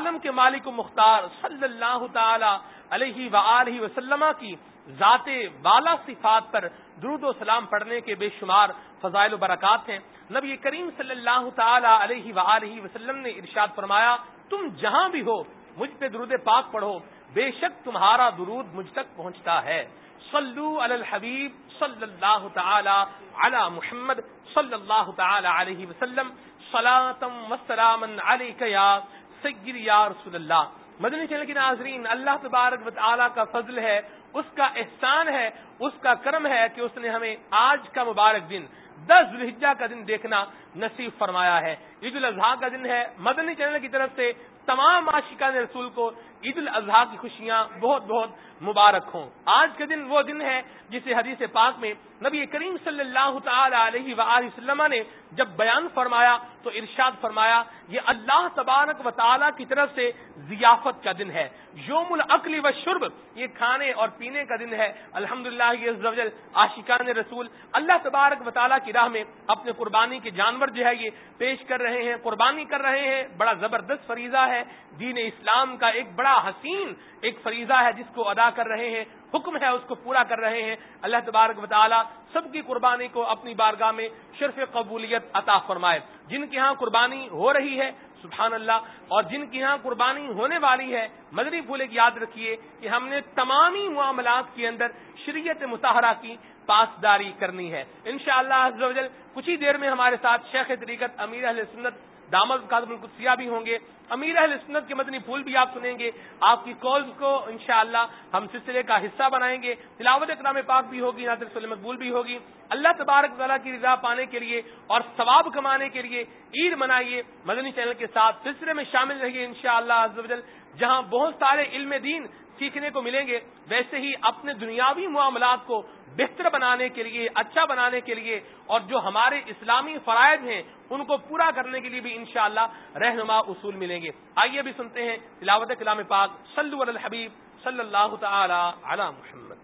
عالم کے مالک و مختار صلی اللہ تعالی علیہ و وسلم کی ذات بالا صفات پر درود و سلام پڑھنے کے بے شمار فضائل و برکات ہیں۔ نبی کریم صلی اللہ تعالی علیہ و وسلم نے ارشاد فرمایا، تم جہاں بھی ہو، مجھ پہ درود پاک پڑھو، بے شک تمہارا درود مجھ تک پہنچتا ہے۔ صلو علی الحبیب صلی اللہ تعالی علی محمد صلی اللہ تعالی علیہ وسلم صلاتم وسلام علیک یا سید یا رسول اللہ۔ مدنی چینل کے ناظرین، اللہ تبارک و تعالی کا فضل ہے، اس کا احسان ہے، اس کا کرم ہے کہ اس نے ہمیں آج کا مبارک دن، دس الحجہ کا دن دیکھنا نصیب فرمایا ہے۔ عید الاضحیٰ کا دن ہے۔ مدنی چینل کی طرف سے تمام عاشقان رسول کو عید الاضحیٰ کی خوشیاں بہت بہت مبارک ہوں۔ آج کا دن وہ دن ہے جسے حدیث پاک میں نبی کریم صلی اللہ تعالی علیہ وآلہ وسلم نے جب بیان فرمایا تو ارشاد فرمایا، یہ اللہ تبارک و تعالی کی طرف سے ضیافت کا دن ہے۔ یوم العقل و شرب، یہ کھانے اور پینے کا دن ہے۔ الحمد للہ عاشقان رسول اللہ تبارک و تعالیٰ کی راہ میں اپنے قربانی کے جانور جو ہے یہ پیش کر رہے ہیں، قربانی کر رہے ہیں۔ بڑا زبردست فریضہ ہے۔ دین اسلام کا ایک بڑا حسین ایک فریضہ ہے جس کو ادا کر رہے ہیں، حکم ہے اس کو پورا کر رہے ہیں۔ اللہ تبارک و تعالیٰ سب کی قربانی کو اپنی بارگاہ میں شرف قبولیت عطا فرمائے۔ جن کے ہاں قربانی ہو رہی ہے، سبحان اللہ، اور جن کی یہاں قربانی ہونے والی ہے مدری پھولے کی یاد رکھیے کہ ہم نے تمامی معاملات کے اندر شریعت متحرہ کی پاسداری کرنی ہے۔ انشاءاللہ شاء اللہ کچھ ہی دیر میں ہمارے ساتھ شیخ طریقت امیر اہل سنت دامد قادم القدسیہ بھی ہوں گے، امیر اہل سنت کے مدنی پھول بھی آپ سنیں گے، آپ کی کالز کو انشاءاللہ ہم سلسلے کا حصہ بنائیں گے، تلاوت اکرام پاک بھی ہوگی ناطر سلم مقبول بھی ہوگی۔ اللہ تبارک تعالیٰ کی رضا پانے کے لیے اور ثواب کمانے کے لیے عید منائیے، مدنی چینل کے ساتھ سلسلے میں شامل رہیے ان شاء اللہ جہاں بہت سارے علم دین سیکھنے کو ملیں گے۔ ویسے ہی اپنے دنیاوی معاملات کو بہتر بنانے کے لیے اچھا بنانے کے لیے اور جو ہمارے اسلامی فرائض ہیں، ان کو پورا کرنے کے لیے بھی انشاءاللہ رہنما اصول ملیں گے۔ آئیے بھی سنتے ہیں تلاوت کلام پاک۔ صلو علی الحبیب صلی اللہ تعالی علی محمد۔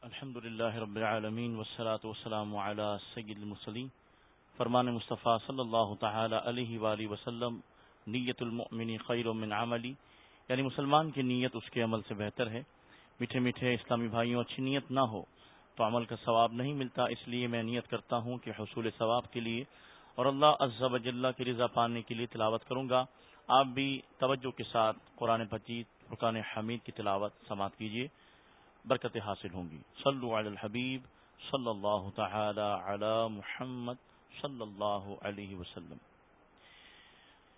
الحمد للہ رب العالمین والصلاة والسلام علی سید المسلیم فرمان مصطفیٰ صلی اللہ تعالی علیہ وآلہ وسلم، نیت المؤمن خیر من عملی۔ یعنی مسلمان کی نیت اس کے عمل سے بہتر ہے۔ میٹھے میٹھے اسلامی بھائیوں، اچھی نیت نہ ہو تو عمل کا ثواب نہیں ملتا۔ اس لیے میں نیت کرتا ہوں کہ حصول ثواب کے لیے اور اللہ عزب اجلّہ کی رضا پانے کے لیے تلاوت کروں گا۔ آپ بھی توجہ کے ساتھ قرآن پچیت فرقان حمید کی تلاوت سماعت کیجیے برکتیں حاصل ہوں گی۔ صلو علی الحبیب صلی اللہ تعالی علی محمد صلی اللہ علیہ وسلم۔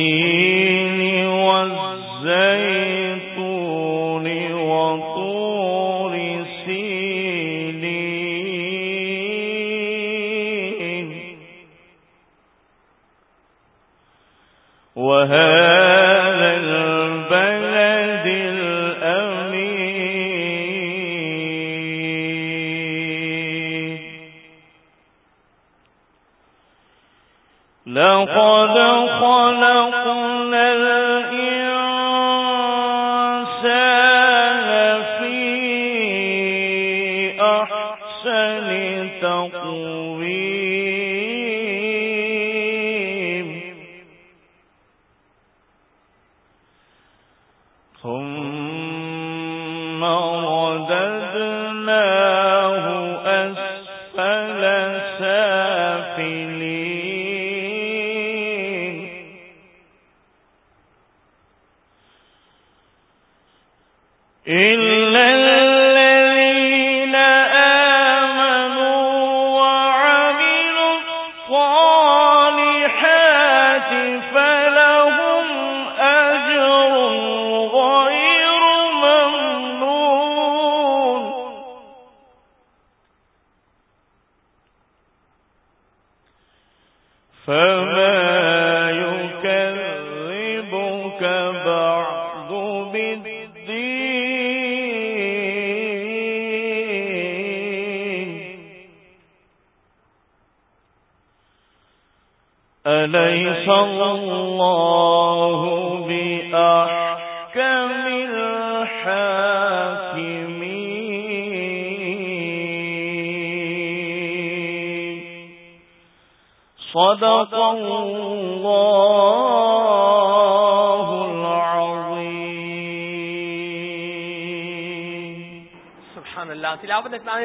والتين والزيتون وطور سينين وهذا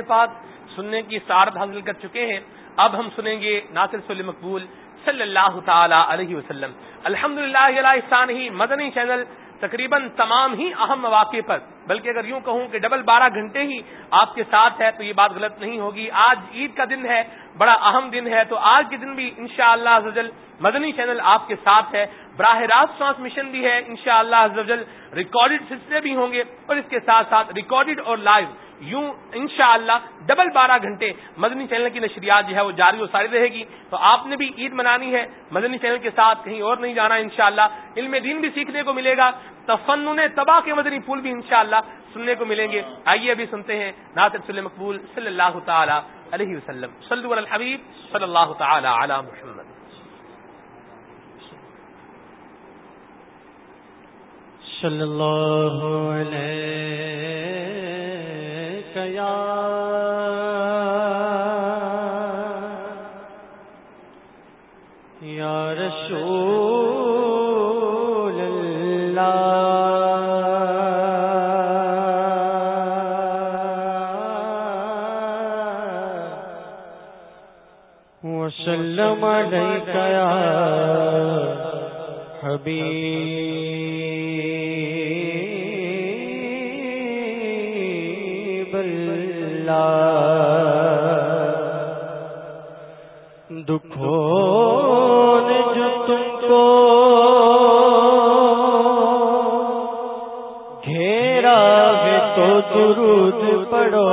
تلاوت اکلام پاک سننے کی سعادت حاصل کر چکے ہیں۔ اب ہم سنیں گے ناصر صلی مقبول صلی اللہ تعالی علیہ وسلم۔ الحمد للہ ہی مدنی چینل تقریباً تمام ہی اہم مواقع پر۔ بلکہ اگر یوں کہوں کہ ڈبل بارہ گھنٹے ہی آپ کے ساتھ ہے تو یہ بات غلط نہیں ہوگی۔ آج عید کا دن ہے، بڑا اہم دن ہے۔ تو آج کے دن بھی انشاءاللہ شاء اللہ مدنی چینل آپ کے ساتھ ہے۔ براہ راست ٹرانسمیشن بھی ہے۔ انشاءاللہ شاء اللہ ریکارڈیڈ سلسلے بھی ہوں گے اور اس کے ساتھ ساتھ ریکارڈیڈ اور لائیو یوں انشاءاللہ ڈبل بارہ گھنٹے مدنی چینل کی نشریات جو ہے وہ جاری و ساری رہے گی۔ تو آپ نے بھی عید منانی ہے، مدنی چینل کے ساتھ کہیں اور نہیں جانا انشاءاللہ۔ علم دین بھی سیکھنے کو ملے گا، تفنن تباہ کے مدنی پھول بھی انشاءاللہ سننے کو ملیں گے۔ آئیے ابھی سنتے ہیں ناطر صلی مقبول صلی اللہ تعالی علیہ وسلم۔ صلی اللہ الحبیب صلی اللہ تعالی علی محمد۔ صلی اللہ علیہ یا یا رسول اللہ۔ وسلم علیک یا حبیب۔ درود پڑو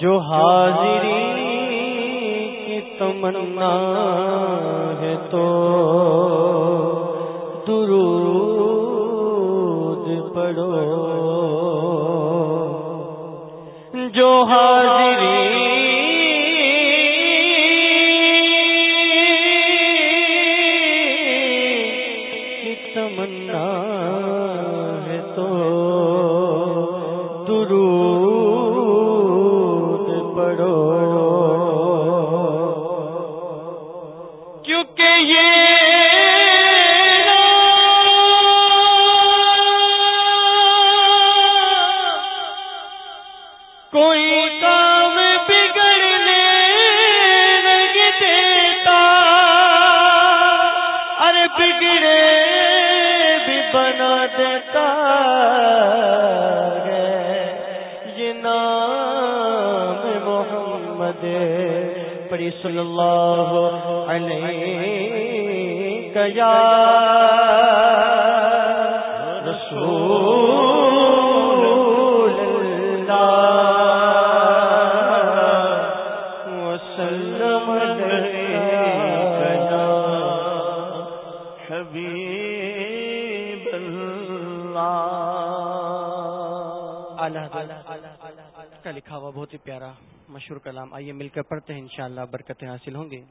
جو حاضری کی تمنا ہے تو درود پڑو پری صلی اللہ علیہ یا رسول کا لکھا ہوا بہت ہی پیارا مشہور کلام آئیے مل کر پڑھتے ہیں انشاءاللہ برکتیں حاصل ہوں گی۔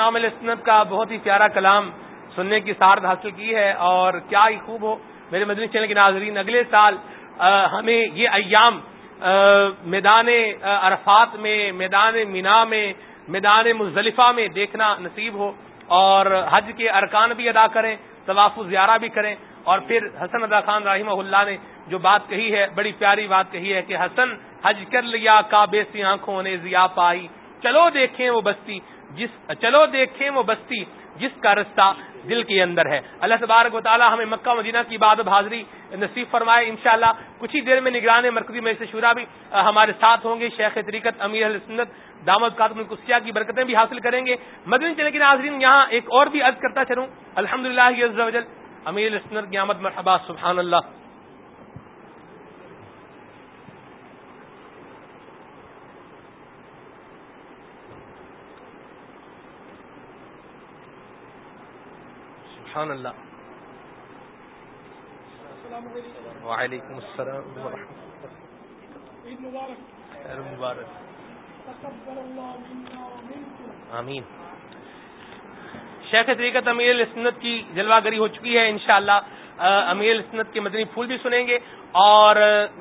امام علیہ کا بہت ہی پیارا کلام سننے کی سارت حاصل کی ہے اور کیا ہی خوب ہو۔ میرے مدنی چینل کے ناظرین، اگلے سال ہمیں یہ ایام میدان عرفات میں، میدان مینا میں، میدان مزدلفہ میں دیکھنا نصیب ہو اور حج کے ارکان بھی ادا کریں، طواف زیارہ بھی کریں۔ اور پھر حسن ادا خان رحمہ اللہ نے جو بات کہی ہے، بڑی پیاری بات کہی ہے کہ حسن حج کر لیا، کعبے سی آنکھوں نے ضیا پائی، چلو دیکھیں وہ بستی۔ چلو دیکھیں وہ بستی جس کا رستہ دل کے اندر ہے۔ اللہ تبارک و تعالی ہمیں مکہ مدینہ کی بات حاضری نصیب فرمائے۔ انشاءاللہ کچھ ہی دیر میں نگران مرکزی میں سے شورا بھی ہمارے ساتھ ہوں گے۔ شیخ طریقت امیر السنت دامد قاتم القسیہ کی برکتیں بھی حاصل کریں گے۔ مدنی چلے کے ناظرین، یہاں ایک اور بھی عرض کرتا چلوں۔ الحمد للہ امیر السنت کی آمد مرحبا، سبحان اللہ۔ سبحان اللہ. وعلیکم السلام مبارک. آمین. شیخ طریقت امیر السنت کی جلوہ گری ہو چکی ہے انشاءاللہ. امیر السنت کے مدنی پھول بھی سنیں گے اور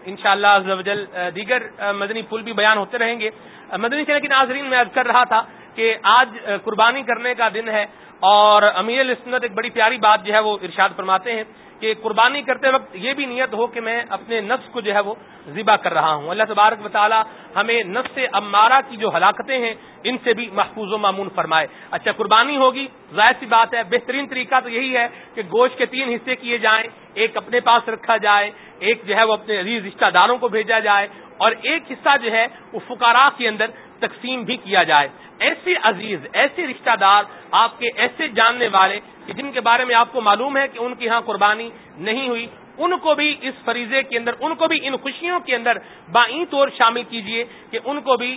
انشاءاللہ شاء دیگر مدنی پھول بھی بیان ہوتے رہیں گے۔ مدنی چینل کی ناظرین میں کر رہا تھا کہ آج قربانی کرنے کا دن ہے۔ اور امیر السنت ایک بڑی پیاری بات جو ہے وہ ارشاد فرماتے ہیں کہ قربانی کرتے وقت یہ بھی نیت ہو کہ میں اپنے نفس کو جو ہے وہ ذبح کر رہا ہوں۔ اللہ تبارک تعالی ہمیں نفس امارہ کی جو ہلاکتیں ہیں، ان سے بھی محفوظ و معمون فرمائے۔ اچھا قربانی ہوگی، ظاہر سی بات ہے، بہترین طریقہ تو یہی ہے کہ گوشت کے تین حصے کیے جائیں، ایک اپنے پاس رکھا جائے، ایک جو ہے وہ اپنے عزیز رشتہ داروں کو بھیجا جائے، اور ایک حصہ جو ہے وہ فکارا کے اندر تقسیم بھی کیا جائے۔ ایسے عزیز، ایسے رشتہ دار آپ کے ایسے جاننے والے کہ جن کے بارے میں آپ کو معلوم ہے کہ ان کی یہاں قربانی نہیں ہوئی، ان کو بھی اس فریضے کے اندر، ان کو بھی ان خوشیوں کے اندر بائیں طور شامل کیجیے کہ ان کو بھی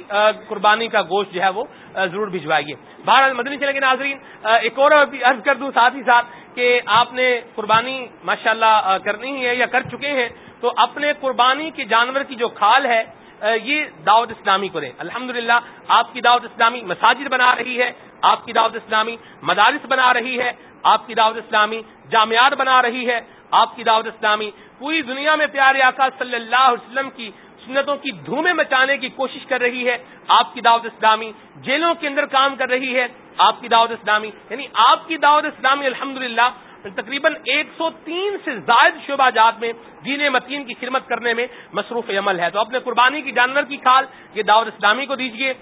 قربانی کا گوشت جو ہے وہ ضرور بھجوائیے۔ بہرحال مدنی چلے کے ناظرین ایک اور عرض کر دوں ساتھ ہی ساتھ کہ آپ نے قربانی ماشاءاللہ کرنی ہے یا کر چکے ہیں، تو اپنے قربانی کے جانور کی جو کھال ہے یہ دعوت اسلامی کو دیں۔ الحمد آپ کی دعوت اسلامی مساجد بنا رہی ہے، آپ کی دعوت اسلامی مدارس بنا رہی ہے، آپ کی دعوت اسلامی جامعات بنا رہی ہے، آپ کی دعوت اسلامی پوری دنیا میں پیارے آقا صلی اللہ علیہ وسلم کی سنتوں کی دھومیں مچانے کی کوشش کر رہی ہے۔ آپ کی دعوت اسلامی جیلوں کے اندر کام کر رہی ہے۔ آپ کی دعوت اسلامی یعنی آپ کی دعوت اسلامی الحمد تقریباً ایک سو تین سے زائد شعبہ جات میں دین متین کی خدمت کرنے میں مصروف عمل ہے۔ تو اپنے قربانی کی جانور کی کھال یہ دعوت اسلامی کو دیجیے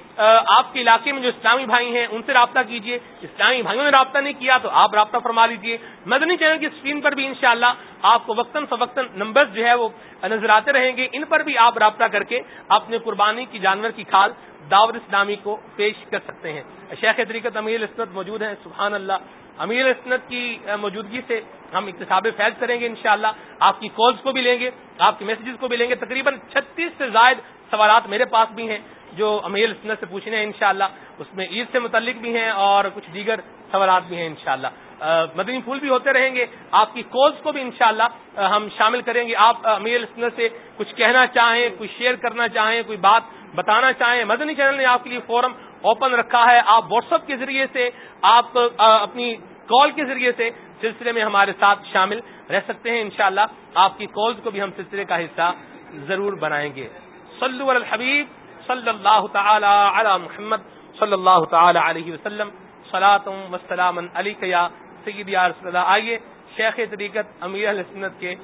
آپ کے علاقے میں جو اسلامی بھائی ہیں، ان سے رابطہ کیجیے اسلامی بھائیوں نے رابطہ نہیں کیا تو آپ رابطہ فرما لیجیے مدنی چینل کی اسکرین پر بھی انشاءاللہ آپ کو وقتاً فوقتاً نمبر جو ہے وہ نظر آتے رہیں گے۔ ان پر بھی آپ رابطہ کر کے اپنے قربانی کی جانور کی کھال دعوت اسلامی کو پیش کر سکتے ہیں۔ شیخ طریقت امیر اسمت موجود ہیں۔ سبحان اللہ۔ امیر اسنت کی موجودگی سے ہم اقتصاب فیض کریں گے انشاءاللہ۔ شاء آپ کی کالز کو بھی لیں گے، آپ کی میسیجز کو بھی لیں گے۔ تقریباً چھتیس سے زائد سوالات میرے پاس بھی ہیں، جو امیر اسنت سے پوچھنے ہیں انشاءاللہ۔ اس میں عید سے متعلق بھی ہیں اور کچھ دیگر سوالات بھی ہیں انشاءاللہ۔ مدنی پھول بھی ہوتے رہیں گے۔ آپ کی کالز کو بھی انشاءاللہ ہم شامل کریں گے۔ آپ امیر اسنت سے کچھ کہنا چاہیں، کچھ شیئر کرنا چاہیں، کوئی بات بتانا چاہیں، مدنی چینل نے آپ کے لیے فورم اوپن رکھا ہے۔ آپ واٹس ایپ کے ذریعے سے آپ اپنی کال کے ذریعے سے سلسلے میں ہمارے ساتھ شامل رہ سکتے ہیں، انشاءاللہ آپ کی کالز کو بھی ہم سلسلے کا حصہ ضرور بنائیں گے۔ صلو علی الحبیب، صلی اللہ تعالی علی محمد، صلی اللہ تعالی علیہ وسلم۔ وسلام علی سید اللہ۔ آئیے، شیخ طریقت، امیر السنت کے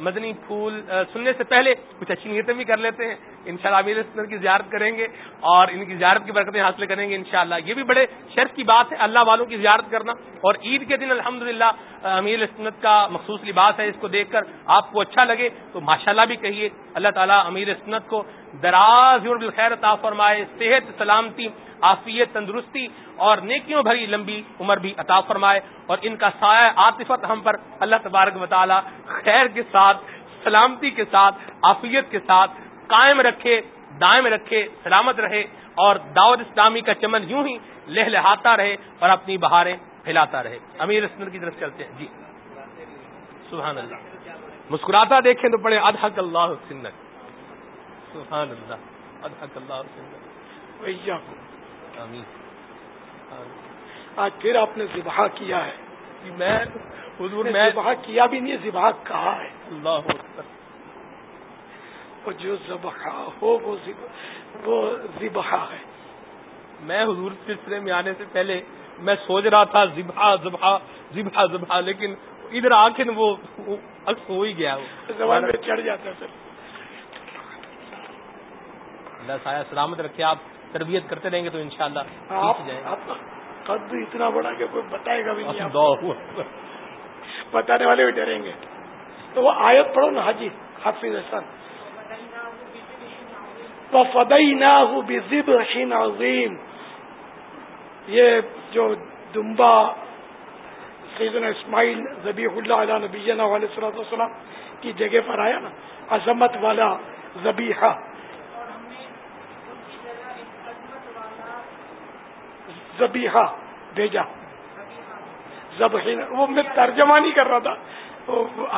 مدنی پھول سننے سے پہلے کچھ اچھی نیتیں بھی کر لیتے ہیں۔ ان شاء اللہ امیر کی زیارت کریں گے اور ان کی زیارت کی برکتیں حاصل کریں گے انشاءاللہ۔ یہ بھی بڑے شرف کی بات ہے، اللہ والوں کی زیارت کرنا۔ اور عید کے دن الحمد للہ امیر اسنت کا مخصوص لباس ہے، اس کو دیکھ کر آپ کو اچھا لگے تو ماشاء بھی کہیے، اللہ تعالیٰ امیر اسنت کو دراز بالخیر عطا فرمائے، صحت، سلامتی عافیت، تندرستی اور نیکیوں بھری لمبی عمر بھی عطا فرمائے اور ان کا سایہ عاطفت ہم پر اللہ تبارک مطالعہ خیر کے ساتھ، سلامتی کے ساتھ، عافیت کے ساتھ قائم رکھے، دائم رکھے، سلامت رہے اور دعوت اسلامی کا چمن یوں ہی لہ لہاتا رہے اور اپنی بہاریں پھیلاتا رہے۔ امیر اسنر کی طرف چلتے ہیں۔ جی۔ سبحان اللہ۔ مسکراتا دیکھیں تو پڑے ادحک اللہ سنت۔ سبحان اللہ۔ ادحک اللہ سنت۔ آج پھر آپ نے ذبح کیا ہے۔ میں حضور میں ذبح کیا بھی نہیں ذبح کہا ہے۔ اللہ وہ جو ذبح ہو وہ وہ ذبح ہے۔ میں حضور سلسلے میں آنے سے پہلے میں سوچ رہا تھا ذبح ذبح ذبح ذبح لیکن ادھر آ کے وہ ہو ہی گیا۔ زبان میں چڑھ جاتا ہے سر۔ اللہ سایہ سلامت رکھے آپ۔ تربیت کرتے رہیں گے تو انشاءاللہ آپ کا قد اتنا بڑا کہ کوئی بتائے گا بھی نہیں بتانے والے بھی ڈریں گے۔ تو وہ آیت پڑھو نا حاجی حافظ احسان۔ فدئی نہ عظیم یہ جو دمبا سیدنا اسماعیل ذبیح اللہ علیہ نبی علیہ صلاح وسلم کی جگہ پر آیا نا عظمت والا ذبیحہ۔ زبیحا بھیجا۔ زبحین وہ میں ترجمہ نہیں کر رہا تھا۔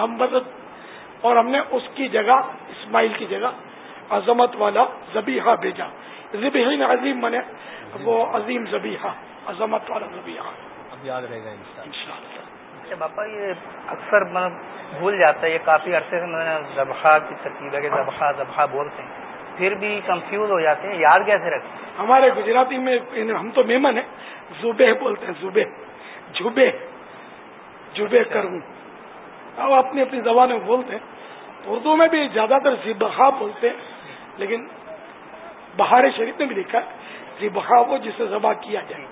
ہم مدد اور ہم نے اس کی جگہ اسماعیل کی جگہ عظمت والا زبیحا بھیجا۔ زبحین عظیم بنے وہ عظیم زبیحا عظمت والا زبیحا اب یاد رہے گا اچھا باپا یہ اکثر مطلب بھول جاتا ہے یہ کافی عرصے سے میں نے ذبح کی ترکیب ہے کہ ذبح ذبح بولتے ہیں۔ پھر بھی کنفیوز ہو جاتے ہیں، یاد کیسے رکھتے ہمارے گجراتی میں یعنی ہم تو مہمان ہیں، زبے بولتے ہیں، زبے جھوبے جھوبے کروں۔ اب اپنی اپنی زبان میں بولتے ہیں۔ اردو میں بھی زیادہ تر زبخا بولتے ہیں، لیکن بہار شریف نے بھی لکھا ہے زبہ وہ جسے ذبح کیا جائے۔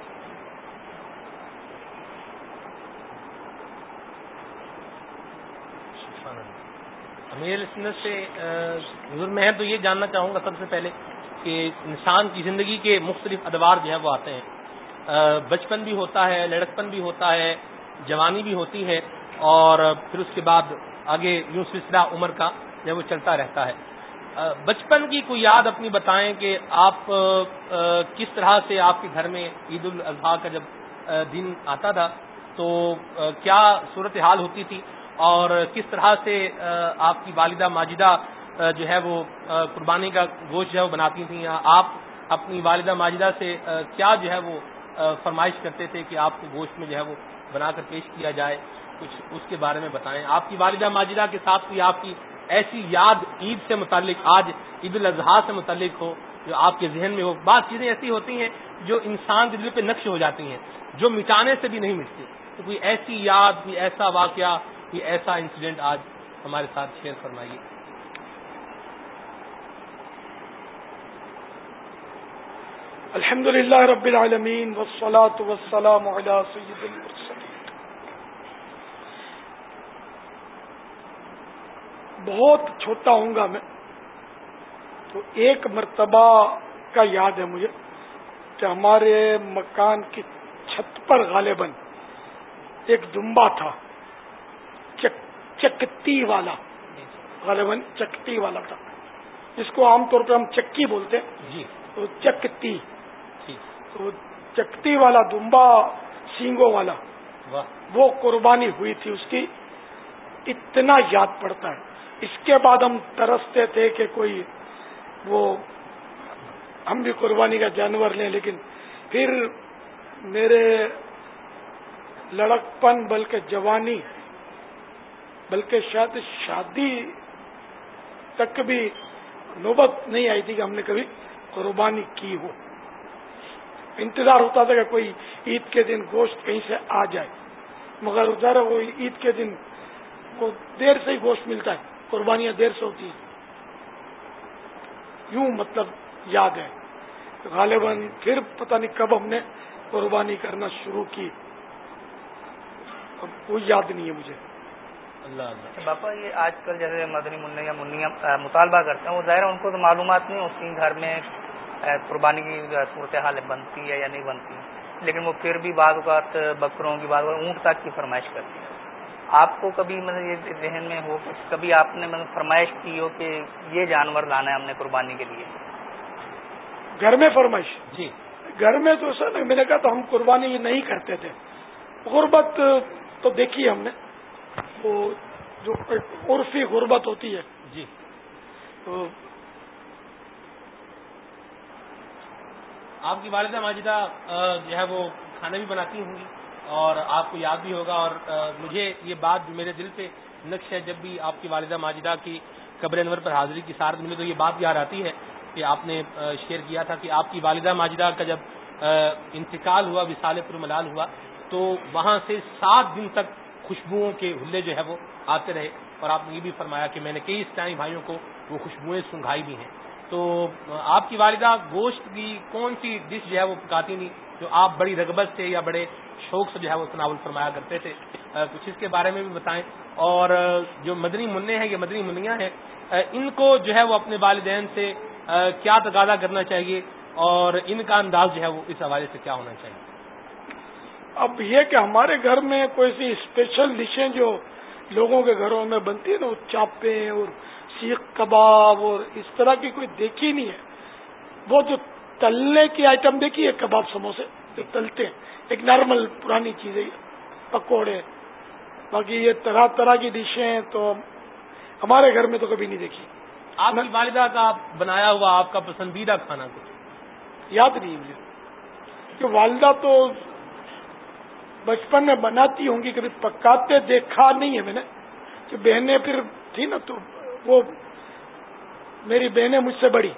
امیر سنت سے حضور، میں تو یہ جاننا چاہوں گا سب سے پہلے کہ انسان کی زندگی کے مختلف ادوار جو ہیں وہ آتے ہیں۔ بچپن بھی ہوتا ہے، لڑکپن بھی ہوتا ہے، جوانی بھی ہوتی ہے، اور پھر اس کے بعد آگے یوں سلسلہ عمر کا جو وہ چلتا رہتا ہے۔ بچپن کی کوئی یاد اپنی بتائیں کہ آپ کس طرح سے آپ کے گھر میں عید الاضحیٰ کا جب دن آتا تھا تو کیا صورت حال ہوتی تھی؟ اور کس طرح سے آپ کی والدہ ماجدہ جو ہے وہ قربانی کا گوشت جو ہے وہ بناتی تھیں، یا آپ اپنی والدہ ماجدہ سے کیا جو ہے وہ فرمائش کرتے تھے کہ آپ کو گوشت میں جو ہے وہ بنا کر پیش کیا جائے؟ کچھ اس کے بارے میں بتائیں۔ آپ کی والدہ ماجدہ کے ساتھ کوئی آپ کی ایسی یاد عید سے متعلق، آج عید الاضحیٰ سے متعلق ہو، جو آپ کے ذہن میں ہو؟ بعض چیزیں ایسی ہوتی ہیں جو انسان کے دل پہ نقش ہو جاتی ہیں، جو مٹانے سے بھی نہیں مٹتی تو کوئی ایسی یاد، کوئی ایسا واقعہ کوئی ایسا انسیڈنٹ آج ہمارے ساتھ شیئر فرمائیے۔ الحمد للہ رب العالمین وسلاۃ وسلام سید بہت چھوٹا ہوں گا میں، تو ایک مرتبہ کا یاد ہے مجھے کہ ہمارے مکان کی چھت پر غالباً ایک دمبا تھا۔ چکتی والا غالباً چکتی والا تھا۔ جس کو عام طور پہ ہم چکی بولتے ہیں۔ جی۔ تو چکتی۔ تو چکتی والا دمبا سینگوں والا وہ قربانی ہوئی تھی اس کی۔ اتنا یاد پڑتا ہے۔ اس کے بعد ہم ترستے تھے کہ کوئی وہ ہم بھی قربانی کا جانور لیں لیکن پھر میرے لڑکپن بلکہ جوانی بلکہ شاید شادی تک بھی نوبت نہیں آئی تھی کہ ہم نے کبھی قربانی کی ہو۔ انتظار ہوتا تھا کہ کوئی عید کے دن گوشت کہیں سے آ جائے، مگر ادھر وہ عید کے دن کو دیر سے ہی گوشت ملتا ہے، قربانیاں دیر سے ہوتی ہیں۔ یوں مطلب یاد ہے۔ غالباً پھر پتہ نہیں کب ہم نے قربانی کرنا شروع کی۔ اب کوئی یاد نہیں ہے مجھے۔ باپا یہ آج کل جیسے مدنی منع یا منیا مطالبہ کرتے ہیں وہ ظاہر ان کو تو معلومات نہیں ہوتی گھر میں قربانی کی صورتحال بنتی ہے یا نہیں بنتی لیکن وہ پھر بھی بعض اوقات بکروں کی بعض اونٹ تک کی فرمائش کرتی ہیں آپ کو کبھی مطلب یہ ذہن میں ہو کبھی آپ نے مطلب فرمائش کی ہو کہ یہ جانور لانا ہے ہم نے قربانی کے لیے؟ گھر میں فرمائش۔ جی۔ گھر میں تو سر میں نے کہا تو ہم قربانی نہیں کرتے تھے۔ غربت تو دیکھی ہم نے۔ وہ جو عرفی غربت ہوتی ہے۔ جی۔ تو آپ کی والدہ ماجدہ جو ہے وہ کھانا بھی بناتی ہوں گی اور آپ کو یاد بھی ہوگا اور مجھے یہ بات میرے دل پہ نقش ہے جب بھی آپ کی والدہ ماجدہ کی قبر انور پر حاضری کی سارت ملے تو یہ بات یاد آتی ہے کہ آپ نے شیئر کیا تھا کہ آپ کی والدہ ماجدہ کا جب انتقال ہوا وصال پر ملال ہوا تو وہاں سے سات دن تک خوشبوؤں کے ہلے جو ہے وہ آتے رہے اور آپ نے یہ بھی فرمایا کہ میں نے کئی اسلامی بھائیوں کو وہ خوشبوئیں سنگھائی بھی ہیں۔ تو آپ کی والدہ گوشت کی کون سی ڈش جو ہے وہ پکاتی نہیں، جو آپ بڑی رغبت سے یا بڑے شوق سے جو ہے وہ تناول فرمایا کرتے تھے کچھ اس کے بارے میں بھی بتائیں۔ اور جو مدنی منع ہیں، یہ مدنی منیا ہیں ان کو جو ہے وہ اپنے والدین سے کیا تقاضا کرنا چاہیے اور ان کا انداز جو ہے وہ اس حوالے سے کیا ہونا چاہیے؟ اب یہ کہ ہمارے گھر میں کوئی سی اسپیشل ڈشیں جو لوگوں کے گھروں میں بنتی ہیں نا وہ چاپے اور سیخ کباب اور اس طرح کی کوئی دیکھی نہیں ہے۔ وہ جو تلنے کی آئٹم دیکھی ہے کباب سموسے جو تلتے ہیں۔ ایک نارمل پرانی چیز ہے پکوڑے۔ باقی یہ طرح طرح کی ڈشیں تو ہمارے گھر میں تو کبھی نہیں دیکھی۔ آپ کی والدہ کا بنایا ہوا آپ کا پسندیدہ کھانا کچھ؟ یاد نہیں مجھے۔ کہ والدہ تو بچپن میں بناتی ہوں گی، کبھی پکاتے، دیکھا نہیں ہے میں نے۔ کہ بہنیں پھر تھی نا تو وہ میری بہنیں مجھ سے بڑی،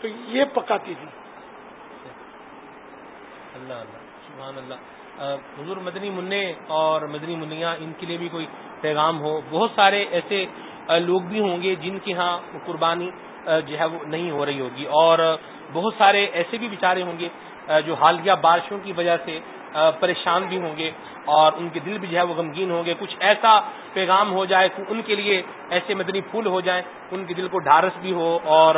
تو یہ پکاتی تھی اللہ اللہ، سبحان اللہ۔ حضور مدنی منع اور مدنی منیا ان کے لیے بھی کوئی پیغام ہو؟ بہت سارے ایسے لوگ بھی ہوں گے جن کی ہاں قربانی جو ہے وہ نہیں ہو رہی ہوگی۔ اور بہت سارے ایسے بھی بیچارے ہوں گے جو حالیہ بارشوں کی وجہ سے پریشان بھی ہوں گے اور ان کے دل بھی جو ہے وہ غمگین ہوں گے۔ کچھ ایسا پیغام ہو جائے کہ ان کے لیے ایسے مدنی پھول ہو جائیں ان کے دل کو ڈھارس بھی ہو اور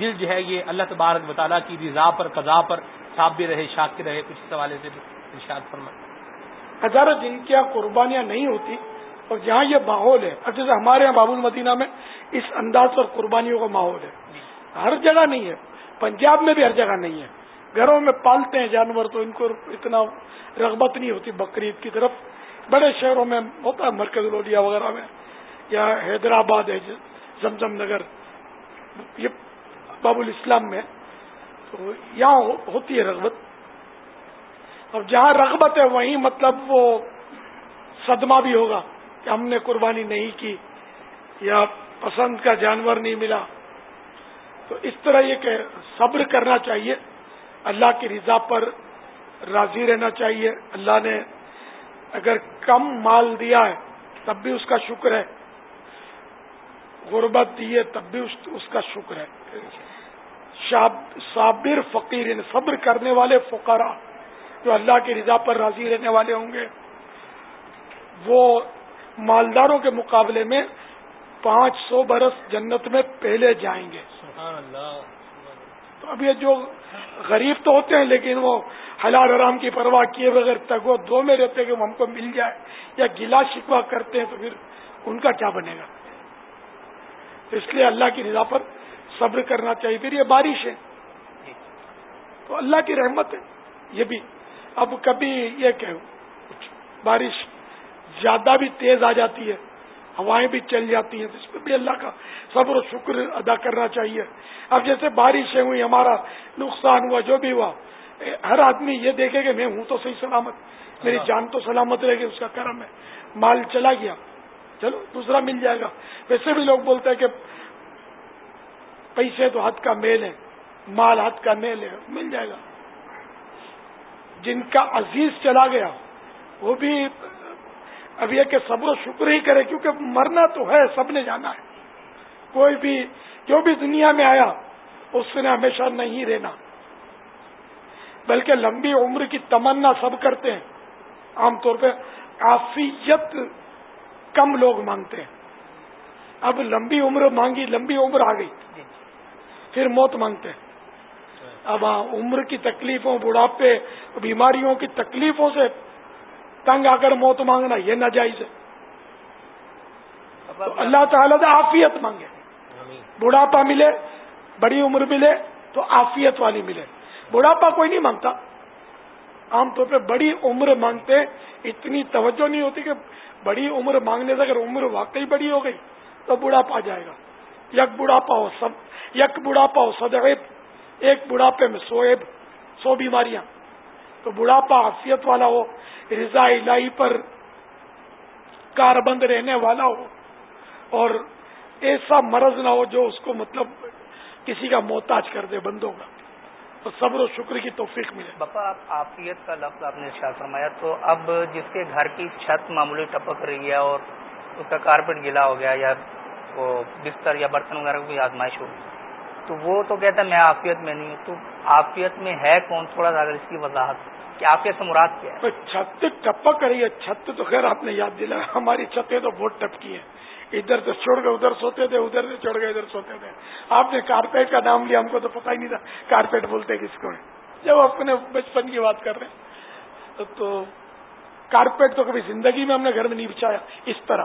دل جو ہے یہ اللہ تبارک وطالعہ کی رضا پر قضا پر صاف بھی رہے شاک رہے۔ کچھ سوالے سے ارشاد فرمائے۔ ہزاروں جن کی قربانیاں نہیں ہوتی اور جہاں یہ ماحول ہے اب جیسے ہمارے یہاں باب المدینہ میں اس انداز پر قربانیوں کا ماحول ہے۔ ہر جگہ نہیں ہے پنجاب میں بھی ہر جگہ نہیں ہے۔ گھروں میں پالتے ہیں جانور تو ان کو اتنا رغبت نہیں ہوتی بقرعید کی طرف۔ بڑے شہروں میں ہوتا ہے مرکز لولیا وغیرہ میں۔ یا حیدرآباد ہے، زمزم نگر۔ یہ باب الاسلام میں تو یہاں ہوتی ہے رغبت۔ اور جہاں رغبت ہے وہیں مطلب وہ صدمہ بھی ہوگا کہ ہم نے قربانی نہیں کی یا پسند کا جانور نہیں ملا۔ تو اس طرح یہ کہ صبر کرنا چاہیے۔ اللہ کی رضا پر راضی رہنا چاہیے۔ اللہ نے اگر کم مال دیا ہے تب بھی اس کا شکر ہے۔ غربت دی ہے تب بھی اس کا شکر ہے۔ صابر فقیر صبر کرنے والے فقرا جو اللہ کی رضا پر راضی رہنے والے ہوں گے وہ مالداروں کے مقابلے میں پانچ سو برس جنت میں پہلے جائیں گے۔ سبحان اللہ۔ تو اب یہ جو غریب تو ہوتے ہیں لیکن وہ حلال آرام کی پرواہ کیے بغیر تگو دو میں رہتے کہ وہ ہم کو مل جائے یا گلا شکوا کرتے ہیں تو پھر ان کا کیا بنے گا؟ اس لیے اللہ کی رضا پر صبر کرنا چاہیے۔ پھر یہ بارش ہے۔ تو اللہ کی رحمت ہے۔ یہ بھی۔ اب کبھی یہ کہ بارش زیادہ بھی تیز آ جاتی ہے۔ ہوائیں بھی چل جاتی ہیں تو اس پہ بھی اللہ کا صبر و شکر ادا کرنا چاہیے۔ اب جیسے بارشیں ہوئی ہمارا نقصان ہوا جو بھی ہوا ہر آدمی یہ دیکھے کہ میں ہوں تو صحیح سلامت میری جان تو سلامت رہے گی اس کا کرم ہے۔ مال چلا گیا۔ چلو دوسرا مل جائے گا۔ ویسے بھی لوگ بولتے ہیں کہ پیسے تو ہاتھ کا میل ہے مال ہاتھ کا میل ہے مل جائے گا۔ جن کا عزیز چلا گیا وہ بھی اب یہ کہ صبر و شکر ہی کرے، کیونکہ مرنا تو ہے، سب نے جانا ہے۔ کوئی بھی، جو بھی دنیا میں آیا، اس نے ہمیشہ نہیں رہنا۔ بلکہ لمبی عمر کی تمنا سب کرتے ہیں۔ عام طور پہ کافیت کم لوگ مانگتے ہیں۔ اب لمبی عمر مانگی، لمبی عمر آ گئی۔ پھر موت مانگتے ہیں۔ اب عمر کی تکلیفوں، بڑھاپے، بیماریوں کی تکلیفوں سے تنگ آ کر موت مانگنا یہ ناجائز ہے۔ تو اللہ تعالیٰ سے آفیت مانگے۔ بڑھاپا ملے بڑی عمر ملے تو آفیت والی ملے۔ بڑھاپا کوئی نہیں مانگتا۔ عام طور پہ بڑی عمر مانگتے اتنی توجہ نہیں ہوتی کہ بڑی عمر مانگنے سے اگر عمر واقعی بڑی ہو گئی تو بڑھاپا جائے گا۔ یک بڑھاپا ہو سب یک بڑھاپا ہو سدیب ایک بڑھاپے میں سویب سو بیماریاں۔ تو بڑھاپا حفیت والا ہو۔ رضا الہی پر کاربند رہنے والا ہو اور ایسا مرض نہ ہو جو اس کو مطلب کسی کا محتاج کر دے بندوں کا۔ تو صبر و شکر کی توفیق ملے۔ باپا آفیت کا لفظ آپ نے ارشاد فرمایا۔ تو اب جس کے گھر کی چھت معمولی ٹپک رہی ہے اور اس کا کارپیٹ گلا ہو گیا یا وہ بستر یا برتن وغیرہ کی آزمائش ہوگی تو وہ تو کہتا ہے میں آفیت میں نہیں ہوں، تو آفیت میں ہے کون؟ تھوڑا سا اگر اس کی وضاحت۔ کہ آفیت سے مراد کیا ہے؟ چھت ٹپک رہی ہے۔ چھت تو خیر آپ نے یاد دلا۔ ہماری چھتیں تو بہت ٹپکی ہیں۔ ادھر سے چھوڑ گئے ادھر سوتے تھے ادھر سے چڑھ گئے ادھر سوتے تھے۔ آپ نے کارپیٹ کا نام لیا ہم کو تو پتا ہی نہیں تھا۔ کارپیٹ بولتے کس کو جب اپنے بچپن کی بات کر رہے ہیں تو کارپیٹ تو کبھی زندگی میں ہم نے گھر میں نہیں بچھایا۔ اس طرح۔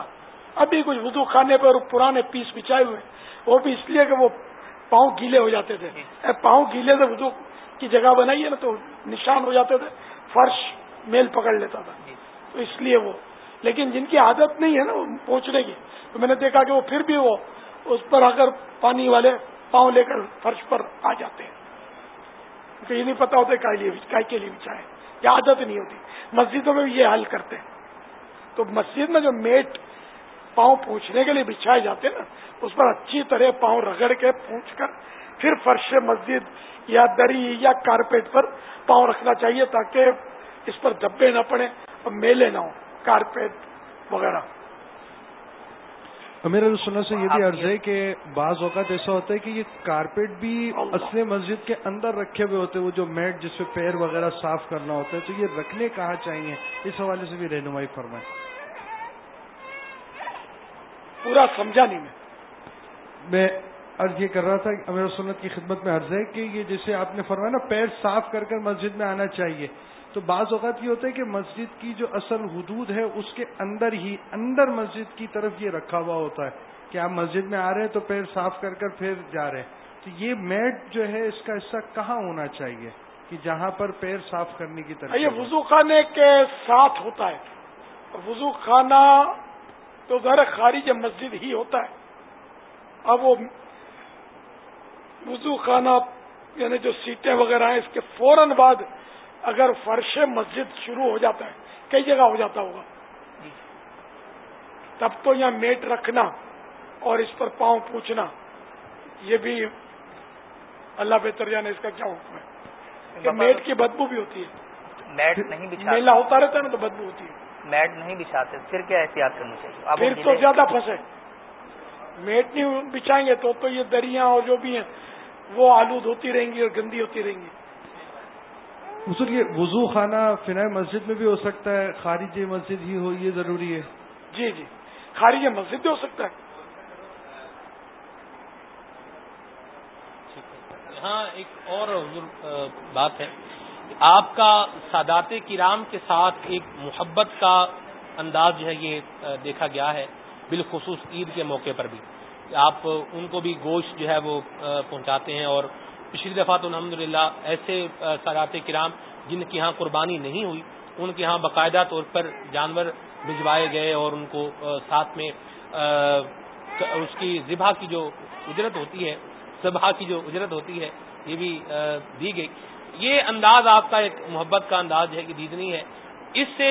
ابھی کچھ وضو خانے پر پرانے پیس بچھائے ہوئے وہ بھی اس لیے کہ وہ پاؤں گیلے ہو جاتے تھے۔ پاؤں گیلے سے وضو کی جگہ بنائی ہے نا تو نشان ہو جاتے تھے فرش میل پکڑ لیتا تھا۔ تو اس لیے وہ۔ لیکن جن کی عادت نہیں ہے نا پہنچنے کی تو میں نے دیکھا کہ وہ پھر بھی وہ اس پر اگر پانی والے پاؤں لے کر فرش پر آ جاتے ہیں۔ تو یہ نہیں پتا ہوتا کائی کے لیے بچھائے یہ عادت نہیں ہوتی۔ مسجدوں میں بھی یہ حل کرتے ہیں۔ تو مسجد میں جو میٹ پاؤں پوچھنے کے لیے بچھائے جاتے ہیں نا اس پر اچھی طرح پاؤں رگڑ کے پوچھ کر پھر فرش مسجد یا دری یا کارپیٹ پر پاؤں رکھنا چاہیے تاکہ اس پر دبے نہ پڑے اور میلے نہ ہوں کارپیٹ وغیرہ۔ میرا سننے سے یہ بھی عرض ہے کہ بعض اوقات ایسا ہوتا ہے کہ یہ کارپیٹ بھی اصل مسجد کے اندر رکھے ہوئے ہوتے ہیں وہ جو میٹ جس پہ پیر وغیرہ صاف کرنا ہوتا ہے تو یہ رکھنے کہاں چاہیے؟ اس حوالے سے بھی رہنمائی فرمائے پورا سمجھا نہیں میں۔ میں عرض یہ کر رہا تھا امیر سنت کی خدمت میں عرض ہے کہ یہ جیسے آپ نے فرمایا نا پیر صاف کر کر مسجد میں آنا چاہیے۔ تو بعض اوقات یہ ہوتا ہے کہ مسجد کی جو اصل حدود ہے اس کے اندر ہی اندر مسجد کی طرف یہ رکھا ہوا ہوتا ہے کہ آپ مسجد میں آ رہے ہیں تو پیر صاف کر کر پھر جا رہے ہیں۔ تو یہ میٹ جو ہے اس کا حصہ کہاں ہونا چاہیے؟ کہ جہاں پر پیر صاف کرنے کی طرف یہ وضو خانے کے ساتھ ہوتا ہے۔ وضو خانہ تو ذرا خارج مسجد ہی ہوتا ہے۔ اب وہ وضو خانہ یعنی جو سیٹیں وغیرہ ہیں اس کے فوراً بعد اگر فرش مسجد شروع ہو جاتا ہے کئی جگہ ہو جاتا ہوگا۔ تب تو یہاں میٹ رکھنا اور اس پر پاؤں پوچھنا یہ بھی اللہ بہتر جانے اس کا کیا حکم ہے۔ کہ میٹ کی بدبو بھی ہوتی ہے۔ میٹ نہیں بچھاتے۔ میلا ہوتا رہتا ہے نا تو بدبو ہوتی ہے۔ میٹ نہیں بچھاتے پھر کیا احتیاط کرنی چاہیے؟ پھر تو زیادہ پھنسے۔ میٹ نہیں بچھائیں گے تو تو یہ دریاں اور جو بھی ہیں وہ آلود ہوتی رہیں گی اور گندی ہوتی رہیں گی۔ حضور یہ وضو خانہ فنا مسجد میں بھی ہو سکتا ہے خارج مسجد ہی ہو یہ ضروری ہے۔ جی جی۔ خارج مسجد بھی ہو سکتا ہے۔ یہاں ایک اور بات ہے۔ آپ کا سادات کرام کے ساتھ ایک محبت کا انداز جو ہے یہ دیکھا گیا ہے۔ بالخصوص عید کے موقع پر بھی۔ آپ ان کو بھی گوشت جو ہے وہ پہنچاتے ہیں اور پچھلی دفعہ تو الحمد ایسے سادات کرام جن کی یہاں قربانی نہیں ہوئی، ان کے یہاں باقاعدہ طور پر جانور بھجوائے گئے اور ان کو ساتھ میں اس کی ذبح کی جو اجرت ہوتی ہے ذبح کی جو اجرت ہوتی ہے، یہ بھی دی گئی۔ یہ انداز آپ کا ایک محبت کا انداز ہے کہ دیدنی ہے۔ اس سے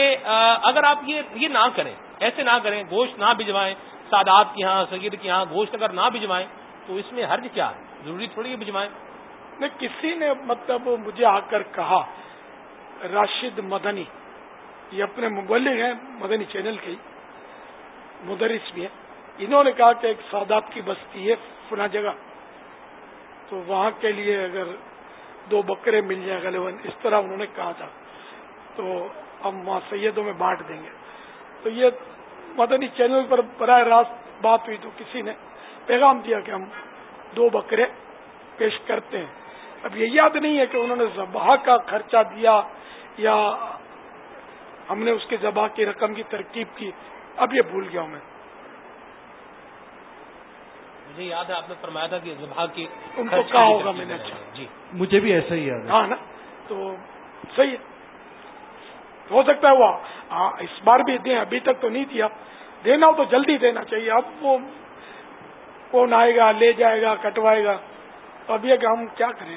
اگر آپ یہ یہ نہ کریں ایسے نہ کریں، گوشت نہ بھجوائیں سادات کی یہاں سگیر کی یہاں گوشت اگر نہ بھجوائیں تو اس میں حرج کیا ہے؟ ضروری تھوڑی بھجوائیں نہیں، کسی نے مطلب مجھے آ کر کہا، راشد مدنی، یہ اپنے مبلغ ہیں، مدنی چینل کے مدرس بھی ہیں۔ انہوں نے کہا کہ ایک سادات کی بستی ہے فنا جگہ، تو وہاں کے لیے اگر دو بکرے مل جائیں، غالباً، اس طرح انہوں نے کہا تھا۔ تو ہم وہاں سیدوں میں بانٹ دیں گے۔ تو یہ مدنی چینل پر براہ راست بات ہوئی تو کسی نے پیغام دیا کہ ہم دو بکرے پیش کرتے ہیں۔ اب یہ یاد نہیں ہے کہ انہوں نے زبا کا خرچہ دیا یا ہم نے اس کے زبا کی رقم کی ترکیب کی۔ اب یہ بھول گیا ہوں میں۔ مجھے یاد ہے آپ نے فرمایا تھا کہ زبا کی ان کو کہا ہوگا میں نے۔ اچھا جی۔ مجھے بھی ایسا ہی یاد ہے۔ ہاں نا؟ تو صحیح ہے ہو سکتا ہے وہ اس بار بھی دیں ابھی تک تو نہیں دیا۔ دینا ہو تو جلدی دینا چاہیے۔ اب وہ کون آئے گا لے جائے گا کٹوائے گا۔ اب یہ کہ ہم کیا کریں؟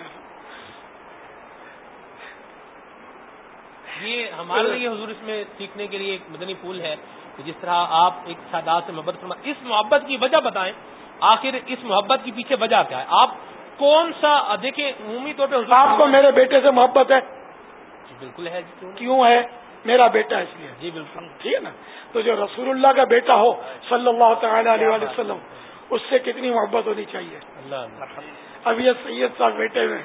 یہ ہمارے لیے حضور اس میں سیکھنے کے لیے ایک مدنی پھول ہے کہ جس طرح آپ ایک سادات سے محبت فرما اس محبت کی وجہ بتائیں آخر اس محبت کی پیچھے وجہ کیا ہے؟ آپ کون سا دیکھیں عمومی طور پہ آپ کو میرے بیٹے سے محبت ہے۔ جی بالکل ہے کیوں ہے؟ میرا بیٹا اس لیے۔ جی بالکل۔ ٹھیک ہے نا؟ تو جو رسول اللہ کا بیٹا ہو صلی اللہ تعالی علیہ وسلم اس سے کتنی محبت ہونی چاہیے؟ اللہ اب یہ سید صاحب بیٹے میں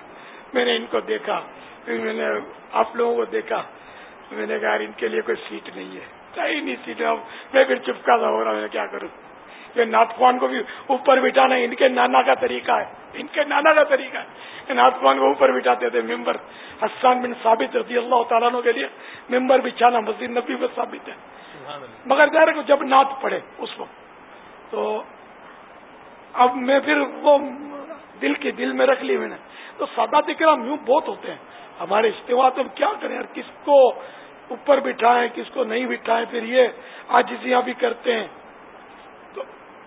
میں نے ان کو دیکھا۔ پھر میں نے آپ لوگوں کو دیکھا۔ میں نے کہا ان کے لیے کوئی سیٹ نہیں ہے۔ چاہیے نہیں سیٹ اب میں پھر چپکا سا ہو رہا میں کیا کروں؟ یہ ناتھ خوان کو بھی اوپر بٹھانا ان کے نانا کا طریقہ ہے۔ ان کے نانا کا طریقہ ہے ناتھ خوان کو اوپر بٹھاتے تھے ممبر۔ حسان بن ثابت رضی اللہ تعالیٰ کے لیے ممبر بچھانا مسجد نبی میں ثابت ہے۔ مگر ظاہر کو جب نعت پڑے اس وقت تو اب میں پھر وہ دل کے دل میں رکھ لی میں نے۔ تو سادہ کرام یوں بہت ہوتے ہیں۔ ہمارے استعمال تو ہم کیا کریں کس کو اوپر بٹھائیں کس کو نہیں بٹھائیں پھر یہ آجزیاں بھی کرتے ہیں۔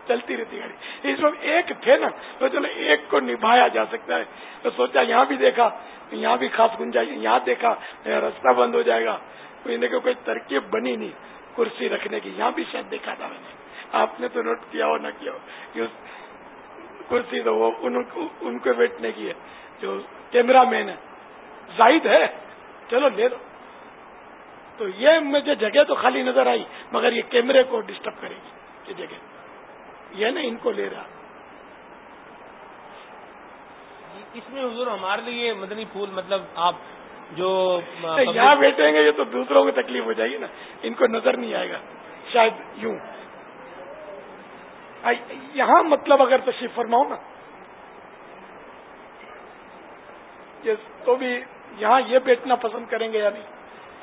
چلتی رہتی گاڑی۔ اس وقت ایک تھے نا، تو چلو ایک کو نبھایا جا سکتا ہے۔ تو سوچا یہاں بھی دیکھا، یہاں بھی خاص گنجائش، یہاں دیکھا راستہ بند ہو جائے گا۔ تو کوئی ترکیب بنی نہیں، کرسی رکھنے کی۔ یہاں بھی شاید دیکھا تھا میں نے۔ آپ نے تو نوٹ کیا ہو نہ کیا ہو کرسی تو وہ ان کو بیٹھنے کی ہے۔ جو کیمرہ مین ہے، زاہد ہے۔ چلو لے دو تو یہ مجھے جگہ تو خالی نظر آئی، مگر یہ کیمرے کو ڈسٹرب کرے گی، یہ جگہ۔ یہ نا ان کو لے رہا۔ اس میں حضور ہمارے لیے مدنی پھول؟ مطلب آپ جو یہاں بیٹھیں گے یہ تو دوسروں کو تکلیف ہو جائے گی نا۔ ان کو نظر نہیں آئے گا۔ شاید یوں۔ یہاں مطلب اگر تشریف فرماؤ نا۔ تو بھی یہاں یہ بیٹھنا پسند کریں گے یا نہیں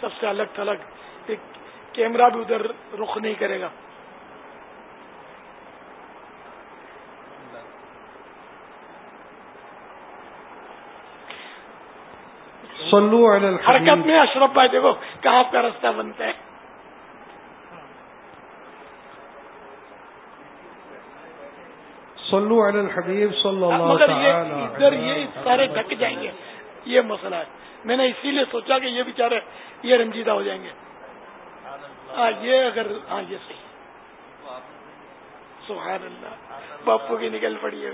سب سے الگ تھلگ۔ ایک کیمرہ بھی ادھر رخ نہیں کرے گا۔ حرکت میں اشرف بھائی دیکھو کہاں کا راستہ بنتا ہے؟ صلو علی الحبیب صلی اللہ مگر یہ ادھر یہ سارے ڈھک جائیں گے یہ مسئلہ ہے۔ میں نے اسی لیے سوچا کہ یہ بیچارے یہ رنجیدہ ہو جائیں گے۔ ہاں یہ اگر ہاں یہ صحیح۔ سبحان اللہ باپو کی نکل پڑی ہے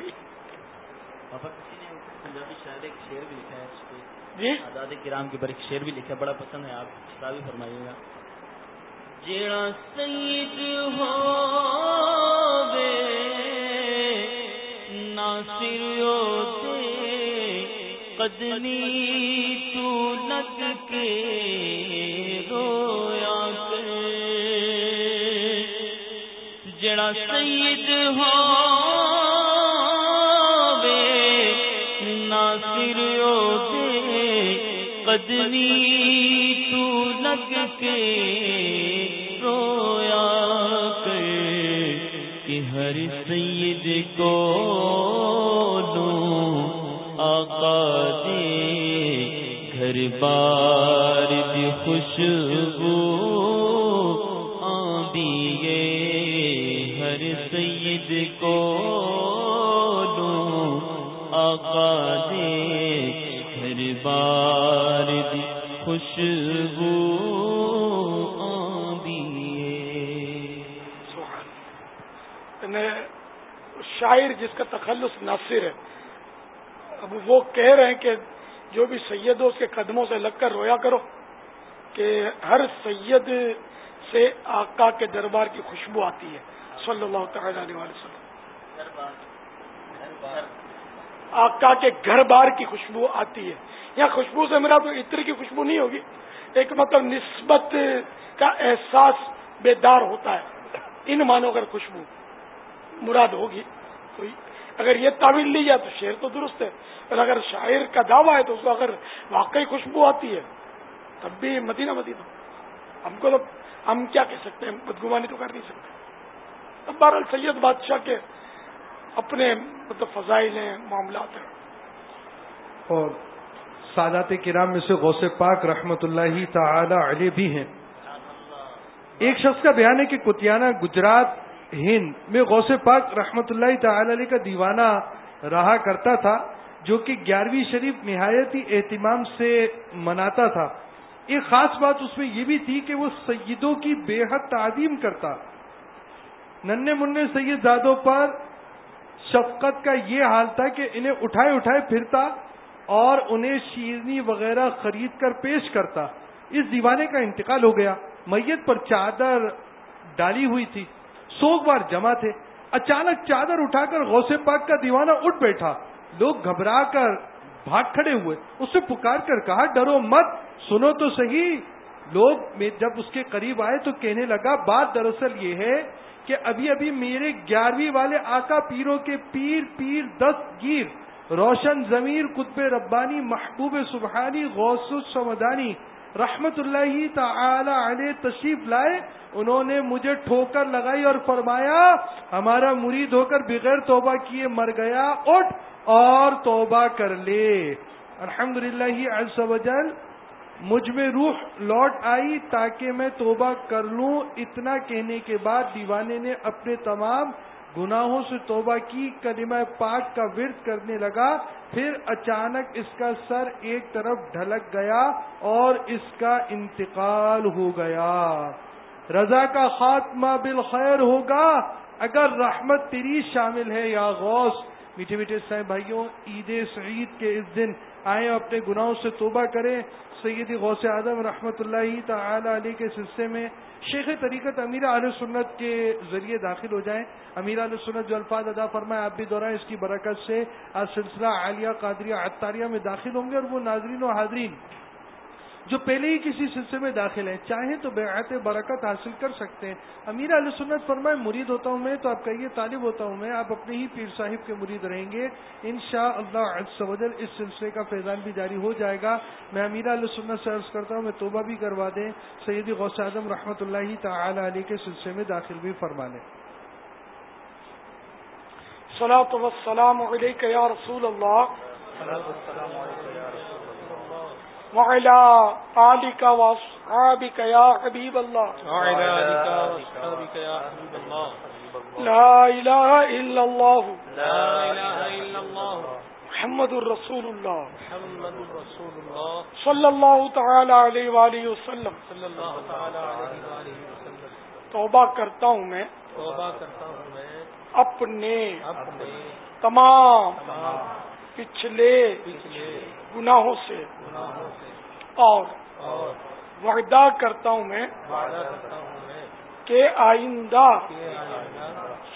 جی؟ آزاد کرام کے بڑے شعر بھی لکھا، بڑا پسند ہے، آپ بھی فرمائیے گا۔ جیڑا سید ہو قدنی تو لگ کے رویا کر۔ جڑا سید ہو قدنی تو لگ کے رویا کر کہ ہر سید کو بار دی خوشبو آدیے ہر سید کو آقا دے ہر بار خوشبو شاعر جس کا تخلص ناصر ہے اب وہ کہہ رہے ہیں کہ جو بھی سید ہو اس کے قدموں سے لگ کر رویا کرو کہ ہر سید سے آقا کے دربار کی خوشبو آتی ہے۔ صلی اللہ تعالی علیہ وسلم۔ آقا کے گھر بار کی خوشبو آتی ہے۔ یہاں خوشبو سے میرا تو عطر کی خوشبو نہیں ہوگی۔ ایک مطلب نسبت کا احساس بیدار ہوتا ہے۔ ان مانو کر خوشبو مراد ہوگی۔ تو اگر یہ تعویل لی جائے تو شعر تو درست ہے، اور اگر شاعر کا دعویٰ ہے تو اس کو اگر واقعی خوشبو آتی ہے، تب بھی مدینہ مدینہ۔ ہم کو تو، ہم کیا کہہ سکتے ہیں؟ بدگمانی تو کر نہیں سکتے۔ اب بہرحال سید بادشاہ کے اپنے مطلب فضائل ہیں، معاملات ہیں۔ اور سادات کرام میں سے غوث پاک رحمت اللہ تعالی علیہ بھی ہیں۔ ایک شخص کا بیان ہے کہ کتیانہ گجرات ہند میں غوث پاک رحمت اللہ تعالی علیہ کا دیوانہ رہا کرتا تھا، جو کہ گیارہویں شریف نہایت ہی اہتمام سے مناتا تھا۔ ایک خاص بات اس میں یہ بھی تھی کہ وہ سیدوں کی بے حد تعظیم کرتا۔ ننے منع سید زادوں پر شفقت کا یہ حال تھا کہ انہیں اٹھائے اٹھائے پھرتا۔ اور انہیں شیرنی وغیرہ خرید کر پیش کرتا۔ اس دیوانے کا انتقال ہو گیا۔ میت پر چادر ڈالی ہوئی تھی۔ سوگ بار جمع تھے۔ اچانک چادر اٹھا کر غوث پاک کا دیوانہ اٹھ بیٹھا۔ لوگ گھبرا کر بھاگ کھڑے ہوئے۔ اسے پکار کر کہا، ڈرو مت، سنو تو صحیح۔ لوگ جب اس کے قریب آئے تو کہنے لگا، بات دراصل یہ ہے کہ ابھی ابھی میرے گیارہویں والے آقا پیروں کے پیر پیر دس گیر۔ روشن ضمیر قطب ربانی محبوب سبحانی غوث السمدانی رحمت اللہ تعالی علیہ تشریف لائے۔ انہوں نے مجھے ٹھوکر لگائی اور فرمایا، ہمارا مرید ہو کر بغیر توبہ کیے مر گیا، اٹھ اور توبہ کر لے۔ الحمد للہ مجھ میں روح لوٹ آئی تاکہ میں توبہ کر لوں۔ اتنا کہنے کے بعد دیوانے نے اپنے تمام گناہوں سے توبہ کی، کلمہ پاک کا ورد کرنے لگا، پھر اچانک اس کا سر ایک طرف ڈھلک گیا اور اس کا انتقال ہو گیا۔ رضا کا خاتمہ بالخیر ہوگا۔ اگر رحمت تیری شامل ہے یا غوث۔ میٹھے میٹھے صاحب بھائیوں، عید سعید کے اس دن آئے اپنے گناہوں سے توبہ کریں۔ سیدی غوث اعظم رحمۃ اللہ تعالی علیہ کے سلسلے میں شیخ طریقت امیر علیہ سنت کے ذریعے داخل ہو جائیں۔ امیر علیہ سنت جو الفاظ ادا فرمائے، آپ بھی دوران اس کی برکت سے آج سلسلہ عالیہ قادریہ عطاریہ میں داخل ہوں گے اور وہ ناظرین و حاضرین جو پہلے ہی کسی سلسلے میں داخل ہیں۔ چاہیں تو بیعت برکت حاصل کر سکتے ہیں۔ امیر علیہ سنت فرمائے مرید ہوتا ہوں میں تو آپ کہیے طالب ہوتا ہوں میں آپ اپنے ہی پیر صاحب کے مرید رہیں گے۔ ان شاء اللہ اس سلسلے کا فیضان بھی جاری ہو جائے گا۔ میں امیر علیہ سنت سے عرض کرتا ہوں میں توبہ بھی کروا دیں۔ سیدی غوث اعظم رحمۃ اللہ تعالی علی کے سلسلے میں داخل بھی فرما لیں۔ رسول اللہ۔ وعلى آلك وأصحابك يا حبيب الله. وعلى آلك وأصحابك يا حبيب الله. لا إله إلا الله. لا إله إلا الله. محمد رسول الله. محمد رسول الله. صلى الله تعالى عليه وآله وسلم. صلى الله تعالى عليه وآله وسلم. توبہ کرتا ہوں میں. توبہ کرتا ہوں میں. اپنے اپنے تمام تمام پچھلے پچھلے گناہوں سے۔ اور وعدہ کرتا ہوں میں کہ آئندہ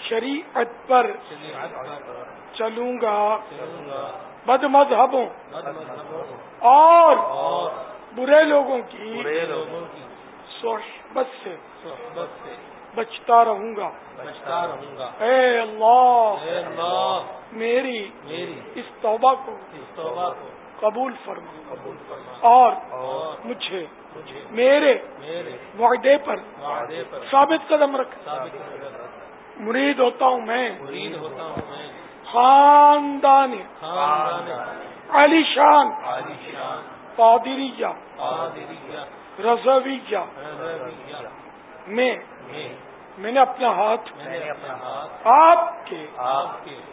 شریعت پر چلوں گا۔ بد مذہبوں اور برے لوگوں کی صحبت سے بچتا رہوں گا۔ بچتا رہوں گا اے اللہ میری اس توبہ کو اس توبہ کو قبول فرما اور مجھے میرے وعدے پر ثابت قدم رکھ۔ مرید ہوتا ہوں میں۔ خاندان۔ علی شان۔ قادریہ۔ رضویہ۔ رضویہ۔ میں میں نے اپنا ہاتھ آپ کے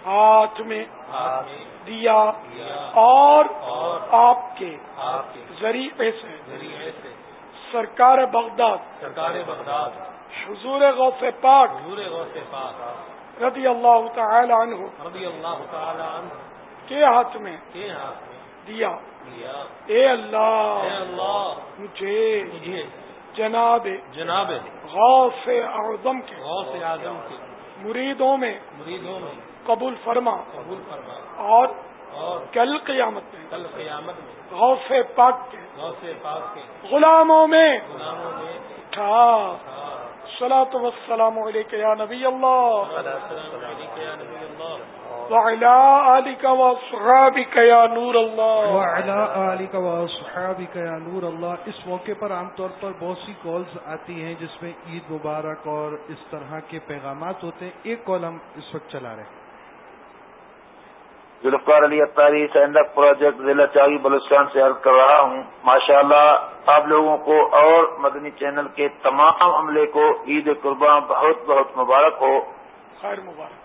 ہاتھ میں دیا اور آپ کے ذریعے سے سرکار بغداد سرکار بغداد حضور غوث پاک حضور غوث پاک رضی اللہ تعالی عنہ رضی اللہ تعالی عنہ کے ہاتھ میں کے ہاتھ میں دیا۔ دیا۔ اے اللہ اے اللہ مجھے مجھے جناب جناب غوث اعظم کے غوث اعظم کے مریدوں میں مریدوں میں قبول فرما قبول فرما اور اور کل قیامت میں کل قیامت میں غوث پاک کے غوث پاک کے غلاموں میں غلاموں میں اٹھا۔ صلاۃ وسلام علیک یا نبی اللہ۔ وعلى آلك وصحابك يا نور اللہ وعلى آلك وصحابك يا نور اللہ اس موقع پر عام طور پر بہت سی کالز آتی ہیں جس میں عید مبارک اور اس طرح کے پیغامات ہوتے ہیں. ایک کال ہم اس وقت چلا رہے ہیں. ذوالفقار علی اطاری سینڈک پروجیکٹ ضلع چاوی بلوچستان سے عرض کر رہا ہوں. ماشاءاللہ آپ لوگوں کو اور مدنی چینل کے تمام عملے کو عید قربان بہت بہت مبارک ہو. خیر مبارک.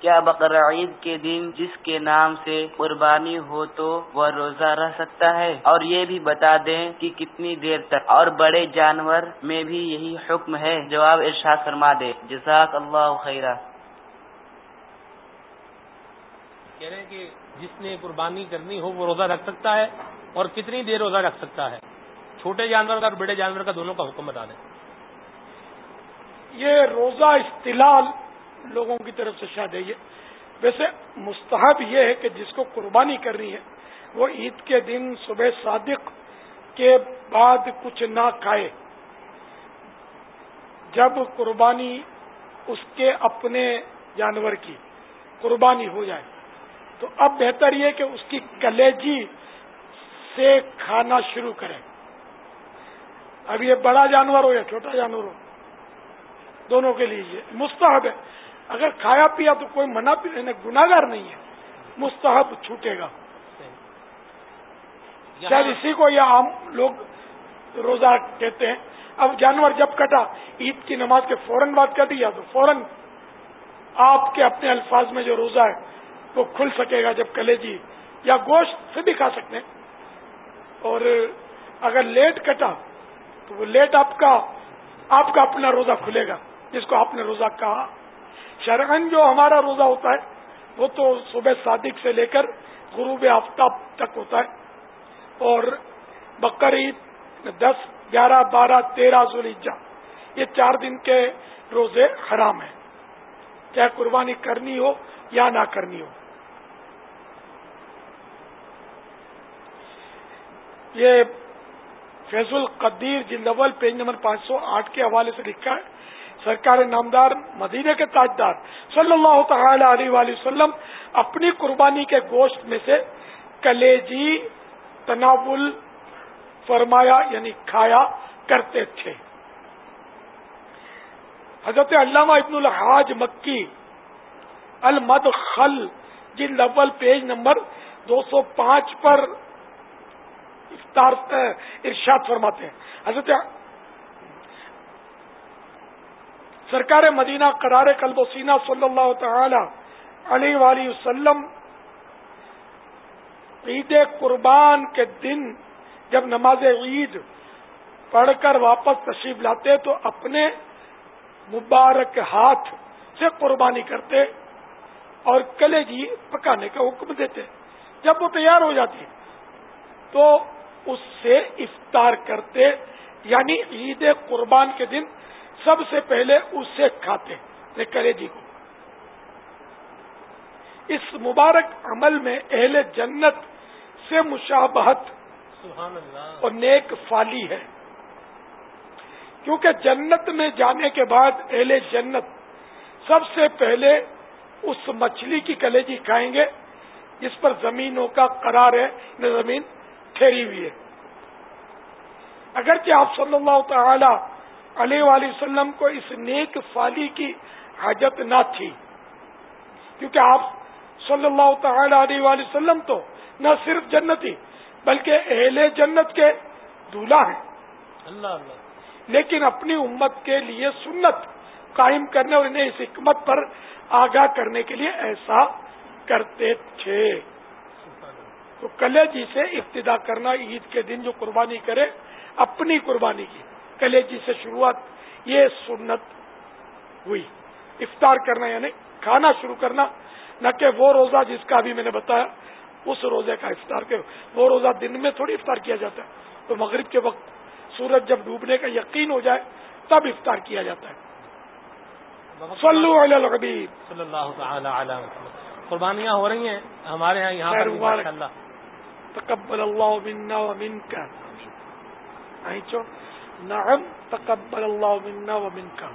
کیا بقرعید کے دن جس کے نام سے قربانی ہو تو وہ روزہ رہ سکتا ہے؟ اور یہ بھی بتا دیں کہ کتنی دیر تک۔ اور بڑے جانور میں بھی یہی حکم ہے۔ جواب ارشاد فرما دے۔ جزاک اللہ خیرہ۔ کہہ رہے ہیں کہ جس نے قربانی کرنی ہو وہ روزہ رکھ سکتا ہے اور کتنی دیر روزہ رکھ سکتا ہے؟ چھوٹے جانور کا اور بڑے جانور کا دونوں کا حکم بتا دیں۔ یہ روزہ استلال لوگوں کی طرف سے شاید ہے یہ۔ ویسے مستحب یہ ہے کہ جس کو قربانی کرنی ہے، وہ عید کے دن صبح صادق کے بعد کچھ نہ کھائے۔ جب قربانی اس کے اپنے جانور کی قربانی ہو جائے، تو اب بہتر یہ کہ اس کی کلیجی سے کھانا شروع کریں اب یہ بڑا جانور ہو یا چھوٹا جانور ہو، دونوں کے لیے یہ مستحب ہے۔ اگر کھایا پیا تو کوئی منع گناگار نہیں ہے۔ مستحب چھوٹے گا۔ شاید اسی کو یہ عام لوگ روزہ کہتے ہیں۔ اب جانور جب کٹا عید کی نماز کے فوراً بات کر دیا تو فوراً آپ کے اپنے الفاظ میں جو روزہ ہے وہ کھل سکے گا جب کلیجی یا گوشت سے بھی کھا سکتے ہیں۔ اور اگر لیٹ کٹا تو وہ لیٹ آپ کا آپ کا اپنا روزہ کھلے گا جس کو آپ نے روزہ کہا۔ شرغن جو ہمارا روزہ ہوتا ہے، وہ تو صبح صادق سے لے کر غروب آفتاب تک ہوتا ہے۔ اور بقرعید دس، گیارہ، بارہ، تیرہ ذوالجا یہ چار دن کے روزے حرام ہیں۔ چاہے قربانی کرنی ہو یا نہ کرنی ہو۔ یہ فیض القدیر جلد اول، پیج نمبر پانچ سو آٹھ کے حوالے سے لکھا ہے۔ سرکار نامدار مدینے کے تاجدار صلی اللہ تعالی علیہ وآلہ وسلم اپنی قربانی کے گوشت میں سے کلیجی تناول فرمایا یعنی کھایا کرتے تھے۔ حضرت علامہ ابن الحاج مکی المد خل جن اول پیج نمبر دو سو پانچ پر افطار ارشاد فرماتے ہیں۔ حضرت سرکار مدینہ قرار قلب و سینہ صلی اللہ تعالی علیہ وآلہ وسلم عید قربان کے دن جب نماز عید پڑھ کر واپس تشریف لاتے تو اپنے مبارک ہاتھ سے قربانی کرتے اور کلے جی پکانے کا حکم دیتے۔ جب وہ تیار ہو جاتی تو اس سے افطار کرتے یعنی عید قربان کے دن سب سے پہلے اس سے کھاتے کرے جی کو۔ اس مبارک عمل میں اہل جنت سے مشابہت اور نیک فالی ہے۔ کیونکہ جنت میں جانے کے بعد اہل جنت سب سے پہلے اس مچھلی کی کلیجی کھائیں گے، جس پر زمینوں کا قرار ہے نہ زمین ٹھہری ہوئی ہے۔ اگرچہ آپ صلی اللہ تعالی علیہ وآلہ وسلم کو اس نیک فالی کی حاجت نہ تھی۔ کیونکہ آپ صلی اللہ تعالی علیہ وآلہ وسلم تو نہ صرف جنتی بلکہ اہل جنت کے دولہا ہیں۔ اللہ اللہ۔ لیکن اپنی امت کے لیے سنت قائم کرنے اور انہیں اس حکمت پر آگاہ کرنے کے لیے ایسا کرتے تھے۔ تو کلے جی سے ابتدا کرنا عید کے دن جو قربانی کرے اپنی قربانی کی۔ کلیجی سے شروعات یہ سنت ہوئی۔ افطار کرنا یعنی کھانا شروع کرنا نہ کہ وہ روزہ جس کا ابھی میں نے بتایا اس روزے کا افطار کے وہ روزہ دن میں تھوڑی افطار کیا جاتا ہے۔ تو مغرب کے وقت سورج جب ڈوبنے کا یقین ہو جائے تب افطار کیا جاتا ہے۔ صلو علی الحبیب۔ صلی اللہ تعالی علی قربانیاں ہو رہی ہیں ہمارے یہاں یہاں تقبل اللہ منا و منکا۔ نعم تقبل اللہ منا و منکا.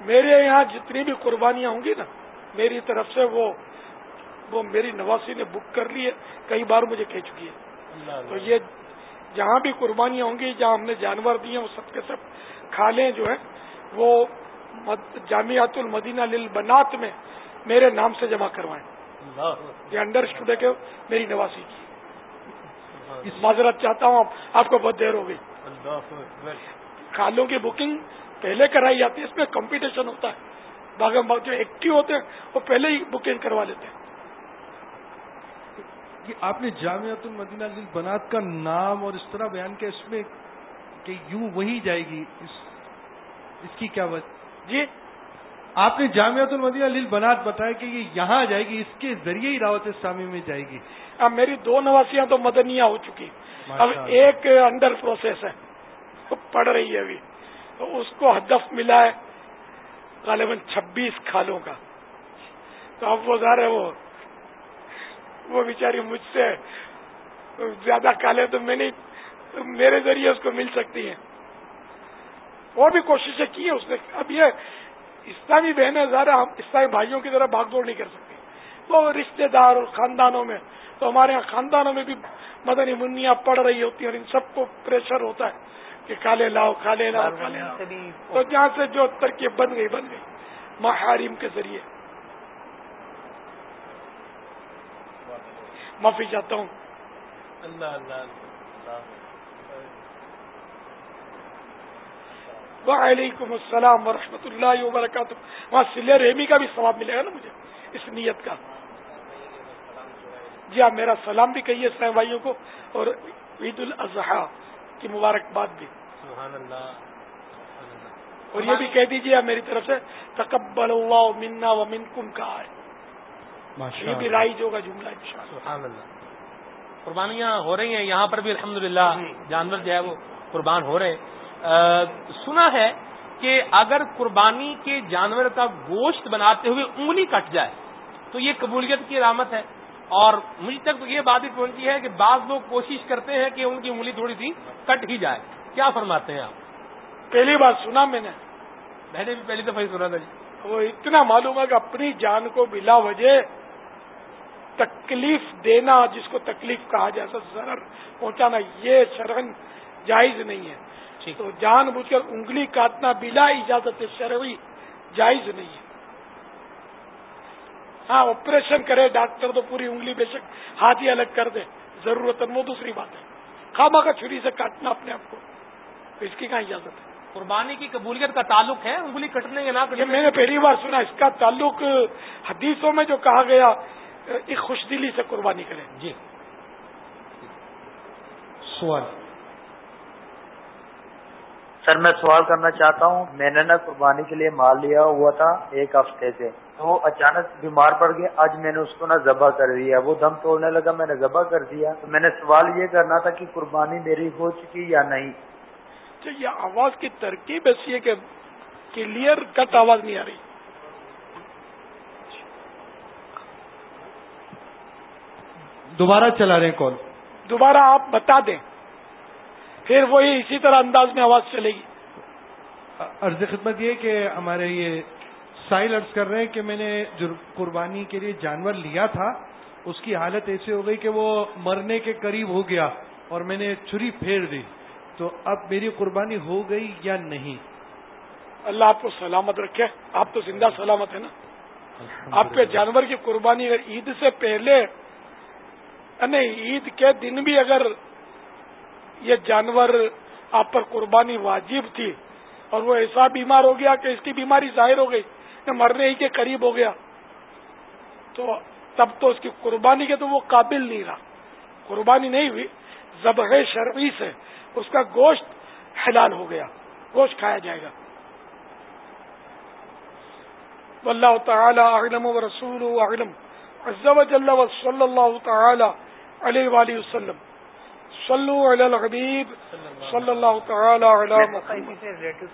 میرے یہاں جتنی بھی قربانیاں ہوں گی نا میری طرف سے وہ وہ میری نواسی نے بک کر لی ہے کئی بار مجھے کہہ چکی ہے۔ تو یہ جہاں بھی قربانیاں ہوں گی جہاں ہم نے جانور دیے وہ سب کے سب کھالیں جو ہے وہ جامعات المدینہ للبنات میں میرے نام سے جمع کروائیں۔ یہ انڈر اسٹوڈے کے میری نواسی کی۔ اس معذرت چاہتا ہوں آپ کو بہت دیر ہو گئی۔ کھالوں کی بکنگ پہلے کرائی جاتی ہے اس میں کمپٹیشن ہوتا ہے۔ باغ جو ایکٹیو ہوتے ہیں وہ پہلے ہی بکنگ کروا لیتے ہیں۔ آپ نے جامعت المدینہ بنات کا نام اور اس طرح بیان کیا اس میں کہ یوں وہی جائے گی اس اس کی کیا وجہ؟ جی آپ نے جامعت المدینہ لیل بنات بتایا کہ یہ یہاں جائے گی اس کے ذریعے ہی راوت اسلامی میں جائے گی۔ اب میری دو نواسیاں تو مدنیاں ہو چکی۔ اب ایک انڈر پروسیس ہے پڑھ رہی ہے ابھی۔ تو اس کو ہدف ملا ہے غالباً چھبیس کھالوں کا۔ تو اب وہ ظاہر ہے وہ وہ بیچاری مجھ سے زیادہ کالے تو میں نہیں میرے ذریعے اس کو مل سکتی ہیں۔ اور بھی کوششیں کی ہیں اس نے۔ اب یہ اسلامی بہنیں زیادہ ہم اسلامی بھائیوں کی طرح بھاگ دوڑ نہیں کر سکتے تو رشتے دار اور خاندانوں میں تو ہمارے یہاں خاندانوں میں بھی مدنی منیاں پڑ رہی ہوتی ہیں اور ان سب کو پریشر ہوتا ہے کہ کالے لاؤ کالے لاؤ کالے لاؤ۔ تو جہاں سے جو ترکیب بن گئی بن گئی۔ محارم کے ذریعے۔ معافی چاہتا ہوں۔ اللہ اللہ۔ وعلیکم السلام ورحمۃ اللہ وبرکاتہ۔ وہاں سلیہ رحمی کا بھی ثواب ملے گا نا مجھے اس نیت کا۔ جی آپ میرا سلام بھی کہیے اسلام بھائیوں کو اور عید الاضحیٰ کی مبارکباد بھی۔ سبحان اللہ اور یہ بھی کہہ دیجیے آپ میری طرف سے تقبل اللہ منا و من کم کا ہے یہ بھی رائج ہوگا جملہ سبحان اللہ۔ قربانیاں ہو رہی ہیں یہاں پر بھی الحمدللہ جانور جو ہے وہ قربان ہو رہے ہیں۔ سنا ہے کہ اگر قربانی کے جانور کا گوشت بناتے ہوئے انگلی کٹ جائے تو یہ قبولیت کی علامت ہے۔ اور مجھ تک تو یہ بات بھی پہنچی ہے کہ بعض لوگ کوشش کرتے ہیں کہ ان کی انگلی تھوڑی سی کٹ ہی جائے۔ کیا فرماتے ہیں آپ؟ پہلی بار سنا میں نے۔ میں نے بھی پہلی دفعہ ہی سنا تھا جی۔ وہ اتنا معلوم ہے کہ اپنی جان کو بلا وجہ تکلیف دینا جس کو تکلیف کہا جائے ضرر پہنچانا یہ شرن جائز نہیں ہے۔ تو جان بوجھ کر انگلی کاٹنا بلا اجازت شرعی جائز نہیں ہے۔ ہاں آپریشن کرے ڈاکٹر تو پوری انگلی بے شک ہاتھ ہی الگ کر دے۔ ضرورت وہ دوسری بات ہے۔ خامہ کا چھری سے کاٹنا اپنے آپ کو۔ اس کی کہاں اجازت ہے؟ قربانی کی قبولیت کا تعلق ہے انگلی کٹنے کے نہ میں نے پہلی بار سنا اس کا تعلق حدیثوں میں جو کہا گیا ایک خوش دلی سے قربانی کریں۔ جی۔ سوال۔ سر میں سوال کرنا چاہتا ہوں میں نے نا قربانی کے لیے مال لیا ہوا تھا ایک ہفتے سے تو وہ اچانک بیمار پڑ گیا آج میں نے اس کو نا ذبح کر دیا وہ دم توڑنے لگا میں نے ذبح کر دیا تو میں نے سوال یہ کرنا تھا کہ قربانی میری ہو چکی یا نہیں؟ اچھا، یہ آواز کی ترکیب ایسی ہے کہ کلیئر کٹ آواز نہیں آ رہی۔ دوبارہ چلا رہے کال۔ دوبارہ آپ بتا دیں۔ پھر وہی اسی طرح انداز میں آواز چلے گی۔ عرض خدمت یہ کہ ہمارے یہ سائل عرض کر رہے ہیں کہ میں نے جو قربانی کے لیے جانور لیا تھا اس کی حالت ایسی ہو گئی کہ وہ مرنے کے قریب ہو گیا اور میں نے چھری پھیر دی۔ تو اب میری قربانی ہو گئی یا نہیں؟ اللہ آپ کو سلامت رکھے۔ آپ تو زندہ سلامت ہے نا؟ آپ کے جانور کی قربانی اگر عید سے پہلے نہیں عید کے دن بھی اگر یہ جانور آپ پر قربانی واجب تھی اور وہ ایسا بیمار ہو گیا کہ اس کی بیماری ظاہر ہو گئی مرنے ہی کے قریب ہو گیا۔ تو تب تو اس کی قربانی کے تو وہ قابل نہیں رہا۔ قربانی نہیں ہوئی، ذبح شرعی سے اس کا گوشت حلال ہو گیا، گوشت کھایا جائے گا۔ اللہ تعالی اعلم و رسول اعلم۔ عز و جل و صلی اللہ تعالی علیہ وآلہ وسلم۔ صلو علی الحبیب صلی اللہ تعالی علی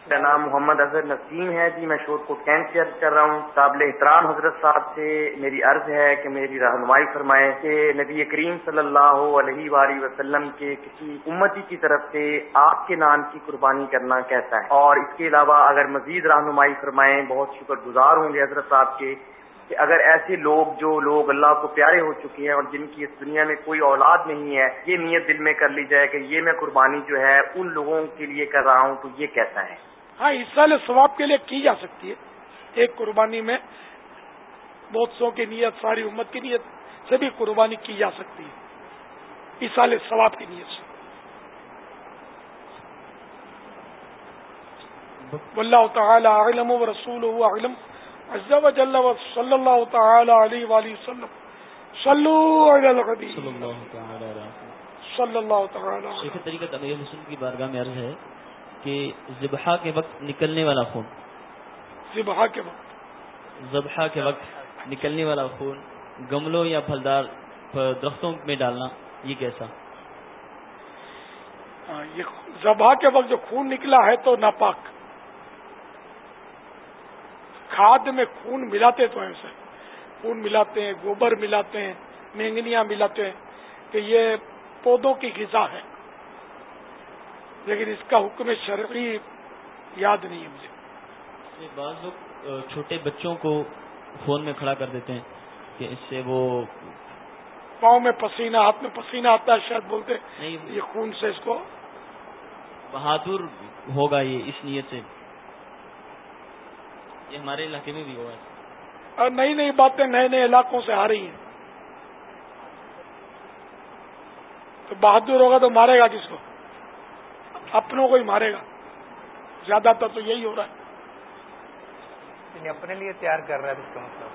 میرا نام محمد اظہر نسیم ہے جی میں شوٹ کو عرض کر رہا ہوں۔ قابل احترام حضرت صاحب سے میری عرض ہے کہ میری رہنمائی فرمائے کہ نبی کریم صلی اللہ علیہ وآلہ وسلم کے کسی امتی کی طرف سے آپ کے نام کی قربانی کرنا کیسا ہے۔ اور اس کے علاوہ اگر مزید رہنمائی فرمائیں بہت شکر گزار ہوں گے حضرت صاحب کے۔ کہ اگر ایسے لوگ جو لوگ اللہ کو پیارے ہو چکے ہیں اور جن کی اس دنیا میں کوئی اولاد نہیں ہے، یہ نیت دل میں کر لی جائے کہ یہ میں قربانی جو ہے ان لوگوں کے لیے کر رہا ہوں تو یہ کیسا ہے؟ ہاں اس سال ثواب کے لیے کی جا سکتی ہے؟ ایک قربانی میں بہت سو کی نیت، ساری امت کی نیت سے بھی قربانی کی جا سکتی ہے۔ اس سال ثواب کی نیت سے۔ واللہ تعالی علم و رسول علم عز و جل و صلی اللہ تعالی علیہ وآلہ وسلم صلو علی الحبیب صلی اللہ تعالی شیخ طریقہ مسلم کی بارگاہ میں عرض ہے کہ ذبحہ کے وقت نکلنے والا خون. ذبحہ کے وقت. ذبحہ کے وقت نکلنے والا خون گملوں یا پھلدار درختوں میں ڈالنا یہ کیسا؟ یہ ذبح کے وقت جو خون نکلا ہے تو ناپاک. کھاد میں خون ملاتے تو ایسے خون ملاتے ہیں گوبر ملاتے ہیں مینگنیاں ملاتے ہیں کہ یہ پودوں کی غذا ہے۔ لیکن اس کا حکم شرعی یاد نہیں ہے مجھے۔ بعض لوگ چھوٹے بچوں کو فون میں کھڑا کر دیتے ہیں کہ اس سے وہ پاؤں میں پسینہ ہاتھ میں پسینہ آتا ہے شاید بولتے۔ یہ خون سے اس کو بہادر ہوگا یہ اس نیت سے۔ یہ ہمارے علاقے میں بھی ہوا نئی نئی باتیں نئے نئے علاقوں سے آ رہی ہیں۔ تو بہادر ہوگا تو مارے گا کس کو؟ اپنوں کو ہی مارے گا۔ زیادہ تر تو یہی ہو رہا ہے۔ یعنی اپنے لیے تیار کر رہا ہے اس کا مطلب۔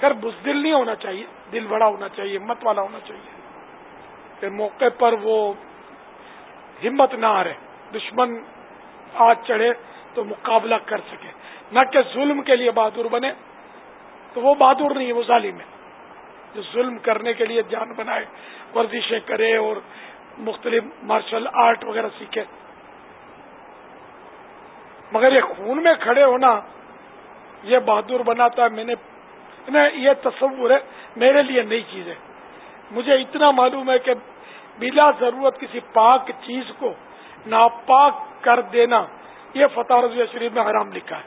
خیر بزدل نہیں ہونا چاہیے۔ دل بڑا ہونا چاہیے ہمت والا ہونا چاہیے۔ کہ موقع پر وہ ہمت نہ آ رہے دشمن آج چڑھے تو مقابلہ کر سکے۔ نہ کہ ظلم کے لیے بہادر بنے، تو وہ بہادر نہیں ہے وہ ظالم ہے۔ جو ظلم کرنے کے لیے جان بنائے، ورزشیں کرے اور مختلف مارشل آرٹ وغیرہ سیکھے۔ مگر یہ خون میں کھڑے ہونا، یہ بہادر بناتا ہے، میں نے یہ تصور ہے، میرے لیے نئی چیز ہے۔ مجھے اتنا معلوم ہے کہ بلا ضرورت کسی پاک چیز کو، ناپاک کر دینا۔ یہ فتح رضویہ شریف میں حرام لکھا ہے۔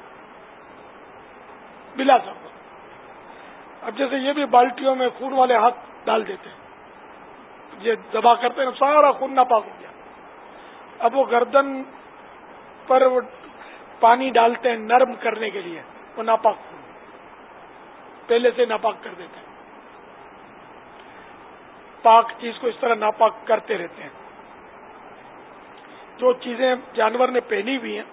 بلا ضرورت اب جیسے یہ بھی بالٹیوں میں خون والے ہاتھ ڈال دیتے ہیں۔ یہ دبا کرتے ہیں سارا خون ناپاک ہو گیا۔ اب وہ گردن پر پانی ڈالتے ہیں نرم کرنے کے لیے، وہ ناپاک خون۔ پہلے سے ناپاک کر دیتے ہیں۔ پاک چیز کو اس طرح ناپاک کرتے رہتے ہیں۔ جو چیزیں جانور نے پہنی ہوئی ہیں،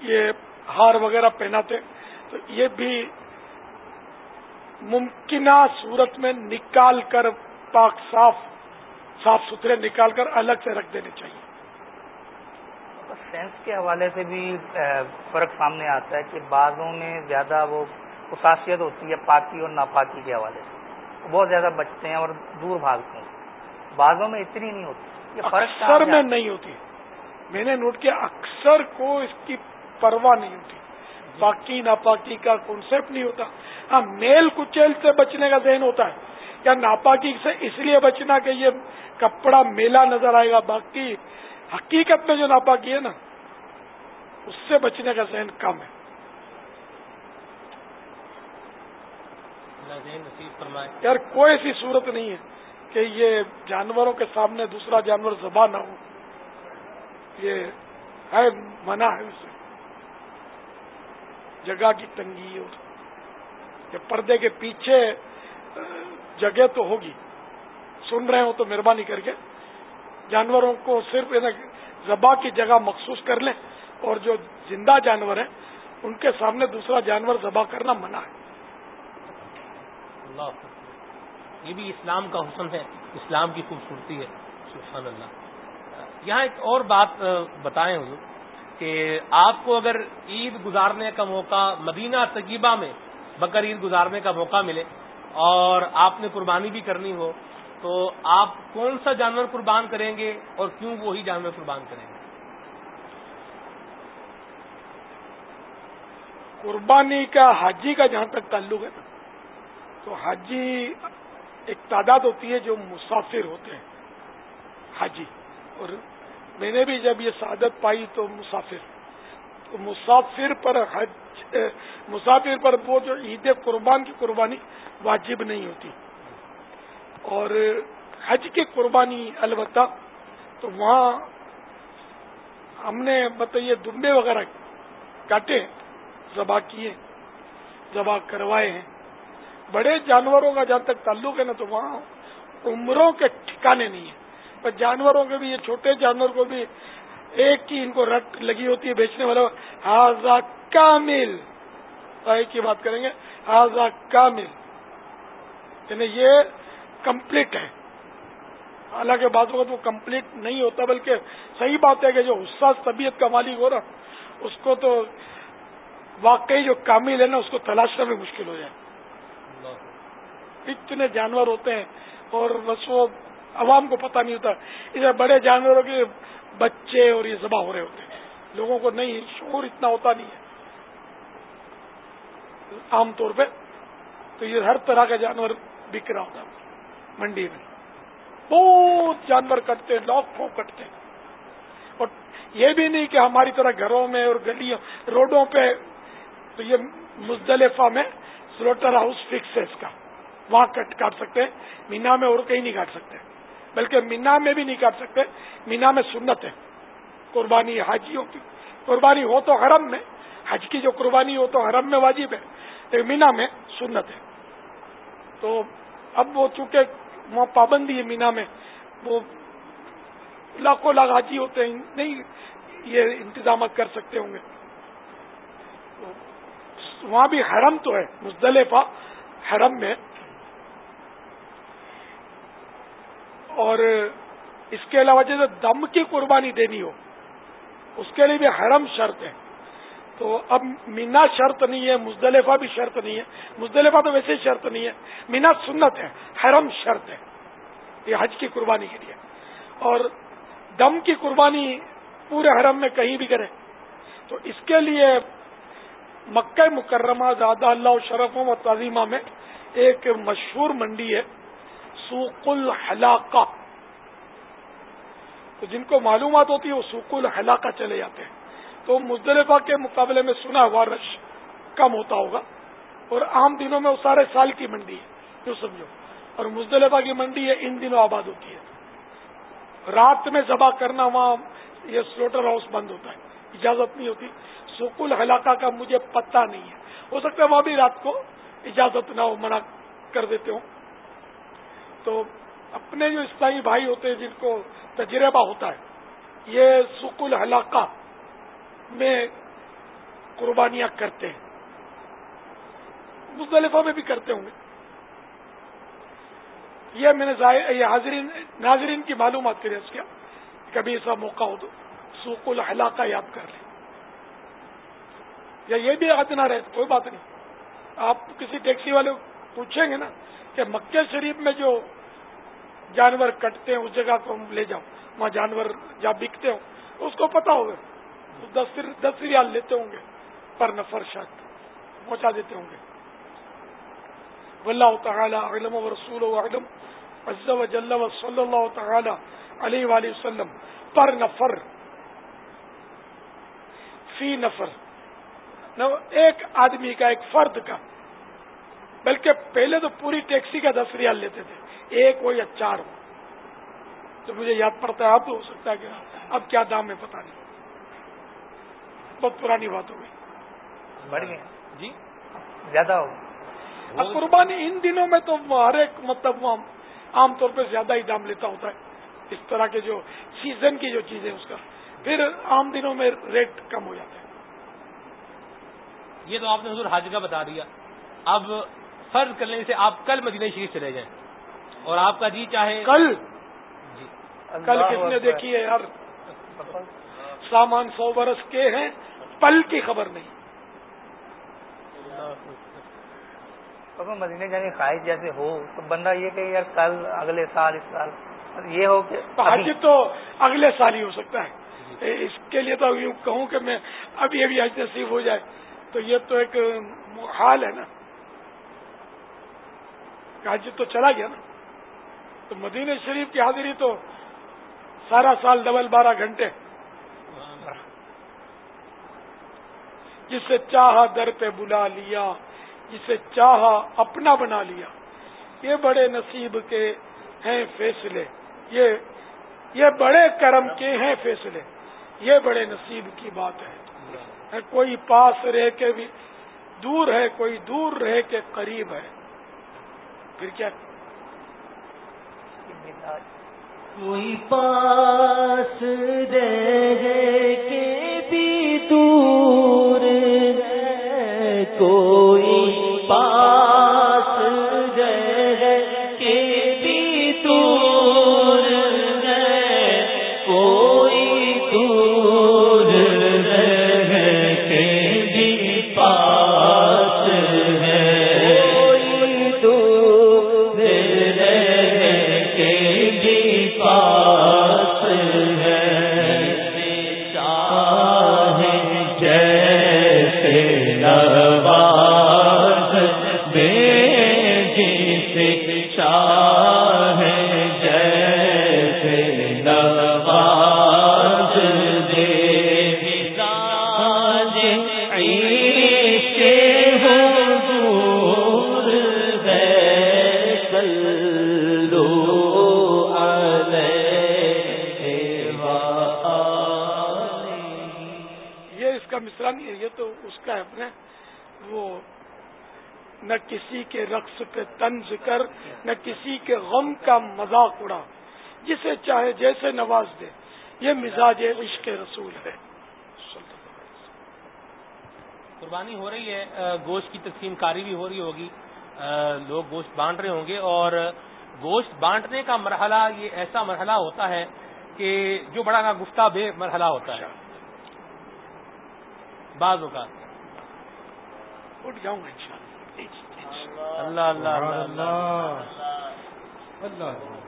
یہ ہار وغیرہ پہناتے، تو یہ بھی ممکنہ صورت میں نکال کر پاک صاف صاف ستھرے نکال کر الگ سے رکھ دینے چاہیے۔ سینس کے حوالے سے بھی فرق سامنے آتا ہے کہ بعضوں میں زیادہ وہ خصاصیت ہوتی ہے پاکی اور ناپاکی کے حوالے سے۔ بہت زیادہ بچتے ہیں اور دور بھاگتے ہیں۔ بعضوں میں اتنی نہیں ہوتی۔ اکثر میں نہیں ہوتی۔ میں نے نوٹ کیا اکثر کو اس کی پرواہ نہیں ہوتی۔ پاکی ناپاکی کا کنسپٹ نہیں ہوتا۔ ہاں میل کچیل سے بچنے کا ذہن ہوتا ہے۔ یا ناپاکی سے اس لیے بچنا کہ یہ کپڑا میلا نظر آئے گا۔ باقی حقیقت میں جو ناپاکی ہے نا اس سے بچنے کا ذہن کم ہے۔ یار کوئی ایسی صورت نہیں ہے۔ کہ یہ جانوروں کے سامنے دوسرا جانور زبا نہ ہو۔ یہ ہے، منع ہے اسے۔ جگہ کی تنگی اور پردے کے پیچھے جگہ تو ہوگی۔ سن رہے ہو تو مہربانی کر کے جانوروں کو صرف زبا کی جگہ مخصوص کر لیں۔ اور جو زندہ جانور ہیں، ان کے سامنے دوسرا جانور ذبح کرنا منع ہے۔ اللہ یہ بھی اسلام کا حسن ہے، اسلام کی خوبصورتی ہے۔ سبحان اللہ۔ یہاں ایک اور بات بتائیں حضور، کہ آپ کو اگر عید گزارنے کا موقع مدینہ طیبہ میں بکر عید گزارنے کا موقع ملے اور آپ نے قربانی بھی کرنی ہو، تو آپ کون سا جانور قربان کریں گے اور کیوں وہی جانور قربان کریں گے؟ قربانی کا حاجی کا جہاں تک تعلق ہے تو حاجی ایک تعداد ہوتی ہے جو مسافر ہوتے ہیں۔ حاجی اور میں نے بھی جب یہ سعادت پائی تو مسافر تو مسافر پر حج، مسافر پر وہ جو عید قربان کی قربانی واجب نہیں ہوتی۔ اور حج کی قربانی البتہ تو وہاں ہم نے بتائیے دمبے وغیرہ کاٹے، ذبح کیے، ذبح کروائے ہیں۔ بڑے جانوروں کا جہاں تک تعلق ہے نا، تو وہاں عمروں کے ٹھکانے نہیں ہیں۔ پر جانوروں کے بھی، یہ چھوٹے جانور کو بھی ایک کی ان کو رٹ لگی ہوتی ہے بیچنے والا۔ ہاضا کامل۔ ایک کی بات کریں گے۔ ہاضا کامل۔ یعنی یہ کمپلیٹ ہے۔ حالانکہ بعض وقت وہ کمپلیٹ نہیں ہوتا، بلکہ صحیح بات ہے کہ جو حساس طبیعت کا مالک ہو رہا اس کو تو واقعی جو کامل ہے نا، اس کو تلاشنا بھی مشکل ہو جائے۔ اتنے جانور ہوتے ہیں اور بس وہ عوام کو پتہ نہیں ہوتا۔ اسے بڑے جانوروں کے بچے اور یہ ذبح ہو رہے ہوتے ہیں۔ لوگوں کو نہیں شور اتنا ہوتا نہیں ہے۔ عام طور پہ تو یہ ہر طرح کا جانور بک رہا ہوتا منڈی میں بہت جانور کٹتے ہیں لاکھوں کٹتے ہیں۔ اور یہ بھی نہیں کہ ہماری طرح گھروں میں اور گلیوں، روڈوں پہ تو یہ مزدلفہ میں سلوٹر ہاؤس فکس ہے اس کا۔ وہاں کٹ کاٹ سکتے ہیں، مینا میں اور کہیں نہیں کاٹ سکتے بلکہ مینا میں بھی نہیں کاٹ سکتے، مینا میں سنت ہے۔ قربانی حاجیوں کی۔ قربانی ہو تو حرم میں، حج کی جو قربانی ہو تو حرم میں واجب ہے، لیکن مینا میں سنت ہے۔ تو اب وہ چونکہ وہاں پابندی ہے مینا میں، وہ لاکھوں لاکھ حاجی ہوتے ہیں، نہیں یہ انتظامات کر سکتے ہوں گے۔ وہاں بھی حرم تو ہے، مزدلفہ حرم میں اور اس کے علاوہ جیسے دم کی قربانی دینی ہو، اس کے لیے بھی حرم شرط ہے۔ تو اب مینا شرط نہیں ہے، مزدلفہ بھی شرط نہیں ہے۔ مزدلفہ تو ویسے شرط نہیں ہے، مینا سنت ہے، حرم شرط ہے۔ یہ حج کی قربانی کے لیے۔ اور دم کی قربانی پورے حرم میں کہیں بھی کرے تو اس کے لیے مکہ مکرمہ، زیادہ اللہ شرفوں و تعظیمہ میں ایک مشہور منڈی ہے۔ سوق الحلاقہ۔ تو جن کو معلومات ہوتی ہے وہ سوق الحلاقہ چلے جاتے ہیں۔ تو مزدلفہ کے مقابلے میں سنا ہوا رش کم ہوتا ہوگا اور عام دنوں میں وہ سارے سال کی منڈی ہے جو سمجھو۔ اور مزدلفہ کی منڈی ہے، ان دنوں آباد ہوتی ہے۔ رات میں ذبح کرنا وہاں یہ سلوٹر ہاؤس بند ہوتا ہے، اجازت نہیں ہوتی۔ سوق الحلاقہ کا مجھے پتہ نہیں ہے۔ ہو سکتا ہے وہاں بھی رات کو اجازت نہ ہو، منع کر دیتے ہوں۔ تو اپنے جو اسلامی بھائی ہوتے ہیں جن کو تجربہ ہوتا ہے، یہ سک الحلاقہ میں قربانیاں کرتے ہیں۔ مزدلفہ میں بھی کرتے ہوں گے۔ یہ میں نے یہ حاضرین ناظرین کی معلومات کرے اس کیا کبھی ایسا موقع ہو تو سوق الحلاقہ یاد کر لیں۔ یا یہ بھی یاد نہ رہے کوئی بات نہیں۔ آپ کسی ٹیکسی والے پوچھیں گے نا کہ مکہ شریف میں جو جانور کٹتے ہیں، اس جگہ کو ہم لے جاؤ، وہاں جانور جہاں بکتے ہوں، اس کو پتا ہوگا۔ دس دس ریال لیتے ہوں گے، پر نفر شاید پہنچا دیتے ہوں گے۔ واللہ تعالی علم و رسول و علم عز و جل و صلی اللہ تعالی علیہ وآلہ وسلم، پر نفر، فی نفر۔ ایک آدمی کا، ایک فرد کا، بلکہ پہلے تو پوری ٹیکسی کا دس ریال لیتے تھے۔ ایک ہو یا چار ہو۔ تو مجھے یاد پڑتا ہے اب تو ہو سکتا ہے کہ اب کیا دام ہے پتا نہیں۔ بہت پرانی بات ہو گئی۔ بڑھ گئے جی زیادہ ہو۔ اب قربانی ان دنوں میں تو ہر ایک مطلب وہ عام طور پہ زیادہ ہی دام لیتا ہوتا ہے۔ اس طرح کے جو سیزن کی جو چیزیں اس کا پھر عام دنوں میں ریٹ کم ہو جاتا ہے۔ یہ تو آپ نے حضور حاج کا بتا دیا۔ اب فرض کرنے سے آپ کل مدینہ شریف چلے جائیں۔ اور آپ کا جی چاہے کل جی۔ کل کس نے دیکھی ہے یار۔ سامان سو برس کے ہیں پل کی خبر نہیں۔ مدینے جانے خواہش جیسے ہو تو بندہ یہ کہ یار کل اگلے سال اس سال۔ یہ ہو کہ حج تو اگلے سال ہی ہو سکتا ہے۔ اس کے لیے تو یوں کہوں کہ میں اب یہ بھی حج نصیب ہو جائے۔ تو یہ تو ایک حال ہے نا۔ حج تو چلا گیا نا۔ تو مدینہ شریف کی حاضری تو سارا سال ڈبل بارہ گھنٹے۔ جسے چاہا در پہ بلا لیا، جسے چاہا اپنا بنا لیا۔ یہ بڑے نصیب کے ہیں فیصلے۔ یہ یہ بڑے کرم کے ہیں فیصلے۔ یہ بڑے نصیب کی بات ہے۔ کوئی پاس رہ کے بھی دور ہے، کوئی دور رہ کے قریب ہے۔ پھر کیا کوئی پاس دے کے بھی تو کا ہے اپنے وہ نہ کسی کے رقص پہ طنز کر نہ کسی کے غم کا مذاق اڑا جسے چاہے جیسے نواز دے یہ مزاج عشق رسول ہے۔ قربانی ہو رہی ہے گوشت کی تقسیم کاری بھی ہو رہی ہوگی۔ لوگ گوشت بانٹ رہے ہوں گے اور گوشت بانٹنے کا مرحلہ یہ ایسا مرحلہ ہوتا ہے کہ جو بڑا گفتہ بے مرحلہ ہوتا ہے۔ بعض اوقات۔ اٹھ جاؤں گا انشاءاللہ اللہ۔ اللہ اللہ اللہ اللہ۔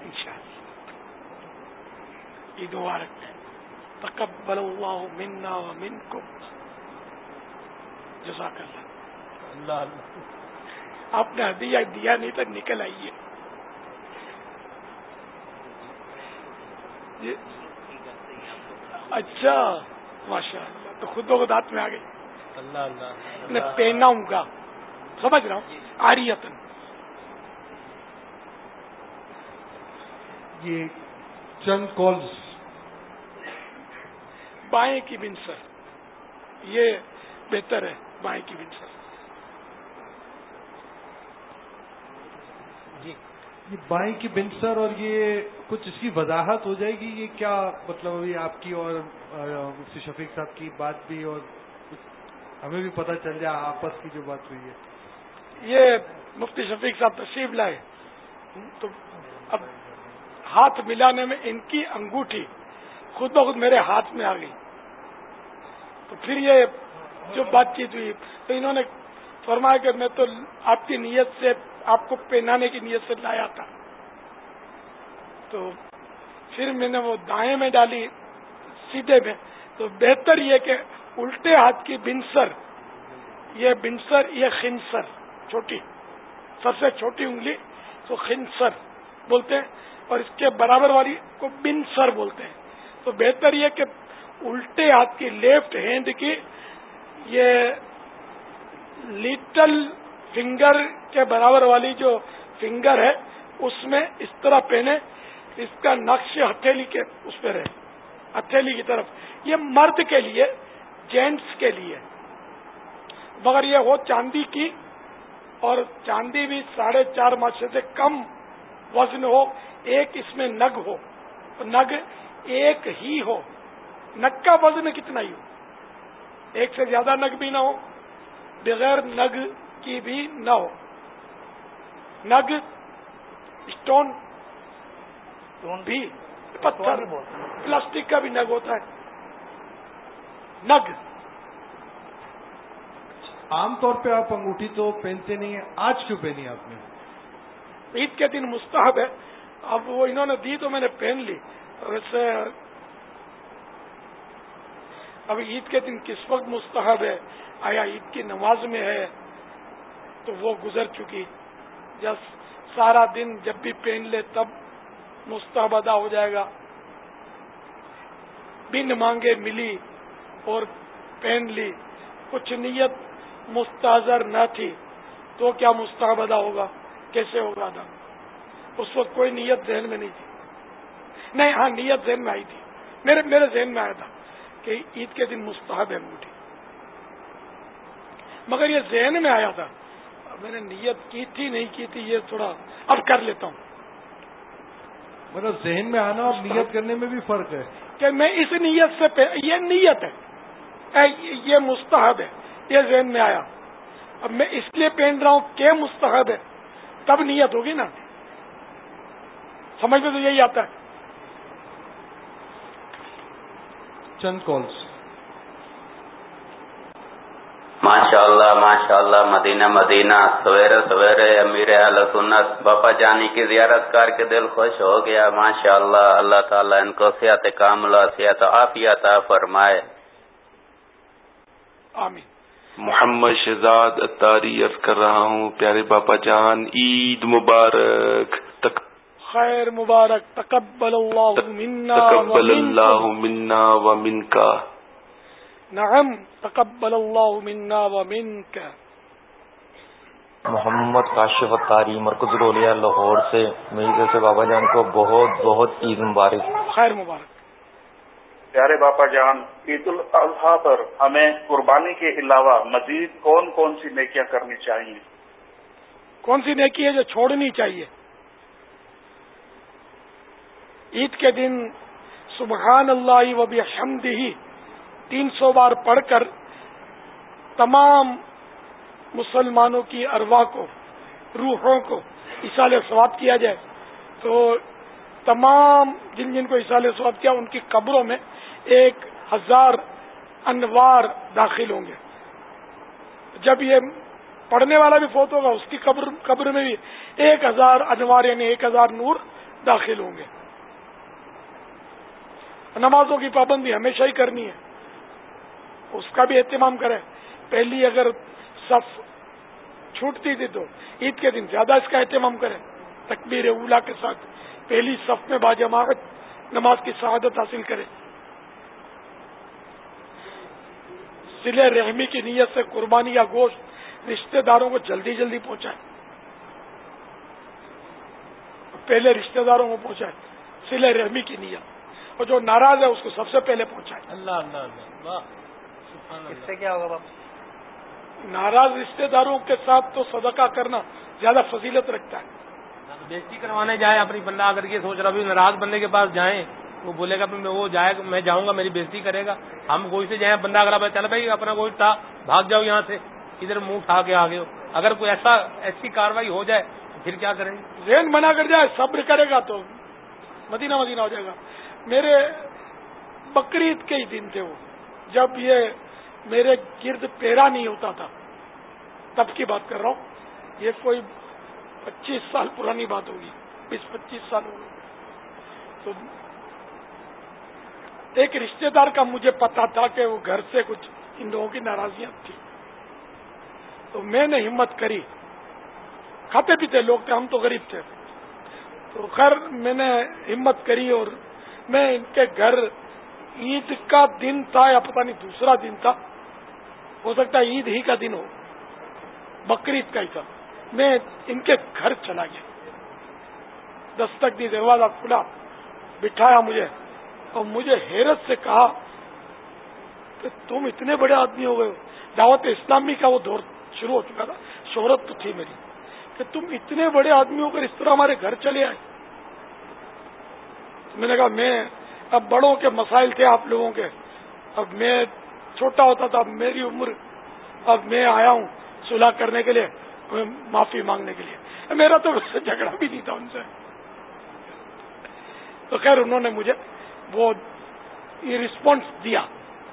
انشاءاللہ عید مبارک تقبل اللہ منا ومنکم جزاک اللہ۔ اللہ اللہ۔ آپ نے ہدیہ دیا نہیں تو نکل آئیے۔ یہ- اچھا ماشاء اللہ تو خود و خود ہاتھ میں آ گئی۔ میں پہنا ہوں گا. سمجھ رہا ہوں؟ آریتن یہ چند کالز بائیں کی بنسر یہ بہتر ہے بائیں کی بنسر جی. یہ بائیں کی بنسر اور یہ کچھ اس کی وضاحت ہو جائے گی یہ کیا مطلب ابھی آپ کی اور شفیق صاحب کی بات بھی اور ہمیں بھی پتہ چل جائے آپس کی جو بات ہوئی ہے۔ یہ مفتی شفیق صاحب تشریف لائے۔ تو اب ہاتھ ملانے میں ان کی انگوٹھی خود بخود میرے ہاتھ میں آ گئی۔ تو پھر یہ جو بات چیت ہوئی، تو انہوں نے فرمایا کہ میں تو آپ کی نیت سے آپ کو پہنانے کی نیت سے لایا تھا۔ تو پھر میں نے وہ دائیں میں ڈالی، سیدھے میں۔ تو بہتر یہ کہ الٹے ہاتھ کی بنسر یہ بنسر یہ خنسر چھوٹی، سب سے چھوٹی انگلی تو خنسر بولتے ہیں، اور اس کے برابر والی کو بنسر بولتے ہیں۔ تو بہتر یہ کہ الٹے ہاتھ کی لیفٹ ہینڈ کی یہ لٹل فنگر کے برابر والی جو فنگر ہے، اس میں اس طرح پہنے، اس کا نقش ہتھیلی کے اس پہ رہے، ہتھیلی کی طرف۔ یہ مرد کے لیے جینٹس کے لیے۔ مگر یہ ہو چاندی کی اور چاندی بھی ساڑھے چار ماشے سے کم وزن ہو ایک اس میں نگ ہو۔ نگ ایک ہی ہو۔ نگ کا وزن کتنا ہی ہو۔ ایک سے زیادہ نگ بھی نہ ہو بغیر نگ کی بھی نہ ہو۔ نگ اسٹون بھی پتھر پلاسٹک کا بھی نگ ہوتا ہے۔ نگ عام طور پہ آپ انگوٹھی تو پہنتے نہیں ہیں آج کیوں پہنی آپ نے؟ عید کے دن مستحب ہے۔ اب وہ انہوں نے دی تو میں نے پہن لی۔ ویسے اب عید کے دن کس وقت مستحب ہے؟ آیا عید کی نماز میں ہے؟ تو وہ گزر چکی۔ یا سارا دن جب بھی پہن لے تب مستحب ادا ہو جائے گا۔ بن مانگے ملی۔ اور پہن لی۔ کچھ نیت مستحضر نہ تھی تو کیا مستحب ادا ہوگا؟ کیسے ہوگا ادا اس وقت کوئی نیت ذہن میں نہیں تھی۔ نہیں ہاں نیت ذہن میں آئی تھی۔ میرے میرے ذہن میں آیا تھا کہ عید کے دن مستحب ہے انگوٹھی مگر یہ ذہن میں آیا تھا۔ میں نے نیت کی تھی نہیں کی تھی یہ تھوڑا اب کر لیتا ہوں۔ مطلب ذہن میں آنا اور نیت کرنے میں بھی فرق ہے۔ کہ میں اس نیت سے یہ نیت ہے۔ یہ مستحب ہے یہ ذہن میں آیا۔ اب میں اس لیے پہن رہا ہوں کہ مستحب ہے۔ تب نیت ہوگی نا۔ سمجھ میں تو یہی آتا ہے۔ چند کالس ماشاء اللہ ماشاء اللہ مدینہ مدینہ سویرے سویرے امیر سنت باپا جانی کی زیارت کر کے دل خوش ہو گیا۔ ماشاء اللہ اللہ تعالیٰ ان کو صحت کاملہ صحت عافیت فرمائے۔ آمین۔ محمد شہزاد اتاری عرض کر رہا ہوں پیارے باپا جان عید مبارک تک خیر مبارک تقبل اللہ منا تقبل اللہ منا و من کا نعم تقبل اللہ منا و من کا محمد کاشف اتاری مرکز رولیا لاہور سے۔ میری طرف سے بابا جان کو بہت بہت عید مبارک۔ خیر مبارک۔ پیارے باپا جان، عید الاضحیٰ پر ہمیں قربانی کے علاوہ مزید کون کون سی نیکیاں کرنی چاہیے؟ کون سی نیکی ہے جو چھوڑنی چاہیے؟ عید کے دن سبحان اللہ و بحمد ہی تین سو بار پڑھ کر تمام مسلمانوں کی اروا کو، روحوں کو اشال سواب کیا جائے تو تمام جن جن کو اشال سواب کیا، ان کی قبروں میں ایک ہزار انوار داخل ہوں گے۔ جب یہ پڑھنے والا بھی فوت ہوگا، اس کی قبر قبر میں بھی ایک ہزار انوار یعنی ایک ہزار نور داخل ہوں گے۔ نمازوں کی پابندی ہمیشہ ہی کرنی ہے۔ اس کا بھی اہتمام کریں۔ پہلی اگر صف چھوٹتی تھی تو عید کے دن زیادہ اس کا اہتمام کریں۔ تکبیر اولا کے ساتھ پہلی صف میں باجماعت نماز کی شہادت حاصل کریں۔ سلے رحمی کی نیت سے قربانی یا گوشت رشتہ داروں کو جلدی جلدی پہنچائے۔ پہلے رشتہ داروں کو پہنچائے سلے رحمی کی نیت۔ اور جو ناراض ہے اس کو سب سے پہلے پہنچائے۔ اللہ اللہ اللہ اس سے کیا ہوگا باپ؟ ناراض رشتہ داروں کے ساتھ تو صدقہ کرنا زیادہ فضیلت رکھتا ہے۔ بیشتی کروانے جائیں اپنی بندہ اگر یہ سوچ رہا ناراض بندے کے پاس جائیں وہ بولے گا میں وہ جائے گا، میں جاؤں گا، میری بےزتی کرے گا۔ ہم کوئی سے جائیں، بندہ اگر چل بھائی، اپنا کوئی تھا، بھاگ جاؤ یہاں سے۔ ادھر منہ اٹھا کے آگے ہو۔ اگر کوئی ایسا، ایسی کاروائی ہو جائے تو پھر کیا کریں گے؟ ذہن بنا کر جائے، صبر کرے گا تو مدینہ مدینہ ہو جائے گا۔ میرے بقرعید کے ہی دن تھے وہ۔ جب یہ میرے گرد پیرا نہیں ہوتا تھا، تب کی بات کر رہا ہوں۔ یہ کوئی پچیس سال پرانی بات ہوگی، بیس پچیس سال ہوگی تو ایک رشتہ دار کا مجھے پتا تھا کہ وہ گھر سے کچھ ان لوگوں کی ناراضیاں تھی تو میں نے ہمت کری۔ کھاتے پیتے لوگ تھے، ہم تو غریب تھے۔ تو خیر، میں نے ہمت کری اور میں ان کے گھر عید کا دن تھا یا پتہ نہیں دوسرا دن تھا۔ ہو سکتا ہے عید ہی کا دن ہو۔ بقرعید کا ہی تھا۔ میں ان کے گھر چلا گیا۔ دستک دی دروازہ کھلا، بٹھایا مجھے۔ اور مجھے حیرت سے کہا کہ تم اتنے بڑے آدمی ہو گئے دعوت اسلامی کا وہ دور شروع ہو چکا تھا۔ شہرت تو تھی میری کہ تم اتنے بڑے آدمی ہو کر اس طرح ہمارے گھر چلے آئے۔ میں نے کہا، میں اب بڑوں کے مسائل تھے آپ لوگوں کے۔ اب میں چھوٹا ہوتا تھا، اب میری عمر، اب میں آیا ہوں صلح کرنے کے لیے معافی مانگنے کے لیے۔ میرا تو جھگڑا بھی نہیں تھا ان سے۔ تو خیر انہوں نے مجھے وہ یہ رسپانس دیا،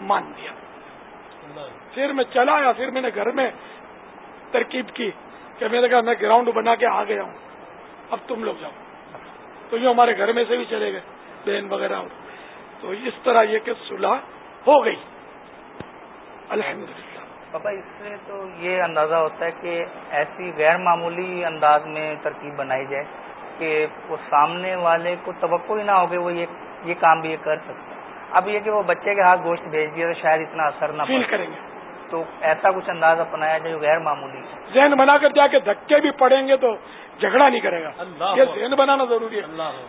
مان دیا پھر میں چلا آیا، پھر میں نے گھر میں ترکیب کی کہ میں نے کہا میں گراؤنڈ بنا کے آ گیا ہوں۔ اب تم لوگ جاؤ۔ تو یہ ہمارے گھر میں سے بھی چلے گئے بہن وغیرہ۔ تو اس طرح یہ کہ صلح ہو گئی۔ الحمد للہ پاپا، اس سے تو یہ اندازہ ہوتا ہے کہ ایسی غیر معمولی انداز میں ترکیب بنائی جائے کہ وہ سامنے والے کو توقع ہی نہ ہوگی وہ یہ کام بھی یہ کر سکتا اب یہ کہ وہ بچے کے ہاتھ گوشت بھیج دیا تو شاید اتنا اثر نہ فیل کریں گے۔ تو ایسا کچھ انداز اپنایا جائے جو غیر معمولی ذہن بنا کر جا کے دھکے بھی پڑیں گے تو جھگڑا نہیں کرے گا۔ یہ ذہن بنانا ضروری ہے۔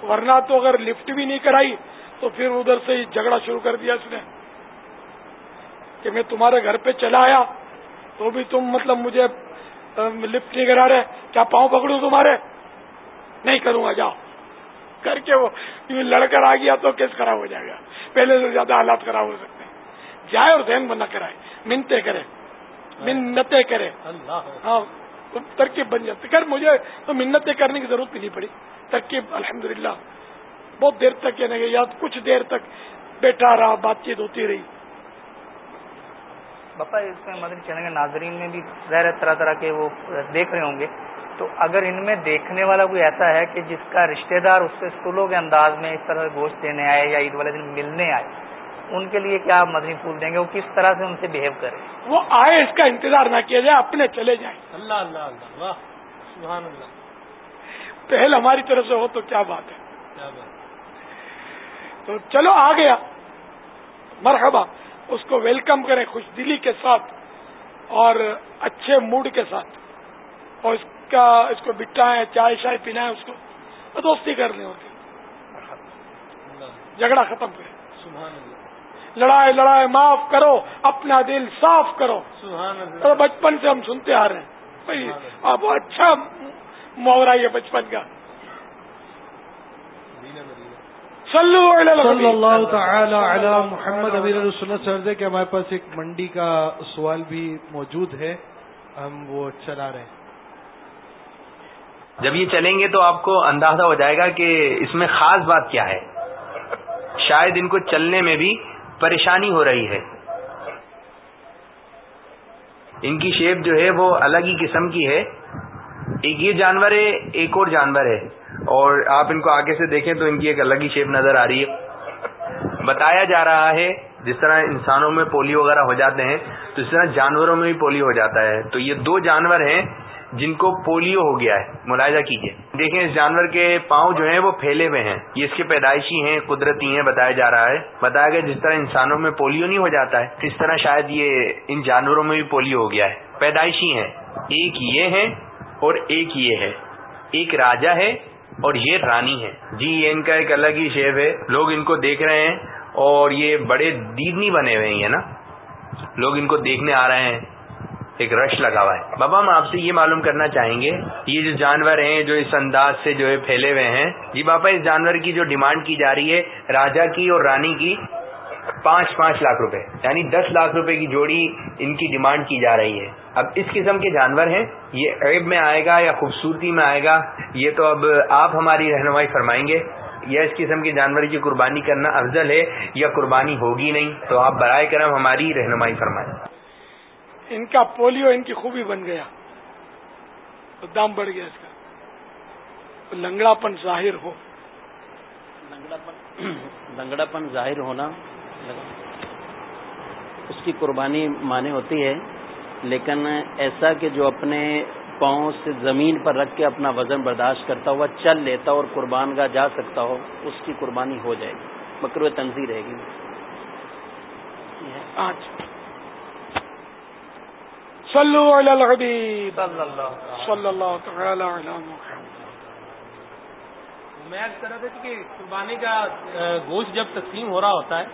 ورنہ تو اگر لفٹ بھی نہیں کرائی تو پھر ادھر سے جھگڑا شروع کر دیا اس نے۔ کہ میں تمہارے گھر پہ چلا آیا تو بھی تم مطلب مجھے لفٹ نہیں کرا رہے۔ کیا پاؤں پکڑوں تمہارے؟ نہیں کروں گا جاؤ۔ کر کے وہ لڑ کر آ گیا تو کیس خراب ہو جائے گا۔ پہلے سے زیادہ حالات خراب ہو سکتے ہیں۔ جائے اور ذہن بنا کرائے منتے کرے منتیں کرے۔ ہاں ترکیب بن جاتی۔ خیر مجھے تو منتیں کرنے کی ضرورت بھی نہیں پڑی۔ ترکیب الحمدللہ بہت دیر تک یعنی کہ یاد کچھ دیر تک بیٹھا رہا بات چیت ہوتی رہی۔ باپا اس میں مدنی چینل کے ناظرین میں بھی ظاہر طرح طرح کے وہ دیکھ رہے ہوں گے۔ تو اگر ان میں دیکھنے والا کوئی ایسا ہے کہ جس کا رشتہ دار اس سے سلو کے انداز میں اس طرح گوشت دینے آئے یا عید والے دن ملنے آئے ان کے لیے کیا مدنی پھول دیں گے؟ وہ کس طرح سے ان سے بہیو کرے وہ آئے اس کا انتظار نہ کیا جائے اپنے چلے جائیں۔ اللہ اللہ اللہ واہ سبحان اللہ۔ پہل ہماری طرف سے ہو تو کیا بات ہے؟ تو چلو آ۔ گیا مرحبا اس کو ویلکم کریں خوش دلی کے ساتھ اور اچھے موڈ کے ساتھ۔ اور اس کا اس کو بٹائیں چائے شائے پینا ہے اس کو دوستی کر لیں اور جھگڑا ختم کریں۔ لڑائے لڑائے معاف کرو اپنا دل صاف کرو۔ تو بچپن سے ہم سنتے آ رہے ہیں اب اچھا محاورہ یہ بچپن کا۔ صلی اللہ تعالی علی محمد امیر سنت سرزے کہ ہمارے پاس ایک منڈی کا سوال بھی موجود ہے۔ ہم وہ چلا رہے ہیں۔ جب یہ چلیں گے تو آپ کو اندازہ ہو جائے گا کہ اس میں خاص بات کیا ہے۔ شاید ان کو چلنے میں بھی پریشانی ہو رہی ہے۔ ان کی شیپ جو ہے وہ الگ ہی قسم کی ہے۔ ایک یہ جانور ہے، ایک اور جانور ہے۔ اور آپ ان کو آگے سے دیکھیں تو ان کی ایک الگ ہی شیپ نظر آ رہی ہے۔ بتایا جا رہا ہے، جس طرح انسانوں میں پولیو وغیرہ ہو جاتے ہیں، تو اس طرح جانوروں میں بھی پولیو ہو جاتا ہے۔ تو یہ دو جانور ہیں جن کو پولیو ہو گیا ہے، ملاحظہ کیجیے دیکھیں، اس جانور کے پاؤں جو ہیں وہ پھیلے ہوئے ہیں۔ یہ اس کے پیدائشی ہیں، قدرتی ہیں، بتایا جا رہا ہے۔ بتایا گیا جس طرح انسانوں میں پولیو نہیں ہو جاتا ہے، اس طرح شاید یہ ان جانوروں میں بھی پولیو ہو گیا ہے۔ پیدائشی ہیں۔ ایک یہ ہے اور ایک یہ ہے۔ ایک راجا ہے اور یہ رانی ہے۔ جی یہ ان کا ایک الگ ہی شیپ ہے۔ لوگ ان کو دیکھ رہے ہیں اور یہ بڑے دیدنی بنے ہوئے ہیں نا؟ لوگ ان کو دیکھنے آ رہے ہیں۔ ایک رش لگا ہوا ہے۔ بابا، ہم آپ سے یہ معلوم کرنا چاہیں گے، یہ جو جانور ہیں، جو اس انداز سے جو ہے پھیلے ہوئے ہیں جی بابا، اس جانور کی جو ڈیمانڈ کی جا رہی ہے، راجا کی اور رانی کی، پانچ پانچ لاکھ روپے یعنی دس لاکھ روپے کی جوڑی ان کی ڈیمانڈ کی جا رہی ہے۔ اب اس قسم کے جانور ہیں، یہ عیب میں آئے گا یا خوبصورتی میں آئے گا، یہ تو اب آپ ہماری رہنمائی فرمائیں گے۔ یا اس قسم کے جانور کی قربانی کرنا افضل ہے یا قربانی ہوگی نہیں، تو آپ برائے کرم ہماری رہنمائی فرمائیں۔ ان کا پولیو ان کی خوبی بن گیا دام بڑھ گیا اس کا لنگڑا پن ظاہر ہو لنگڑا پن ظاہر ہونا اس کی قربانی مانے ہوتی ہے لیکن ایسا کہ جو اپنے پاؤں سے زمین پر رکھ کے اپنا وزن برداشت کرتا ہوا چل لیتا اور قربان گاہ جا سکتا ہو اس کی قربانی ہو جائے گی بکرو تنظیم رہے گی۔ صلو علی الحبیب صلی اللہ تعالی علی محمد. میں کہہ رہا تھا کہ قربانی کا گوشت جب تقسیم ہو رہا ہوتا ہے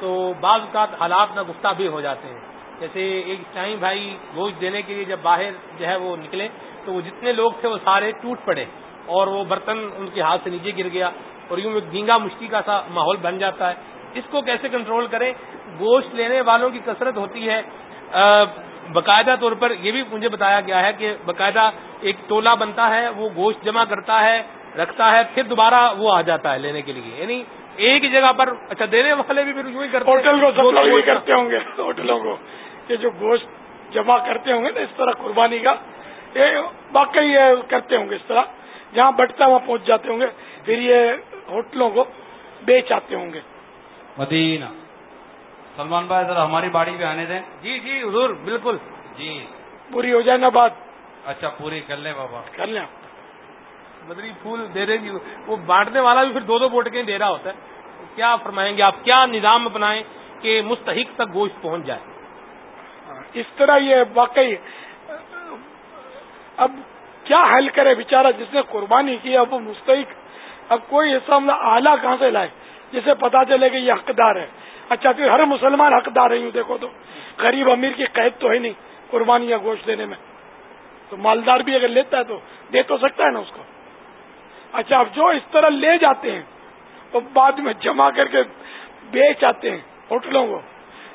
تو بعض اوقات حالات نہ گفتہ بھی ہو جاتے ہیں۔ جیسے ایک ٹائم بھائی گوشت دینے کے لیے جب باہر جو ہے وہ نکلے تو وہ جتنے لوگ تھے وہ سارے ٹوٹ پڑے اور وہ برتن ان کے ہاتھ سے نیچے گر گیا اور یوں گینگا مشکی کا سا ماحول بن جاتا ہے۔ اس کو کیسے کنٹرول کریں؟ گوشت لینے والوں کی کثرت ہوتی ہے۔ باقاعدہ طور پر یہ بھی مجھے بتایا گیا ہے کہ باقاعدہ ایک ٹولہ بنتا ہے وہ گوشت جمع کرتا ہے رکھتا ہے پھر دوبارہ وہ آ جاتا ہے لینے کے لیے۔ یعنی ایک ہی جگہ پر اچھا دینے والے بھی پھر یوں ہی کرتے ہوٹل کو سب لوگ کرتے ہوں گے ہوٹلوں کو۔ یہ جو گوشت جمع کرتے ہوں گے نا اس طرح قربانی کا یہ واقعی کرتے ہوں گے اس طرح۔ جہاں بٹتا وہاں پہنچ جاتے ہوں گے۔ پھر یہ ہوٹلوں کو بیچ آتے ہوں گے۔ مدینہ۔ سلمان بھائی ذرا ہماری باڑی پہ آنے دیں۔ جی جی حضور بالکل۔ جی۔ پوری ہو جائے نا بات۔ اچھا پوری کر لیں بابا۔ کر لیں۔ بدری پھول دے رہے گی وہ بانٹنے والا بھی پھر دو دو بوٹکیں دے رہا ہوتا ہے۔ کیا فرمائیں گے آپ؟ کیا نظام اپنائیں کہ مستحق تک گوشت پہنچ جائے؟ اس طرح یہ واقعی اب کیا حل کرے بیچارہ؟ جس نے قربانی کی اب وہ مستحق۔ اب کوئی ایسا آلہ کہاں سے لائے؟ جسے پتا چلے کہ یہ حقدار ہے۔ اچھا پھر ہر مسلمان حقدار ہے یوں دیکھو تو۔ غریب امیر کی قید تو ہے نہیں قربانی یا گوشت دینے میں۔ تو مالدار بھی اگر لیتا ہے تو دے تو سکتا ہے نا اس کو۔ اچھا اب جو اس طرح لے جاتے ہیں تو بعد میں جمع کر کے بیچ آتے ہیں ہوٹلوں کو۔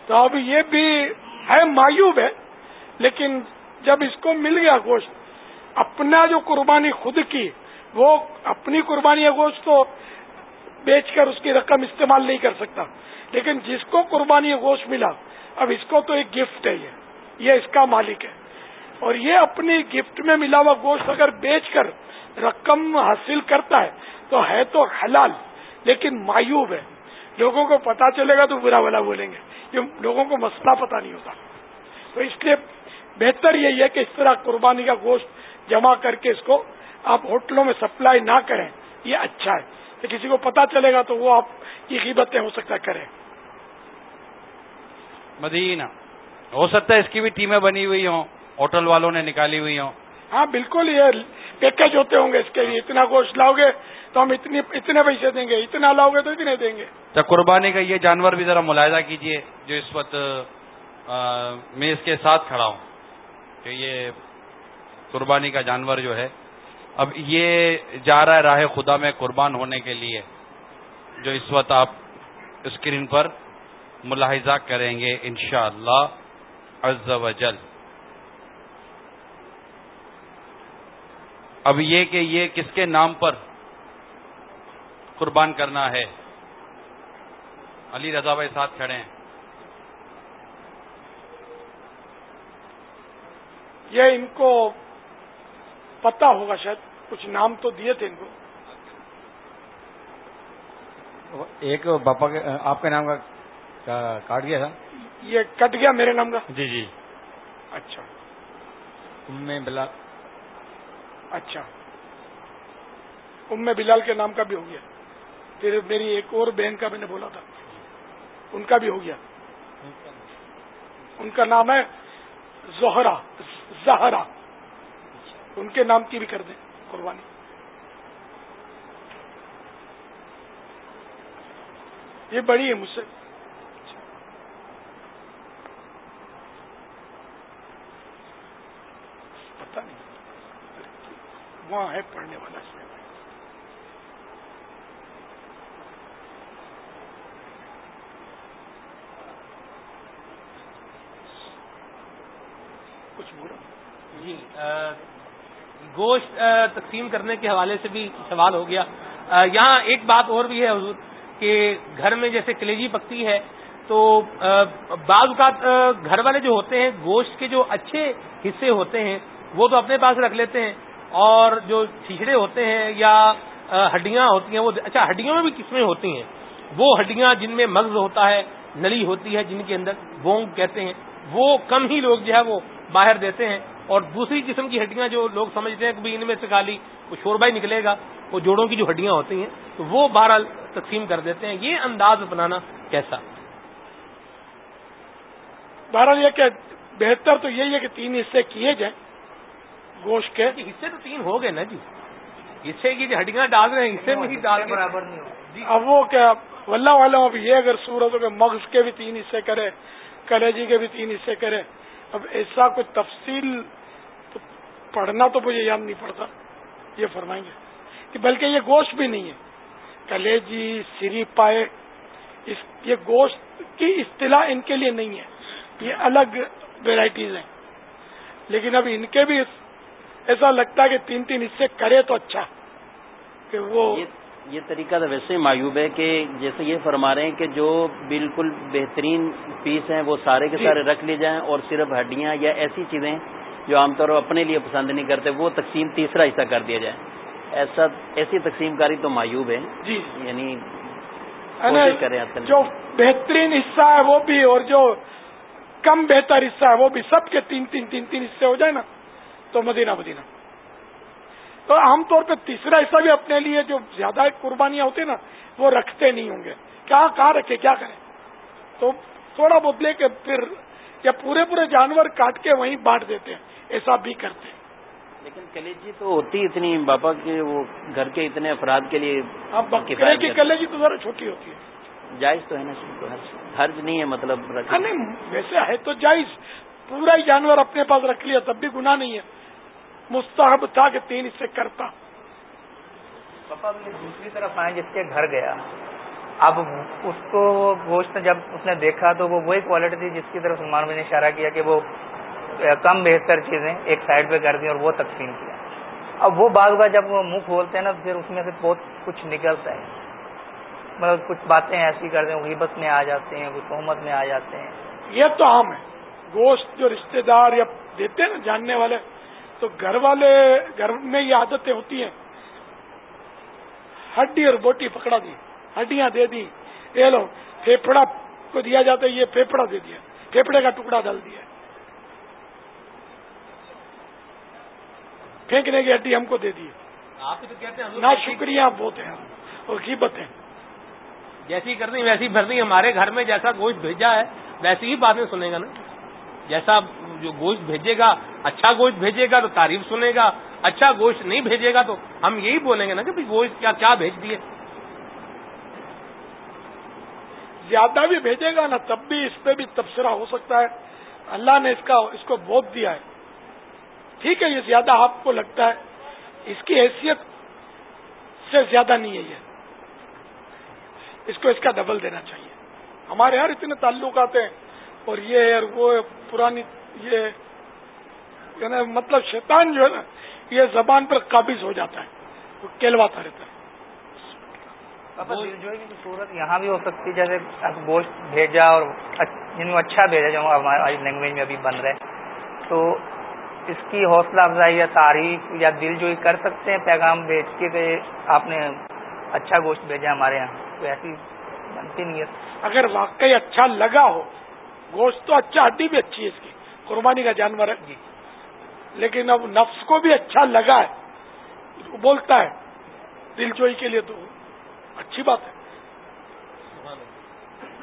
تو اب یہ بھی ہے مایوب ہے، لیکن جب اس کو مل گیا گوشت، اپنا جو قربانی خود کی، وہ اپنی قربانی گوشت کو بیچ کر اس کی رقم استعمال نہیں کر سکتا۔ لیکن جس کو قربانی گوشت ملا، اب اس کو تو ایک گفٹ ہے یہ۔ یہ اس کا مالک ہے۔ اور یہ اپنی گفٹ میں ملا ہوا گوشت اگر بیچ کر رقم حاصل کرتا ہے، تو ہے تو حلال، لیکن مایوب ہے۔ لوگوں کو پتا چلے گا تو برا بلا بولیں گے۔ یہ لوگوں کو مسئلہ پتا نہیں ہوتا۔ تو اس لیے بہتر یہی ہے کہ اس طرح قربانی کا گوشت جمع کر کے اس کو آپ ہوٹلوں میں سپلائی نہ کریں۔ یہ اچھا ہے۔ کہ کسی کو پتا چلے گا تو وہ آپ کی قیمتیں ہو سکتا ہے کریں مدینہ۔ ہو سکتا ہے اس کی بھی ٹیمیں بنی ہوئی ہوں ہوٹل والوں نے نکالی ہوئی ہوں۔ ہاں بالکل یہ پیکج ہوتے ہوں گے اس کے لیے۔ اتنا گوشت لاؤ گے تو ہم اتنی اتنے پیسے دیں گے۔ اتنا لاؤ گے تو اتنے دیں گے۔ تو قربانی کا یہ جانور بھی ذرا ملاحظہ کیجیے جو اس وقت میں اس کے ساتھ کھڑا ہوں کہ یہ قربانی کا جانور جو ہے۔ اب یہ جا رہا ہے راہ خدا میں قربان ہونے کے لیے جو اس وقت آپ اسکرین پر ملاحظہ کریں گے انشاءاللہ شاء اللہ اب یہ کہ یہ کس کے نام پر قربان کرنا ہے؟ علی رضا بھائی ساتھ کھڑے ہیں۔ یہ ان کو پتا ہوگا شاید کچھ نام تو دیے تھے ان کو۔ ایک باپا کے آپ کے نام کا کاٹ گیا تھا؟ یہ کٹ گیا میرے نام کا؟ جی جی۔ اچھا۔ ام بلال۔ اچھا۔ ام بلال کے نام کا بھی ہو گیا۔ پھر میری ایک اور بہن کا میں نے بولا تھا۔ ان کا بھی ہو گیا۔ ان کا نام ہے زہرا زہرا۔ ان کے نام کی بھی کر دیں قربانی۔ یہ بڑی ہے مجھ سے پتا نہیں وہاں ہے پڑھنے والا کچھ بولو۔ جی گوشت تقسیم کرنے کے حوالے سے بھی سوال ہو گیا۔ یہاں ایک بات اور بھی ہے حضور، کہ گھر میں جیسے کلیجی پکتی ہے، تو بعض اوقات گھر والے جو ہوتے ہیں، گوشت کے جو اچھے حصے ہوتے ہیں، وہ تو اپنے پاس رکھ لیتے ہیں۔ اور جو چھچڑے ہوتے ہیں یا ہڈیاں ہوتی ہیں، وہ اچھا ہڈیوں میں بھی قسمیں ہوتی ہیں؟ وہ ہڈیاں جن میں مغز ہوتا ہے، نلی ہوتی ہے جن کے اندر بونگ کہتے ہیں، وہ کم ہی لوگ جو ہے وہ باہر دیتے ہیں۔ اور دوسری قسم کی ہڈیاں جو لوگ سمجھتے ہیں کہ ان میں سے خالی وہ شوربہ ہی نکلے گا، وہ جوڑوں کی جو ہڈیاں ہوتی ہیں، تو وہ بہرحال تقسیم کر دیتے ہیں۔ یہ انداز اپنانا کیسا؟ بہرحال یہ کہ بہتر تو یہی ہے کہ تین حصے کیے جائیں۔ گوشت کے۔ حصے تو تین ہو گئے نا جی۔ حصے کی ہڈیاں ڈال رہے ہیں حصے میں ہی ڈال برابر نہیں ہو۔ جی۔ اب وہ کیا ولہ والا اب یہ اگر سورت ہو کہ مغز کے بھی تین حصے کرے کلیجی کے بھی تین حصے کرے اب ایسا کوئی تفصیل تو پڑھنا تو مجھے یاد نہیں پڑتا۔ یہ فرمائیں گے۔ کہ بلکہ یہ گوشت بھی نہیں ہے۔ کلیجی سری پائے اس یہ گوشت کی اصطلاح ان کے لیے نہیں ہے۔ یہ الگ ویرائٹیز ہیں۔ لیکن اب ان کے بھی ایسا لگتا ہے کہ تین تین حصے کرے تو اچھا کہ وہ یہ طریقہ تو ویسے معیوب ہے کہ جیسے یہ فرما رہے ہیں کہ جو بالکل بہترین پیس ہیں وہ سارے کے جی۔ سارے رکھ لیے جائیں اور صرف ہڈیاں یا ایسی چیزیں جو عام طور پر اپنے لیے پسند نہیں کرتے وہ تقسیم تیسرا حصہ کر دیا جائے۔ ایسا ایسی تقسیم کاری تو معیوب ہے۔ جی۔ یعنی جو بہترین حصہ ہے وہ بھی اور جو کم بہتر حصہ ہے وہ بھی سب کے تین تین تین تین حصے ہو جائے نا۔ تو مدینہ مدینہ۔ تو عام طور پہ تیسرا حصہ بھی اپنے لیے جو زیادہ قربانیاں ہوتی نا وہ رکھتے نہیں ہوں گے۔ کیا کہاں رکھے کیا کریں؟ تو تھوڑا بدلے کے پھر یا پورے پورے جانور کاٹ کے وہیں بانٹ دیتے ہیں۔ ایسا بھی کرتے ہیں۔ لیکن کلیجی تو ہوتی اتنی باپا کے وہ گھر کے اتنے افراد کے لیے اب بکرے کی کلیجی تو ذرا چھوٹی ہوتی ہے۔ جائز تو ہے نا حرج نہیں ہے مطلب ہاں، نہیں ویسے ہے تو جائز۔ پورا ہی جانور اپنے پاس رکھ لیا تب بھی گناہ نہیں ہے۔ مستحب تھا کہ تین اس سے کرتا۔ پاپا دوسری طرف آئے جس کے گھر گیا۔ اب اس کو گوشت جب اس نے دیکھا تو وہ وہی کوالٹی تھی جس کی طرف سلمان بھائی نے اشارہ کیا کہ وہ کم بہتر چیزیں ایک سائڈ پہ کر دی اور وہ تقسیم کیا۔ اب وہ بعض بار جب وہ منہ کھولتے ہیں نا پھر اس میں سے بہت کچھ نکلتا ہے۔ مطلب کچھ باتیں ایسی کرتے ہیں غیبت میں آ جاتے ہیں کچھ تہمت میں آ جاتے ہیں۔ یہ تو عام ہے۔ گوشت جو رشتہ دار یا دیتے ہیں نا جاننے والے تو گھر والے گھر میں یہ عادتیں ہوتی ہیں۔ ہڈی اور بوٹی پکڑا دی ہڈیاں دے دی۔ یہ لو پھیپڑا کو دیا جاتا ہے یہ پھیپڑا دے دیا۔ پھیپڑے کا ٹکڑا ڈال دیا۔ پھینکنے کی ہڈی ہم کو دے دی۔ آپ تو کہتے ہیں نہ شکریہ بہت ہیں۔ اور قیمت ہے جیسی کرنی ویسی بھرنی ہمارے گھر میں جیسا گوشت بھیجا ہے ویسی ہی باتیں سنے گا نا۔ جیسا جو گوشت بھیجے گا اچھا گوشت بھیجے گا تو تعریف سنے گا اچھا گوشت نہیں بھیجے گا تو ہم یہی بولیں گے نا کہ گوشت کیا کیا بھیج دیے؟ زیادہ بھی بھیجے گا نا تب بھی اس پہ بھی تبصرہ ہو سکتا ہے۔ اللہ نے اس کا اس کو بوت دیا ہے۔ ٹھیک ہے، یہ زیادہ آپ کو لگتا ہے۔ اس کی حیثیت سے زیادہ نہیں ہے یہ۔ اس کو اس کا ڈبل دینا چاہیے۔ ہمارے یہاں اتنے تعلقات ہیں۔ اور یہ اور وہ پرانی یہ یعنی مطلب شیطان جو ہے نا یہ زبان پر قابض ہو جاتا ہے وہ کہلواتا رہتا ہے۔ جو صورت یہاں بھی ہو سکتی جیسے گوشت بھیجا اور جن کو اچھا بھیجا جو ہماری لینگویج میں ابھی بن رہے تو اس کی حوصلہ افزائی یا تعریف یا دل جوئی کر سکتے ہیں پیغام بھیج کے کہ آپ نے اچھا گوشت بھیجا ہمارے یہاں؟ تو ایسی بنتی نہیں ہے۔ اگر واقعی اچھا لگا ہو گوشت تو اچھا ہڈی بھی اچھی ہے اس کی، قربانی کا جانور ہے۔ جی لیکن اب نفس کو بھی اچھا لگا ہے۔ بولتا ہے، دل کے لیے تو اچھی بات ہے۔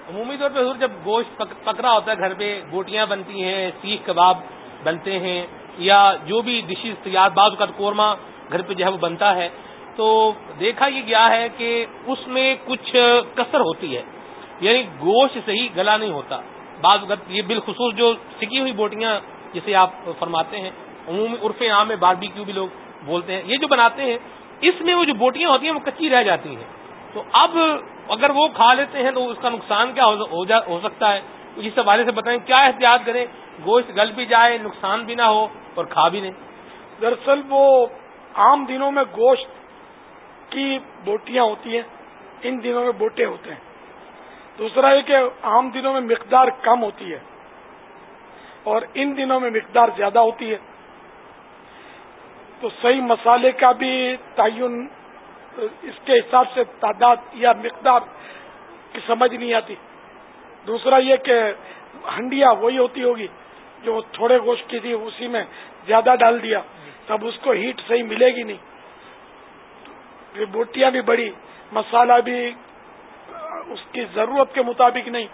عمومی طور پہ حضور جب گوشت پکڑا ہوتا ہے، گھر پہ بوٹیاں بنتی ہیں، سیخ کباب بنتے ہیں، یا جو بھی ڈشز تیار، بعض کا قورمہ گھر پہ جو ہے وہ بنتا ہے، تو دیکھا یہ گیا ہے کہ اس میں کچھ کثر ہوتی ہے۔ یعنی گوشت صحیح گلا نہیں ہوتا۔ بعض وقت یہ بالخصوص جو سکی ہوئی بوٹیاں جسے آپ فرماتے ہیں، عمومی عرف عام میں باربی کیو بھی لوگ بولتے ہیں، یہ جو بناتے ہیں، اس میں وہ جو بوٹیاں ہوتی ہیں وہ کچی رہ جاتی ہیں۔ تو اب اگر وہ کھا لیتے ہیں تو اس کا نقصان کیا ہو سکتا ہے؟ جس حوالے سے بتائیں کیا احتیاط کریں؟ گوشت گل بھی جائے، نقصان بھی نہ ہو اور کھا بھی نہیں دراصل وہ عام دنوں میں گوشت کی بوٹیاں ہوتی ہیں، ان دنوں میں بوٹے ہوتے ہیں۔ دوسرا یہ کہ عام دنوں میں مقدار کم ہوتی ہے اور ان دنوں میں مقدار زیادہ ہوتی ہے۔ تو صحیح مسالے کا بھی تعین، اس کے حساب سے تعداد یا مقدار کی سمجھ نہیں آتی۔ دوسرا یہ کہ ہنڈیا وہی ہوتی ہوگی جو تھوڑے گوشت کی تھی، اسی میں زیادہ ڈال دیا۔ تب اس کو ہیٹ صحیح ملے گی نہیں۔ بوٹیاں بھی بڑی، مسالہ بھی اس کی ضرورت کے مطابق نہیں،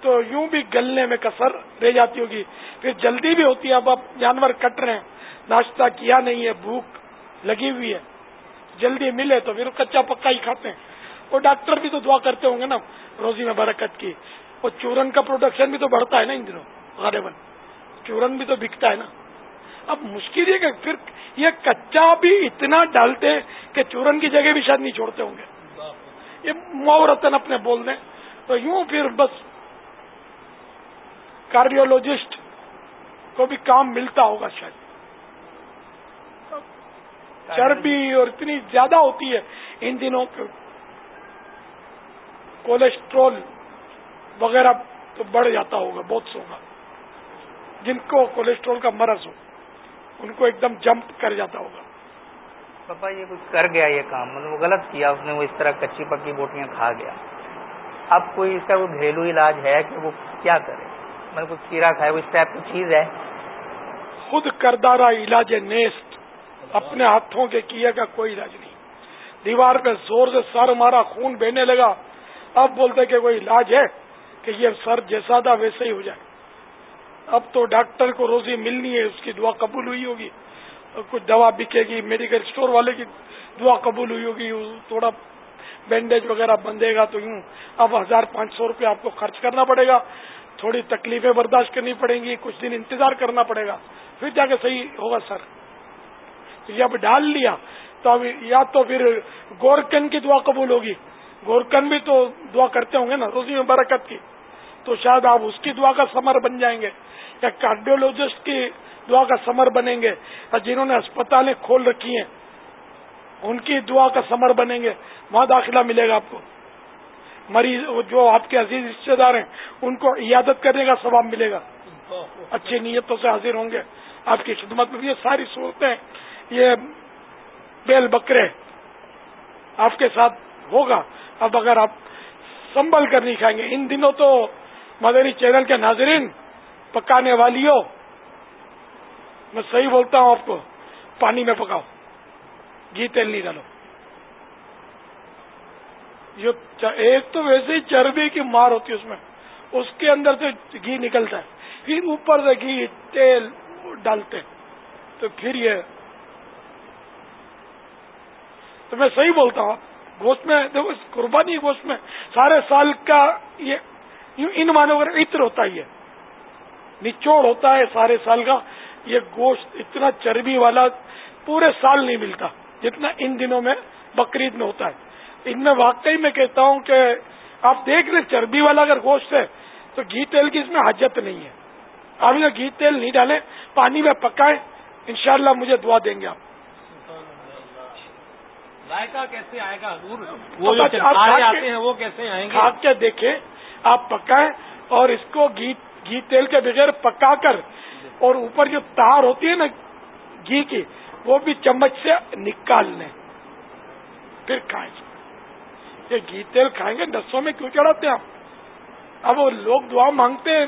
تو یوں بھی گلنے میں کسر رہ جاتی ہوگی۔ پھر جلدی بھی ہوتی ہے اب اب جانور کٹ رہے ہیں، ناشتہ کیا نہیں ہے، بھوک لگی ہوئی ہے۔ جلدی ملے تو پھر کچا پکا ہی کھاتے ہیں۔ اور ڈاکٹر بھی تو دعا کرتے ہوں گے نا، روزی میں برکت کی۔ اور چورن کا پروڈکشن بھی تو بڑھتا ہے نا ان دنوں، غالباً۔ چورن بھی تو بکتا ہے نا۔ اب مشکل یہ کہ پھر یہ کچا بھی اتنا ڈالتے کہ چورن کی جگہ بھی شاید نہیں چھوڑتے ہوں گے۔ یہ محرتن اپنے بول دیں۔ تو یوں پھر بس کارڈیولوجسٹ کو بھی کام ملتا ہوگا شاید۔ چربی اور اتنی زیادہ ہوتی ہے ان دنوں کولیسٹرول وغیرہ تو بڑھ جاتا ہوگا، بہت سو کا جن کو کولیسٹرول کا مرض ہو، ان کو ایک دم جمپ کر جاتا ہوگا۔ پاپا یہ کچھ کر گیا یہ کام مطلب وہ غلط کیا، اس نے وہ اس طرح کچی پکی بوٹیاں کھا گیا۔ اب کوئی اس کا کوئی گھریلو علاج ہے کہ وہ کیا کرے؟ مطلب کچھ کیڑا کھائے وہ اس ٹائپ کی چیز ہے۔ خود کردارا علاج نیسٹ اپنے ہاتھوں کے کیے کا کوئی علاج نہیں۔ دیوار پہ زور سے سر مارا، خون بہنے لگا۔ اب بولتے کہ کوئی علاج ہے کہ یہ سر جیسا تھا ویسے ہی ہو جائے۔ اب تو ڈاکٹر کو روزی ملنی ہے، اس کی دعا قبول ہوئی ہوگی۔ کچھ دوا بکے گی میڈیکل اسٹور والے کی دعا قبول ہوئی ہوگی تھوڑا بینڈیج وغیرہ بندھے گا تو یوں اب ہزار پانچ سو روپے آپ کو خرچ کرنا پڑے گا۔ تھوڑی تکلیفیں برداشت کرنی پڑیں گی، کچھ دن انتظار کرنا پڑے گا۔ پھر جا کے صحیح ہوگا سر۔ یہ اب ڈال لیا، تو اب یا تو پھر گورکن کی دعا قبول ہوگی۔ گورکن بھی تو دعا کرتے ہوں گے نا، روزی میں برکت کی۔ تو شاید آپ اس کی دعا کا سمر بن جائیں گے۔ یا کارڈیولوجسٹ کی دعا کا سمر بنیں گے یا جنہوں نے اسپتالیں کھول رکھی ہیں، ان کی دعا کا سمر بنیں گے۔ وہاں داخلہ ملے گا آپ کو۔ مریض جو آپ کے عزیز رشتے دار ہیں، ان کو عیادت کرنے کا ثواب ملے گا۔ اچھی نیتوں سے حاضر ہوں گے۔ آپ کی خدمت میں یہ ساری صورتیں، یہ بیل بکرے آپ کے ساتھ ہوگا۔ اب اگر آپ سنبھل کر نہیں کھائیں گے، ان دنوں تو مدری چینل کے ناظرین، پکانے والی ہو میں صحیح بولتا ہوں آپ کو، پانی میں پکاؤ۔ گھی، تیل نہیں ڈالو۔ ایک تو ویسے ہی چربی کی مار ہوتی ہے اس میں۔ اس کے اندر سے گھی نکلتا ہے۔ پھر اوپر سے گھی، تیل ڈالتے تو پھر یہ تو میں صحیح بولتا ہوں۔ گوشت میں، دیکھو قربانی گوشت میں سارے سال کا یہ ان مانو کا عطر ہوتا ہی ہے۔ نچوڑ ہوتا ہے سارے سال کا۔ یہ گوشت اتنا چربی والا پورے سال نہیں ملتا جتنا ان دنوں میں بقرعید میں ہوتا ہے۔ ان میں واقعی میں کہتا ہوں کہ آپ دیکھ لیں چربی والا اگر گوشت ہے تو گھی تیل کی اس میں حاجت نہیں ہے۔ آپ نے گھی تیل نہیں ڈالیں پانی میں پکائیں انشاءاللہ مجھے دعا دیں گے آپ۔ ذائقہ کیسے آئے گا وہ جو آتے ہیں وہ کیسے آئیں گے؟ کھا کے دیکھیں آپ پکائیں اور اس کو گھی تیل کے بغیر پکا کر اور اوپر جو تار ہوتی ہے نا گھی کی وہ بھی چمچ سے نکال لیں پھر کھائیں یہ گھی تیل کھائیں گے نسوں میں کیوں چڑھاتے ہیں آپ؟ اب وہ لوگ دعا مانگتے ہیں۔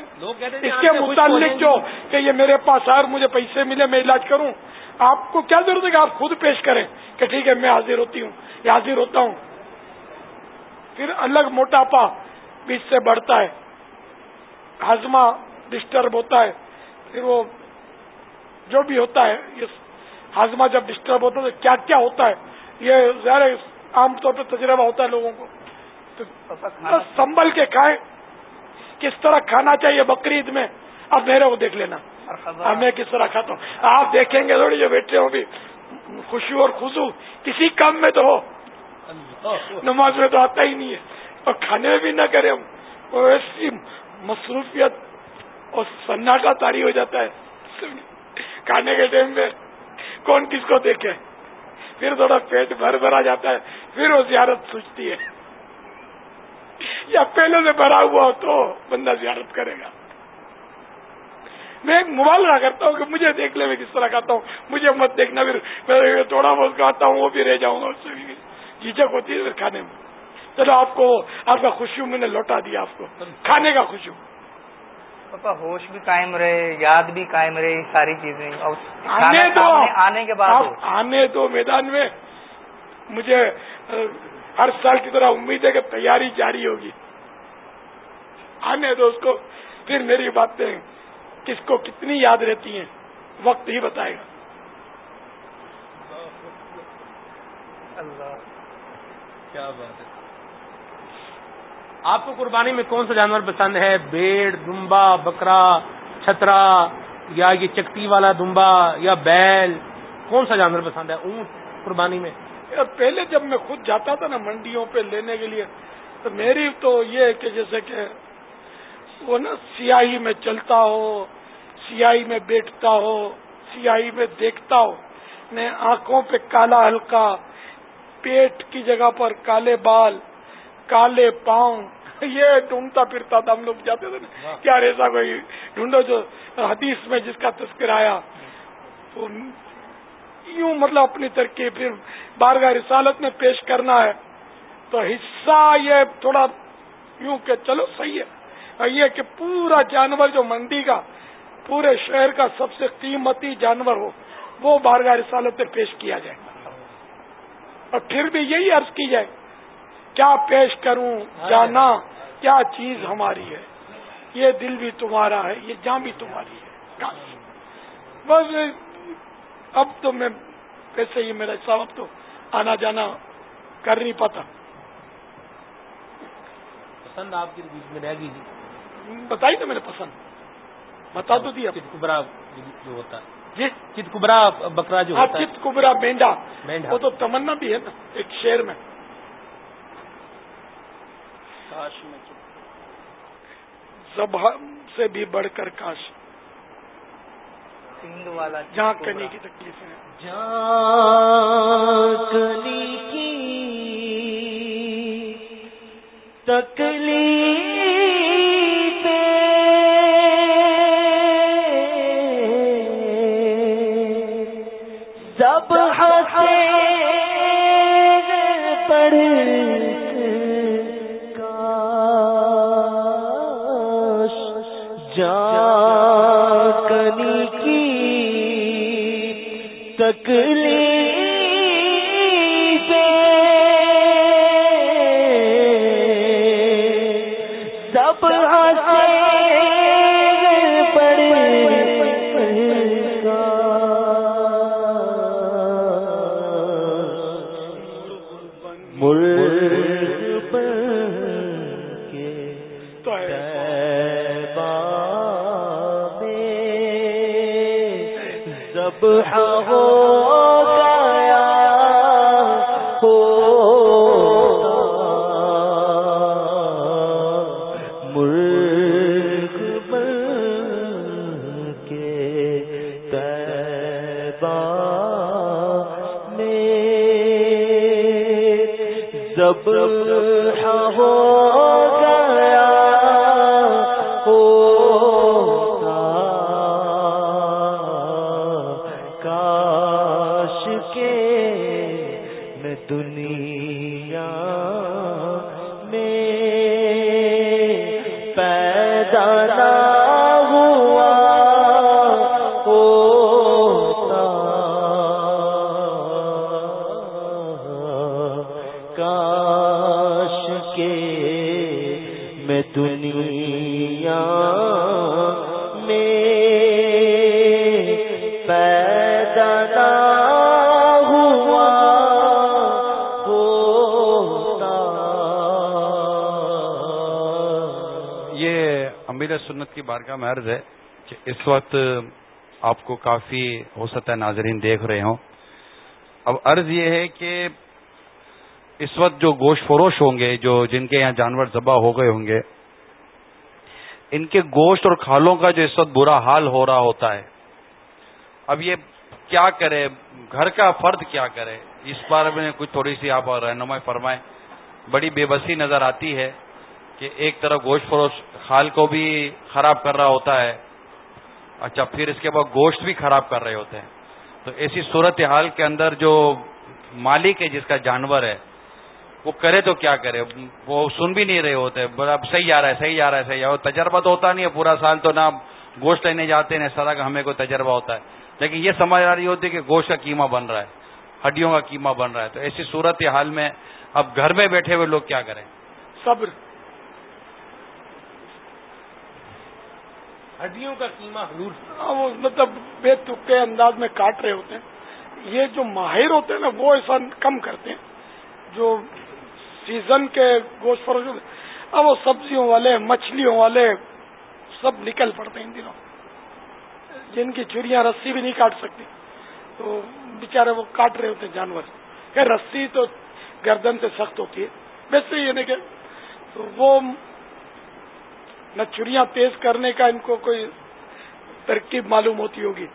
اس کے متعلق جو کہ یہ میرے پاس آر مجھے پیسے ملے میں علاج کروں۔ آپ کو کیا ضرورت ہے کہ آپ خود پیش کریں کہ ٹھیک ہے میں حاضر ہوتی ہوں یا حاضر ہوتا ہوں۔ پھر الگ موٹاپا بیچ سے بڑھتا ہے ہاضمہ ڈسٹرب ہوتا ہے۔ پھر وہ جو بھی ہوتا ہے یہ ہاضمہ جب ڈسٹرب ہوتا ہے تو کیا کیا ہوتا ہے؟ یہ ظاہر عام طور پہ تجربہ ہوتا ہے لوگوں کو۔ تو سنبھل کے کھائیں۔ کس طرح کھانا چاہیے بقرعید میں؟ اب میرے کو دیکھ لینا۔ اب میں کس طرح کھاتا ہوں۔ آپ دیکھیں گے تھوڑی جو بیٹھے ہوں بھی۔ خوشی اور خوشو کسی کام میں تو ہو۔ نماز میں تو آتا ہی نہیں ہے۔ اور کھانے میں بھی نہ کرے ہم۔ ایسی مصروفیت۔ اور سناٹا تاری ہو جاتا ہے۔ کھانے کے ٹائم میں کون کس کو دیکھے؟ پھر تھوڑا پیٹ بھر بھرا جاتا ہے، پھر وہ زیارت سوچتی ہے۔ یا پہلے سے بھرا ہوا ہو تو بندہ زیارت کرے گا۔ میں ایک مبالغہ کرتا ہوں کہ مجھے دیکھ لے، میں کس طرح کھاتا ہوں۔ مجھے مت دیکھنا، پھر میں تھوڑا بہت کھاتا ہوں، وہ بھی رہ جاؤں گا۔ اس سے بھی جھجک ہوتی ہے پھر کھانے میں۔ چلو آپ کو، آپ کا خوشی میں نے لوٹا دیا آپ کو۔ کھانے کا خوشی۔ پاپا ہوش بھی قائم رہے یاد بھی قائم رہے ساری چیزیں۔ آنے دو۔ آنے کے بعد آنے دو میدان میں۔ مجھے ہر سال کی طرح امید ہے کہ تیاری جاری ہوگی۔ آنے دو اس کو۔ پھر میری باتیں کس کو کتنی یاد رہتی ہیں وقت ہی بتائے گا۔ اللہ۔ کیا بات ہے۔ آپ کو قربانی میں کون سا جانور پسند ہے؟ بیڑ، دمبا، بکرا، چھترا، یا یہ چکتی والا دمبا، یا بیل؟ کون سا جانور پسند ہے؟ اونٹ قربانی میں۔ پہلے جب میں خود جاتا تھا نا منڈیوں پہ لینے کے لیے، تو میری تو یہ ہے کہ جیسے کہ وہ نا سیاہی میں چلتا ہو، سیاہی میں بیٹھتا ہو، سیاہی میں دیکھتا ہو نے آنکھوں پہ کالا ہلکا، پیٹ کی جگہ پر کالے بال کالے پاؤں یہ ڈھونڈتا پھرتا تھا ہم لوگ جاتے تھے نا۔ کیا ایسا کوئی ڈھونڈو جو حدیث میں جس کا تذکر آیا۔ تو یوں مطلب اپنی ترکیب پھر بارگاہ رسالت میں پیش کرنا ہے۔ تو حصہ یہ تھوڑا یوں کہ چلو صحیح ہے۔ یہ کہ پورا جانور جو منڈی کا پورے شہر کا سب سے قیمتی جانور ہو وہ بارگاہ رسالت میں پیش کیا جائے۔ اور پھر بھی یہی عرض کی جائے کیا پیش کروں جانا کیا چیز ہماری ہے؟ یہ دل بھی تمہارا ہے یہ جان بھی تمہاری ہے۔ بس اب تو میں ویسے ہی میرا حساب اب تو آنا جانا کر نہیں پاتا۔ پسند آپ کی میں رہ گئی بتائی نا میرے پسند۔ بتا تو دیا۔ چت کبرا جو ہوتا ہے۔ جی؟ چت کبرا بکرا جو ہاں ہوتا ہے۔ چت کبرا مینڈا مینڈا وہ تو تمنا بھی ہے نا ایک شیر میں۔ زبہ سے بھی بڑھ کر کاش۔ سندھ والا جہاں کنی کی تکلیفیں ہیں۔ کنی کی تکلیف دنیا میں پیدا عرض ہے کہ اس وقت آپ کو کافی ہو سکتا ہے ناظرین دیکھ رہے ہوں۔ اب عرض یہ ہے کہ اس وقت جو گوشت فروش ہوں گے، جو جن کے یہاں جانور ذبح ہو گئے ہوں گے، ان کے گوشت اور کھالوں کا جو اس وقت برا حال ہو رہا ہوتا ہے، اب یہ کیا کرے؟ گھر کا فرد کیا کرے؟ اس بارے میں کچھ تھوڑی سی آپ رہنمائی فرمائیں۔ بڑی بے بسی نظر آتی ہے کہ ایک طرف گوشت فروش کھال کو بھی خراب کر رہا ہوتا ہے۔ اچھا پھر اس کے بعد گوشت بھی خراب کر رہے ہوتے ہیں۔ تو ایسی صورت حال کے اندر جو مالک ہے، جس کا جانور ہے، وہ کرے تو کیا کرے؟ وہ سن بھی نہیں رہے ہوتے۔ اب صحیح آ رہا ہے، صحیح آ رہا ہے، صحیح آ رہا ہے۔ تجربہ تو ہوتا نہیں ہے، پورا سال تو نہ گوشت لینے جاتے ہیں اس طرح کا ہمیں کوئی تجربہ ہوتا ہے۔ لیکن یہ سمجھ آ رہی ہوتی ہے کہ گوشت کا قیمہ بن رہا ہے، ہڈیوں کا قیمہ بن رہا ہے۔ تو ایسی صورت حال میں اب گھر میں بیٹھے ہوئے لوگ کیا کریں؟ صبر۔ ہڈیوں کا قیمہ حضور ہاں، وہ مطلب بے تکے انداز میں کاٹ رہے ہوتے ہیں۔ یہ جو ماہر ہوتے ہیں نا وہ ایسا کم کرتے ہیں۔ جو سیزن کے گوشت فروش ہوتے اب وہ سبزیوں والے مچھلیوں والے سب نکل پڑتے ہیں ان دنوں۔ جن کی چڑیاں رسی بھی نہیں کاٹ سکتی۔ تو بےچارے وہ کاٹ رہے ہوتے ہیں جانور۔ کہ رسی تو گردن سے سخت ہوتی ہے۔ ویسے یہ نہیں کہ تو وہ نہ چڑیاں تیز کرنے کا ان کو کوئی ترکیب معلوم ہوتی ہوگی۔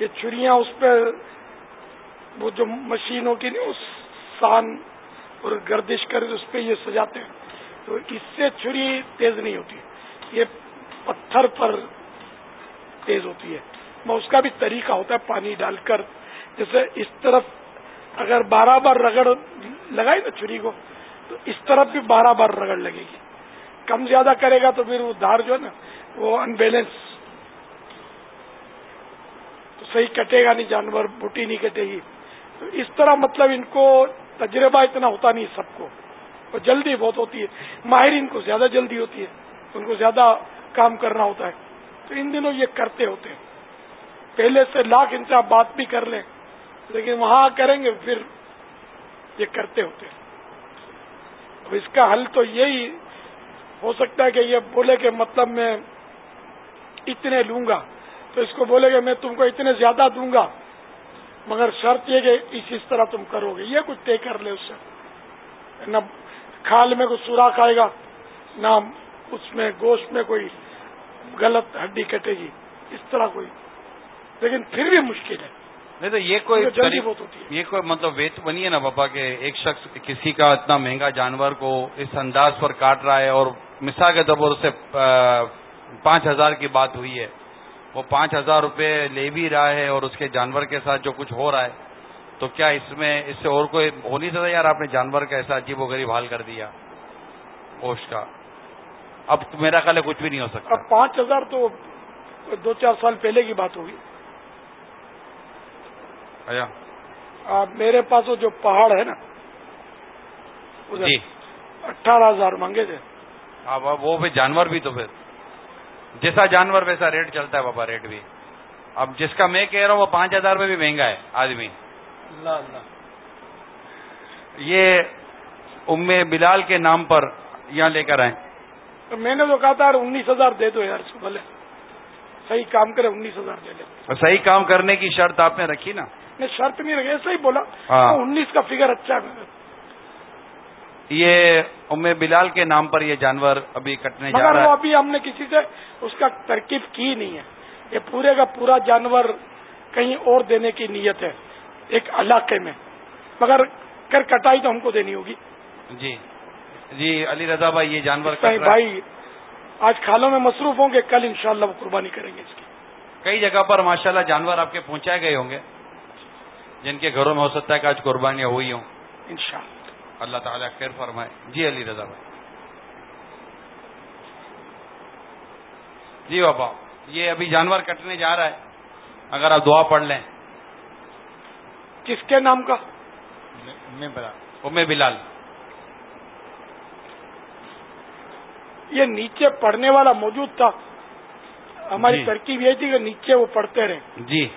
یہ چڑیاں اس پہ وہ جو مشینوں کی نہیں، اس سان اور گردش کر اس پہ یہ سجاتے ہیں۔ تو اس سے چھری تیز نہیں ہوتی، یہ پتھر پر تیز ہوتی ہے۔ وہ اس کا بھی طریقہ ہوتا ہے، پانی ڈال کر۔ جیسے اس طرف اگر بارہ بار رگڑ لگائی نا چھری کو، تو اس طرف بھی بارہ بار رگڑ لگے گی۔ کم زیادہ کرے گا تو پھر وہ دھار جو ہے نا، وہ ان بیلنس تو صحیح کٹے گا نہیں، جانور بوٹی نہیں کٹے گی۔ تو اس طرح مطلب ان کو تجربہ اتنا ہوتا نہیں سب کو۔ اور جلدی بہت ہوتی ہے۔ ماہر ان کو زیادہ جلدی ہوتی ہے۔ ان کو زیادہ کام کرنا ہوتا ہے۔ تو ان دنوں یہ کرتے ہوتے ہیں۔ پہلے سے لاکھ ان سے آپ بات بھی کر لیں۔ لیکن وہاں کریں گے، پھر یہ کرتے ہوتے ہیں۔ اب اس کا حل تو یہی ہو سکتا ہے کہ یہ بولے کہ مطلب میں اتنے لوں گا۔ تو اس کو بولے گا میں تم کو اتنے زیادہ دوں گا۔ مگر شرط یہ کہ اس اس طرح تم کرو گے۔ یہ کچھ طے کر لے اس سے۔ نہ کھال میں کوئی سوراخ آئے گا نہ اس میں گوشت میں کوئی غلط ہڈی کٹے گی۔ اس طرح کوئی۔ لیکن پھر بھی مشکل ہے۔ نہیں تو یہ کوئی جلدی بہت ہوتی ہے۔ یہ کوئی مطلب ویت بنی ہے نا پاپا کہ ایک شخص کسی کا اتنا مہنگا جانور کو اس انداز پر کاٹ رہا ہے اور مثال کے طور پر اس سے پانچ ہزار کی بات ہوئی ہے۔ وہ پانچ ہزار روپے لے بھی رہا ہے اور اس کے جانور کے ساتھ جو کچھ ہو رہا ہے تو کیا اس میں اس سے اور کوئی ہو نہیں سکتا؟ یار آپ نے جانور کا ایسا عجیب و غریب حال کر دیا گوشت کا۔ اب میرا خیال ہے کچھ بھی نہیں ہو سکتا۔ اب پانچ ہزار تو دو چار سال پہلے کی بات ہوگی۔ میرے پاس وہ جو پہاڑ ہے نا جی۔ اٹھارہ ہزار مانگے تھے۔ ہاں وہ بھی جانور بھی تو پھر۔ جیسا جانور ویسا ریٹ چلتا ہے بابا ریٹ بھی۔ اب جس کا میں کہہ رہا ہوں وہ پانچ ہزار روپے بھی مہنگا ہے آدمی۔ اللہ اللہ۔ یہ ام بلال کے نام پر یہاں لے کر آئے میں نے تو کہا تھا انیس ہزار دے دو یار بھلے صحیح کام کرے انیس ہزار دے لے۔ صحیح کام کرنے کی شرط آپ نے رکھی نا؟ میں شرط نہیں رکھی ایسا ہی بولا۔ ہاں۔ انیس کا فگر اچھا یہ ام بلال کے نام پر یہ جانور ابھی کٹنے جا رہا ہے۔ ابھی ہم نے کسی سے اس کا ترکیب کی نہیں ہے۔ یہ پورے کا پورا جانور کہیں اور دینے کی نیت ہے ایک علاقے میں۔ مگر کر کٹائی تو ہم کو دینی ہوگی۔ جی جی علی رضا بھائی یہ جانور بھائی آج کھالوں میں مصروف ہوں گے کل انشاءاللہ وہ قربانی کریں گے اس کی۔ کئی جگہ پر ماشاءاللہ جانور آپ کے پہنچائے گئے ہوں گے جن کے گھروں میں ہو سکتا ہے کہ آج قربانیاں ہوئی ہوں۔ انشاءاللہ۔ اللہ تعالیٰ خیر فرمائے۔ جی علی رضا بھائی۔ جی بابا یہ ابھی جانور کٹنے جا رہا ہے۔ اگر آپ دعا پڑھ لیں۔ کس کے نام کا؟ میں ام بلال۔ یہ نیچے پڑھنے والا موجود تھا۔ ہماری جی۔ ترکیب یہ تھی کہ نیچے وہ پڑھتے رہے جی۔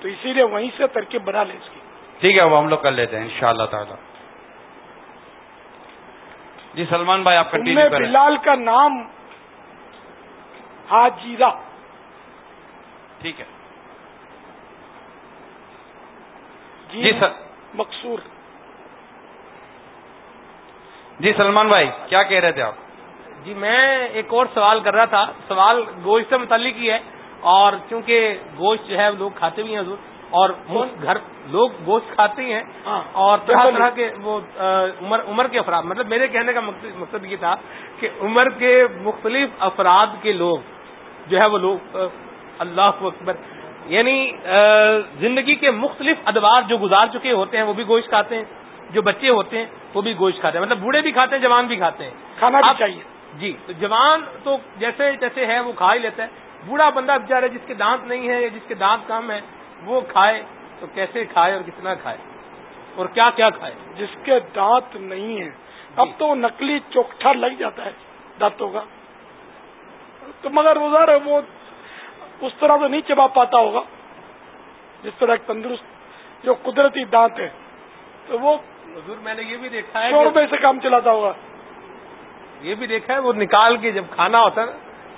تو اسی لیے وہیں سے ترکیب بنا لیں اس کی۔ ٹھیک ہے وہ ہم لوگ کر لیتے ہیں ان شاء اللہ تعالی۔ جی سلمان بھائی آپ کنٹینیو کریں بلال کا نام حاجیرہ۔ ٹھیک ہے۔ جی, جی سر۔ مقصور۔ جی سلمان بھائی کیا کہہ رہے تھے آپ؟ جی میں ایک اور سوال کر رہا تھا۔ سوال گوشت سے متعلق ہی ہے اور چونکہ گوشت جو ہے لوگ کھاتے بھی ہیں حضور۔ اور گھر لوگ گوشت کھاتے ہی ہیں ہاں۔ اور طرح طرح کے وہ عمر عمر کے افراد مطلب میرے کہنے کا مقصد یہ تھا کہ عمر کے مختلف افراد کے لوگ جو ہے وہ لوگ اللہ اکبر یعنی زندگی کے مختلف ادوار جو گزار چکے ہوتے ہیں وہ بھی گوشت کھاتے ہیں جو بچے ہوتے ہیں وہ بھی گوشت کھاتے ہیں مطلب بوڑھے بھی کھاتے ہیں جوان بھی کھاتے ہیں۔ کھانا بھی چاہیے۔ جی تو جوان تو جیسے جیسے ہے وہ کھا ہی لیتا ہے۔ بوڑھا بندہ بےچارا جس کے دانت نہیں ہے یا جس کے دانت کم ہے وہ کھائے تو کیسے کھائے اور کتنا کھائے اور کیا کیا کھائے؟ جس کے دانت نہیں ہے اب۔ تو نکلی چوکٹا لگ جاتا ہے دانتوں کا۔ تو مگر وہ ذرا وہ اس طرح تو نہیں چبا پاتا ہوگا۔ جس طرح تندرست جو قدرتی دانت ہے تو وہ حضور میں نے یہ بھی دیکھا ہے سو روپے سے کام چلاتا ہوگا۔ یہ بھی دیکھا ہے وہ نکال کے جب کھانا ہوتا ہے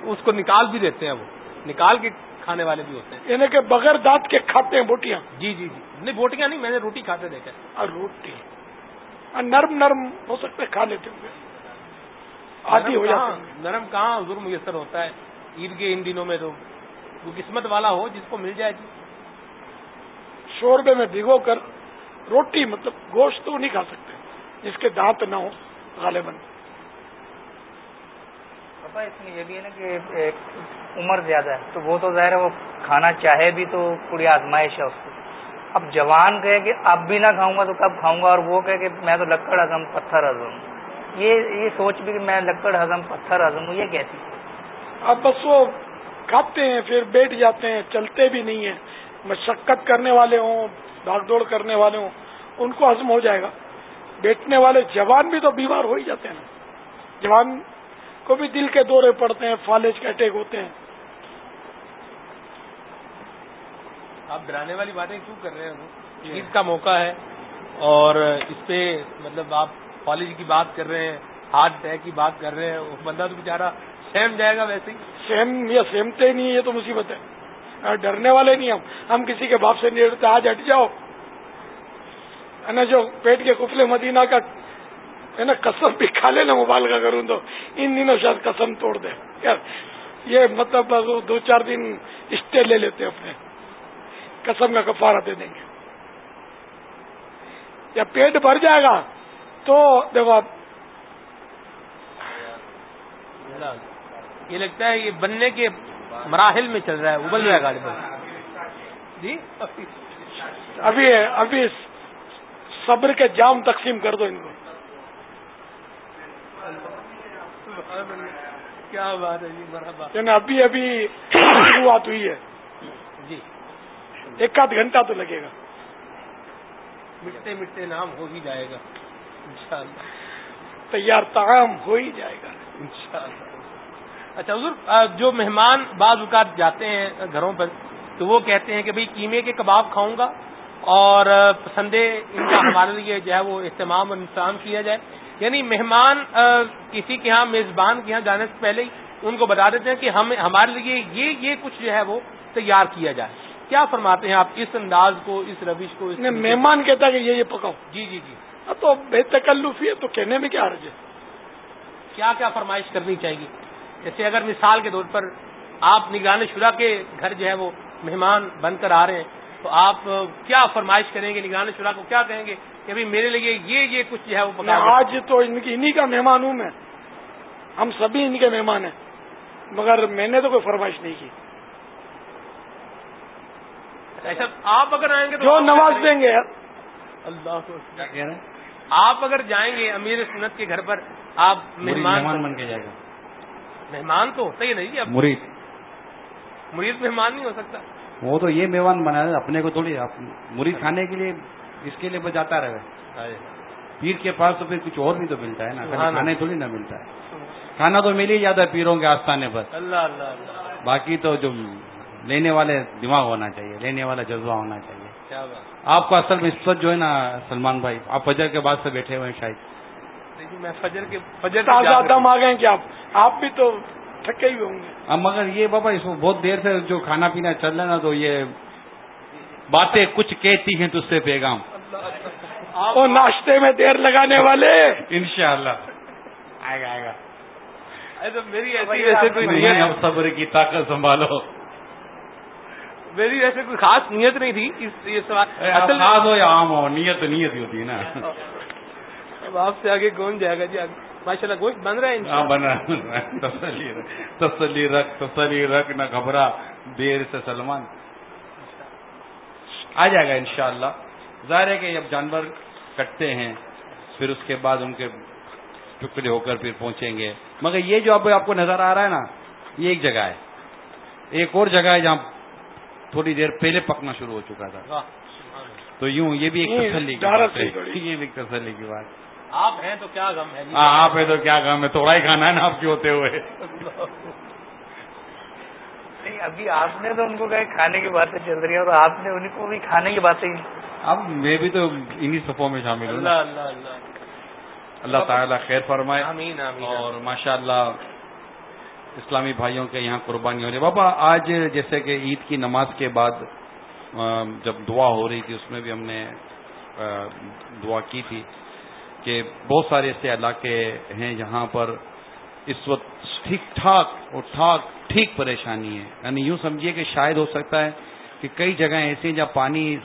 اس کو نکال بھی دیتے ہیں وہ۔ نکال کے کھانے والے بھی ہوتے ہیں۔ یعنی کہ بغیر دانت کے کھاتے ہیں بوٹیاں۔ جی جی جی۔ نہیں بوٹیاں نہیں میں نے روٹی کھاتے دیکھا اور روٹی۔ نرم نرم ہو سکتا ہے کھا لیتے ہوں گے آدھی ہو جاتا نرم کہاں حضور میسر ہوتا ہے؟ عید کے ان دنوں میں تو وہ قسمت والا ہو جس کو مل جائے۔ جی شوربے میں بھگو کر روٹی مطلب گوشت تو نہیں کھا سکتے جس کے دانت نہ ہو غالباً۔ پاپا اس میں یہ بھی ہے نا کہ عمر زیادہ ہے۔ تو وہ تو ظاہر ہے، وہ کھانا چاہے بھی تو پوری آزمائش ہے اس کو اب جوان کہے کہ اب بھی نہ کھاؤں گا تو کب کھاؤں گا؟ اور وہ کہے کہ میں تو لکڑ ہزم پتھر ہزم یہ یہ سوچ بھی کہ میں لکڑ ہزم پتھر ہزم ہوں، یہ کیسی؟ اب بس وہ کھاتے ہیں، پھر بیٹھ جاتے ہیں، چلتے بھی نہیں ہیں۔ مشقت کرنے والے ہوں، بھاگ دوڑ کرنے والے ہوں، ان کو ہزم ہو جائے گا۔ بیٹھنے والے جوان بھی تو بیمار ہو ہی جاتے ہیں۔ نا جوان کو بھی دل کے دورے پڑتے ہیں فالج کے اٹیک ہوتے ہیں۔ آپ ڈرانے والی باتیں کیوں کر رہے ہیں؟ عید کا موقع ہے اور اس پہ مطلب آپ فالج کی بات کر رہے ہیں ہارٹ اٹیک کی بات کر رہے ہیں وہ بندہ تو بےچارا سہم جائے گا ویسے ہی۔ سہم یا سہمتے نہیں یہ تو مصیبت ہے۔ ڈرنے والے نہیں ہم۔ ہم کسی کے باپ سے نہیں ڈرتے آج ہٹ جاؤ۔ نا جو پیٹ کے کفلے مدینہ کا ہے نا قسم بھی کھا لینا مبالغہ کروں تو. ان دنوں شاید قسم توڑ دے. یار یہ مطلب دو چار دن اسٹے لے لیتے اپنے. قسم کا کفارہ دے دیں گے. یا پیٹ بھر جائے گا تو دیکھو آپ یہ لگتا ہے یہ بننے کے مراحل میں چل رہا ہے ابل رہا ہے گاڑی پر جی؟ ابھی ابھی صبر کے جام تقسیم کر دو ان کو. کیا بات ہے جی مرحبا۔ یعنی ابھی ابھی شروعات ہوئی ہے۔ جی۔ ایک آدھ گھنٹہ تو لگے گا۔ مٹتے مٹتے نام ہو ہی جائے گا۔ انشاءاللہ۔ تیار تعام ہو ہی جائے گا۔ انشاءاللہ۔ اچھا حضور جو مہمان بعض اوقات جاتے ہیں گھروں پر تو وہ کہتے ہیں کہ بھئی قیمے کے کباب کھاؤں گا اور پسندے ان کا ہمارے لیے جو ہے وہ اہتمام اور انتظام کیا جائے۔ یعنی مہمان کسی کے ہاں میزبان کے ہاں جانے سے پہلے ہی ان کو بتا دیتے ہیں کہ ہم ہمارے لیے یہ یہ کچھ جو ہے وہ تیار کیا جائے۔ کیا فرماتے ہیں آپ اس انداز کو اس روش کو اس مہمان کہتا ہے کہ یہ یہ پکاؤ۔ جی جی جی۔ تو بے تکلفی ہے تو کہنے میں کیا حرج ہے؟ کیا کیا فرمائش کرنی چاہیے؟ جیسے اگر مثال کے طور پر آپ نگران شورا کے گھر جو ہے وہ مہمان بن کر آ رہے ہیں تو آپ کیا فرمائش کریں گے؟ نگران شورا کو کیا کہیں گے؟ کہ میرے لیے یہ یہ کچھ جو ہے وہ آج تو ان کی انہی کا مہمان ہوں میں۔ ہم سبھی ان کے مہمان ہیں۔ مگر میں نے تو کوئی فرمائش نہیں کی۔ ایسا آپ اگر آئیں گے تو جو نواز دیں گے۔ اللہ آپ اگر جائیں گے امیر سنت کے گھر پر آپ مہمان بن کے جائے گا۔ مہمان تو ہوتا ہی نہیں جی مرید مرید مہمان نہیں ہو سکتا۔ وہ تو یہ مہمان بنا ہے اپنے کو تھوڑی مرید کھانے کے لیے اس کے لیے وہ جاتا رہے۔ پیر کے پاس تو پھر کچھ اور بھی تو ملتا ہے نا کھانے تھوڑی نہ ملتا ہے۔ کھانا تو مل ہی جاتا ہے پیروں کے آستانے پر۔ اللہ اللہ باقی تو جو لینے والے دماغ ہونا چاہیے لینے والا جذبہ ہونا چاہیے۔ آپ کو اصل میں اس وقت جو ہے نا سلمان بھائی آپ فجر کے بعد سے بیٹھے ہوئے ہیں شاید۔ میں فجر کے فجر دم آ گئے کہ آپ؟ آپ بھی تو تھکے ہی ہوں گے۔ اب مگر یہ بابا اس کو بہت دیر سے جو کھانا پینا چل رہا ہے نا تو یہ باتیں کچھ کہتی ہیں تج سے پیغام وہ ناشتے میں دیر لگانے والے۔ انشاءاللہ۔ آئے گا آئے گا۔ میری ایسی ویسے کوئی نہیں اب صبر کی طاقت سنبھالو۔ میری ویسے کوئی خاص نیت نہیں تھی۔ اس یہ سوال خاص ہو یا عام ہو نیت تو نیت ہی ہوتی ہے نا۔ اب آپ سے آگے کون جائے گا؟ جی ماشاء اللہ گوشت بن رہا ہے ہاں بن رہا ہے تسلی تسلی رکھ تسلی رکھ نہ گھبرا۔ دیر سے سلمان۔ آ جائے گا انشاءاللہ۔ ظاہر ہے کہ جب جانور کٹتے ہیں پھر اس کے بعد ان کے ٹکڑے ہو کر پھر پہنچیں گے۔ مگر یہ جو اب آپ کو نظر آ رہا ہے نا یہ ایک جگہ ہے۔ ایک اور جگہ ہے جہاں تھوڑی دیر پہلے پکنا شروع ہو چکا تھا۔ تو یوں یہ بھی ایک تسلی کی بات ہے۔ یہ بھی ایک تسلی کی بات۔ آپ ہیں تو کیا غم ہے؟ ہاں آپ ہے تو کیا غم ہے؟ تھوڑا ہی کھانا ہے نا آپ کے ہوتے ہوئے۔ نہیں ابھی آپ نے تو ان کو کہا کھانے کی باتیں چل رہی ہیں اور آپ نے ان کو بھی کھانے کی باتیں اب میں بھی تو انہی صفوں میں شامل ہوں اللہ اللہ اللہ۔ اللہ تعالیٰ خیر فرمائے۔ آمین آمین اور ماشاء اللہ اسلامی بھائیوں کے یہاں قربانی ہو رہی بابا آج جیسے کہ عید کی نماز کے بعد جب دعا ہو رہی تھی اس میں بھی ہم نے دعا کی تھی کہ بہت سارے ایسے علاقے ہیں جہاں پر اس وقت ٹھیک ٹھاک اور ٹھاک ٹھیک پریشانی ہے۔ یعنی یوں سمجھیے کہ شاید ہو سکتا ہے کہ کئی جگہیں ایسی ہیں جہاں پانی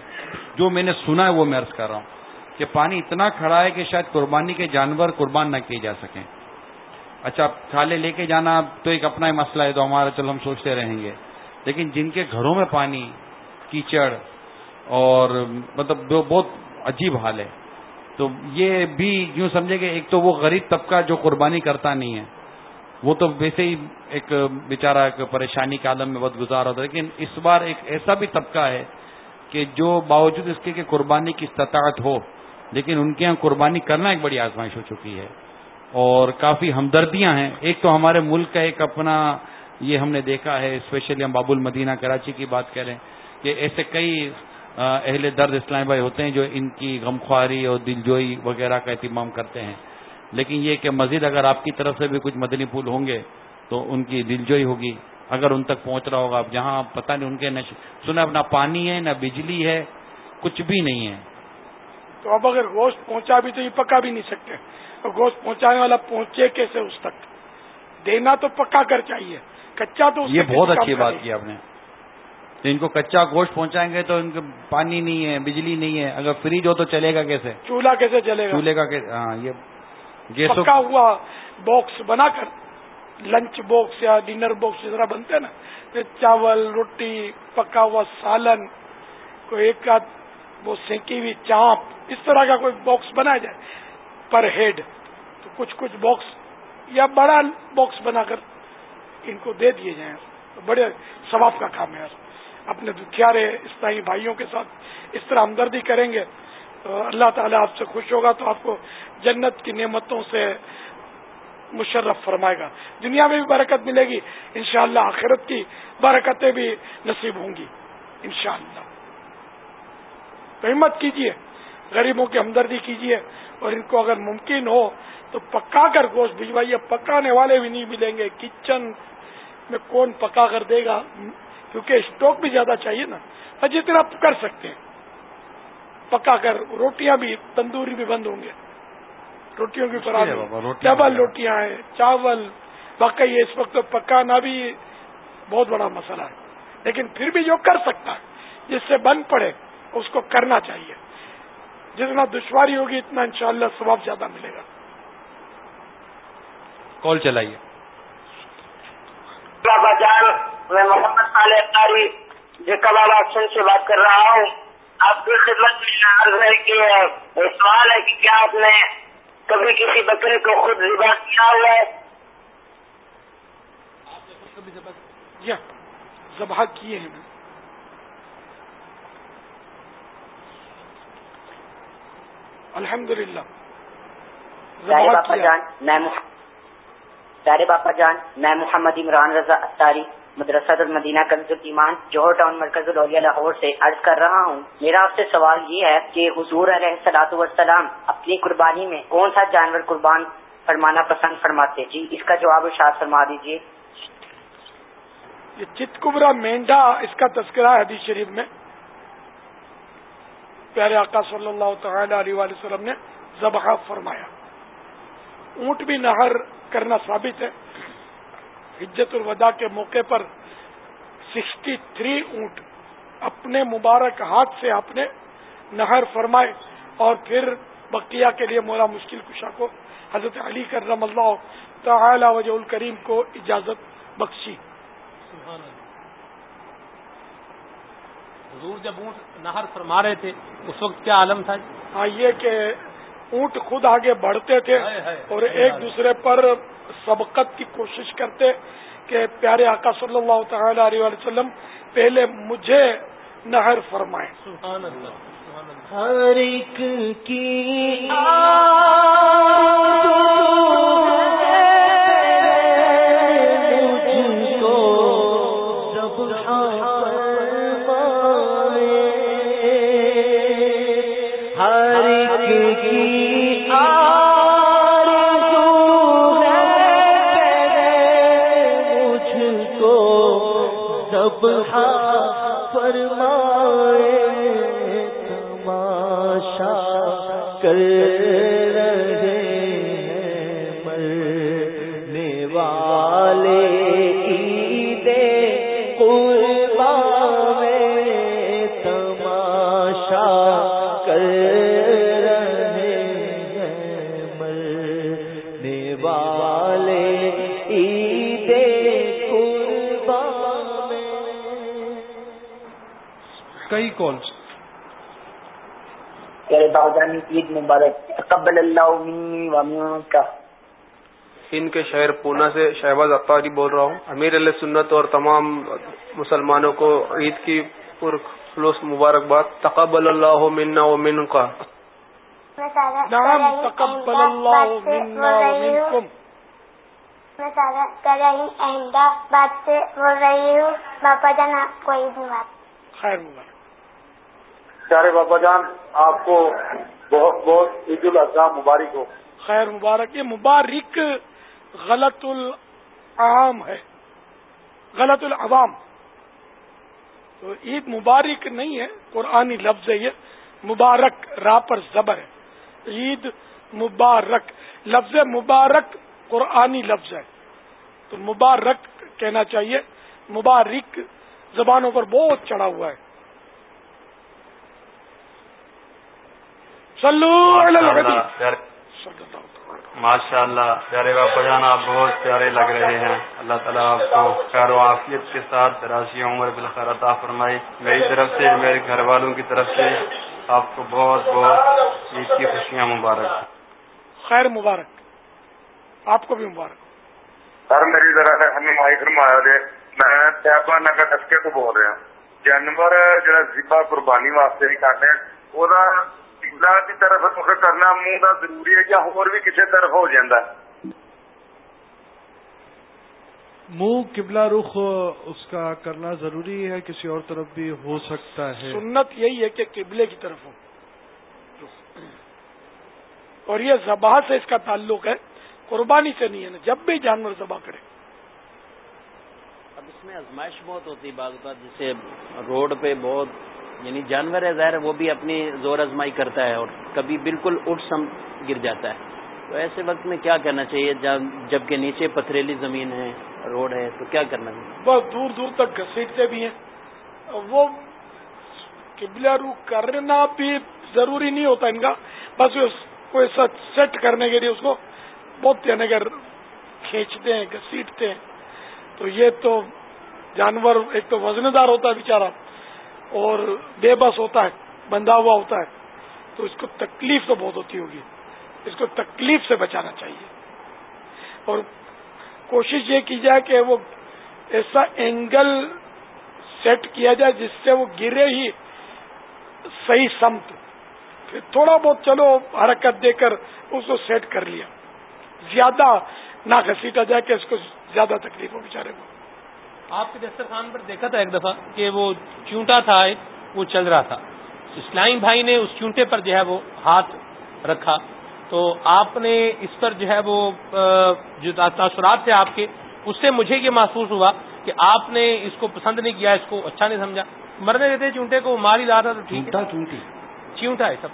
جو میں نے سنا ہے وہ میں عرض کر رہا ہوں کہ پانی اتنا کھڑا ہے کہ شاید قربانی کے جانور قربان نہ کیے جا سکیں۔ اچھا کھالے لے کے جانا تو ایک اپنا ہی مسئلہ ہے، تو ہمارا، چلو ہم سوچتے رہیں گے۔ لیکن جن کے گھروں میں پانی، کیچڑ اور مطلب بہت عجیب حال ہے۔ تو یہ بھی یوں سمجھے کہ ایک تو وہ غریب طبقہ جو قربانی کرتا نہیں ہے، وہ تو ویسے ہی ایک بیچارہ ایک پریشانی کے عالم میں بد گزار ہوتا ہے۔ لیکن اس بار ایک ایسا بھی طبقہ ہے کہ جو باوجود اس کے کہ قربانی کی استطاعت ہو، لیکن ان کے یہاں قربانی کرنا ایک بڑی آزمائش ہو چکی ہے۔ اور کافی ہمدردیاں ہیں۔ ایک تو ہمارے ملک کا ایک اپنا یہ ہم نے دیکھا ہے، اسپیشلی ہم باب المدینہ کراچی کی بات کریں کہ ایسے کئی اہل درد اسلام بھائی ہوتے ہیں جو ان کی غمخواری اور دلجوئی وغیرہ کا اہتمام کرتے ہیں۔ لیکن یہ کہ مزید اگر آپ کی طرف سے بھی کچھ مدنی پھول ہوں گے تو ان کی دلجوئی ہوگی۔ اگر ان تک پہنچ رہا ہوگا اب جہاں پتہ نہیں ان کے نش... سنا نہ پانی ہے نہ بجلی ہے کچھ بھی نہیں ہے۔ تو اب اگر گوشت پہنچا بھی تو یہ پکا بھی نہیں سکتے۔ اور گوشت پہنچانے والا پہنچے کیسے اس تک؟ دینا تو پکا کر چاہیے۔ کچا تو یہ بہت اچھی بات کی آپ نے۔ تو ان کو کچا گوشت پہنچائیں گے تو ان کے پانی نہیں ہے بجلی نہیں ہے۔ اگر فریج ہو تو چلے گا کیسے؟ چولہا کیسے چلے گا؟ چولہے کا ہاں یہ پکا ہوا باکس بنا کر لنچ باکس یا ڈنر باکس جس طرح بنتے ہیں نا چاول، روٹی، پکا ہوا سالن، کوئی ایک آدھ وہ سینکی ہوئی چانپ اس طرح کا کوئی باکس بنایا جائے پر ہیڈ تو کچھ کچھ باکس یا بڑا باکس بنا کر ان کو دے دیے جائیں۔ بڑے ثواب کا کام ہے۔ اپنے دکھیارے اسلائی بھائیوں کے ساتھ اس طرح ہمدردی کریں گے۔ تو اللہ تعالیٰ آپ سے خوش ہوگا تو آپ کو جنت کی نعمتوں سے مشرف فرمائے گا۔ دنیا میں بھی برکت ملے گی۔ انشاءاللہ اللہ آخرت کی برکتیں بھی نصیب ہوں گی۔ انشاءاللہ۔ تو ہمت کیجیے غریبوں کی ہمدردی کیجیے اور ان کو اگر ممکن ہو تو پکا کر گوشت بھجوائیے۔ پکانے والے بھی نہیں ملیں گے۔ کچن میں کون پکا کر دے گا؟ کیونکہ اسٹاک بھی زیادہ چاہیے نا۔ جتنا کر سکتے ہیں۔ پکا کر۔ روٹیاں بھی، تندوری بھی بند ہوں گے۔ روٹیوں کی فراہمی۔ ڈبل روٹیاں ہیں۔ چاول۔ باقی اس وقت پکانا بھی بہت بڑا مسئلہ ہے۔ لیکن پھر بھی جو کر سکتا ہے جس سے بند پڑے اس کو کرنا چاہیے۔ جتنا دشواری ہوگی اتنا انشاءاللہ شاء ثواب زیادہ ملے گا۔ کال چلائیے۔ جان میں محمد صالح قاری جیکاباد سے بات کر رہا ہوں۔ آپ کی خدمت میں عرض ہے کہ سوال ہے کہ کیا آپ نے کبھی کسی بکری کو خود ذبح کیا ہوا ہے؟ ذبح کیے ہیں الحمد للہ پیارے باپا جان میں محمد عمران رضا اتاری مدرسہ المدینہ کنز المان جوہر ٹاؤن مرکز الولیا لاہور سے عرض کر رہا ہوں، میرا آپ سے سوال یہ ہے کہ حضور علیہ سلاۃ والسلام اپنی قربانی میں کون سا جانور قربان فرمانا پسند فرماتے؟ جی اس کا جواب اشار فرما دیجیے یہ چت کبرا مینڈا، اس کا تذکرہ ہے حدیث شریف میں۔ پیارے آقا صلی اللہ تعالی علیہ وسلم نے ذبح فرمایا۔ اونٹ بھی نہر کرنا ثابت ہے۔ حجت الوداع کے موقع پر سکسٹی تھری اونٹ اپنے مبارک ہاتھ سے اپنے نہر فرمائے اور پھر بقیہ کے لیے مولا مشکل کشا کو حضرت علی کرم اللہ تعالی وجہ الکریم کو اجازت بخشی۔ حضور جب اونٹ نہر فرما رہے تھے اس وقت کیا عالم تھا؟ ہاں یہ کہ اونٹ خود آگے بڑھتے تھے اور ایک دوسرے پر سبقت کی کوشش کرتے کہ پیارے آقا صلی اللہ تعالی علیہ وسلم پہلے مجھے نہر فرمائے ہر ایک کی عید مبارک. تقبل اللہ کا ان کے شہر پونا سے شہباز اختاری بول رہا ہوں. امیر علیہ سنت اور تمام مسلمانوں کو عید کی پرخلوص مبارکباد. تقبل اللہ منا و کا تقبل اللہ منا و منکم. میں سارا کر رہی احمدآباد سے بول رہی ہوں باپا جان آپ کو عید مبارک خیر مبارک. پیارے بابا جان، آپ کو بہت بہت عید الاضحیٰ مبارک ہو۔ خیر مبارک، یہ مبارک غلط عام ہے غلط العوام تو عید مبارک نہیں ہے، قرآنی لفظ ہے یہ، مبارک را پر زبر ہے۔ عید مبارک، لفظ مبارک قرآنی لفظ ہے۔ تو مبارک کہنا چاہیے، مبارک زبانوں پر بہت چڑھا ہوا ہے۔ ماشاء اللہ پیارے باپا جان آپ بہت پیارے لگ رہے ہیں۔ اللہ تعالیٰ آپ کو خیر و عافیت کے ساتھ راضی عمر بالخیر عطا فرمائی میری طرف سے میرے گھر والوں کی طرف سے آپ کو بہت بہت عید کی خوشیاں مبارک۔ خیر مبارک۔ آپ کو بھی مبارک۔ سر میری ذرا رہنمائی فرمایا دے۔ میں صاحبہ نگر دسکے تو بول رہا ہوں۔ جانور جڑا ذبح قربانی واسطے نہیں کرتے وہ کی طرف کرنا منہ کا ضروری ہے یا بھی کسی طرف ہو جاتا منہ قبلہ رخ اس کا کرنا ضروری ہے کسی اور طرف بھی ہو سکتا ہے۔ سنت یہی ہے کہ قبلے کی طرف ہو۔ اور یہ زبا سے اس کا تعلق ہے قربانی سے نہیں ہے نا جب بھی جانور ذبح کرے۔ اب اس میں ازمائش بہت ہوتی بعض اوقات جیسے روڈ پہ بہت یعنی جانور ہے، ظاہر وہ بھی اپنی زور ازمائی کرتا ہے اور کبھی بالکل اٹھ سم گر جاتا ہے۔ تو ایسے وقت میں کیا کرنا چاہیے؟ جبکہ نیچے پتھریلی زمین ہے، روڈ ہے، تو کیا کرنا چاہیے؟ بس دور دور تک گھسیٹتے بھی ہیں۔ وہ قبلہ رو کرنا بھی ضروری نہیں ہوتا ان کا۔ بس کوئی سیٹ کرنے کے لیے اس کو بہت یعنی کہ کھینچتے ہیں، گھسیٹتے ہیں۔ تو یہ تو جانور ایک تو وزن دار ہوتا ہے بےچارا اور بے بس ہوتا ہے، بندھا ہوا ہوتا ہے، تو اس کو تکلیف تو بہت ہوتی ہوگی۔ اس کو تکلیف سے بچانا چاہیے۔ اور کوشش یہ کی جائے کہ وہ ایسا اینگل سیٹ کیا جائے جس سے وہ گرے ہی صحیح سمت۔ پھر تھوڑا بہت چلو، حرکت دے کر اس کو سیٹ کر لیا۔ زیادہ نہ گھسیٹا جائے کہ اس کو زیادہ تکلیف ہو بیچارے کو۔ آپ کے دسترخوان پر دیکھا تھا ایک دفعہ کہ وہ چونٹا تھا وہ چل رہا تھا۔ اسلام بھائی نے اس چونٹے پر جو ہے وہ ہاتھ رکھا۔ تو آپ نے اس پر جو ہے وہ جو تاثرات تھے آپ کے اس سے مجھے یہ محسوس ہوا کہ آپ نے اس کو پسند نہیں کیا اس کو اچھا نہیں سمجھا۔ مرنے دیتے چونٹے کو مار ہی لا تھا تو ٹھیک ہے۔ چونٹی۔ چونٹا ہے سب۔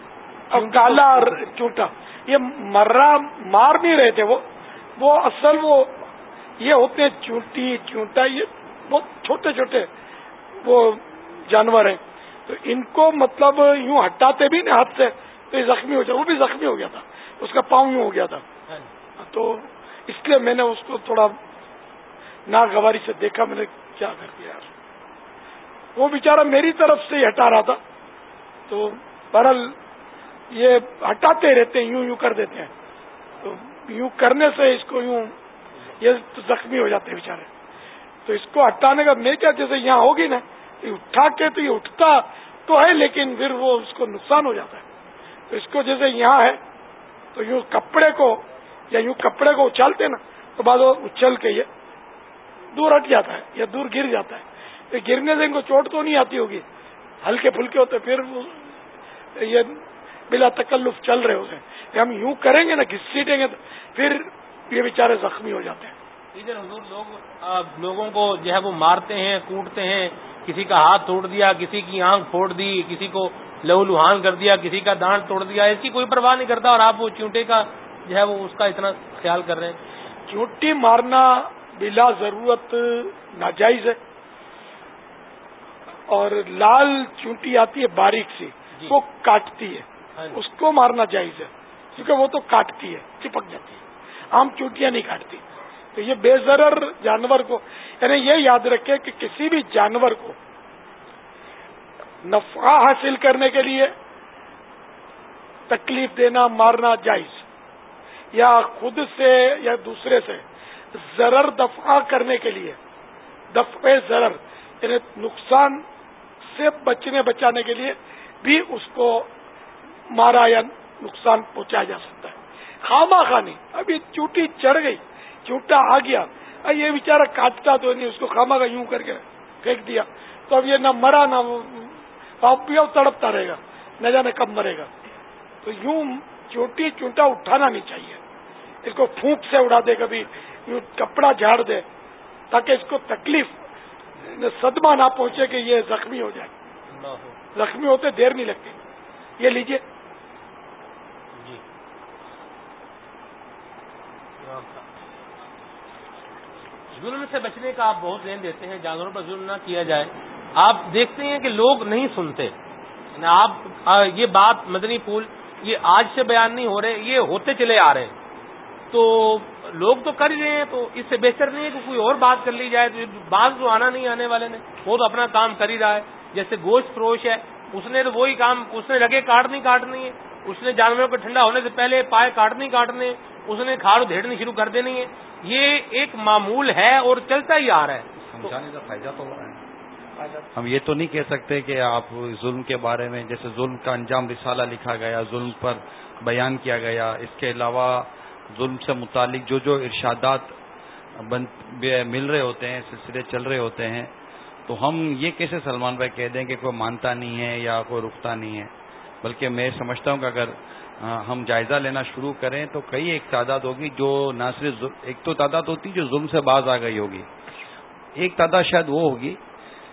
کالا اور چونٹا۔ یہ مرا مار نہیں رہے تھے وہ۔ وہ اصل وہ یہ ہوتے ہیں چونٹی چونٹا یہ بہت چھوٹے چھوٹے وہ جانور ہیں۔ تو ان کو مطلب یوں ہٹاتے بھی نا ہاتھ سے تو یہ زخمی ہو جائے وہ بھی زخمی ہو گیا تھا۔ اس کا پاؤں یوں ہو گیا تھا۔ تو اس لیے میں نے اس کو تھوڑا ناگواری سے دیکھا میں نے کیا کر دیا۔ وہ بیچارہ میری طرف سے ہی ہٹا رہا تھا۔ تو برل یہ ہٹاتے رہتے ہیں یوں یوں کر دیتے ہیں۔ تو یوں کرنے سے اس کو یوں یہ زخمی ہو جاتے ہیں بیچارے۔ تو اس کو ہٹانے کا میں کیا جیسے یہاں ہوگی نا؟ اٹھا کے تو یہ اٹھتا تو ہے، لیکن پھر وہ اس کو نقصان ہو جاتا ہے۔ تو اس کو جیسے یہاں ہے، تو یوں کپڑے کو یا یوں کپڑے کو اچھالتے نا، تو بعد وہ اچھل کے یہ دور ہٹ جاتا ہے، یا دور گر جاتا ہے۔ گرنے سے ان کو چوٹ تو نہیں آتی ہوگی، ہلکے پھلکے ہوتے پھر یہ بلا تکلف چل رہے ہوتے ہیں۔ ہم یوں کریں گے نا، گھسیٹیں گے تو پھر یہ بیچارے زخمی ہو جاتے ہیں۔ حضور لوگ لوگوں کو جو ہے وہ مارتے ہیں کوٹتے ہیں کسی کا ہاتھ توڑ دیا کسی کی آنکھ پھوڑ دی کسی کو لہو لوہان کر دیا کسی کا دانت توڑ دیا اس کی کوئی پرواہ نہیں کرتا اور آپ وہ چونٹے کا جو ہے وہ اس کا اتنا خیال کر رہے ہیں۔ چونٹی مارنا بلا ضرورت ناجائز ہے۔ اور لال چونٹی آتی ہے باریک سی جی۔ وہ کاٹتی ہے۔ ہاں جی۔ اس کو مارنا جائز ہے کیونکہ وہ تو کاٹتی ہے چپک جاتی ہے۔ عام چونٹیاں نہیں کاٹتی۔ تو یہ بے ضرر جانور کو یعنی یہ یاد رکھے کہ کسی بھی جانور کو نفع حاصل کرنے کے لیے تکلیف دینا، مارنا جائز، یا خود سے یا دوسرے سے ضرر دفع کرنے کے لیے، دفع ضرر یعنی نقصان سے بچنے، بچانے کے لیے بھی اس کو مارا یا نقصان پہنچایا جا سکتا ہے۔ خامہ خانی ابھی چوٹی چڑھ گئی۔ چوٹا آ گیا۔ یہ بیچارہ کاٹتا تو نہیں اس کو کھاما کا یوں کر کے پھینک دیا۔ تو اب یہ نہ مرا نہ بھی تڑپتا رہے گا نہ جانے کب مرے گا۔ تو یوں چوٹی چونٹا اٹھانا نہیں چاہیے۔ اس کو پھونک سے اڑا دے کبھی یوں کپڑا جھاڑ دے تاکہ اس کو تکلیف صدمہ نہ پہنچے کہ یہ زخمی ہو جائے۔ زخمی ہوتے دیر نہیں لگتی۔ یہ لیجیے جی ظلم سے بچنے کا آپ بہت دین دیتے ہیں، جانوروں پر ظلم نہ کیا جائے۔ آپ دیکھتے ہیں کہ لوگ نہیں سنتے۔ یعنی آپ یہ بات مدنی پھول، یہ آج سے بیان نہیں ہو رہے، یہ ہوتے چلے آ رہے ہیں۔ تو لوگ تو کر رہے ہیں، تو اس سے بہتر نہیں ہے کہ کوئی اور بات کر لی جائے۔ تو بعض جو آنا نہیں آنے والے نے، وہ تو اپنا کام کر ہی رہا ہے۔ جیسے گوشت فروش ہے، اس نے تو وہی کام، اس نے لگے کاٹنی کاٹنی ہے۔ اس نے جانوروں کو ٹھنڈا ہونے سے پہلے پائے کاٹنی کاٹنے اس نے کھاڑ دھیڑنی شروع کر دینی ہے۔ یہ ایک معمول ہے اور چلتا ہی آ رہا ہے۔ سمجھانے کا فائدہ تو ہو رہا ہے۔ ہم یہ تو نہیں کہہ سکتے کہ آپ ظلم کے بارے میں جیسے ظلم کا انجام رسالہ لکھا گیا ظلم پر بیان کیا گیا۔ اس کے علاوہ ظلم سے متعلق جو جو ارشادات مل رہے ہوتے ہیں سلسلے چل رہے ہوتے ہیں تو ہم یہ کیسے سلمان بھائی کہہ دیں کہ کوئی مانتا نہیں ہے یا کوئی رکتا نہیں ہے؟ بلکہ میں سمجھتا ہوں کہ اگر ہم جائزہ لینا شروع کریں تو کئی ایک تعداد ہوگی جو نہ صرف ایک تو تعداد ہوتی جو ظلم سے باز آ گئی ہوگی۔ ایک تعداد شاید وہ ہوگی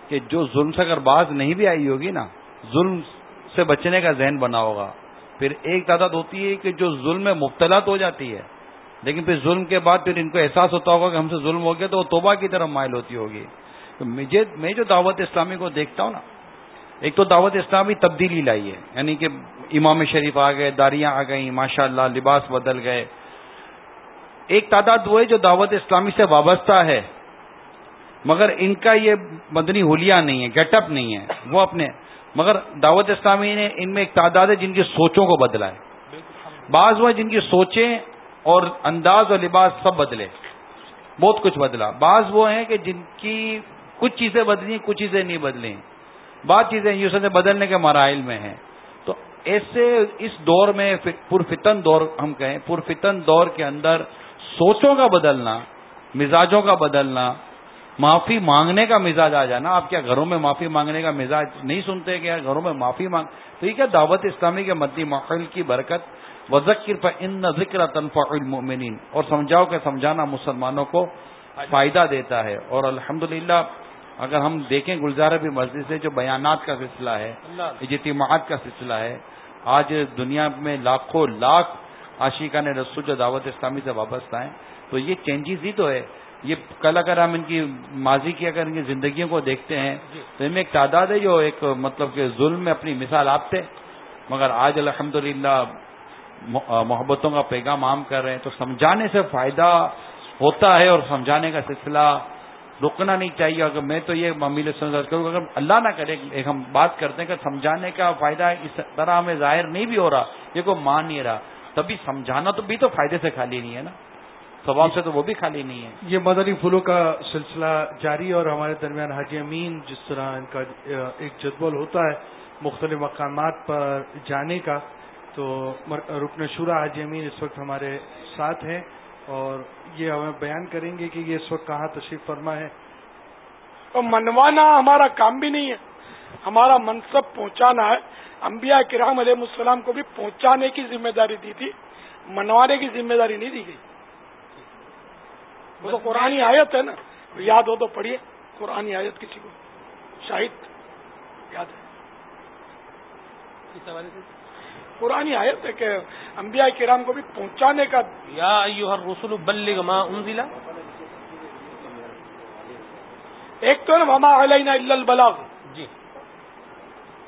کہ جو ظلم سے اگر باز نہیں بھی آئی ہوگی نا، ظلم سے بچنے کا ذہن بنا ہوگا۔ پھر ایک تعداد ہوتی ہے کہ جو ظلم میں مبتلا ہو جاتی ہے، لیکن پھر ظلم کے بعد پھر ان کو احساس ہوتا ہوگا کہ ہم سے ظلم ہو گیا تو وہ توبہ کی طرف مائل ہوتی ہوگی۔ مجھے، میں جو دعوت اسلامی کو دیکھتا ہوں نا ایک تو دعوت اسلامی تبدیلی لائی ہے یعنی کہ امام شریف آ گئے، داریاں آ گئیں ماشاء اللہ لباس بدل گئے۔ ایک تعداد وہ ہے جو دعوت اسلامی سے وابستہ ہے، مگر ان کا یہ مدنی ہولیا نہیں ہے گیٹ اپ نہیں ہے۔ وہ اپنے، مگر دعوت اسلامی نے ان میں ایک تعداد ہے جن کی سوچوں کو بدلا ہے بعض وہ جن کی سوچیں اور انداز اور لباس سب بدلے، بہت کچھ بدلا۔ بعض وہ ہیں کہ جن کی کچھ چیزیں بدلی کچھ چیزیں نہیں بدلی بعض چیزیں یوسف سے بدلنے کے مراحل میں ہیں۔ تو ایسے اس دور میں پرفتن دور ہم کہیں پرفتن دور کے اندر سوچوں کا بدلنا، مزاجوں کا بدلنا، معافی مانگنے کا مزاج آ جانا۔ آپ کیا گھروں میں معافی مانگنے کا مزاج نہیں سنتے کیا گھروں میں معافی مانگ، تو یہ کیا دعوت اسلامی کے مدنی ماحول کی برکت؟ و ذکر ان ذکر تنفع المؤمنین اور سمجھاؤ کہ سمجھانا مسلمانوں کو فائدہ دیتا ہے۔ اور الحمدللہ اگر ہم دیکھیں گلزارہ بھی مسجد سے جو بیانات کا سلسلہ ہے اجتماعات کا سلسلہ ہے آج دنیا میں لاکھوں لاکھ عاشقہ نے رسول جو دعوت اسلامی سے وابستہ ہیں تو یہ چینجز ہی تو ہے۔ یہ کل اگر ہم ان کی ماضی کی اگر ان کی زندگیوں کو دیکھتے ہیں جی۔ تو ان میں ایک تعداد ہے جو ایک مطلب کہ ظلم میں اپنی مثال آپ تھے۔ مگر آج الحمد محبتوں کا پیغام عام کر رہے ہیں۔ تو سمجھانے سے فائدہ ہوتا ہے اور سمجھانے کا سلسلہ رکنا نہیں چاہیے۔ اگر میں تو یہ ممیل کروں اگر اللہ نہ کرے، ایک ہم بات کرتے ہیں کہ سمجھانے کا فائدہ اس طرح ہمیں ظاہر نہیں بھی ہو رہا، یہ کوئی مان نہیں رہا۔ تبھی سمجھانا تو بھی تو فائدے سے خالی نہیں ہے نا۔ سوال سے تو وہ بھی خالی نہیں ہے۔ یہ مدنی پھولوں کا سلسلہ جاری اور ہمارے درمیان حاجی امین، جس طرح ان کا ایک جدول ہوتا ہے مختلف مقامات پر جانے کا، تو رکن شورا حاجی امین اس وقت ہمارے ساتھ ہیں۔ اور یہ ہمیں بیان کریں گے کہ یہ اس وقت کہاں تشریف فرما ہے۔ اور منوانا ہمارا کام بھی نہیں ہے۔ ہمارا منصب پہنچانا ہے۔ انبیاء کرام علیہ السلام کو بھی پہنچانے کی ذمہ داری دی تھی۔ منوانے کی ذمہ داری نہیں دی گئی۔ وہ تو قرآن آیت ہے نا۔ یاد ہو تو پڑھیے۔ قرآن آیت کسی کو۔ شاہد یاد ہے۔ قرآن آیت ہے کہ انبیاء کرام کو بھی پہنچانے کا یا رسول بلغ ما انزلا ایک تو ہما علینا البلاغ. جی.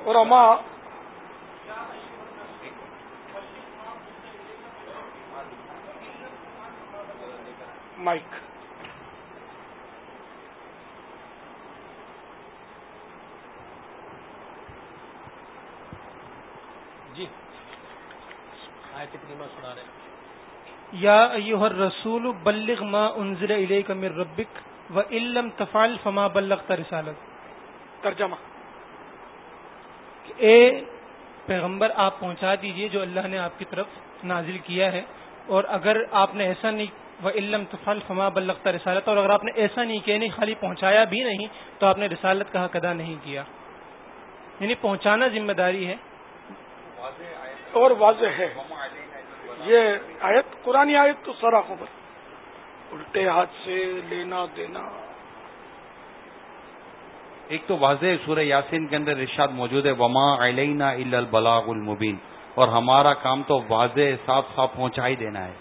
اور ہما مائک. یا ایوہ الرسول بلغ ما انزل الیک من ربک و علم تفعل فما بلغت رسالت۔ ترجمہ۔ اے پیغمبر آپ پہنچا دیجیے جو اللہ نے آپ کی طرف نازل کیا ہے۔ اور اگر آپ نے ایسا نہیں وہ علم تفل فما بلغت رسالت اور اگر آپ نے ایسا نہیں کیا نہیں خالی پہنچایا بھی نہیں تو آپ نے رسالت کا حق ادا نہیں کیا۔ یعنی پہنچانا ذمہ داری ہے۔ اور واضح ہے۔ یہ آیت، قرآن آیت تو سرا خبر۔ الٹے ہاتھ سے لینا دینا۔ ایک تو واضح سورہ یاسین کے اندر ارشاد موجود ہے، وما علینا البلاغ المبین اور ہمارا کام تو واضح، صاف صاف پہنچا ہی دینا ہے۔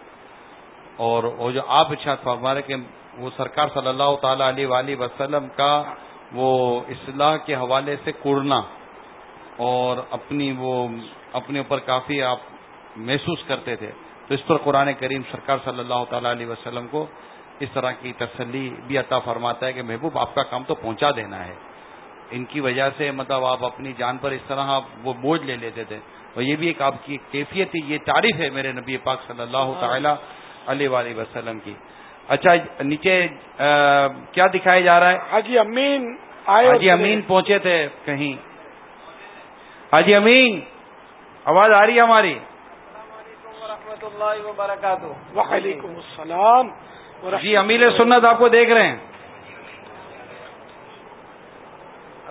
اور وہ جو آپ ارشاد فرما رہے کہ وہ سرکار صلی اللہ تعالی علیہ وآلہ وسلم کا وہ اصلاح کے حوالے سے کڑنا اور اپنی وہ اپنے اوپر کافی آپ محسوس کرتے تھے۔ تو اس پر قرآن کریم سرکار صلی اللہ تعالی علیہ وسلم کو اس طرح کی تسلی بھی عطا فرماتا ہے کہ محبوب آپ کا کام تو پہنچا دینا ہے۔ ان کی وجہ سے مطلب آپ اپنی جان پر اس طرح وہ بوجھ لے لیتے تھے۔ اور یہ بھی ایک آپ کی کیفیت تھی یہ تعریف ہے میرے نبی پاک صلی اللہ تعالی علیہ وآلہ وسلم کی۔ اچھا نیچے کیا دکھایا جا رہا ہے؟ حاجی امین آئے حاجی امین پہنچے تھے کہیں۔ حاجی امین۔ آواز آ رہی ہے ہماری؟ رحمۃ اللہ وبرکاتہ۔ وعلیکم السلام جی امیل سنت آپ کو دیکھ رہے ہیں۔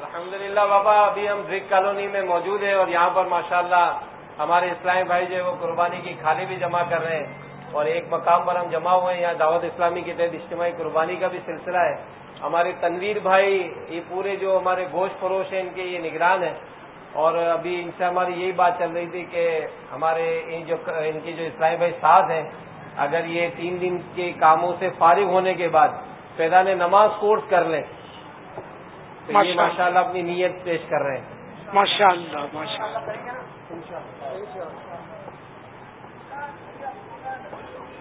الحمدللہ بابا ابھی ہم برک کالونی میں موجود ہیں اور یہاں پر ماشاءاللہ ہمارے اسلامی بھائی جو ہے وہ قربانی کی کھالی بھی جمع کر رہے ہیں اور ایک مقام پر ہم جمع ہوئے ہیں۔ یہاں دعوت اسلامی کے تحت اجتماعی قربانی کا بھی سلسلہ ہے۔ ہمارے تنویر بھائی یہ پورے جو ہمارے گوشت فروش ہیں ان کے یہ نگران ہیں۔ اور ابھی ان سے ہماری یہی بات چل رہی تھی کہ ہمارے ان جو ان کے جو اسلامی بھائی ساز ہیں اگر یہ تین دن کے کاموں سے فارغ ہونے کے بعد پیدان نماز کورس کر لیں تو یہ ماشاء اللہ اپنی نیت پیش کر رہے ہیں۔ ماشاء اللہ ماشاء اللہ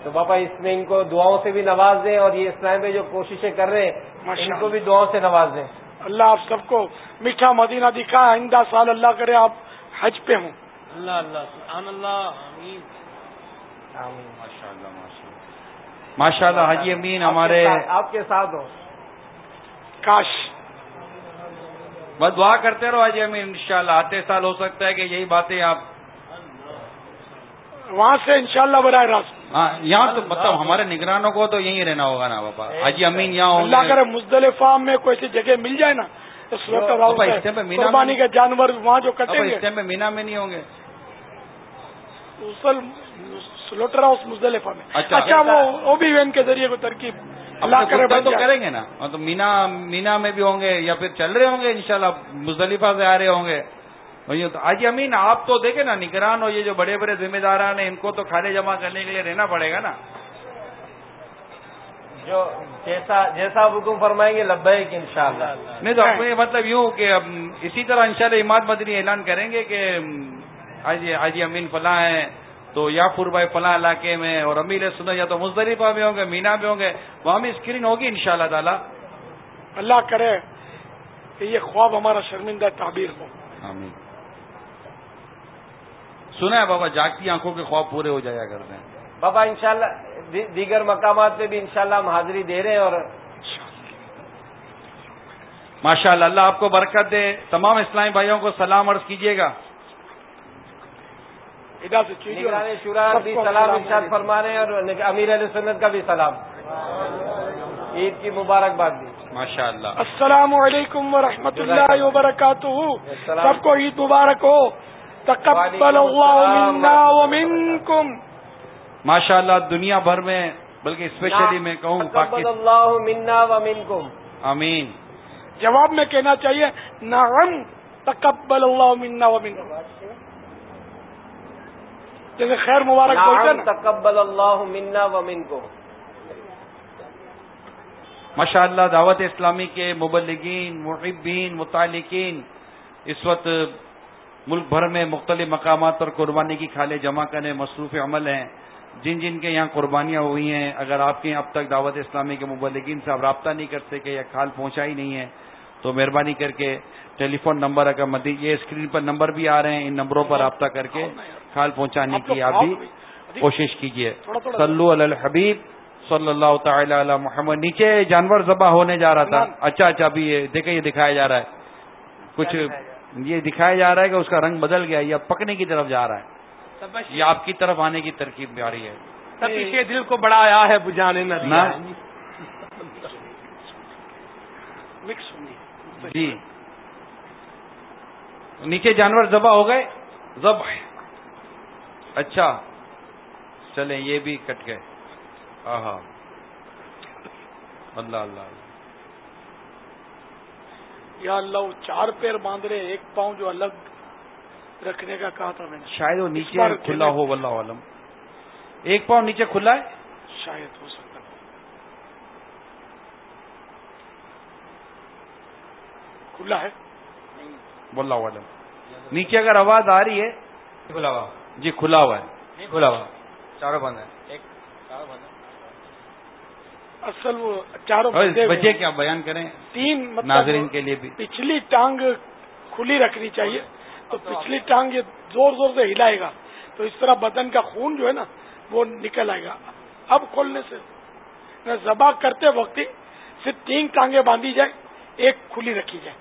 تو باپا اس میں ان کو دعاؤں سے بھی نواز دیں اور یہ اسلام میں جو کوششیں کر رہے ہیں ان کو بھی دعاؤں سے نواز دیں۔ اللہ آپ سب کو میٹھا مدینہ دکھا آئندہ سال اللہ کرے آپ حج پہ ہوں۔ اللہ اللہ اللہ ماشاء اللہ حجی امین ہمارے آپ کے ساتھ ہو۔ کاش۔ بس دعا کرتے رہو حجی امین ان شاء اللہ آتے سال ہو سکتا ہے کہ یہی باتیں آپ وہاں سے انشاءاللہ شاء اللہ براہ راست۔ ہاں یہاں تو مطلب ہمارے نگرانوں کو تو یہیں رہنا ہوگا نا بابا۔ حجی امین یہاں اللہ کرے مزدل فارم میں کوئی جگہ مل جائے نا قربانی کے جانور وہاں جو کٹیں گے۔ میں مینا میں نہیں ہوں گے۔ سلوٹر ہاؤس مزدلفہ میں۔ اچھا اچھا وہ بھی وین کے ذریعے کو ترکیب اللہ کرے تو کریں گے نا۔ تو مینا مینا میں بھی ہوں گے یا پھر چل رہے ہوں گے انشاءاللہ۔ مزدلفہ سے آ رہے ہوں گے۔ آج امین آپ تو دیکھیں نا نگران اور یہ جو بڑے بڑے ذمہ داران ہیں ان کو تو کھانے جمع کرنے کے لیے رہنا پڑے گا نا۔ جو جیسا جیسا حکم فرمائیں گے لبے کہ ان شاء اللہ نہیں تو اپنے مطلب یوں کہ اسی طرح انشاءاللہ اماد مدنی اعلان کریں گے کہ آج امین فلاں ہیں تو یا پور بھائی فلاں علاقے میں اور امیر سنا یا تو مزدلفہ میں ہوں گے مینا میں ہوں گے وہاں بھی اسکرین ہوگی ان شاء اللہ تعالی۔ اللہ کرے کہ یہ خواب ہمارا شرمندہ تعبیر ہو۔ آمین۔ سنا ہے بابا جاگتی آنکھوں کے خواب پورے ہو جایا کرتے ہیں۔ بابا انشاءاللہ دیگر مقامات پہ بھی انشاءاللہ ہم حاضری دے رہے ہیں اور ماشاء اللہ اللہ آپ کو برکت دے۔ تمام اسلامی بھائیوں کو سلام عرض کیجیے گا۔ شورا بھی سلام ارشاد فرما رہے ہیں اور امیر علیہ سنت کا بھی سلام۔ عید کی مبارکباد بھی ماشاء اللہ السلام علیکم ورحمۃ اللہ وبرکاتہ۔ سب کو عید مبارک ہو۔ تقبل اللہ منا ومنکم ماشاء اللہ دنیا بھر میں بلکہ اسپیشلی میں کہوں اللہ منا ومنکم امین جواب میں کہنا چاہیے نعم تقبل اللہ منا ومنکم جیسے خیر مبارک بولتے نا. تقبل اللہ منا ومنکم ماشاء اللہ دعوت اسلامی کے مبلگین محبین متعلقین اس وقت ملک بھر میں مختلف مقامات پر قربانی کی کھالیں جمع کرنے مصروف عمل ہیں۔ جن جن کے یہاں قربانیاں ہوئی ہیں اگر آپ کے اب تک دعوت اسلامی کے مبلگین سے آپ رابطہ نہیں کر سکے یا کھال پہنچا ہی نہیں ہے تو مہربانی کر کے ٹیلی فون نمبر اگر مدی یہ اسکرین پر نمبر بھی آ رہے ہیں ان نمبروں پر رابطہ کر کے کھال پہنچانے کی آپ بھی کوشش کیجیے۔ سلو الحبیب صلی اللہ تعالی علی محمد۔ نیچے جانور ذبح ہونے جا رہا تھا۔ اچھا اچھا ابھی یہ دیکھیں یہ دکھایا جا رہا ہے۔ کچھ یہ دکھایا جا رہا ہے کہ اس کا رنگ بدل گیا یا پکنے کی طرف جا رہا ہے۔ یہ آپ کی طرف آنے کی ترکیب بھی آ رہی ہے۔ دل کو بڑا آیا ہے بجانے نہ۔ جی۔ نیچے جانور ذبح ہو گئے۔ ذبح۔ اچھا۔ چلیں یہ بھی کٹ گئے۔ ہاں اللہ اللہ۔ یا اللہ وہ چار پیر باندھ رہے ایک پاؤں جو الگ رکھنے کا کہا تھا میں نے۔ شاید وہ نیچے کھلا ہو واللہ عالم۔ ایک پاؤں نیچے کھلا ہے؟ شاید ہو سکتا کھلا ہے؟ واللہ عالم۔ نیچے اگر آواز آ رہی ہے؟ کھلا ہوا۔ جی کھلا ہوا ہے۔ کھلا ہوا۔ چاروں بند ہے اصل وہ چاروں بچے کیا بیان کریں؟ تین مطلب ناظرین کے لیے بھی۔ پچھلی ٹانگ کھلی رکھنی چاہیے۔ تو پچھلی ٹانگ یہ زور زور سے ہلائے گا۔ تو اس طرح بدن کا خون جو ہے نا وہ نکل آئے گا۔ اب کھولنے سے۔ ذبح کرتے وقت ہی صرف تین ٹانگیں باندھی جائیں ایک کھلی رکھی جائے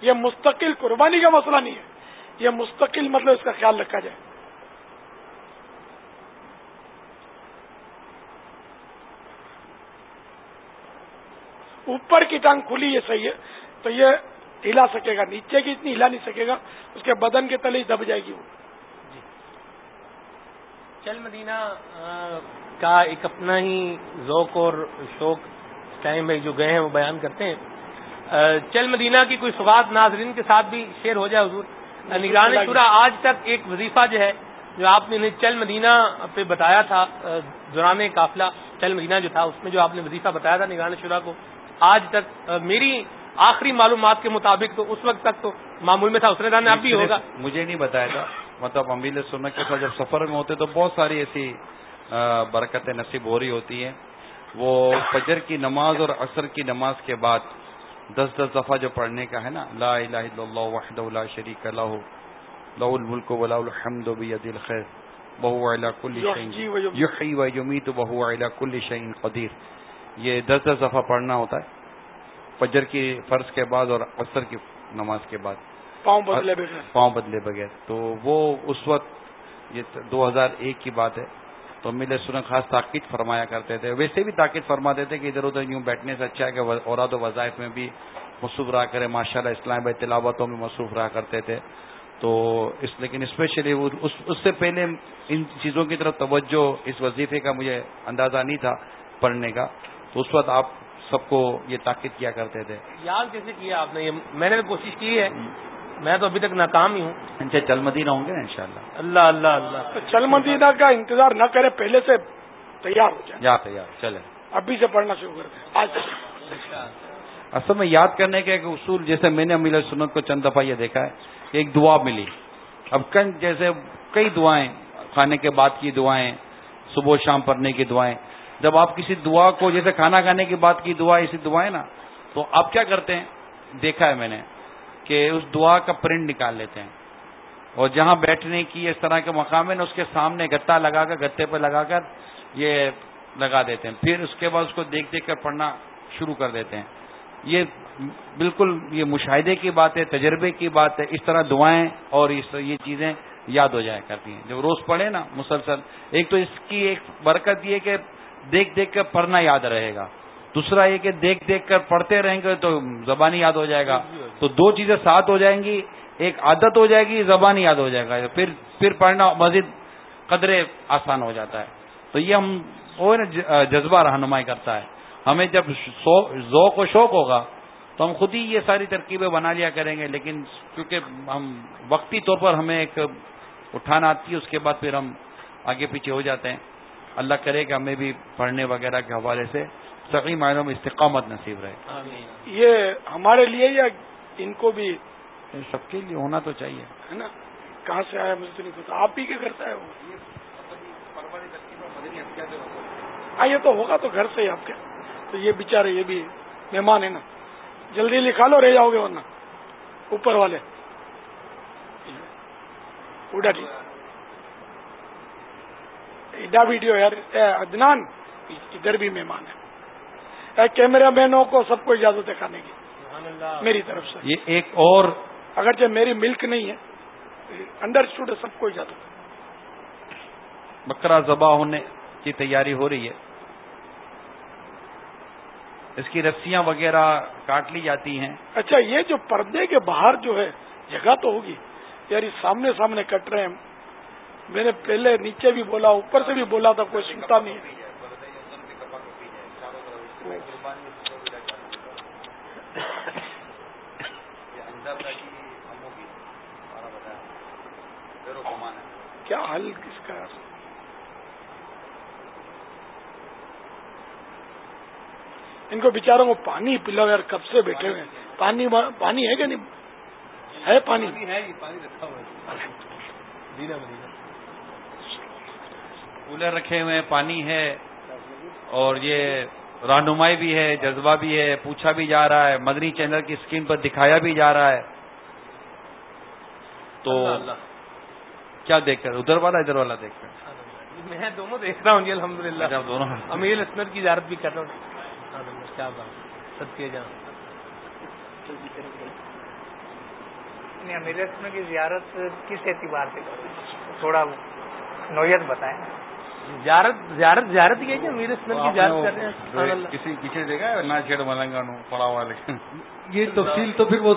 یہ مستقل قربانی کا مسئلہ نہیں ہے۔ یہ مستقل مطلب اس کا خیال رکھا جائے۔ اوپر کی ٹانگ کھلی یہ صحیح ہے تو یہ ہلا سکے گا نیچے کی اتنی ہلا نہیں سکے گا اس کے بدن کے تلے دب جائے گی وہ۔ جی۔ چل مدینہ کا ایک اپنا ہی ذوق اور شوق ٹائم بھائی جو گئے ہیں وہ بیان کرتے ہیں۔ چل مدینہ کی کوئی سواد ناظرین کے ساتھ بھی شیئر ہو جائے حضور۔ نگران شورا آج تک ایک وظیفہ جو ہے جو آپ نے چل مدینہ پہ بتایا تھا دوران قافلہ چل مدینہ جو تھا اس میں جو آپ نے وظیفہ بتایا تھا نگران شورا کو آج تک میری آخری معلومات کے مطابق تو اس وقت تک تو معمول میں تھا اس نے اب بھی ہوگا۔ مجھے نہیں بتایا تھا۔ مطلب امیل سننے کے ساتھ جب سفر میں ہوتے تو بہت ساری ایسی برکتیں نصیب ہو رہی ہوتی ہیں۔ وہ فجر کی نماز اور عصر کی نماز کے بعد دس دس دفعہ جو پڑھنے کا ہے نا لا الہ الا اللہ وحد لا شریک لہ لہ الملک ولا الحمد بید الخیر بہو علا کل شعین یحیی و یمیت بہو علا کل شعین قدیر۔ یہ دس دس دفعہ پڑھنا ہوتا ہے فجر کی فرض کے بعد اور عصر کی نماز کے بعد۔ پاؤں بدلے بغیر۔ پاؤں بدلے بغیر۔ تو وہ اس وقت یہ دو ہزار ایک کی بات ہے۔ تو مل سن خاص تاکید فرمایا کرتے تھے۔ ویسے بھی تاکید فرماتے تھے کہ ادھر ادھر یوں بیٹھنے سے اچھا ہے کہ اوراد و وظائف میں بھی مصروف رہا کرے۔ ماشاء اللہ اسلام بھائی تلاوتوں میں مصروف رہا کرتے تھے۔ تو اس لیکن اسپیشلی وہ اس سے پہلے ان چیزوں کی طرف توجہ اس وظیفے کا مجھے اندازہ نہیں تھا پڑھنے کا۔ تو اس وقت آپ سب کو یہ تاکید کیا کرتے تھے۔ یاد کیسے کیا آپ نے؟ میں نے کوشش کی ہے۔ میں تو ابھی تک ناکام ہی ہوں۔ ان سے چل مدینہ ہوں گے نا انشاءاللہ۔ اللہ اللہ اللہ۔ تو چل مدینہ کا انتظار نہ کرے پہلے سے تیار ہو جائے۔ یا تیار چلے ابھی سے پڑھنا شروع کر دیں۔ آج اصل میں یاد کرنے کا ایک اصول جیسے میں نے امیل سنت کو چند دفعہ یہ دیکھا ہے کہ ایک دعا ملی۔ اب کن جیسے کئی دعائیں کھانے کے بعد کی دعائیں صبح شام پڑھنے کی دعائیں۔ جب آپ کسی دعا کو، جیسے کھانا کھانے کی بات کی، دعا، ایسی دعائیں نا، تو آپ کیا کرتے ہیں؟ دیکھا ہے میں نے کہ اس دعا کا پرنٹ نکال لیتے ہیں۔ اور جہاں بیٹھنے کی اس طرح کے مقام ہے نا، اس کے سامنے گتا لگا کر گتے پہ لگا کر یہ لگا دیتے ہیں۔ پھر اس کے بعد اس کو دیکھ دیکھ کر پڑھنا شروع کر دیتے ہیں۔ یہ بالکل یہ مشاہدے کی بات ہے، تجربے کی بات ہے، اس طرح دعائیں اور اس یہ چیزیں یاد ہو جایا کرتی ہیں۔ جب روز پڑھے نا مسلسل، ایک تو اس کی ایک برکت یہ کہ دیکھ دیکھ کر پڑھنا یاد رہے گا۔ دوسرا یہ کہ دیکھ دیکھ کر پڑھتے رہیں گے تو زبانی یاد ہو جائے گا۔ تو دو چیزیں ساتھ ہو جائیں گی ایک عادت ہو جائے گی زبانی یاد ہو جائے گا۔ پھر پھر پڑھنا مزید قدرے آسان ہو جاتا ہے۔ تو یہ ہم وہ نا جذبہ رہنمائی کرتا ہے۔ ہمیں جب ذوق و شوق ہوگا تو ہم خود ہی یہ ساری ترکیبیں بنا لیا کریں گے۔ لیکن کیونکہ ہم وقتی طور پر ہمیں ایک اٹھانا آتی ہے اس کے بعد پھر ہم آگے پیچھے ہو جاتے ہیں۔ اللہ کرے کہ ہمیں بھی پڑھنے وغیرہ کے حوالے سے سقی معنوں میں استقامت نصیب رہے۔ یہ ہمارے لیے یا ان کو بھی؟ سب کے لیے ہونا تو چاہیے۔ ہے نا؟ کہاں سے آیا مجھے تو نہیں پتا۔ آپ ہی کیا کرتا ہے وہ ہاں یہ تو ہوگا تو گھر سے ہی آپ کے۔ تو یہ بےچارے یہ بھی مہمان ہے نا۔ جلدی لکھا لو رہ جاؤ گے ورنہ۔ اوپر والے۔ اڈا جی۔ ایڈا ویڈیو یار ادنان ادھر بھی مہمان ہے کیمرہ مینوں کو سب کو اجازت ہے کھانے کی۔ میری طرف سے۔ یہ ایک اور اگرچہ میری ملک نہیں ہے انڈر اسٹوڈ سب کو اجازت ہے۔ بکرا ذبح ہونے کی تیاری ہو رہی ہے۔ اس کی رسیاں وغیرہ کاٹ لی جاتی ہیں۔ اچھا یہ جو پردے کے باہر جو ہے جگہ تو ہوگی۔ یار سامنے سامنے کٹ رہے ہیں۔ میں نے پہلے نیچے بھی بولا اوپر سے بھی بولا تھا کوئی سنتا نہیں۔ کیا حل کس کا ان کو بیچاروں کو پانی پلاؤ یار کب سے بیٹھے ہوئے پانی پانی ہے کہ نہیں؟ ہے پانی؟ کولر رکھے ہوئے ہیں پانی ہے اور یہ رہنمائی بھی ہے جذبہ بھی ہے پوچھا بھی جا رہا ہے مدنی چینل کی اسکرین پر دکھایا بھی جا رہا ہے۔ تو کیا دیکھ کر ادھر والا ادھر والا دیکھ کر میں دونوں دیکھ رہا ہوں جی الحمد للہ اچھا، دونوں۔ امیر اسمت کی زیارت بھی کر رہا ہوں۔ کیا بات سب کے جان امیر اسمت کی زیارت کس اعتبار سے تھوڑا نوعیت بتائیں۔ زیارت زیارت زیارت یہ کہ امیر اسمت کی زیارت کر رہے ہیں؟ کسی پیچھے دیکھا نہ چھیڑ ملنگا پڑا ہوا لیکن۔ یہ تفصیل تو پھر وہ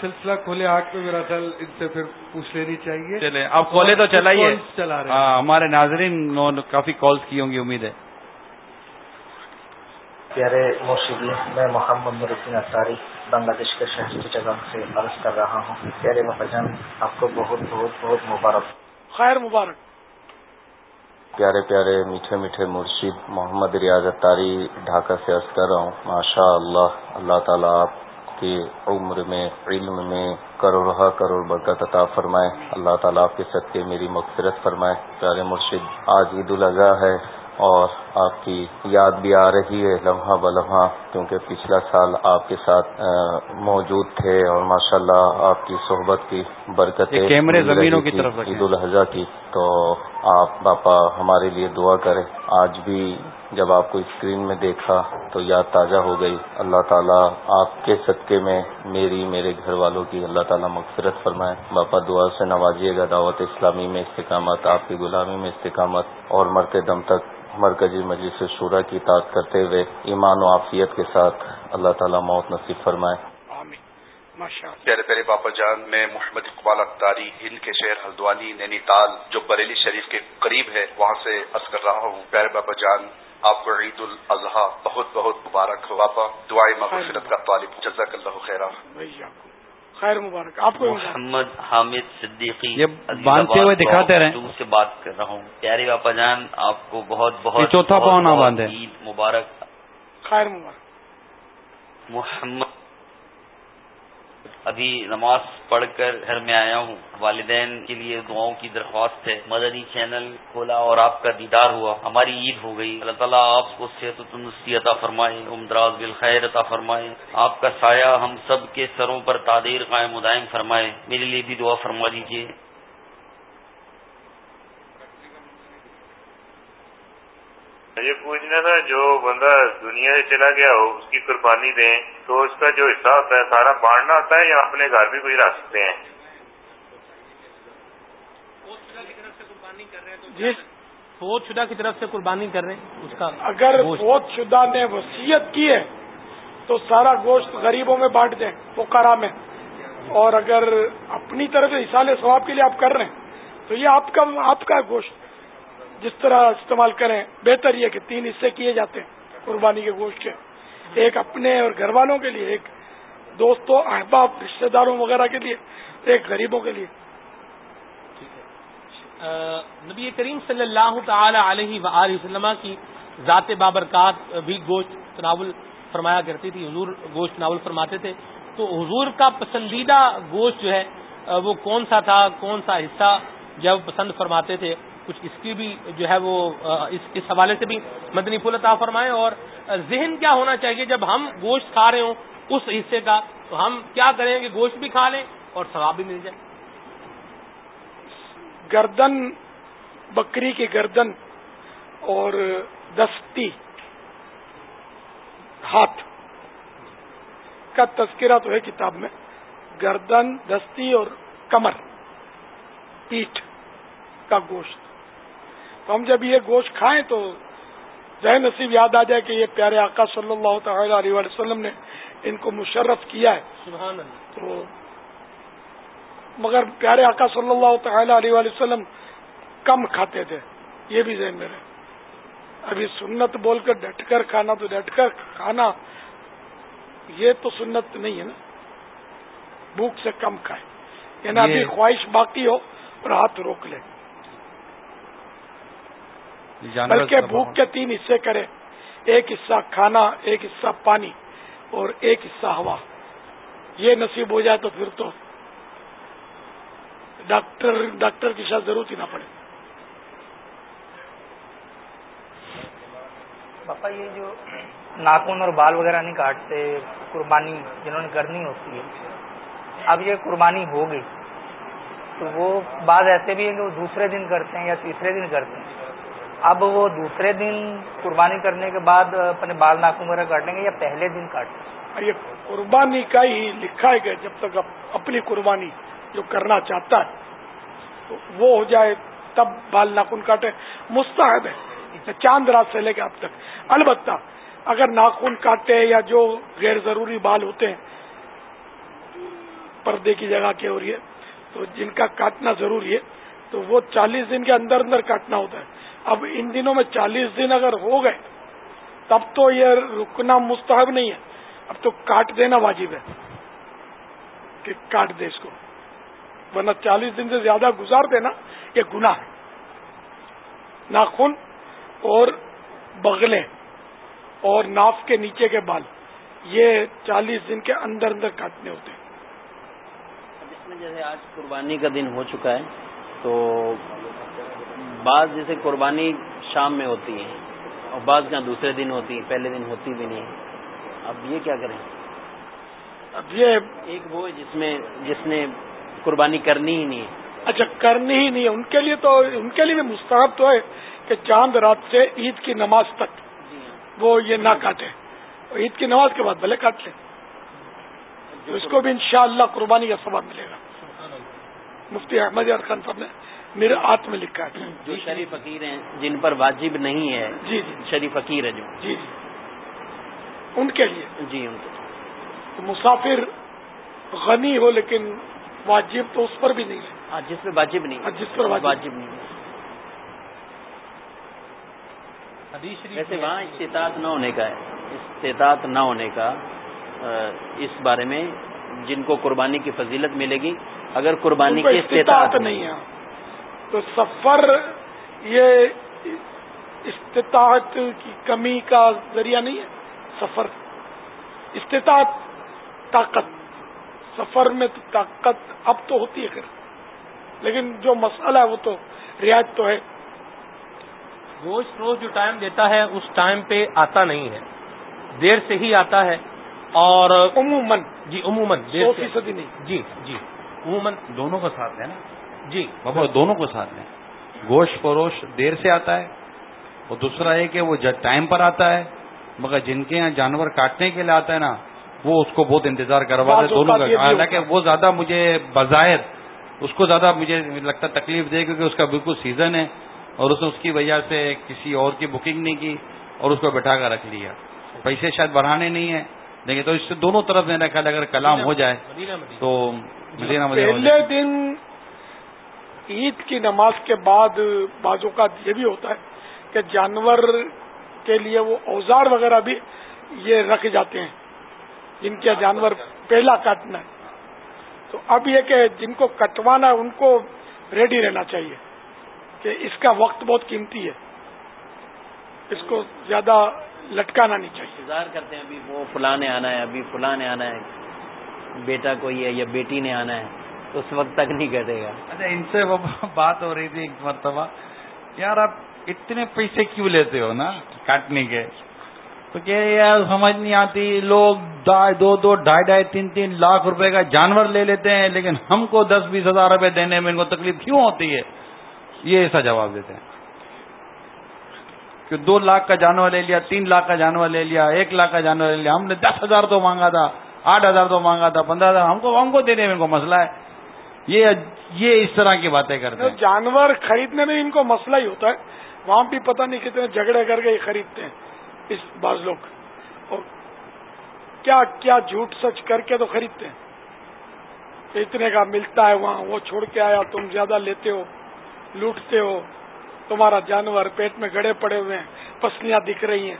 سلسلہ کھولے آگ پہ میرا خیال ان سے پھر پوچھ لینی چاہیے۔ چلے اب کھولے تو چلائیے چلا رہے ہاں ہمارے ناظرین کافی کالز کی ہوں گی امید ہے۔ پیارے موسیقی میں محمد نورالدین اطاری بنگلہ دیش کے شہر کی جگہ سے عرض کر رہا ہوں۔ پیارے محجن آپ کو بہت بہت بہت مبارک۔ خیر مبارک۔ پیارے پیارے میٹھے میٹھے مرشید محمد ریاض تاری ڈھاکہ سے عرض کر رہا ہوں ماشاء اللہ اللہ تعالیٰ آپ کی عمر میں، علم میں کروڑہ کروڑ برکت عطا فرمائے۔ اللہ تعالیٰ آپ کے صدقے میری مغفرت فرمائے۔ پیارے مرشید آج عید الاضحیٰ ہے۔ اور آپ کی یاد بھی آ رہی ہے لمحہ بلمحہ کیونکہ پچھلا سال آپ کے ساتھ موجود تھے اور ماشاءاللہ اللہ آپ کی صحبت کی برکت عید الاضحیٰ کی۔ تو آپ باپا ہمارے لیے دعا کریں۔ آج بھی جب آپ کو اسکرین میں دیکھا تو یاد تازہ ہو گئی۔ اللہ تعالیٰ آپ کے صدقے میں میری میرے گھر والوں کی اللہ تعالیٰ مغفرت فرمائے۔ باپا دعا سے نوازیے گا دعوت اسلامی میں استقامت آپ کی غلامی میں استقامت اور مرتے دم تک مرکزی مجلس شورا کی اطاعت کرتے ہوئے ایمان و عافیت کے ساتھ اللہ تعالیٰ موت نصیب فرمائے۔ پیارے پیارے باپا جان میں محمد اقبال اختاری ہند کے شہر ہلدوانی نینی تال جو بریلی شریف کے قریب ہے وہاں سے عرض کر رہا ہوں۔ پیارے باپا جان آپ کو عید الاضحیٰ بہت بہت مبارک ہو. باپا دعائیں مغفرت کا طالب جزاک اللہ خیرہ خیر مبارک. آپ کو محمد حامد صدیقی باندھتے ہوئے دکھاتے رہے سے بات کر رہا ہوں. پیارے باپا جان آپ کو بہت بہت چوتھا پاؤں نہ باندھے عید مبارک. خیر مبارک. محمد ابھی نماز پڑھ کر گھر میں آیا ہوں۔ والدین کے لیے دعاؤں کی درخواست ہے۔ مدنی چینل کھولا اور آپ کا دیدار ہوا۔ ہماری عید ہو گئی۔ اللہ تعالیٰ آپ کو صحت و تندرستی عطا فرمائے امدراز بالخیر عطا فرمائے۔ آپ کا سایہ ہم سب کے سروں پر تادیر قائم مدائم فرمائے۔ میرے لیے بھی دعا فرما دیجیے یہ پوچھنا تھا جو بندہ دنیا سے چلا گیا ہو اس کی قربانی دیں تو اس کا جو حصہ ہوتا ہے سارا بانٹنا ہوتا ہے یا اپنے گھر بھی کچھ رکھ سکتے ہیں جی فوج شدہ کی طرف سے قربانی کر رہے ہیں اس کا اگر فوج شدہ نے وصیت کی ہے تو سارا گوشت غریبوں میں بانٹ دیں پکارا میں۔ اور اگر اپنی طرف سے اصال ثواب کے لیے آپ کر رہے ہیں تو یہ آپ کا آپ کا گوشت۔ جس طرح استعمال کریں، بہتر یہ کہ تین حصے کیے جاتے ہیں، قربانی کے گوشت کے۔ ایک اپنے اور گھر والوں کے لیے، ایک دوستوں، احباب رشتے داروں وغیرہ کے لیے، ایک غریبوں کے لیے۔ نبی کریم صلی اللہ تعالی علیہ و وسلم کی ذات بابرکات بھی گوشت تناول فرمایا کرتی تھی، حضور گوشت تناول فرماتے تھے۔ تو حضور کا پسندیدہ گوشت جو ہے وہ کون سا تھا، کون سا حصہ، جب پسند فرماتے تھے؟ کچھ اس کی بھی جو ہے وہ اس اس حوالے سے بھی مدنی پھول عطا فرمائے اور ذہن کیا ہونا چاہیے جب ہم گوشت کھا رہے ہوں اس حصے کا، تو ہم کیا کریں کہ گوشت بھی کھا لیں اور ثواب بھی مل جائے۔ گردن، بکری کی گردن اور دستی ہاتھ کا تذکرہ تو ہے کتاب میں۔ گردن، دستی اور کمر، پیٹھ کا گوشت۔ تو ہم جب یہ گوشت کھائیں تو ذہن نصیب یاد آ جائے کہ یہ پیارے آقا صلی اللہ تعالی علیہ وسلم نے ان کو مشرف کیا ہے۔ سبحان اللہ۔ تو مگر پیارے آقا صلی اللہ تعالی علیہ وسلم کم کھاتے تھے۔ یہ بھی ذہن میں رہے۔ ابھی سنت بول کر ڈٹ کر کھانا تو ڈٹ کر کھانا یہ تو سنت نہیں ہے نا۔ بھوک سے کم کھائے یعنی ابھی خواہش باقی ہو اور ہاتھ روک لے بلکہ بھوک کے تین حصے کرے ایک حصہ کھانا ایک حصہ پانی اور ایک حصہ ہوا۔ یہ نصیب ہو جائے تو پھر تو ڈاکٹر ڈاکٹر کی شاید ضرورت ہی نہ پڑے۔ پاپا یہ جو ناخن اور بال وغیرہ نہیں کاٹتے قربانی جنہوں نے کرنی ہوتی ہے اب یہ قربانی ہو گئی۔ تو وہ بعض ایسے بھی ہیں کہ وہ دوسرے دن کرتے ہیں یا تیسرے دن کرتے ہیں۔ اب وہ دوسرے دن قربانی کرنے کے بعد اپنے بال ناخن وغیرہ کاٹیں گے یا پہلے دن کاٹیں یہ قربانی کا ہی لکھا ہے کہ جب تک اپنی قربانی جو کرنا چاہتا ہے، تو وہ ہو جائے، تب بال ناخن کاٹے۔ مستحب ہے چاند رات سے لے کے اب تک۔ البتہ اگر ناخن کاٹے یا جو غیر ضروری بال ہوتے ہیں، پردے کی جگہ کے اور یہ، تو جن کا کاٹنا ضروری ہے، تو وہ چالیس دن کے اندر اندر کاٹنا ہوتا ہے۔ اب ان دنوں میں چالیس دن اگر ہو گئے، تب تو یہ رکنا مستحب نہیں ہے۔ اب تو کاٹ دینا واجب ہے کہ کاٹ دے اس کو۔ ورنہ چالیس دن سے زیادہ گزار دینا یہ گناہ ہے۔ ناخن اور بغلے اور ناف کے نیچے کے بال، یہ چالیس دن کے اندر اندر کاٹنے ہوتے ہیں۔ اس میں جیسے آج قربانی کا دن ہو چکا ہے، تو بعض جیسے قربانی شام میں ہوتی ہے اور بعض کا دوسرے دن ہوتی ہے پہلے دن ہوتی بھی نہیں اب یہ کیا کریں؟ اب یہ ایک وہ جس میں جس نے قربانی کرنی ہی نہیں ہے۔ اچھا کرنی ہی نہیں ہے۔ ان کے لیے تو ان کے لیے بھی مستحب تو ہے کہ چاند رات سے عید کی نماز تک۔ وہ یہ نہ کاٹے۔ عید کی نماز کے بعد بھلے کاٹ لیں۔ اس کو بھی انشاءاللہ قربانی کا سواب ملے گا۔ مفتی احمد خان صاحب نے میرے ہاتھ میں لکھا ہے جو شریف فقیر ہیں جن پر واجب نہیں ہے جی جی۔ شریف فقیر ہے جو۔ جی جی۔ ان کے لیے۔ جی ان کے مسافر غنی ہو لیکن واجب تو اس پر بھی نہیں ہے۔ ہاں جس پہ واجب نہیں جس پر واجب۔ نہیں ویسے وہاں استطاعت نہ ہونے کا ہے۔ استطاعت نہ ہونے کا اس بارے میں جن کو قربانی کی فضیلت ملے گی اگر قربانی کی استطاعت نہیں ہے۔ تو سفر یہ استطاعت کی کمی کا ذریعہ نہیں ہے سفر۔ استطاعت طاقت۔ سفر میں تو طاقت اب تو ہوتی ہے پھر لیکن جو مسئلہ ہے وہ تو رعایت تو ہے۔ گوشت روز جو ٹائم دیتا ہے اس ٹائم پہ آتا نہیں ہے۔ دیر سے ہی آتا ہے۔ اور عموماً۔ جی عموماً سو فیصدی نہیں۔ جی جی۔ عموماً دونوں کا ساتھ ہے نا۔ جی۔ بابا دونوں کو ساتھ لیں۔ گوشت فروش دیر سے آتا ہے اور دوسرا یہ کہ وہ ٹائم پر آتا ہے مگر جن کے یہاں جانور کاٹنے کے لیے آتا ہے نا وہ اس کو بہت انتظار کروا ہے دونوں کا حالانکہ وہ زیادہ مجھے بظاہر اس کو زیادہ مجھے لگتا تکلیف دے کیونکہ اس کا بالکل سیزن ہے اور اس نے اس کی وجہ سے کسی اور کی بکنگ نہیں کی اور اس کو بٹھا کر رکھ لیا۔ پیسے شاید بڑھانے نہیں ہیں دیکھیں تو اس سے دونوں طرف میرا خیال اگر کلام ہو جائے تو پہلے دن عید کی نماز کے بعد بعض اوقات یہ بھی ہوتا ہے کہ جانور کے لیے وہ اوزار وغیرہ بھی یہ رکھ جاتے ہیں، جن کے جانور پہلا کاٹنا ہے۔ تو اب یہ کہ جن کو کٹوانا ہے، ان کو ریڈی رہنا چاہیے کہ اس کا وقت بہت قیمتی ہے۔ اس کو زیادہ لٹکانا نہیں چاہیے۔ انتظار کرتے ہیں، ابھی وہ فلاں نے آنا ہے، ابھی فلاں نے آنا ہے، بیٹا کوئی ہے یا بیٹی نے آنا ہے۔ اس وقت تک نہیں کٹے گا۔ اچھا ان سے وہ بات ہو رہی تھی ایک مرتبہ۔ یار، آپ اتنے پیسے کیوں لیتے ہو نا کاٹنے کے؟ تو کہ یار، سمجھ نہیں آتی۔ لوگ دو دو، ڈھائی ڈھائی، تین تین لاکھ روپے کا جانور لے لیتے ہیں، لیکن ہم کو دس بیس ہزار روپے دینے میں ان کو تکلیف کیوں ہوتی ہے؟ یہ ایسا جواب دیتے ہیں۔ کہ دو لاکھ کا جانور لے لیا، تین لاکھ کا جانور لے لیا، ایک لاکھ کا جانور لے لیا۔ ہم نے دس ہزار تو مانگا تھا، آٹھ ہزار تو مانگا تھا، پندرہ ہزار ہم کو ہم کو دینے میں ان کو مسئلہ ہے۔ یہ یہ اس طرح کی باتیں کرتے ہیں۔ جانور خریدنے میں ان کو مسئلہ ہی ہوتا ہے۔ وہاں بھی پتہ نہیں کتنے جھگڑے کر کے خریدتے ہیں۔ اس بعض لوگ۔ اور کیا کیا جھوٹ سچ کر کے تو خریدتے ہیں۔ اتنے کا ملتا ہے وہاں، وہ چھوڑ کے آیا، تم زیادہ لیتے ہو، لوٹتے ہو۔ تمہارا جانور پیٹ میں گڑے پڑے ہوئے ہیں، پسلیاں دکھ رہی ہیں۔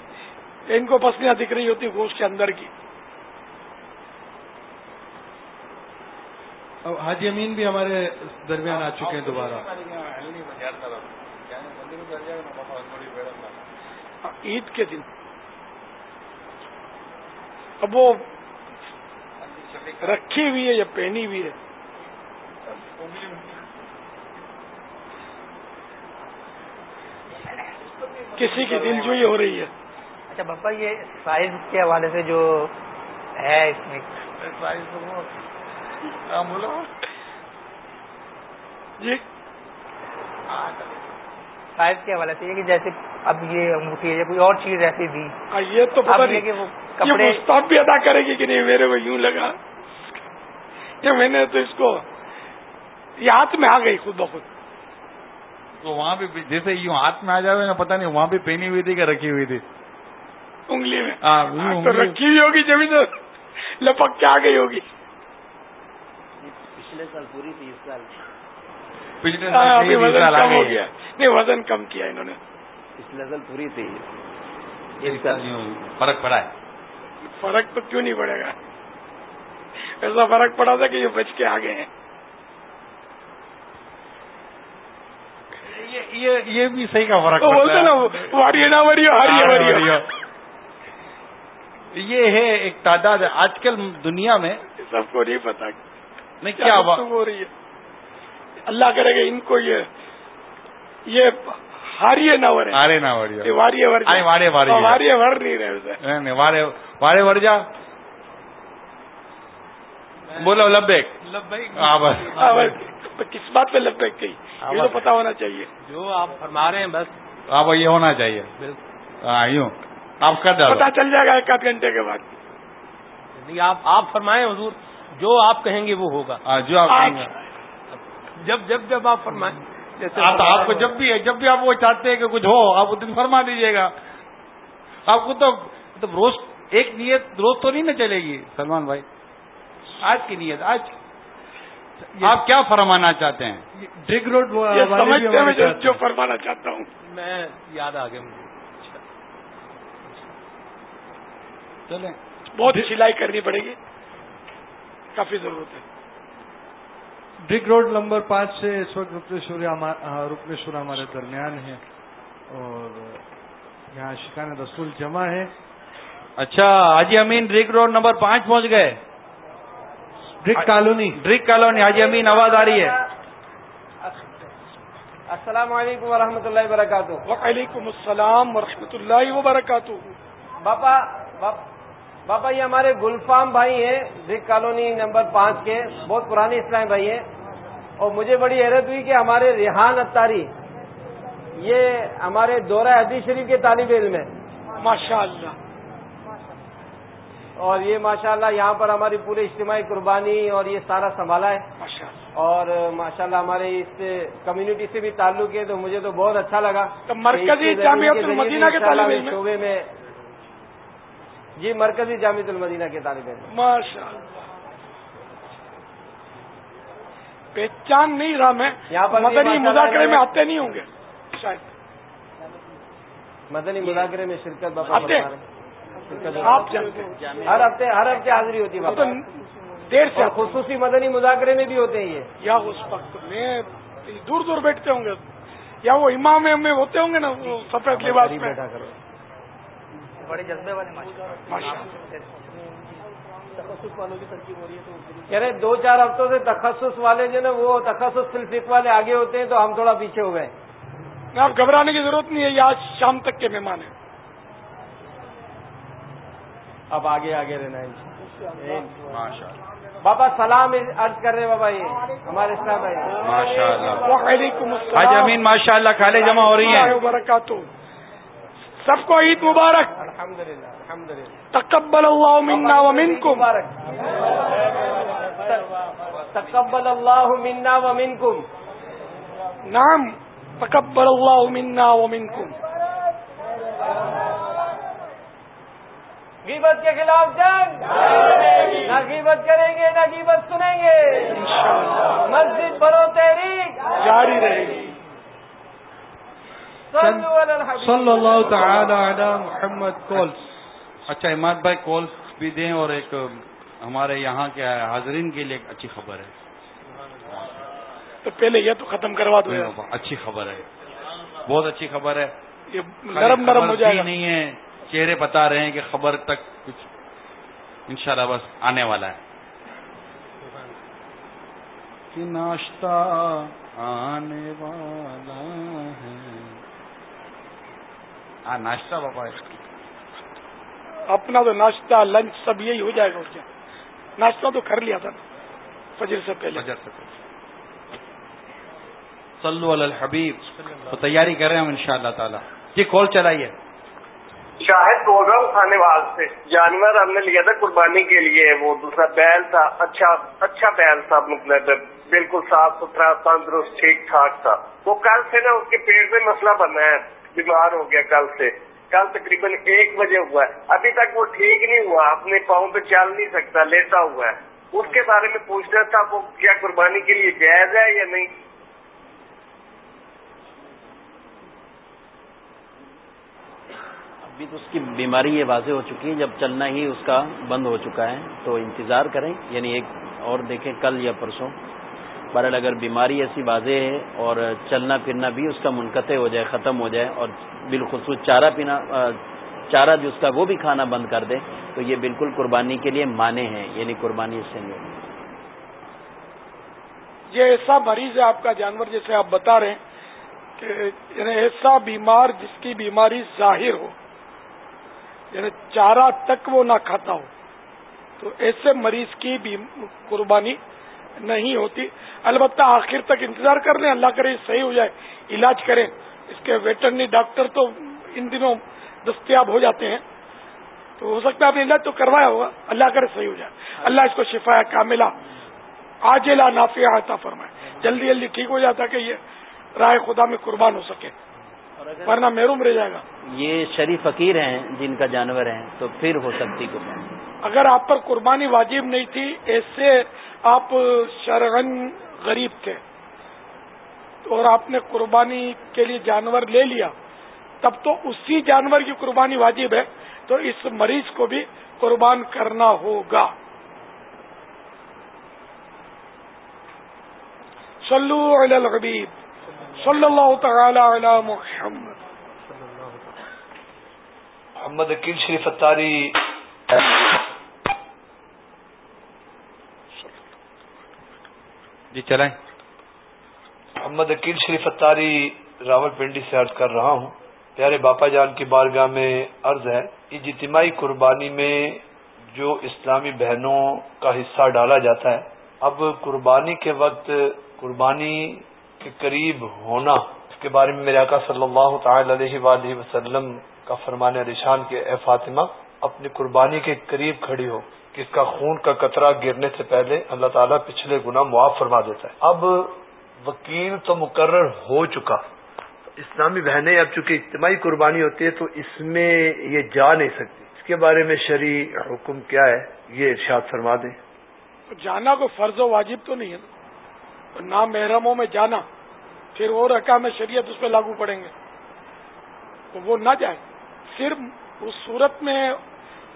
ان کو پسلیاں دکھ رہی ہوتی گوشت کے اندر کی۔ اب حاجی امین بھی ہمارے درمیان آ چکے ہیں دوبارہ۔ عید کے دن۔ اب وہ رکھی ہوئی ہے یا پہنی ہوئی ہے؟ کسی کی دل جوئی ہو رہی ہے۔ اچھا پپا یہ سائز کے حوالے سے جو ہے اس میں۔ جی۔ سائز کے حوالے سے یہ کہ جیسے اب یہ انگوٹھی ہے کوئی اور چیز ایسی بھی یہ تو پتا نہیں کہ وہ کپڑے بھی ادا کرے گی کہ نہیں میرے کو یوں لگا۔ کہ میں نے تو اس کو یہ ہاتھ میں آ گئی خود بخود۔ تو وہاں بھی جیسے یوں ہاتھ میں آ جائے نا پتا نہیں وہاں بھی پہنی ہوئی تھی کہ رکھی ہوئی تھی؟ انگلی میں۔ تو رکھی ہوئی ہوگی تو لپک کے آ گئی ہوگی۔ پچھلے سال پوری تھی اس سال۔ پچھلے وزن کم ہو گیا۔ نہیں وزن کم کیا انہوں نے۔ پچھلے سال پوری تھی۔ فرق پڑا ہے۔ فرق تو کیوں نہیں پڑے گا؟ ایسا فرق پڑا تھا کہ یہ بچ کے آگے ہیں۔ یہ بھی صحیح کا فرق بولتے نا نہ ہری یہ ہے ایک تعداد۔ آج کل دنیا میں سب کو نہیں پتا۔ نہیں کیا ہو رہی ہے؟ اللہ کرے گا ان کو یہ یہ ہاری نہ ہارے نہ واری واری ور وارے وارے واری ور نہیں رہے وارے وارے ور جا. بولو لبیک. کس بات پہ لبیک کہی؟ یہ تو پتا ہونا چاہیے. جو آپ فرما رہے ہیں بس. آپ یہ ہونا چاہیے. ہاں یوں. آپ کر پتا چل جائے گا ایک آدھ گھنٹے کے بعد. نہیں آپ آپ فرمائیں حضور. جو آپ کہیں گے وہ ہوگا۔ جو آپ کہیں گے۔ جب جب جب آپ فرمائیں آپ کو جب بھی ہے جب بھی آپ وہ چاہتے ہیں کہ کچھ ہو آپ وہ دن فرما دیجیے گا۔ آپ کو تو روز ایک نیت روز تو نہیں نا چلے گی۔ سلمان بھائی آج کی نیت آج۔ آپ کیا فرمانا چاہتے ہیں؟ ڈگ روڈ سمجھتے ہیں جو فرمانا چاہتا ہوں۔ میں یاد آ گیا مجھے چلیں۔ بہت سلائی کرنی پڑے گی۔ کافی ضرورت ہے۔ ڈگ روڈ نمبر پانچ سے اس وقت رکنیشور رکنیشور ہمارے درمیان ہے اور یہاں شکان رسول جمع ہے۔ اچھا حاجی امین ڈرگ روڈ نمبر پانچ پہنچ گئے۔ ڈرگ کالونی ڈرگ کالونی حاجی امین آواز آ رہی ہے۔ السلام علیکم ورحمۃ اللہ وبرکاتہ۔ وعلیکم السلام ورحمۃ اللہ وبرکاتہ۔ باپا باپا یہ ہمارے گلفام بھائی ہیں ڈرگ کالونی نمبر پانچ کے بہت پرانے اسلام بھائی ہیں۔ اور مجھے بڑی حیرت ہوئی کہ ہمارے ریحان اتاری یہ ہمارے دورہ حدیث شریف کے طالب علم ہیں۔ ماشاء اللہ اور یہ ماشاءاللہ یہاں پر ہماری پورے اجتماعی قربانی اور یہ سارا سنبھالا ہے۔ اور ماشاءاللہ ہمارے اس کمیونٹی سے بھی تعلق ہے تو مجھے تو بہت اچھا لگا مرکزی المدینہ کے شعبے میں جی مرکزی جامعۃ المدینہ کے طالب علم۔ ماشاء اللہ پہچان نہیں رہا میں یہاں پر مدنی مذاکرے میں آتے نہیں ہوں گے۔ شاید۔ مدنی مذاکرے میں شرکت آتے۔ آپ جانتے ہر ہفتے ہر ہفتے حاضری ہوتی ہے دیر سے خصوصی مدنی مذاکرے میں بھی ہوتے ہیں یہ۔ یا اس وقت میں دور دور بیٹھتے ہوں گے۔ یا وہ امام میں ہوتے ہوں گے نا سفید لباس میں۔ بیٹھا کرو۔ بڑے جذبے والے تخصص والوں کی ترکیب ہو رہی ہے تو کہہ رہے دو چار ہفتوں سے تخصص والے جو نا وہ تخصص فلسف والے آگے ہوتے ہیں تو ہم تھوڑا پیچھے ہو گئے۔ آپ گھبرانے کی ضرورت نہیں ہے یہ آج شام تک کے مہمان ہیں۔ اب آگے آگے رہنا ہے بابا سلام عرض کر رہے بابا یہ ہمارے اسلام بھائی ماشاء اللہ وعلیکم حاج السلام امین ماشاء اللہ کھالے جمع ہو رہی ہیں۔ وبرکاتہ۔ سب کو عید مبارک۔ للہ تقبل اللہ منا ومنکم مبارک۔ تقبل اللہ منا ومنکم نعم تقبل اللہ منا ومنکم غیبت کے خلاف جنگ۔ نہ غیبت کریں گے نہ غیبت سنیں گے۔ مسجد بڑو تحریک۔ جاری رہے گی۔ صلی اللہ تعالی علی محمد. کولس اچھا اماد بھائی کالس بھی دیں اور ایک ہمارے یہاں کے حاضرین کے لیے ایک اچھی خبر ہے۔ تو پہلے یہ تو ختم کروا دو اچھی خبر ہے۔ بہت اچھی خبر ہے۔ یہ نرم نرم ہو جائے نہیں ہے۔ چہرے بتا رہے ہیں کہ خبر تک کچھ انشاءاللہ بس آنے والا ہے۔ کہ ناشتہ آنے والا ہے۔ ہاں ناشتہ باپا اپنا تو ناشتہ لنچ سب یہی ہو جائے گا اس کیا ناشتہ تو کر لیا تھا۔ فجر سے پہلے۔ فجر سے پہلے۔ صلو علی الحبیب۔ تو تیاری کر رہے ہیں ہم ان شاء اللہ تعالیٰ۔ جی کال چلائیے۔ شاہد بول رہا ہوں کھانے والا سے جانور ہم نے لیا تھا قربانی کے لیے۔ وہ دوسرا بیل تھا۔ اچھا اچھا بیل تھا۔ مطلب بالکل صاف ستھرا تندرست ٹھیک ٹھاک تھا۔ وہ کل سے نا اس کے پیٹ میں مسئلہ بنا ہے۔ بیمار ہو گیا کل سے۔ کل تقریباً ایک بجے ہوا ہے۔ ابھی تک وہ ٹھیک نہیں ہوا۔ اپنے پاؤں پہ چل نہیں سکتا لیتا ہوا ہے۔ اس کے بارے میں پوچھنا تھا، وہ کیا قربانی کے لیے جائز ہے یا نہیں؟ ابھی تو اس کی بیماری یہ واضح ہو چکی ہے۔ جب چلنا ہی اس کا بند ہو چکا ہے تو انتظار کریں۔ یعنی ایک اور دیکھیں کل یا پرسوں۔ بہرحال اگر بیماری ایسی واضح ہے اور چلنا پھرنا بھی اس کا منقطع ہو جائے، ختم ہو جائے اور بالخصوص چارہ پینا چارہ جو اس کا وہ بھی کھانا بند کر دے تو یہ بالکل قربانی کے لیے مانے ہیں یعنی قربانی اس سے نہیں یہ ایسا مریض ہے، آپ کا جانور جیسے آپ بتا رہے ہیں کہ یعنی ایسا بیمار جس کی بیماری ظاہر ہو یعنی چارہ تک وہ نہ کھاتا ہو، تو ایسے مریض کی قربانی نہیں ہوتی۔ البتہ آخر تک انتظار کر لیں اللہ کرے صحیح ہو جائے علاج کریں۔ اس کے ویٹرنری ڈاکٹر تو ان دنوں دستیاب ہو جاتے ہیں۔ تو ہو سکتا ہے آپ نے علاج تو کروایا ہوگا اللہ کرے صحیح ہو جائے۔ اللہ اس کو شفا کا ملا آج لا نافیہ آتا فرمائے۔ جلدی جلدی ٹھیک ہو جاتا کہ یہ رائے خدا میں قربان ہو سکے۔ ورنہ محروم رہ جائے گا۔ یہ شریف فقیر ہیں جن کا جانور ہے تو پھر ہو سکتی قربانی اگر آپ پر قربانی واجب نہیں تھی، ایسے آپ شرغن غریب تھے۔ اور آپ نے قربانی کے لیے جانور لے لیا، تب تو اسی جانور کی قربانی واجب ہے۔ تو اس مریض کو بھی قربان کرنا ہوگا۔ صلو علی الغبیب صلی اللہ تعالی علی محمد۔ محمد عقیل شریف اتاری۔ جی چلائیں۔ محمد عقیل شریف اتاری راول پنڈی سے عرض کر رہا ہوں۔ پیارے باپا جان کی بارگاہ میں عرض ہے اجتماعی قربانی میں جو اسلامی بہنوں کا حصہ ڈالا جاتا ہے، اب قربانی کے وقت قربانی کے قریب ہونا، اس کے بارے میں میرے آقا صلی اللہ تعالی علیہ وآلہ وسلم کا فرمان رشان کے اے فاطمہ، اپنی قربانی کے قریب کھڑی ہو۔ کہ اس کا خون کا قطرہ گرنے سے پہلے اللہ تعالیٰ پچھلے گنا معاف فرما دیتا ہے۔ اب وکیل تو مقرر ہو چکا۔ اسلامی بہنیں اب چونکہ اجتماعی قربانی ہوتی ہے تو اس میں یہ جا نہیں سکتی۔ اس کے بارے میں شرع حکم کیا ہے؟ یہ ارشاد فرما دیں۔ جانا کو فرض و واجب تو نہیں ہے۔ نہ محرموں میں جانا، پھر وہ رقا شریعت اس پہ لاگو پڑیں گے۔ تو وہ نہ جائے صرف اس صورت میں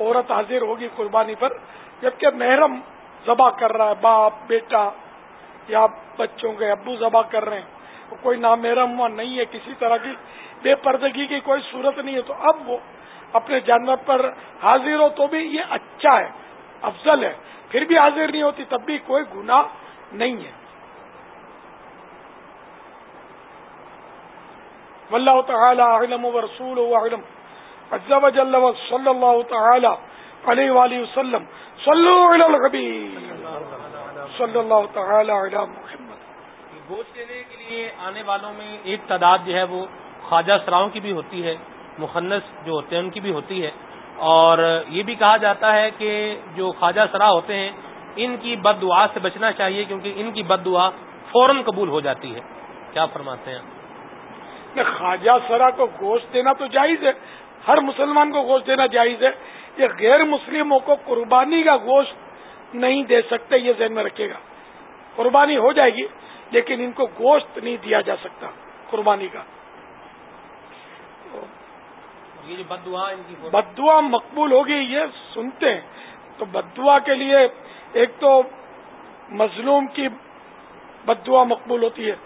عورت حاضر ہوگی قربانی پر، جبکہ محرم ذبح کر رہا ہے، باپ، بیٹا یا بچوں کے ابو ذبح کر رہے ہیں۔ کوئی نامحرم نہیں ہے، کسی طرح کی بے پردگی کی کوئی صورت نہیں ہے۔ تو اب وہ اپنے جانور پر حاضر ہو تو بھی یہ اچھا ہے، افضل ہے۔ پھر بھی حاضر نہیں ہوتی، تب بھی کوئی گناہ نہیں ہے۔ واللہ تعالی علم و رسول و علم جل و صلی اللہ تعالی علیہ وآلہ وسلم. صلو علی صلی اللہ تعالی علی محمد. گوشت لینے کے لیے آنے والوں میں ایک تعداد جو ہے وہ خواجہ سراؤں کی بھی ہوتی ہے مخنص جو ہوتے ہیں ان کی بھی ہوتی ہے۔ اور یہ بھی کہا جاتا ہے کہ جو خواجہ سرا ہوتے ہیں ان کی بد دعا سے بچنا چاہیے کیونکہ ان کی بد دعا فوراً قبول ہو جاتی ہے۔ کیا فرماتے ہیں؟ خواجہ سرا کو گوشت دینا تو جائز ہے ہر مسلمان کو گوشت دینا جائز ہے۔ یہ غیر مسلموں کو قربانی کا گوشت نہیں دے سکتے یہ ذہن میں رکھے گا۔ قربانی ہو جائے گی لیکن ان کو گوشت نہیں دیا جا سکتا قربانی کا۔ بدعا مقبول ہوگی یہ سنتے ہیں۔ تو بدعا کے لیے ایک تو مظلوم کی بد دعا مقبول ہوتی ہے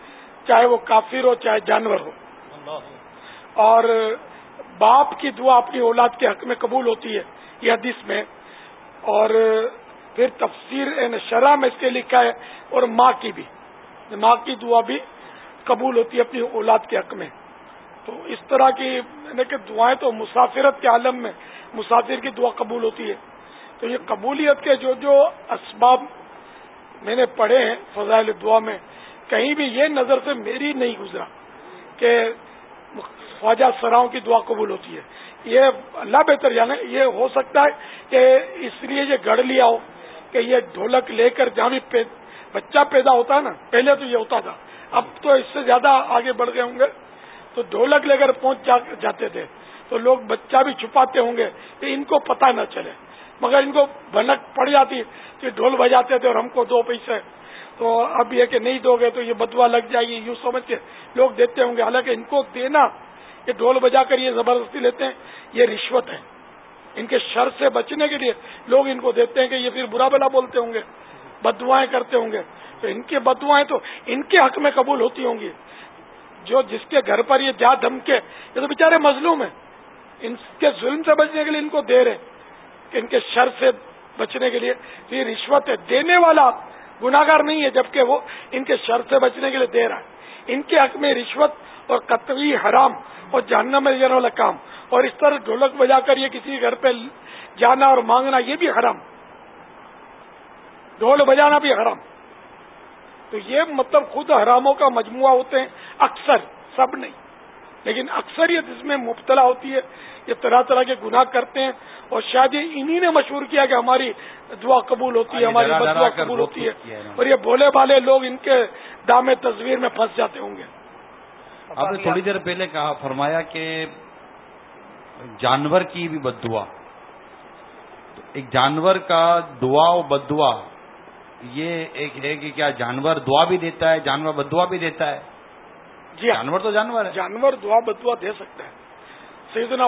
چاہے وہ کافر ہو چاہے جانور ہو۔ اور باپ کی دعا اپنی اولاد کے حق میں قبول ہوتی ہے، یہ حدیث میں۔ اور پھر تفسیر شرح میں اس کے لکھا ہے، اور ماں کی بھی۔ ماں کی دعا بھی قبول ہوتی ہے اپنی اولاد کے حق میں۔ تو اس طرح کی یعنی کہ دعائیں تو مسافرت کے عالم میں مسافر کی دعا قبول ہوتی ہے۔ تو یہ قبولیت کے جو جو اسباب میں نے پڑھے ہیں فضائل دعا میں، کہیں بھی یہ نظر سے میری نہیں گزرا کہ خواجہ سراؤں کی دعا قبول ہوتی ہے۔ یہ اللہ بہتر جانے، یہ ہو سکتا ہے کہ اس لیے یہ گڑھ لیا ہو کہ یہ ڈھولک لے کر جہاں بھی بچہ پیدا ہوتا ہے نا، پہلے تو یہ ہوتا تھا۔ اب تو اس سے زیادہ آگے بڑھ گئے ہوں گے۔ تو ڈھولک لے کر پہنچ جاتے تھے۔ تو لوگ بچہ بھی چھپاتے ہوں گے کہ ان کو پتہ نہ چلے۔ مگر ان کو بھنک پڑ جاتی کہ ڈھول بجاتے تھے اور ہم کو دو پیسے۔ تو اب یہ کہ نہیں دو گے تو یہ بدوا لگ جائے گی، یوں سمجھ کے لوگ دیتے ہوں گے۔ حالانکہ ان کو دینا یہ ڈھول بجا کر یہ زبردستی لیتے ہیں، یہ رشوت ہے۔ ان کے شر سے بچنے کے لیے لوگ ان کو دیتے ہیں کہ یہ پھر برا بلا بولتے ہوں گے بدوائیں کرتے ہوں گے۔ تو ان کی بدوائیں تو ان کے حق میں قبول ہوتی ہوں گی۔ جو جس کے گھر پر یہ جا دھمکے، یہ تو بےچارے مظلوم ہیں۔ ان کے ظلم سے بچنے کے لیے ان کو دے رہے کہ ان کے شر سے بچنے کے لیے۔ یہ رشوت ہے۔ دینے والا گناگار نہیں ہے، جبکہ وہ ان کے شر سے بچنے کے لیے دے رہا ہے۔ ان کے حق میں رشوت اور قطعی حرام اور جاننا میں جانے والا کام۔ اور اس طرح ڈھولک بجا کر یہ کسی گھر پہ جانا اور مانگنا یہ بھی حرام۔ ڈھول بجانا بھی حرام۔ تو یہ مطلب خود حراموں کا مجموعہ ہوتے ہیں۔ اکثر سب نہیں لیکن اکثریت اس میں مبتلا ہوتی ہے یہ طرح طرح کے گناہ کرتے ہیں۔ اور شاید یہ انہی نے مشہور کیا کہ ہماری دعا قبول ہوتی ہے ہماری دعا قبول ہوتی ہے۔ اور یہ بولے بالے لوگ ان کے دام تصویر میں پھنس جاتے ہوں گے۔ آپ نے تھوڑی دیر پہلے کہا فرمایا کہ جانور کی بھی بد دعا ایک جانور کا دعا و بد دعا یہ ایک ہے کہ کیا جانور دعا بھی دیتا ہے جانور بد دعا بھی دیتا ہے؟ جی جانور تو جانور ہے۔ جانور دعا بد دعا دے سکتا ہے۔ سیدنا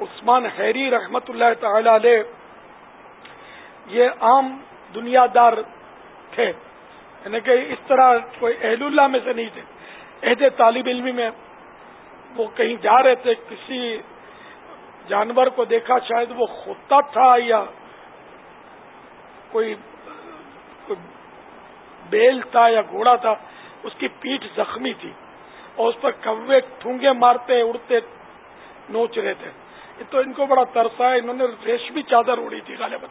عثمان خیری رحمت اللہ تعالی علیہ یہ عام دنیا دار تھے۔ یعنی کہ اس طرح کوئی اہل اللہ میں سے نہیں تھے۔ عہد طالب علمی میں وہ کہیں جا رہے تھے، کسی جانور کو دیکھا شاید وہ خطہ تھا یا کوئی بیل تھا یا گھوڑا تھا، اس کی پیٹھ زخمی تھی اور اس پر کوے ٹھونگے مارتے، اڑتے، نوچ رہے تھے۔ تو ان کو بڑا ترسا ہے انہوں نے ریشمی چادر اڑی تھی غالباً۔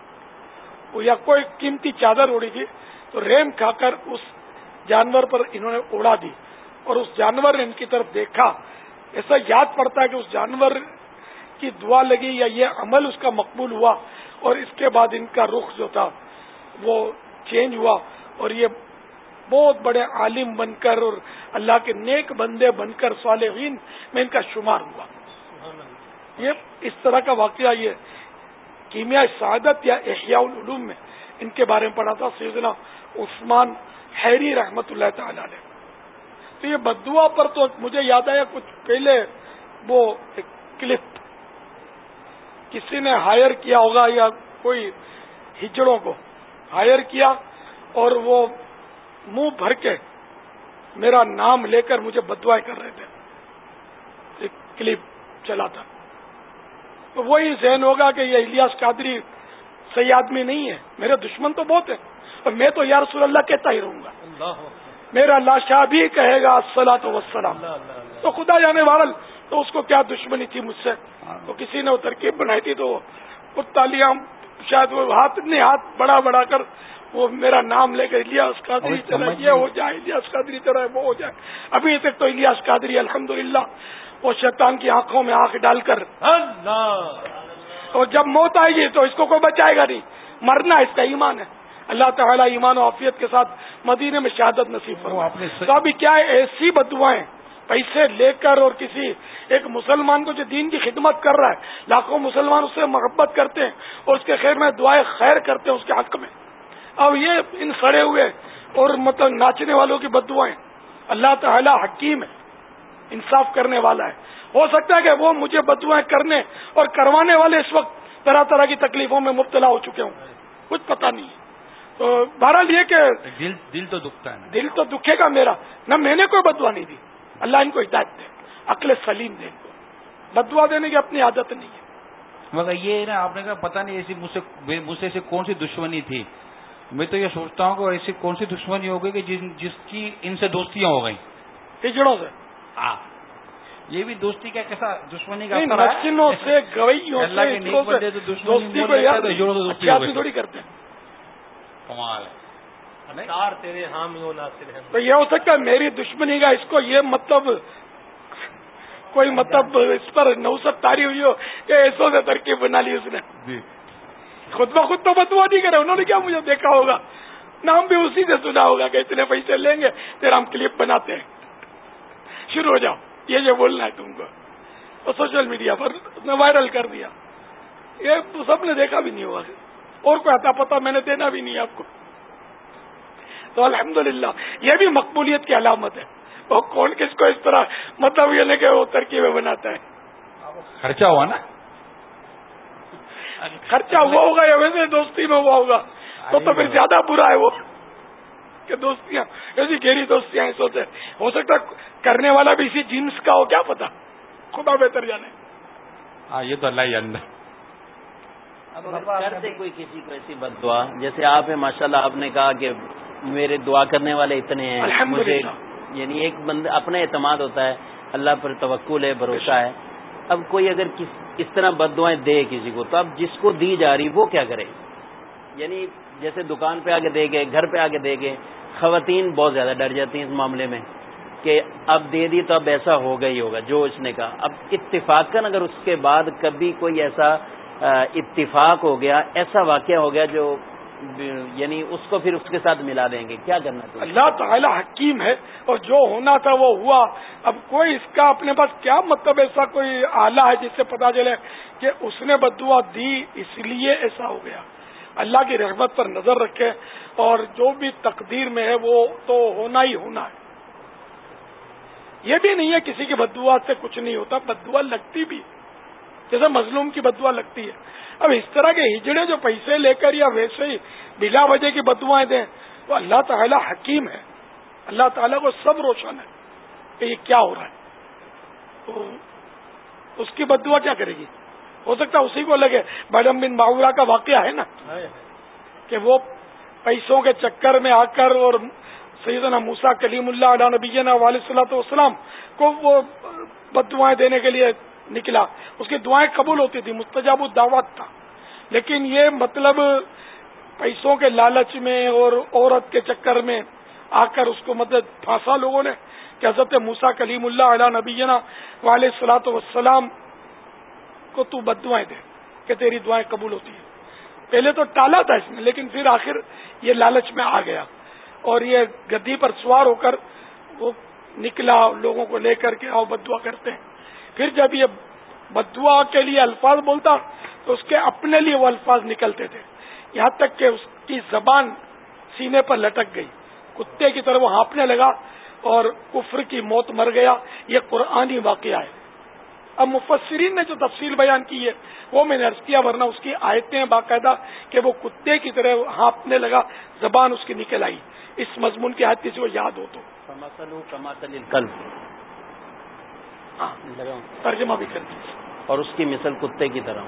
یا کوئی قیمتی چادر اڑی تھی، تو ریم کھا کر اس جانور پر انہوں نے اڑا دی۔ اور اس جانور نے ان کی طرف دیکھا، ایسا یاد پڑتا ہے کہ اس جانور کی دعا لگی یا یہ عمل اس کا مقبول ہوا اور اس کے بعد ان کا رخ جو تھا وہ چینج ہوا اور یہ بہت بڑے عالم بن کر اور اللہ کے نیک بندے بن کر صالحین میں ان کا شمار ہوا۔ یہ اس طرح کا واقعہ، یہ کیمیا سعادت یا احیاء العلوم میں ان کے بارے میں پڑھا تھا، سیدنا عثمان حیری رحمت اللہ تعالی علیہ۔ تو یہ بدوا پر تو مجھے یاد آیا کچھ پہلے وہ ایک کلپ کسی نے ہائر کیا ہوگا یا کوئی ہجڑوں کو ہائر کیا اور وہ منہ بھر کے میرا نام لے کر مجھے بدوائے کر رہے تھے۔ ایک کلپ چلا تھا۔ تو وہی ذہن ہوگا کہ یہ الیاس قادری صحیح آدمی نہیں ہے۔ میرے دشمن تو بہت ہیں اور میں تو یا رسول اللہ کہتا ہی رہوں گا۔ میرا لاشا بھی کہے گا السلام تو وسلام تو خدا جانے والا تو اس کو کیا دشمنی تھی مجھ سے؟ تو کسی نے وہ ترکیب بنائی تھی تو تالیاں شاید وہ ہاتھ نے ہاتھ بڑا بڑا کر وہ میرا نام لے کر الیاس قادری چلا یہ ہو جائے الیاس قادری طرح وہ ہو جائے۔ ابھی تک تو الیاس قادری الحمدللہ وہ شیطان کی آنکھوں میں آنکھ ڈال کر۔ اور جب موت آئے گی تو اس کو کوئی بچائے گا نہیں۔ مرنا اس کا ایمان ہے۔ اللہ تعالیٰ ایمان و عافیت کے ساتھ مدینے میں شہادت نصیب فرما تو ابھی کیا ہے؟ ایسی بدوائیں پیسے لے کر اور کسی ایک مسلمان کو جو دین کی خدمت کر رہا ہے لاکھوں مسلمان اس سے محبت کرتے ہیں اور اس کے خیر میں دعائیں خیر کرتے ہیں اس کے حق میں۔ اب یہ ان سڑے ہوئے اور مطلب ناچنے والوں کی بدوائیں۔ اللہ تعالی حکیم ہے انصاف کرنے والا ہے۔ ہو سکتا ہے کہ وہ مجھے بدوائیں کرنے اور کروانے والے اس وقت طرح طرح کی تکلیفوں میں مبتلا ہو چکے ہوں۔ کچھ پتہ نہیں ہے۔ تو بہرحال یہ کہ دل دل تو دکھتا ہے دل تو دکھے گا میرا نہ میں نے کوئی بدوا نہیں دی۔ اللہ ان کو ہدایت دے عقل سلیم دے ان کو۔ بدوا دینے کی اپنی عادت نہیں ہے۔ مگر یہ نا آپ نے کہا پتا نہیں ایسی مجھ سے مجھ سے ایسی کون سی دشمنی تھی۔ میں تو یہ سوچتا ہوں کہ ایسی کون سی دشمنی ہو گئی کہ جن جس کی ان سے دوستیاں ہو گئی ہجڑوں سے ہاں یہ بھی دوستی کا کیسا دشمنی کا مسکنوں سے گوئیوں سے دوستی تھوڑی کرتے ہیں۔ کمال تیرے حامی و ناصر ہیں۔ تو یہ ہو سکتا ہے میری دشمنی کا اس کو یہ مطلب کوئی مطلب اس پر نوسط تاری ہوئی ہو کہ ایسوں سے ترکیب بنا لی اس نے۔ جی۔ خود بخود تو بتوا نہیں کرے انہوں نے کیا مجھے دیکھا ہوگا؟ نام بھی اسی سے سنا ہوگا کہ اتنے پیسے لیں گے تیرا ہم کلپ بناتے ہیں۔ شروع ہو جاؤ یہ جو بولنا ہے تم کو۔ اور سوشل میڈیا پر اس نے وائرل کر دیا۔ یہ سب نے دیکھا بھی نہیں ہوا اور کوئی اتا پتا میں نے دینا بھی نہیں آپ کو۔ تو الحمدللہ یہ بھی مقبولیت کی علامت ہے۔ وہ کون کس کو اس طرح مطلب یہ نہیں کہ وہ ترکیبیں بناتا ہے۔ خرچہ ہوا نا؟ خرچہ ہوا ہوگا یا ویسے دوستی میں ہوا ہوگا؟ تو تو پھر زیادہ برا ہے وہ کہ دوستیاں ایسی گہری دوستیاں سوچے ہو سکتا کرنے والا بھی اسی جنس کا ہو کیا پتا؟ خدا بہتر جانے۔ ہاں یہ تو اللہ ہی اندر کرتے کوئی کسی کو ایسی بد دعا جیسے آپ ہیں ماشاءاللہ آپ نے کہا کہ میرے دعا کرنے والے اتنے ہیں مجھے یعنی ایک بند اپنا اعتماد ہوتا ہے اللہ پر توکل ہے بھروسہ ہے۔ اب کوئی اگر اس طرح بد دعائیں دے کسی کو تو اب جس کو دی جا رہی وہ کیا کرے؟ یعنی جیسے دکان پہ آگے دے گئے گھر پہ آگے دے گئے خواتین بہت زیادہ ڈر جاتی ہیں اس معاملے میں کہ اب دے دی تو اب ایسا ہوگا ہی ہوگا جو اس نے کہا۔ اب اتفاق اگر اس کے بعد کبھی کوئی ایسا اتفاق ہو گیا، ایسا واقعہ ہو گیا جو یعنی اس کو پھر اس کے ساتھ ملا دیں گے۔ کیا کرنا چاہیے اللہ تعالی حکیم ہے اور جو ہونا تھا وہ ہوا۔ اب کوئی اس کا اپنے پاس کیا مطلب ایسا کوئی آلہ ہے جس سے پتا چلے کہ اس نے بدعا دی، اس لیے ایسا ہو گیا۔ اللہ کی رحمت پر نظر رکھے اور جو بھی تقدیر میں ہے وہ تو ہونا ہی ہونا ہے۔ یہ بھی نہیں ہے کسی کی بدعا سے کچھ نہیں ہوتا، بدعا لگتی بھی۔ ہے جیسے مظلوم کی بدعا لگتی ہے۔ اب اس طرح کے ہجڑے جو پیسے لے کر یا ویسے ہی بلا وجہ کی بدوائیں دیں تو اللہ تعالیٰ حکیم ہے۔ اللہ تعالیٰ کو سب روشن ہے کہ یہ کیا ہو رہا ہے۔ تو اس کی بدوا کیا کرے گی؟ ہو سکتا ہے اسی کو لگے۔ میڈم بن باورا کا واقعہ ہے نا؟ کہ وہ پیسوں کے چکر میں آ کر اور سیدنا موسا کلیم اللہ علیہ نبی والد صلاح والسلام کو وہ بدوائیں دینے کے لیے نکلا۔ اس کی دعائیں قبول ہوتی تھی مستجاب الدعوت تھا۔ لیکن یہ مطلب پیسوں کے لالچ میں اور عورت کے چکر میں آ کر اس کو مدد پھانسا لوگوں نے کہ حضرت موسا کلیم اللہ علیہ نبی والے سلاۃ وسلام کو تو بد دعائیں دے کہ تیری دعائیں قبول ہوتی ہیں۔ پہلے تو ٹالا تھا اس نے، لیکن پھر آخر یہ لالچ میں آ گیا۔ اور یہ گدی پر سوار ہو کر وہ نکلا، لوگوں کو لے کر کے آؤ، بد دعا کرتے ہیں۔ پھر جب یہ بدعا کے لیے الفاظ بولتا تو اس کے اپنے لیے وہ الفاظ نکلتے تھے۔ یہاں تک کہ اس کی زبان سینے پر لٹک گئی۔ کتے کی طرح وہ ہانپنے لگا اور کفر کی موت مر گیا۔ یہ قرآنی واقعہ ہے۔ اب مفسرین نے جو تفصیل بیان کی ہے، وہ میں نے کیا، ورنہ اس کی آیتیں باقاعدہ کہ وہ کتے کی طرح ہانپنے لگا، زبان اس کی نکل آئی۔ اس مضمون کی حد کسی کو یاد ہو تو۔ ہاں، ترجمہ بھی کر دیجیے اور اس کی مثل کتے کی طرح۔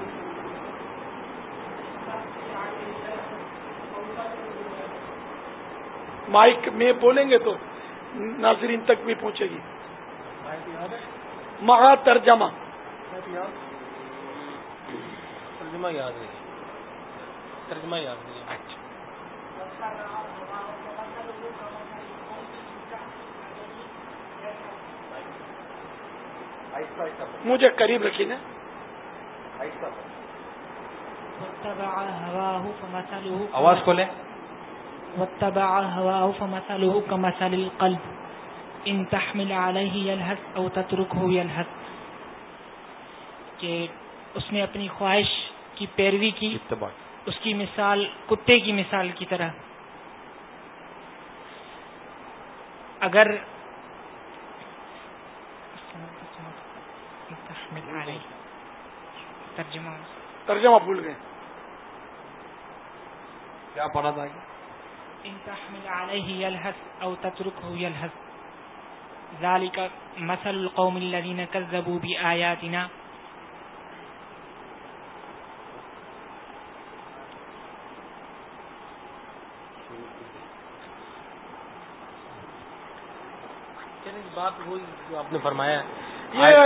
مائک میں بولیں گے تو ناظرین تک بھی پہنچے گی۔ مہا ترجمہ۔ ترجمہ یاد نہیں ترجمہ یاد نہیں اچھا۔ مجھے قریب رکھی نا۔ آواز کھولے واتبع هواه فمثله كمثل القلب۔ ان تحمل عليه يلهث او تتركه يلهث۔ کہ اس نے اپنی خواہش کی پیروی کی۔ اس کی مثال کتے کی مثال کی طرح۔ اگر ترجمہ۔ ترجمہ بھول گئے۔ کیا پڑھا تھا تحمل عليه يلهث أو تتركه يلهث ذلك مثل القوم الذين كذبوا بآياتنا بات وہی جو آپ نے فرمایا یہ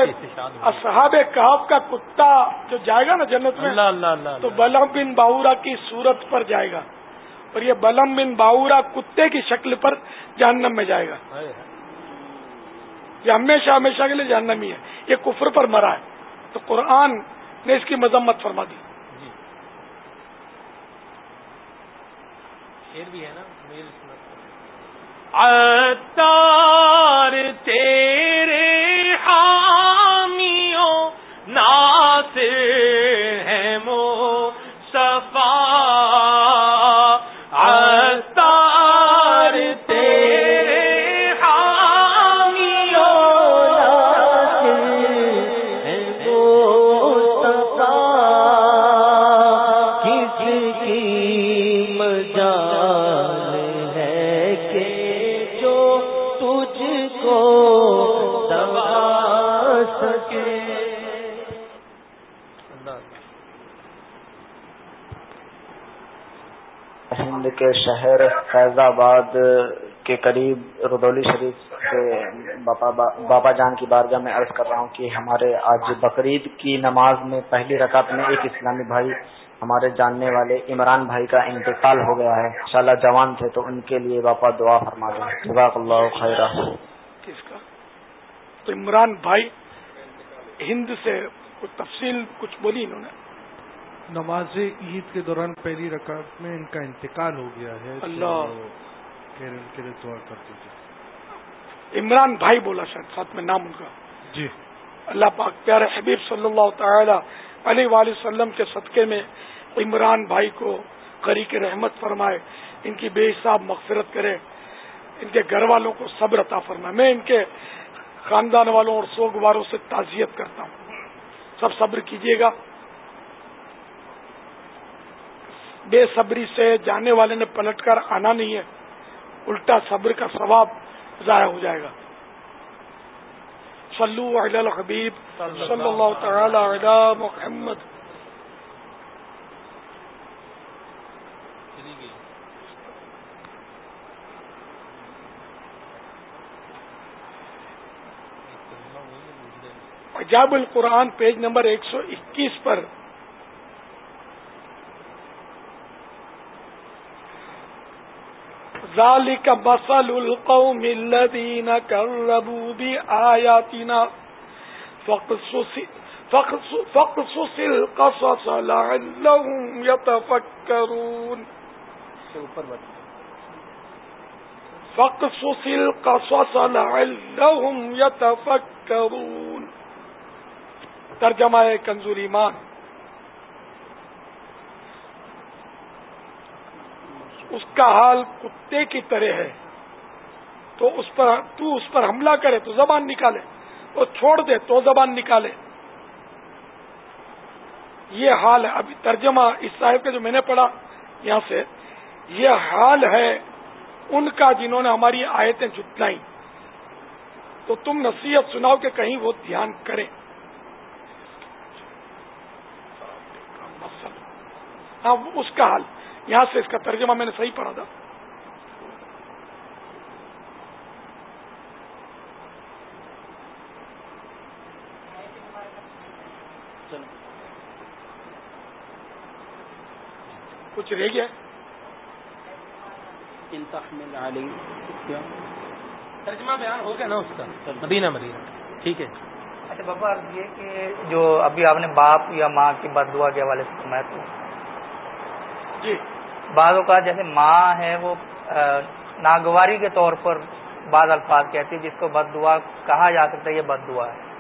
اصحاب کہاف کا کتا جو جائے گا نا جنت میں اللہ اللہ اللہ تو بلم بن باورا کی صورت پر جائے گا۔ اور یہ بلم بن باورا کتے کی شکل پر جہنم میں جائے گا۔ یہ ہمیشہ ہمیشہ کے لیے جہنمی ہے۔ یہ کفر پر مرا ہے۔ تو قرآن نے اس کی مذمت فرما دی۔ شیر بھی ہے نا اتار تیرے فیض آباد کے قریب ردولی شریف سے باپا بابا جان کی بارگاہ میں عرض کر رہا ہوں کہ ہمارے آج بقرعید کی نماز میں پہلی رکعت میں ایک اسلامی بھائی ہمارے جاننے والے عمران بھائی کا انتقال ہو گیا ہے۔ انشاءاللہ جوان تھے تو ان کے لیے باپا دعا فرما دیں۔ جزاک اللہ خیرہ۔ کس کا؟ تو عمران بھائی ہند سے کچھ تفصیل کچھ بولی انہوں نے۔ نماز عید کے دوران پہلی رکعت میں ان کا انتقال ہو گیا ہے اللہ۔ ان کے لیے دعا کر دیجیے عمران بھائی بولا شاید ساتھ میں نام ان کا۔ جی۔ اللہ پاک پیارے حبیب صلی اللہ تعالی علیہ وآلہ وسلم کے صدقے میں عمران بھائی کو قری کے رحمت فرمائے ان کی بے حساب مغفرت کرے ان کے گھر والوں کو صبر عطا فرمائے۔ میں ان کے خاندان والوں اور سوگواروں سے تعزیت کرتا ہوں۔ سب صبر کیجیے گا۔ بے صبری سے جانے والے نے پلٹ کر آنا نہیں ہے۔ الٹا صبر کا ثواب ضائع ہو جائے گا۔ صلو علی الحبیب۔ صلی اللہ تعالی علی محمد۔ عجاب القرآن پیج نمبر ایک سو اکیس پر ذلك مثل القوم الذين كذبوا بآياتنا فاقصص فاقصص فاقصص القصص لعلهم يتفكرون فاقصص القصص لعلهم يتفكرون ترجمہ ہے کنزور ایمان اس کا حال کتے کی طرح ہے۔ تو اس پر تو اس پر حملہ کرے، تو زبان نکالے۔ اور چھوڑ دے، تو زبان نکالے۔ یہ حال ہے۔ ابھی ترجمہ اس صاحب کا جو میں نے پڑھا یہاں سے، یہ حال ہے ان کا جنہوں نے ہماری آیتیں جتلائیں تو تم نصیحت سناؤ کہ کہیں وہ دھیان کریں ہاں اس کا حال۔ یہاں سے اس کا ترجمہ میں نے صحیح پڑھا تھا۔ کچھ رہ گیا؟ ترجمہ بیان ہو گیا نا اس کا؟ مدینہ مدینہ۔ ٹھیک ہے۔ اچھا بابا یہ کہ جو ابھی آپ نے باپ یا ماں کی بد دعا کے حوالے سے فرمایا تو؟ جی۔ بعض اوقات جیسے ماں ہے وہ ناگواری کے طور پر بعض الفاظ کہتی ہے جس کو بد دعا کہا جا سکتا ہے یہ بد دعا ہے۔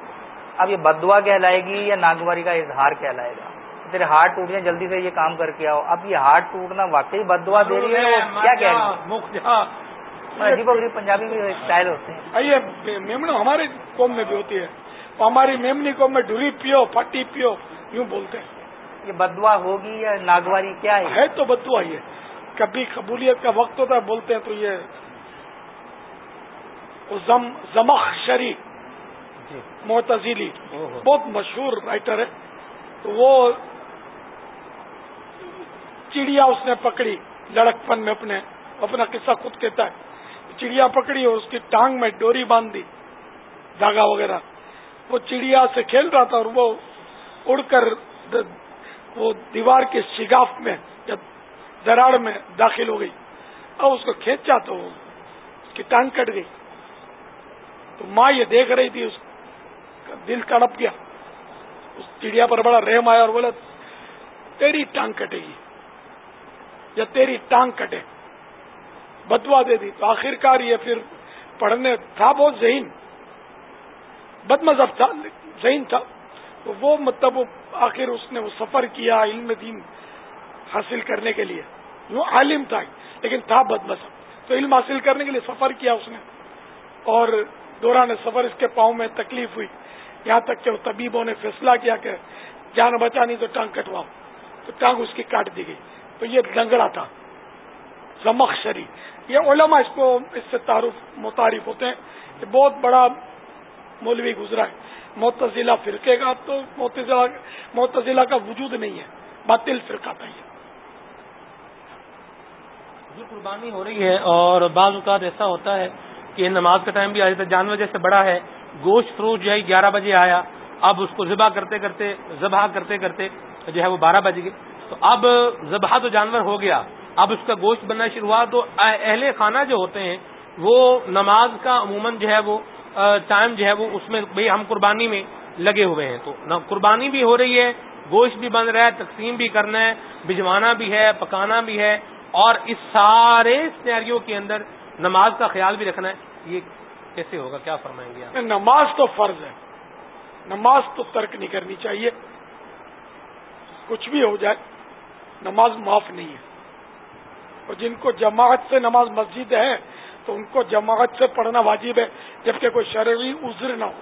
اب یہ بد دعا کہلائے گی یا ناگواری کا اظہار کہلائے گا؟ تیرے ہاتھ ٹوٹ جائیں جلدی سے یہ کام کر کے آؤ۔ اب یہ ہاتھ ٹوٹنا واقعی بد دعا دے رہی ہے وہ کیا کہہ رہی ہے؟ عجیب و غریب پنجابی بھی اسٹائل ہوتے ہیں میمنا ہمارے قوم میں بھی ہوتی ہے۔ ہماری میمنی قوم میں ڈری پیو پٹی پیو یوں بولتے ہیں۔ یہ بدوا ہوگی یا ناگواری کیا ہے؟ ہے تو بدوا ہی ہے کبھی قبولیت کا وقت ہوتا ہے بولتے ہیں تو یہ زمخ شریف جی۔ معتزیلی بہت مشہور رائٹر ہے۔ تو وہ چڑیا اس نے پکڑی لڑک پن میں اپنے اپنا قصہ خود کہتا ہے۔ چڑیا پکڑی اور اس کی ٹانگ میں ڈوری باندھ دی دھاگا وغیرہ۔ وہ چڑیا سے کھیل رہا تھا اور وہ اڑ کر وہ دیوار کے شگاف میں یا دراڑ میں داخل ہو گئی اب اس کو کھینچا تو اس کی ٹانگ کٹ گئی۔ تو ماں یہ دیکھ رہی تھی، اس کا دل تڑپ گیا۔ اس چڑیا پر بڑا رحم آیا اور بولا، تیری ٹانگ کٹے گی یا تیری ٹانگ کٹے۔ بدوا دے دی۔ تو آخر کار یہ پھر پڑھنے، تھا بہت ذہین۔ بد مذہب تھا، ذہین تھا۔ تو وہ مطلب آخر اس نے وہ سفر کیا علم دین حاصل کرنے کے لیے۔ وہ عالم تھا، لیکن تھا بد مذہب تو علم حاصل کرنے کے لیے سفر کیا اس نے۔ اور دوران سفر اس کے پاؤں میں تکلیف ہوئی۔ یہاں تک کہ وہ طبیبوں نے فیصلہ کیا کہ جان بچا نہیں تو ٹانگ کٹواؤ۔ تو ٹانگ اس کی کاٹ دی گئی۔ تو یہ لنگڑا تھا۔ زمخ شری یہ علماء اس کو اس سے تعارف متعارف ہوتے ہیں کہ بہت بڑا مولوی گزرا ہے۔ متضلہ فرقے کا تو متضلہ کا وجود نہیں ہے، باطل فرقہ تھا یہ۔ قربانی ہو رہی ہے اور بعض اوقات ایسا ہوتا ہے کہ نماز کا ٹائم بھی آ جاتا ہے جانور جیسے بڑا ہے۔ گوشت فروٹ جو ہے گیارہ بجے آیا، اب اس کو ذبح کرتے کرتے، ذبح کرتے کرتے جو ہے وہ بارہ بج گئے۔ تو اب ذبح تو جانور ہو گیا، اب اس کا گوشت بننا شروع ہوا۔ تو اہل خانہ جو ہوتے ہیں، وہ نماز کا عموماً جو ہے وہ ٹائم جو ہے وہ اس میں بھائی ہم قربانی میں لگے ہوئے ہیں۔ تو قربانی بھی ہو رہی ہے، گوشت بھی بن رہا ہے، تقسیم بھی کرنا ہے، بھجوانا بھی ہے، پکانا بھی ہے، اور اس سارے سینیریوں کے اندر نماز کا خیال بھی رکھنا ہے۔ یہ کیسے ہوگا؟ کیا فرمائیں گے نماز تو فرض ہے۔ نماز تو ترک نہیں کرنی چاہیے۔ کچھ بھی ہو جائے، نماز معاف نہیں ہے۔ اور جن کو جماعت سے نماز مسجد ہے تو ان کو جماعت سے پڑھنا واجب ہے، جبکہ کوئی شرعی عذر نہ ہو۔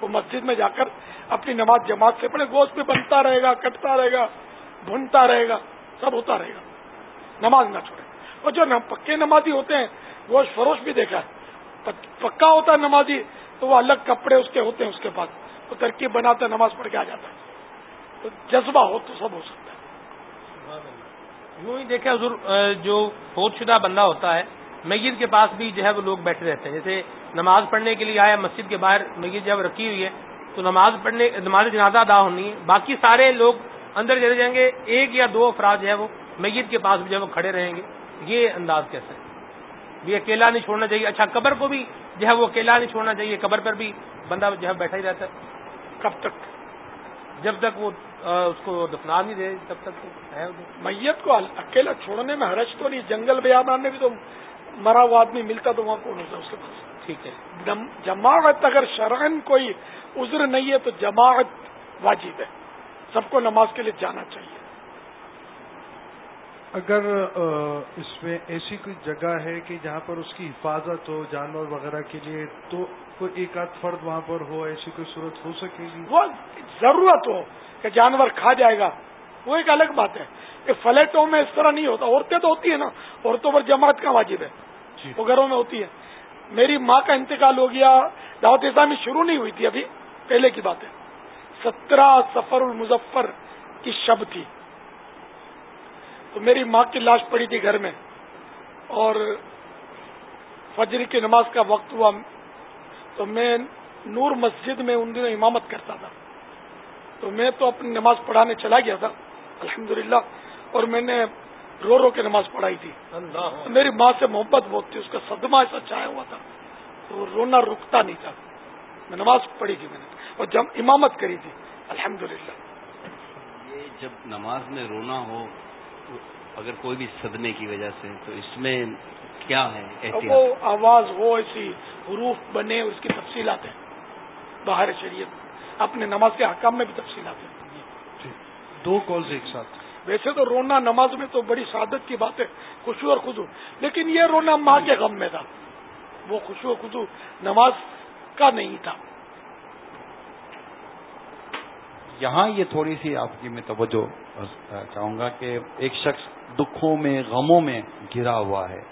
وہ مسجد میں جا کر اپنی نماز جماعت سے پڑھے، گوشت بھی بنتا رہے گا، کٹتا رہے گا بھونتا رہے گا، سب ہوتا رہے گا۔ نماز نہ چھوڑے۔ اور جو پکے نمازی ہوتے ہیں، گوشت فروش بھی دیکھا ہے۔ پکا ہوتا ہے نمازی، تو وہ الگ کپڑے اس کے ہوتے ہیں، اس کے پاس وہ ترکیب بناتا ہے، نماز پڑھ کے آ جاتا ہے۔ تو جذبہ ہو تو سب ہو سکتا ہے۔ یوں ہی دیکھیں حضور، جو فوج شدہ بندہ ہوتا ہے مسجد کے پاس بھی جو ہے وہ لوگ بیٹھے رہتے ہیں۔ جیسے نماز پڑھنے کے لیے آیا، مسجد کے باہر مسجد جب رکھی ہوئی ہے۔ تو نماز پڑھنے، نماز جنازہ ادا ہونی ہے باقی سارے لوگ اندر چلے جائیں گے۔ ایک یا دو افراد جو ہے وہ مسجد کے پاس بھی جو ہے وہ کھڑے رہیں گے۔ یہ انداز کیسے یہ اکیلا نہیں چھوڑنا چاہیے۔ اچھا قبر کو بھی جو ہے وہ اکیلا نہیں چھوڑنا چاہیے۔ قبر پر بھی بندہ جو ہے بیٹھا ہی رہتا ہے۔ کب تک؟ جب تک وہ اس کو دفنا نہیں دے، تب تک ہے۔ میت کو اکیلا چھوڑنے میں حرج تو نہیں، جنگل بیابان میں بھی تو مرا ہوا آدمی ملتا تو وہاں کون ہوتا اس کے پاس؟ ٹھیک ہے۔ جماعت اگر شرعن کوئی عذر نہیں ہے تو جماعت واجب ہے۔ سب کو نماز کے لیے جانا چاہیے۔ اگر اس میں ایسی کوئی جگہ ہے کہ جہاں پر اس کی حفاظت ہو جانور وغیرہ کے لیے تو کوئی ایک آدھ فرد وہاں پر ہو ایسی کوئی صورت ہو سکے گی؟ وہ ضرورت ہو کہ جانور کھا جائے گا۔ وہ ایک الگ بات ہے۔ کہ فلیٹوں میں اس طرح نہیں ہوتا عورتیں تو ہوتی ہیں نا عورتوں پر جماعت کا واجب ہے؟ جی۔ وہ گھروں میں ہوتی ہے میری ماں کا انتقال ہو گیا دعوت اسلامی شروع نہیں ہوئی تھی ابھی پہلے کی بات ہے۔ سترہ سفر المظفر کی شب تھی۔ تو میری ماں کی لاش پڑی تھی گھر میں اور فجر کی نماز کا وقت ہوا۔ تو میں نور مسجد میں ان دنوں امامت کرتا تھا۔ تو میں تو اپنی نماز پڑھانے چلا گیا تھا الحمدللہ۔ اور میں نے رو رو کے نماز پڑھائی تھی۔ میری ماں سے محبت بہت تھی اس کا صدمہ ایسا چایا ہوا تھا۔ تو رونا رکتا نہیں تھا۔ میں نماز پڑھی تھی میں نے۔ اور جب امامت کری تھی الحمدللہ۔ یہ جب نماز میں رونا ہو اگر کوئی بھی صدمے کی وجہ سے تو اس میں کیا ہے وہ آواز ہو ایسی حروف بنے اس کی تفصیلات ہیں۔ باہر شریعت اپنے نماز کے حکام میں بھی تفصیلات ہیں۔ جی، دو کالز ایک ساتھ۔ ویسے تو رونا نماز میں تو بڑی سعادت کی بات ہے، خوشو اور خزو لیکن یہ رونا ماں کے غم میں تھا۔ وہ خوشو اور خزو نماز کا نہیں تھا۔ یہاں یہ تھوڑی سی آپ کی میں توجہ چاہوں گا کہ ایک شخص دکھوں میں، غموں میں گھرا ہوا ہے۔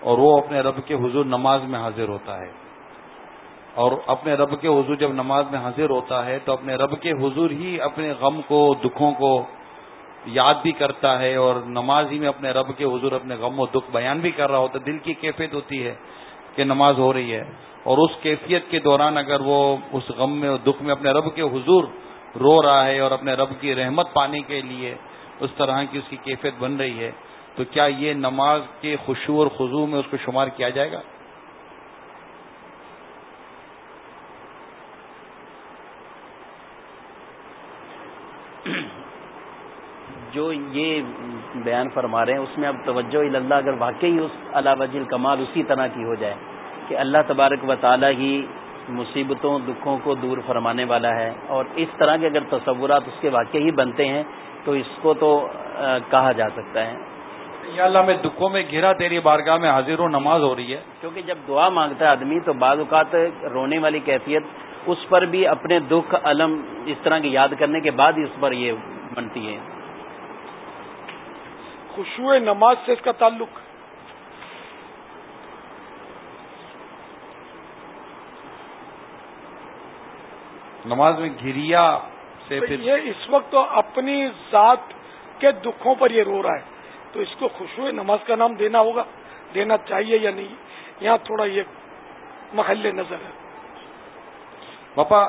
اور وہ اپنے رب کے حضور نماز میں حاضر ہوتا ہے۔ اور اپنے رب کے حضور جب نماز میں حاضر ہوتا ہے تو اپنے رب کے حضور ہی اپنے غم کو، دکھوں کو یاد بھی کرتا ہے اور نماز ہی میں اپنے رب کے حضور اپنے غم و دکھ بیان بھی کر رہا ہوتا ہے۔ دل کی کیفیت ہوتی ہے کہ نماز ہو رہی ہے۔ اور اس کیفیت کے دوران اگر وہ اس غم میں اور دکھ میں اپنے رب کے حضور رو رہا ہے اور اپنے رب کی رحمت پانے کے لیے اس طرح کی اس کی کیفیت بن رہی ہے، تو کیا یہ نماز کے خوشو اور خضو میں اس کو شمار کیا جائے گا؟ جو یہ بیان فرما رہے ہیں اس میں اب توجہ اللہ اگر واقعی اس وجل کمال اسی طرح کی ہو جائے کہ اللہ تبارک و تعالی ہی مصیبتوں دکھوں کو دور فرمانے والا ہے اور اس طرح کے اگر تصورات اس کے واقع ہی بنتے ہیں تو اس کو تو کہا جا سکتا ہے۔ یا اللہ میں دکھوں میں گھرا تیری بارگاہ میں حاضر ہوں نماز ہو رہی ہے۔ کیونکہ جب دعا مانگتا ہے آدمی تو بعض اوقات رونے والی کیفیت اس پر بھی اپنے دکھ علم اس طرح کی یاد کرنے کے بعد ہی اس پر یہ بنتی ہے۔ خوشو نماز سے اس کا تعلق۔ نماز میں گھریا سے پھر یہ اس وقت تو اپنی ذات کے دکھوں پر یہ رو رہا ہے۔ تو اس کو خوشبو نماز کا نام دینا ہوگا۔ دینا چاہیے یا نہیں؟ یہاں تھوڑا یہ محل نظر ہے۔ پاپا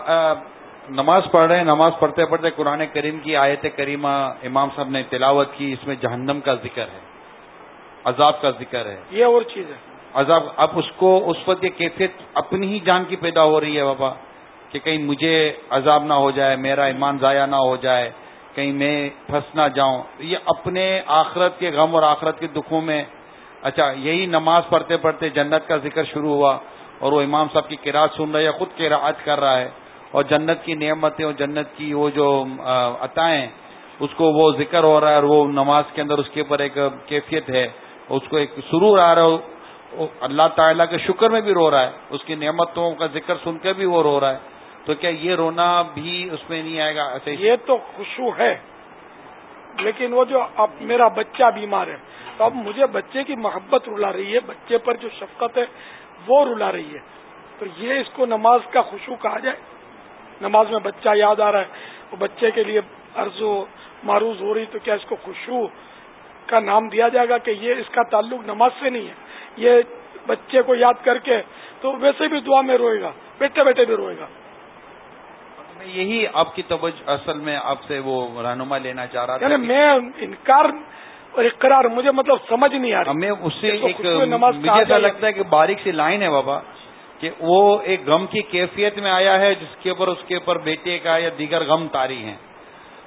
نماز پڑھ رہے ہیں نماز پڑھتے پڑھتے قرآن کریم کی آیت کریمہ امام صاحب نے تلاوت کی اس میں جہنم کا ذکر ہے عذاب کا ذکر ہے۔ یہ اور چیز ہے۔ عذاب اب اس کو اس وقت یہ کیفیت اپنی ہی جان کی پیدا ہو رہی ہے بابا کہ کہیں مجھے عذاب نہ ہو جائے میرا ایمان ضائع نہ ہو جائے کہیں میں پھنس نہ جاؤں۔ یہ اپنے آخرت کے غم اور آخرت کے دکھوں میں۔ اچھا یہی نماز پڑھتے پڑھتے جنت کا ذکر شروع ہوا اور وہ امام صاحب کی کراط سن رہا ہے یا خود کراط کر رہا ہے۔ اور جنت کی نعمتیں اور جنت کی وہ جو عطائیں، اس کو وہ ذکر ہو رہا ہے اور وہ نماز کے اندر اس کے اوپر ایک کیفیت ہے، اس کو ایک سرور آ رہا ہے اللہ تعالیٰ کے شکر میں بھی رو رہا ہے، اس کی نعمتوں کا ذکر سن کے بھی وہ رو رہا ہے۔ تو کیا یہ رونا بھی اس میں نہیں آئے گا؟ ایسے یہ تو خوشو ہے، لیکن وہ جو اب میرا بچہ بیمار ہے، تو اب مجھے بچے کی محبت رلا رہی ہے، بچے پر جو شفقت ہے وہ رلا رہی ہے۔ تو یہ اس کو نماز کا خوشو کہا جائے۔ نماز میں بچہ یاد آ رہا ہے وہ بچے کے لیے عرض و معروض ہو رہی تو کیا اس کو خوشبو کا نام دیا جائے گا کہ یہ اس کا تعلق نماز سے نہیں ہے؟ یہ بچے کو یاد کر کے تو ویسے بھی دعا میں روئے گا بیٹھے بیٹھے بھی روئے گا۔ میں یہی آپ کی توجہ اصل میں آپ سے وہ رہنما لینا چاہ رہا تھا یعنی میں انکار اور اقرار مجھے مطلب سمجھ نہیں آ رہا ہمیں اس سے ایک مجھے ایسا لگتا ہے کہ باریک سی لائن ہے بابا۔ کہ وہ ایک غم کی کیفیت میں آیا ہے، جس کے اوپر، اس کے اوپر بیٹے کا یا دیگر غم تاری ہیں۔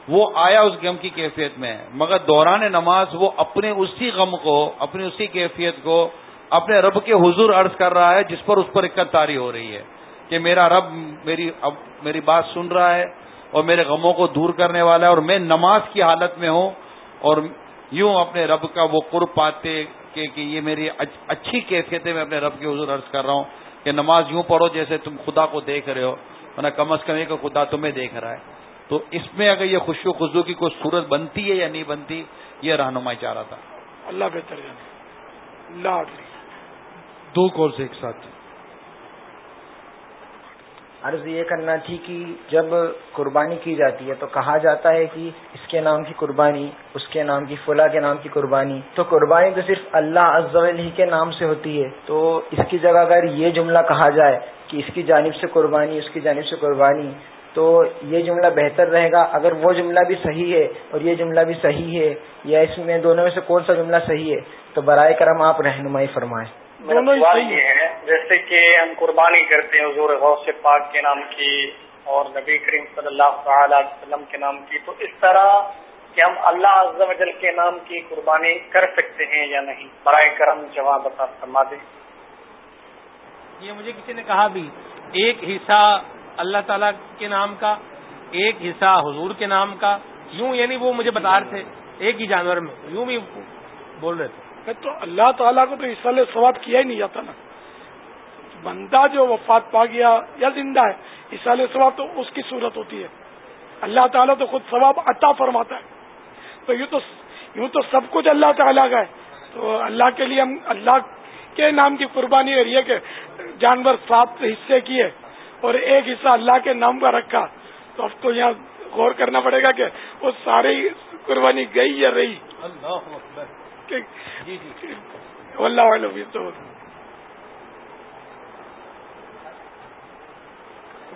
وہ آیا اس غم کی کیفیت میں، مگر دوران نماز وہ اپنے اسی غم کو، اپنی اسی کیفیت کو اپنے رب کے حضور عرض کر رہا ہے، جس پر اس پر اکت تاری ہو رہی ہے کہ میرا رب میری اب میری بات سن رہا ہے اور میرے غموں کو دور کرنے والا ہے اور میں نماز کی حالت میں ہوں اور یوں اپنے رب کا وہ قرب پاتے کہ کہ یہ میری اچھی کیفیت ہے میں اپنے رب کے حضور عرض کر رہا ہوں۔ کہ نماز یوں پڑھو جیسے تم خدا کو دیکھ رہے ہو ورنہ کم از کم یہ کہ خدا تمہیں دیکھ رہا ہے۔ تو اس میں اگر یہ خوشی و خزو کی کوئی صورت بنتی ہے یا نہیں بنتی یہ رہنمائی چاہ رہا تھا۔ اللہ بہتر اللہ دو کورس ایک ساتھ۔ عرض یہ کرنا تھی کہ جب قربانی کی جاتی ہے تو کہا جاتا ہے کہ اس کے نام کی قربانی، اس کے نام کی فلاں کے نام کی قربانی۔ تو قربانی تو صرف اللہ ہی کے نام سے ہوتی ہے۔ تو اس کی جگہ اگر یہ جملہ کہا جائے کہ اس کی جانب سے قربانی، اس کی جانب سے قربانی، تو یہ جملہ بہتر رہے گا۔ اگر وہ جملہ بھی صحیح ہے اور یہ جملہ بھی صحیح ہے، یا اس میں دونوں میں سے کون سا جملہ صحیح ہے، تو برائے کرم آپ رہنمائی فرمائیں۔ دونوں یہ ہے جیسے کہ ہم قربانی کرتے ہیں حضور غوث پاک کے نام کی اور نبی کریم صلی اللہ تعالی وسلم کے نام کی تو اس طرح کہ ہم اللہ عز و جل کے نام کی قربانی کر سکتے ہیں یا نہیں؟ برائے کرم جواب بتا فرما دیں۔ یہ مجھے کسی نے کہا بھی ایک حصہ اللہ تعالی کے نام کا ایک حصہ حضور کے نام کا یوں یعنی وہ مجھے بتا رہے تھے ایک ہی جانور میں یوں بھی بول رہے تھے۔ تو اللہ تعالیٰ کو تو اس سال کیا ہی نہیں جاتا نا۔ بندہ جو وفات پا گیا یا زندہ ہے، اس سال تو اس کی صورت ہوتی ہے۔ اللہ تعالیٰ تو خود ثواب عطا فرماتا ہے۔ تو یوں تو یوں تو سب کچھ اللہ تعالیٰ کا ہے۔ تو اللہ کے لیے ہم، اللہ کے نام کی قربانی اور یہ کہ جانور سات حصے کیے اور ایک حصہ اللہ کے نام کا رکھا۔ تو اب تو یہاں غور کرنا پڑے گا کہ وہ ساری قربانی گئی یا رہی۔ جی، جی۔ اللہ تو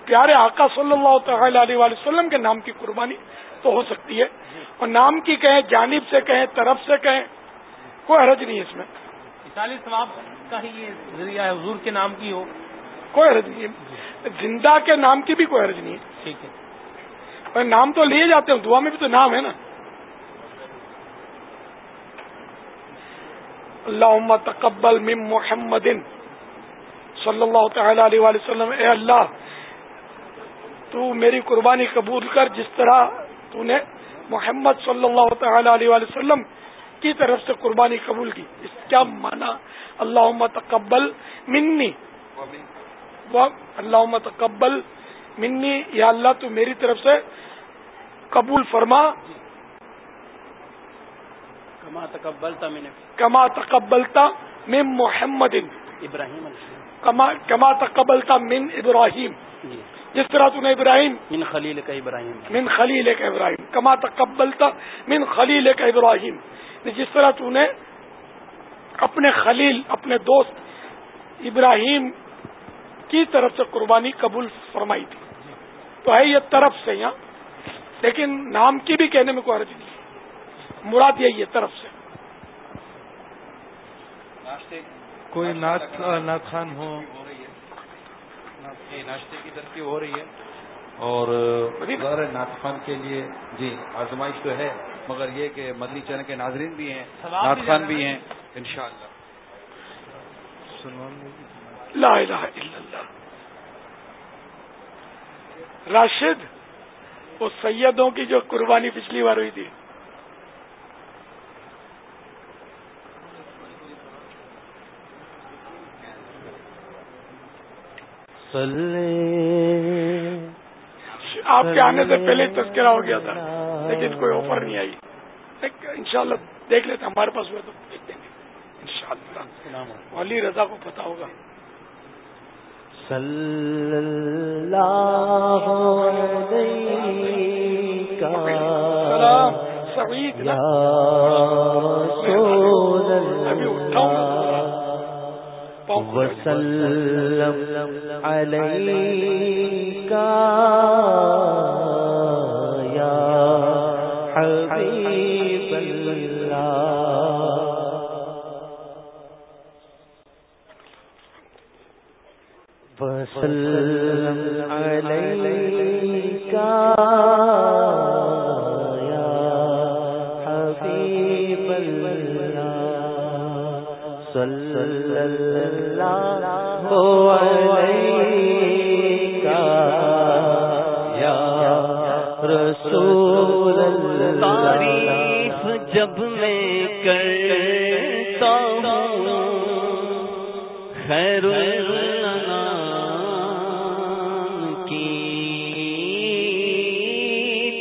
پیارے آقا صلی اللہ تعالی علیہ وسلم کے نام کی قربانی تو ہو سکتی ہے۔ اور نام کی کہیں جانب سے کہیں طرف سے کہیں کوئی حرج نہیں ہے اس میں۔ ثواب کا ہی یہ ذریعہ ہے حضور کے نام کی ہو۔ کوئی حرج نہیں ہے۔ زندہ کے نام کی بھی کوئی حرج نہیں ہے۔ ٹھیک ہے۔ اور نام تو لیے جاتے ہیں دعا میں بھی تو نام ہے نا۔ اللہ تقبل من محمد صلی اللہ تعالی علیہ وسلم. اے اللہ، تو میری قربانی قبول کر، جس طرح تو نے محمد صلی اللہ تعالی علیہ وسلم کی طرف سے قربانی قبول کی۔ اس کیا مانا اللہ تقبل منی۔ اللہ تقبل منی۔ یا اللہ، تو میری طرف سے قبول فرما۔ کما تقبلتا من کما تقبلتا من محمد. ابراہیم کما تقبلتا من ابراہیم جی. جس طرح تو نے ابراہیم من خلیل کا ابراہیم من خلیل کا ابراہیم کما تقبلتا من خلیل کا ابراہیم جس طرح تو نے اپنے خلیل اپنے دوست ابراہیم کی طرف سے قربانی قبول فرمائی تھی۔ تو ہے یہ طرف سے یہاں لیکن نام کی بھی کہنے میں کوئی عرض نہیں۔ مراد یہی ہے طرف سے۔ کوئی نعت خان ہو ناشتے کی ترقی ہو رہی ہے۔ اور نعت خان کے لیے جی آزمائش تو ہے مگر یہ کہ مدنی چین کے ناظرین بھی ہیں نعت خان بھی ہیں ان شاء اللہ۔ راشد وہ سیدوں کی جو قربانی پچھلی بار ہوئی تھی۔ آپ کے آنے سے پہلے تذکرہ ہو گیا تھا لیکن کوئی آفر نہیں آئی۔ انشاءاللہ دیکھ لیتے ہمارے پاس ہوئے تو دیکھ دیں گے۔ ان شاء اللہ علی رضا کو پتا ہوگا۔ سعید وسلم عليك يا حبيب الله. وسلم عليك يا تعریف جب میں کرتا ہوں خیر کی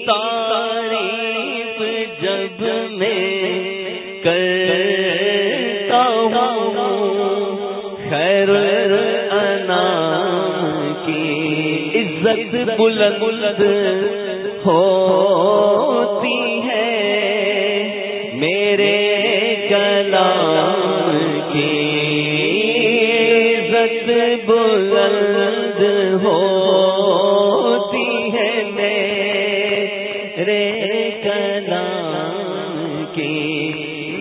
تعریف جب میں کرتا عزت بلند ہوتی ہے میرے کلام کی عزت بلند ہوتی ہے میرے کلام کی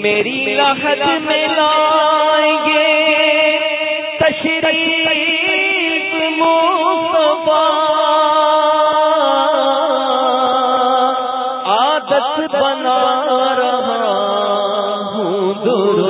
میری لاہت میں لائیں گے تشریف مصطفیٰ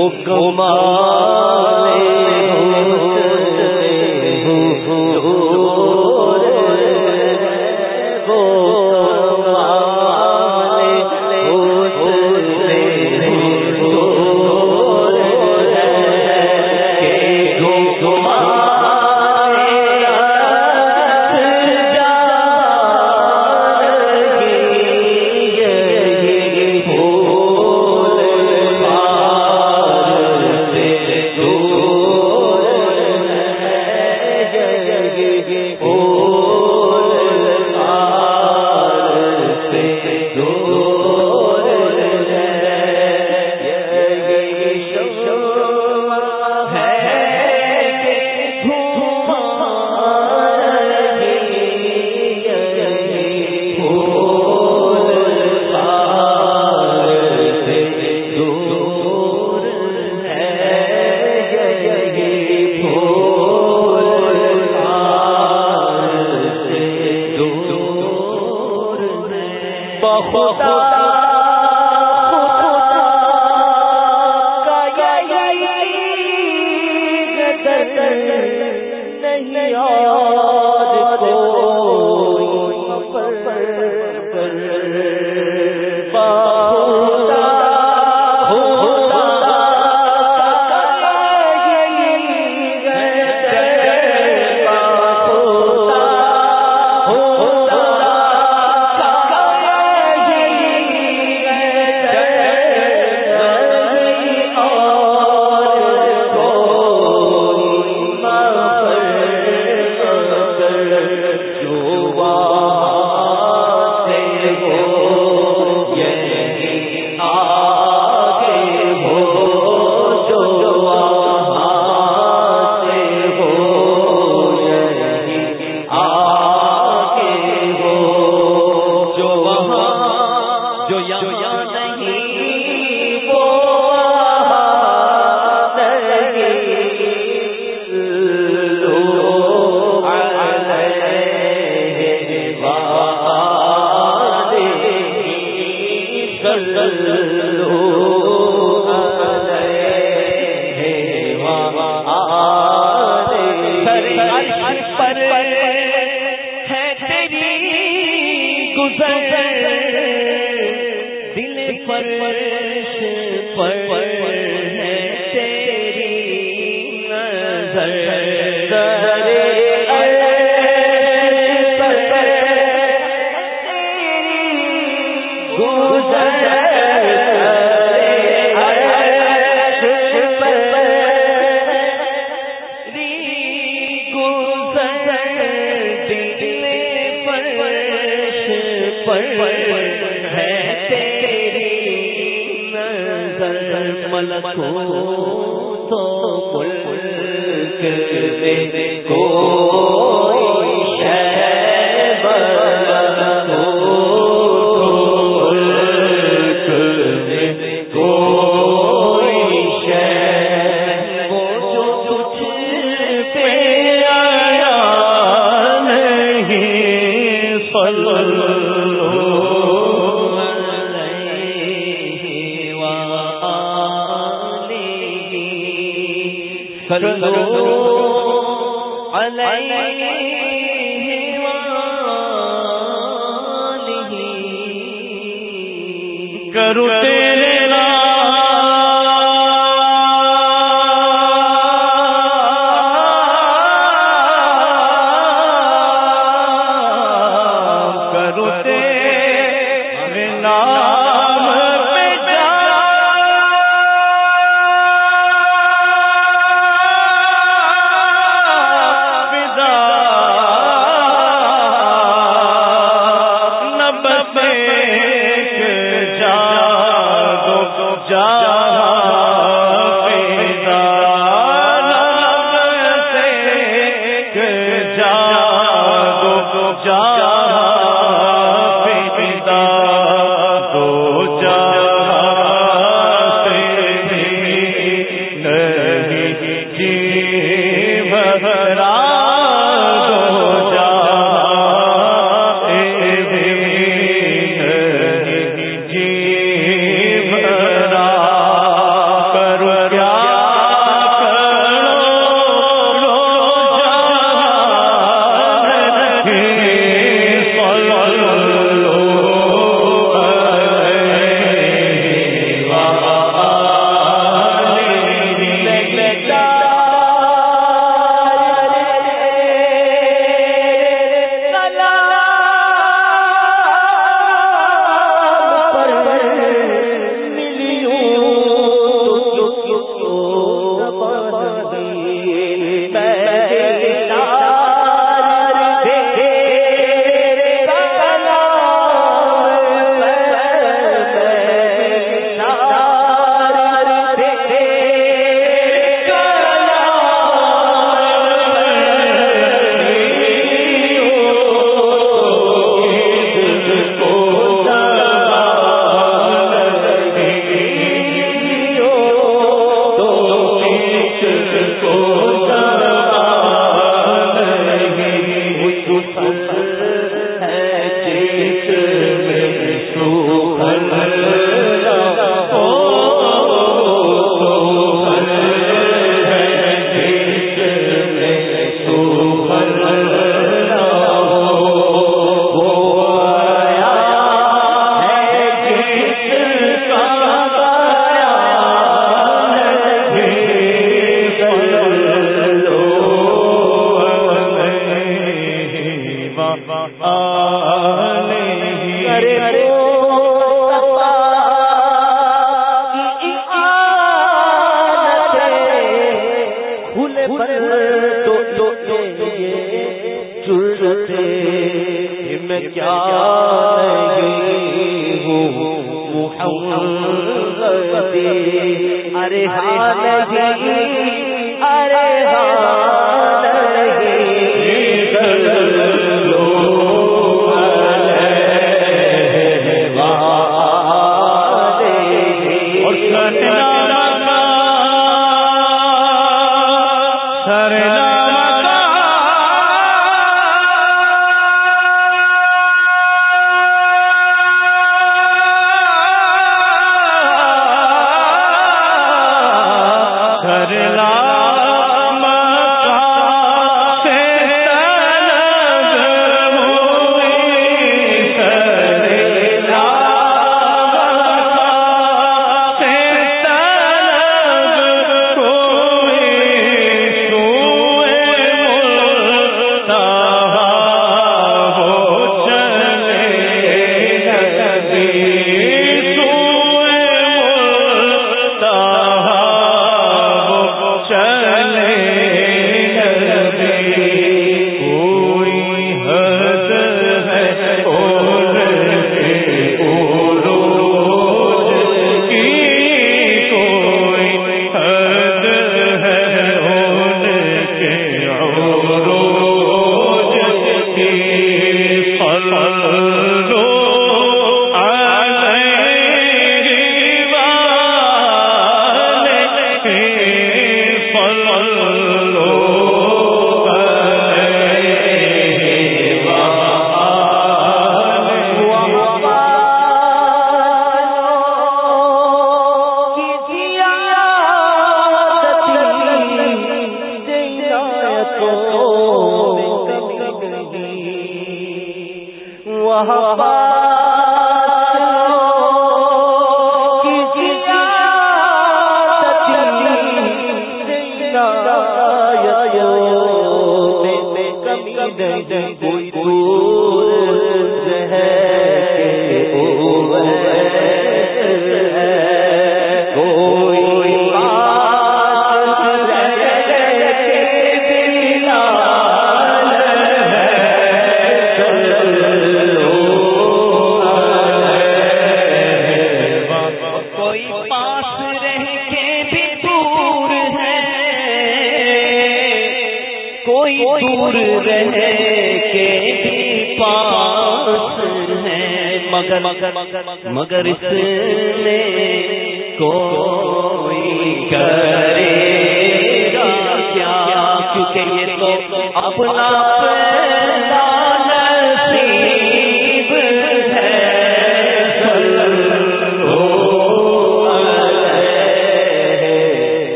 وہ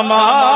ہمارا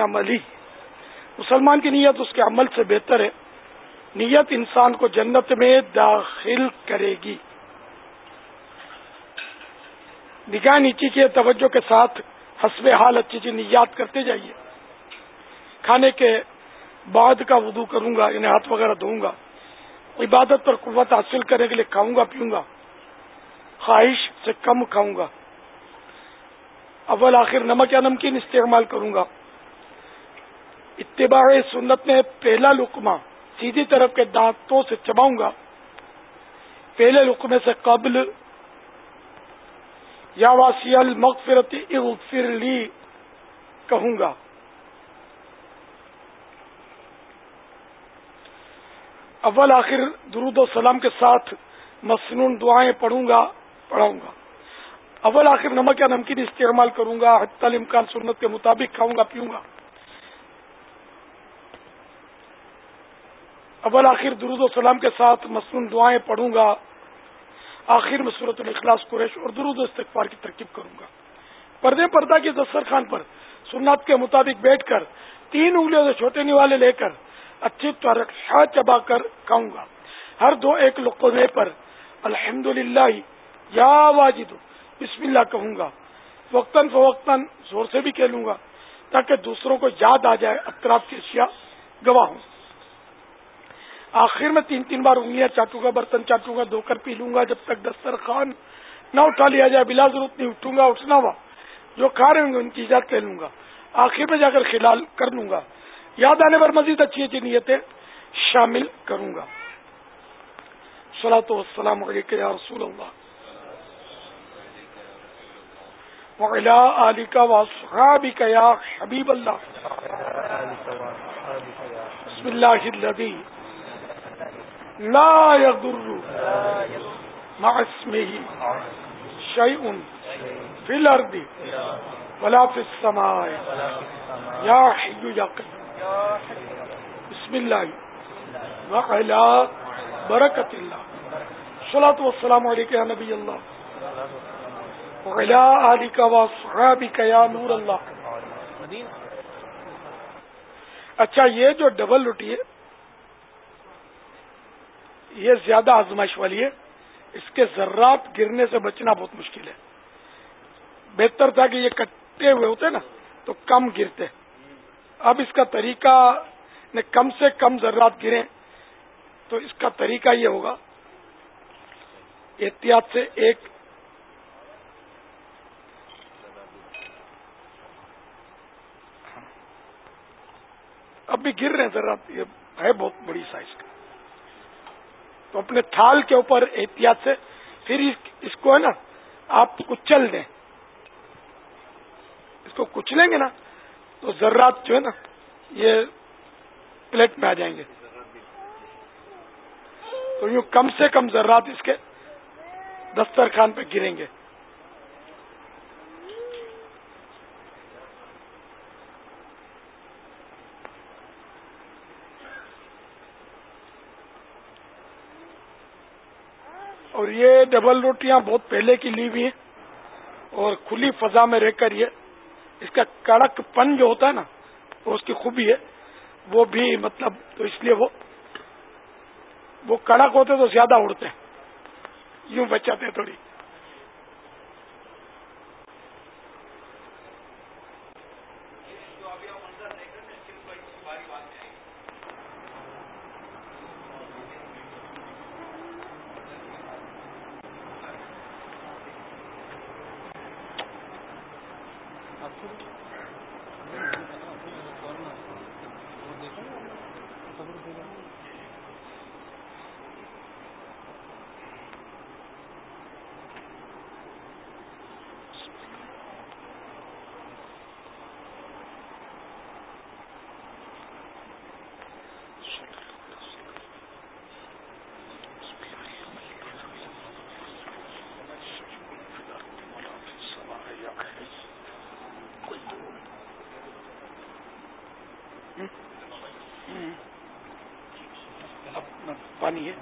عملی۔ مسلمان کی نیت اس کے عمل سے بہتر ہے۔ نیت انسان کو جنت میں داخل کرے گی۔ نگاہ نیچی کے توجہ کے ساتھ حسب حال اچھی اچھی نیات کرتے جائیے۔ کھانے کے بعد کا وضو کروں گا، انہیں ہاتھ وغیرہ دوں گا۔ عبادت پر قوت حاصل کرنے کے لیے کھاؤں گا، پیوں گا۔ خواہش سے کم کھاؤں گا۔ اول آخر نمک یا نمکین استعمال کروں گا۔ اتباع سنت میں پہلا لقمہ سیدھی طرف کے دانتوں سے چباؤں گا۔ پہلے لقمے سے قبل یا واسی المغفرت اغفر لی کہوں گا۔ اول آخر درود و سلام کے ساتھ مصنون دعائیں پڑھوں گا، پڑھاؤں گا۔ اول آخر نمک یا نمکین استعمال کروں گا حت الامکان سنت کے مطابق کھاؤں گا، پیوں گا۔ اول آخر درود و سلام کے ساتھ مصنون دعائیں پڑھوں گا۔ آخر میں صورت الاخلاص قریش اور درود و استغفار کی ترکیب کروں گا۔ پردے پردہ کے دسترخوان پر سنت کے مطابق بیٹھ کر تین انگلیوں سے چھوٹے نیوالے لے کر اچھی طرح چبا کر کھاؤں گا۔ ہر دو ایک لقمے پر الحمد للہ یا واجد، بسم اللہ کہوں گا۔ وقتاً فوقتاً زور سے بھی کہہ لوں گا تاکہ دوسروں کو یاد آ جائے اطراف کی اشیاء گواہ ہوں آخر میں تین تین بار انگلیاں چاٹوں گا، برتن چاٹوں گا، دھو کر پی لوں گا، جب تک دسترخوان نہ اٹھا لیا جائے، بلا ضرورت نہیں اٹھوں گا، اٹھنا ہوا۔ جو کھا رہے ہوں گے، ان کی ایجاد کہہ لوں گا۔ آخر میں جا کر خلال کر لوں گا۔ یاد آنے پر مزید اچھی اچھی نیتیں شامل کروں گا۔ وسلام علیکم یا رسول اللہ۔ علی کا وصحابی یا حبیب اللہ۔ بسم اللہ الذی لا يضر مع اسمه شيء في الأرض ولا في السماء. يا حي يا قيوم بسم الله. وعلى بركة الله. السلاۃ والسلام علیکم نبی اللہ علی کا صحابی کا نور اللہ اچھا یہ جو ڈبل روٹی ہے یہ زیادہ آزمائش والی ہے۔ اس کے ذرات گرنے سے بچنا بہت مشکل ہے۔ بہتر تھا کہ یہ کٹے ہوئے ہوتے نا، تو کم گرتے۔ اب اس کا طریقہ نے کم سے کم ذرات گرے۔ تو اس کا طریقہ یہ ہوگا۔ احتیاط سے ایک اب بھی گر رہے ہیں ذرات، یہ ہے بہت بڑی سائز کا۔ تو اپنے تھال کے اوپر احتیاط سے پھر اس کو ہے نا آپ کچل دیں۔ اس کو کچلیں گے نا تو ذرات جو ہے نا یہ پلیٹ میں آ جائیں گے۔ تو یوں کم سے کم ذرات اس کے دسترخوان پہ گریں گے اور یہ ڈبل روٹیاں بہت پہلے کی لی ہوئی ہیں اور کھلی فضا میں رہ کر یہ اس کا کڑک پن جو ہوتا ہے نا، وہ اس کی خوبی ہے۔ وہ بھی مطلب تو اس لیے وہ وہ کڑک ہوتے تو زیادہ اڑتے ہیں، یوں بچاتے تھوڑی۔ پانی ہے۔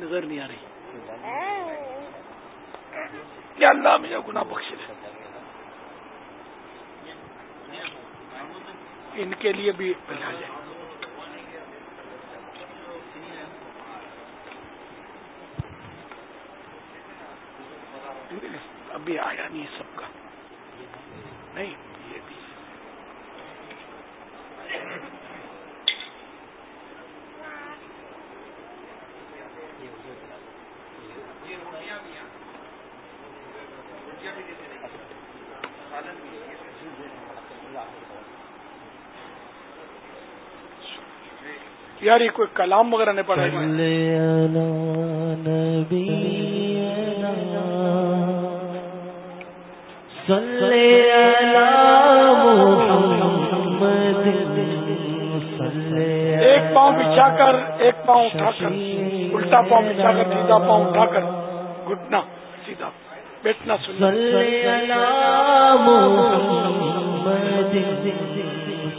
نظر نہیں آ رہی۔ یا اللہ مجھے گناہ بخش دے ان کے لیے بھی بنا جائے ابھی آیا نہیں سب کا نہیں یہ بھی یار یہ کوئی کلام وغیرہ نہیں پڑھا ایک پاؤں بچھا کر ایک پاؤں اٹھا کر۔ الٹا پاؤں بچھا کر سیدھا پاؤں اٹھا کر۔ گھٹنا سیدھا۔ بیٹھنا سن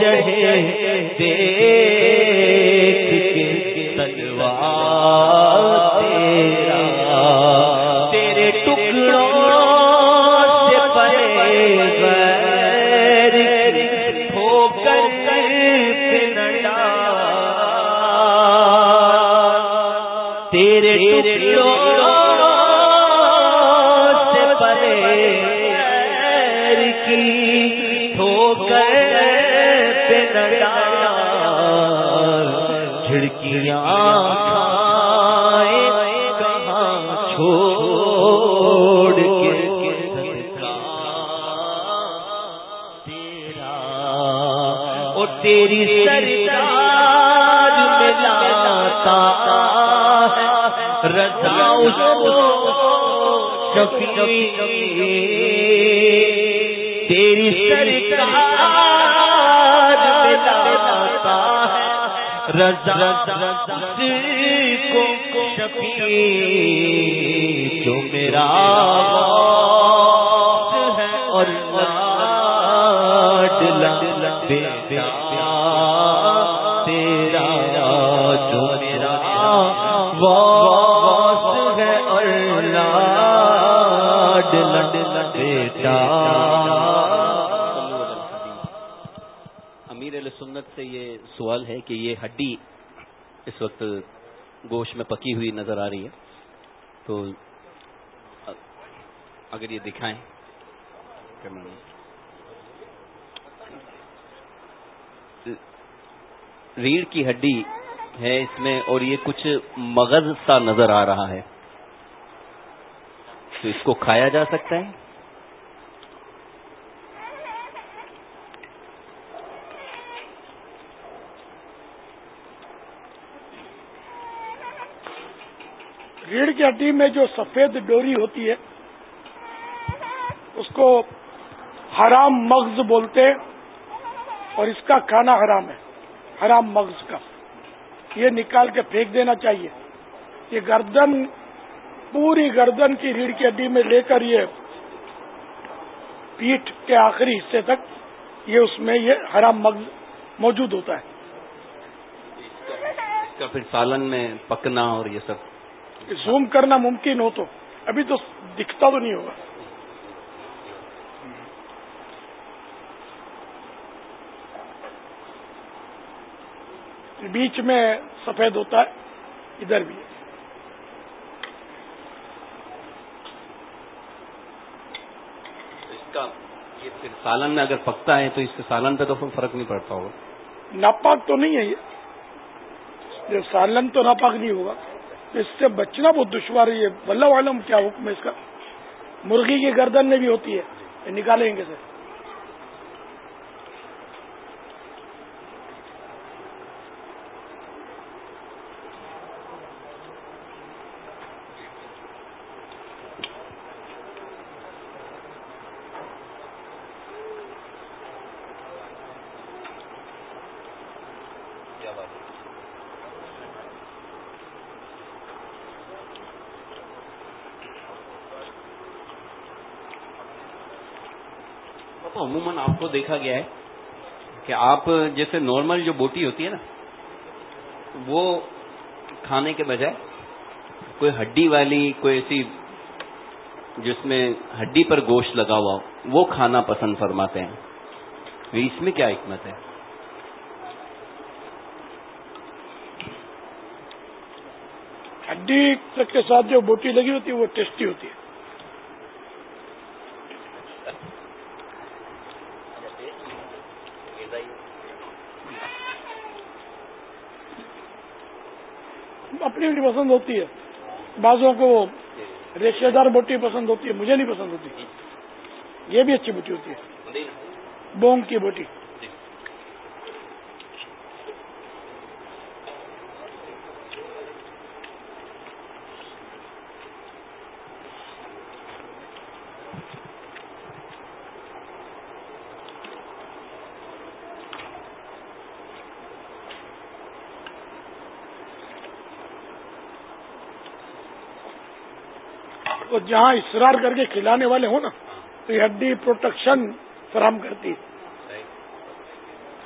چڑھے دے شفیع تیری سرکار دلاتا لاتا ہے۔ رضا کو شفیع جو میرا گوشت میں پکی ہوئی نظر آ رہی ہے۔ تو اگر یہ دکھائیں۔ ریڑھ کی ہڈی ہے اس میں اور یہ کچھ مغز سا نظر آ رہا ہے۔ تو اس کو کھایا جا سکتا ہے؟ ریڑھ کی ہڈی میں جو سفید ڈوری ہوتی ہے، اس کو حرام مغز بولتے ہیں اور اس کا کھانا حرام ہے، حرام مغز کا۔ یہ نکال کے پھینک دینا چاہیے۔ یہ گردن، پوری گردن کی ریڑھ کی ہڈی میں لے کر یہ پیٹھ کے آخری حصے تک یہ اس میں یہ حرام مغز موجود ہوتا ہے۔ اس کا پھر سالن میں پکنا اور یہ سب۔ زوم کرنا ممکن ہو تو ابھی تو دکھتا تو نہیں ہوگا۔ بیچ میں سفید ہوتا ہے ادھر بھی۔ اس کا یہ پھر سالن میں اگر پکتا ہے تو اس سے سالن پہ تو فرق نہیں پڑتا ہوگا۔ ناپاک تو نہیں ہے یہ۔ سالن تو ناپاک نہیں ہوگا۔ اس سے بچنا بہت دشوار ہے یہ۔ عالم کیا حکم ہے اس کا۔ مرغی کی گردن میں بھی ہوتی ہے۔ نکالیں گے سر۔ کو دیکھا گیا ہے کہ آپ جیسے نارمل جو بوٹی ہوتی ہے نا، وہ کھانے کے بجائے کوئی ہڈی والی، کوئی ایسی جس میں ہڈی پر گوشت لگا ہوا ہو، وہ کھانا پسند فرماتے ہیں۔ اس میں کیا حکمت ہے؟ ہڈی کے ساتھ جو بوٹی لگی ہوتی ہے، وہ ٹیسٹی ہوتی ہے۔ اپنی پسند ہوتی ہے۔ بعضوں کو ریشے دار بوٹی پسند ہوتی ہے، مجھے نہیں پسند ہوتی۔ یہ بھی اچھی بوٹی ہوتی ہے۔ بونگ کی بوٹی اور جہاں اصرار کر کے کھلانے والے ہوں نا تو یہ ہڈی پروٹیکشن فراہم کرتی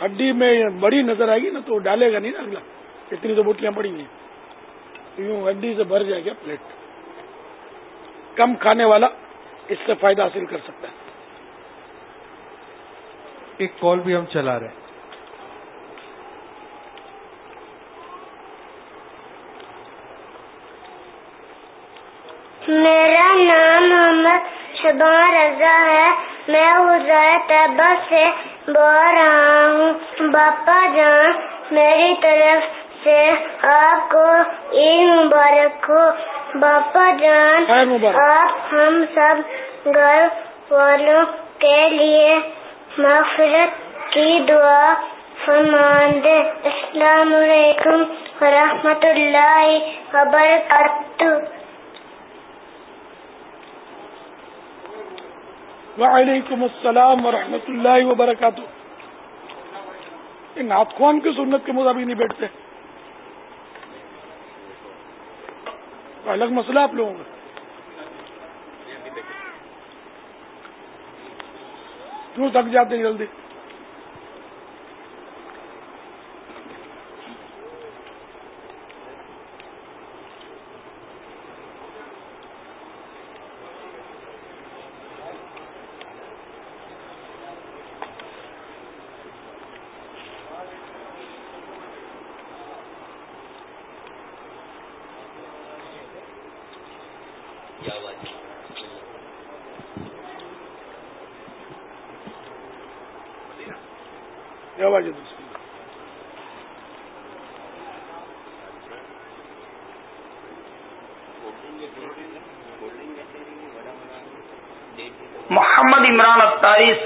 ہڈی میں بڑی نظر آئے گی نا تو ڈالے گا نہیں نا اگلا۔ اتنی تو بوٹیاں پڑی ہیں۔ یوں ہڈی سے بھر جائے گا پلیٹ۔ کم کھانے والا اس سے فائدہ حاصل کر سکتا ہے۔ ایک کال بھی ہم چلا رہے ہیں۔ میرا محمد شبان رضا ہے۔ میں ازائے طیبہ سے بول رہا ہوں۔ باپا جان میری طرف سے آپ کو عید مبارک ہو۔ باپا جان آپ ہم سب گھر والوں کے لیے مغفرت کی دعا فرمان دے السلام علیکم ورحمۃ اللہ وبرکاتہ۔ وعلیکم السلام ورحمۃ اللہ وبرکاتہ۔ نعت خوان کی سنت کے مطابق نہیں بیٹھتے؟ الگ مسئلہ آپ لوگوں کا۔ کیوں تھک جاتے ہیں جلدی آواز محمد عمران اتاری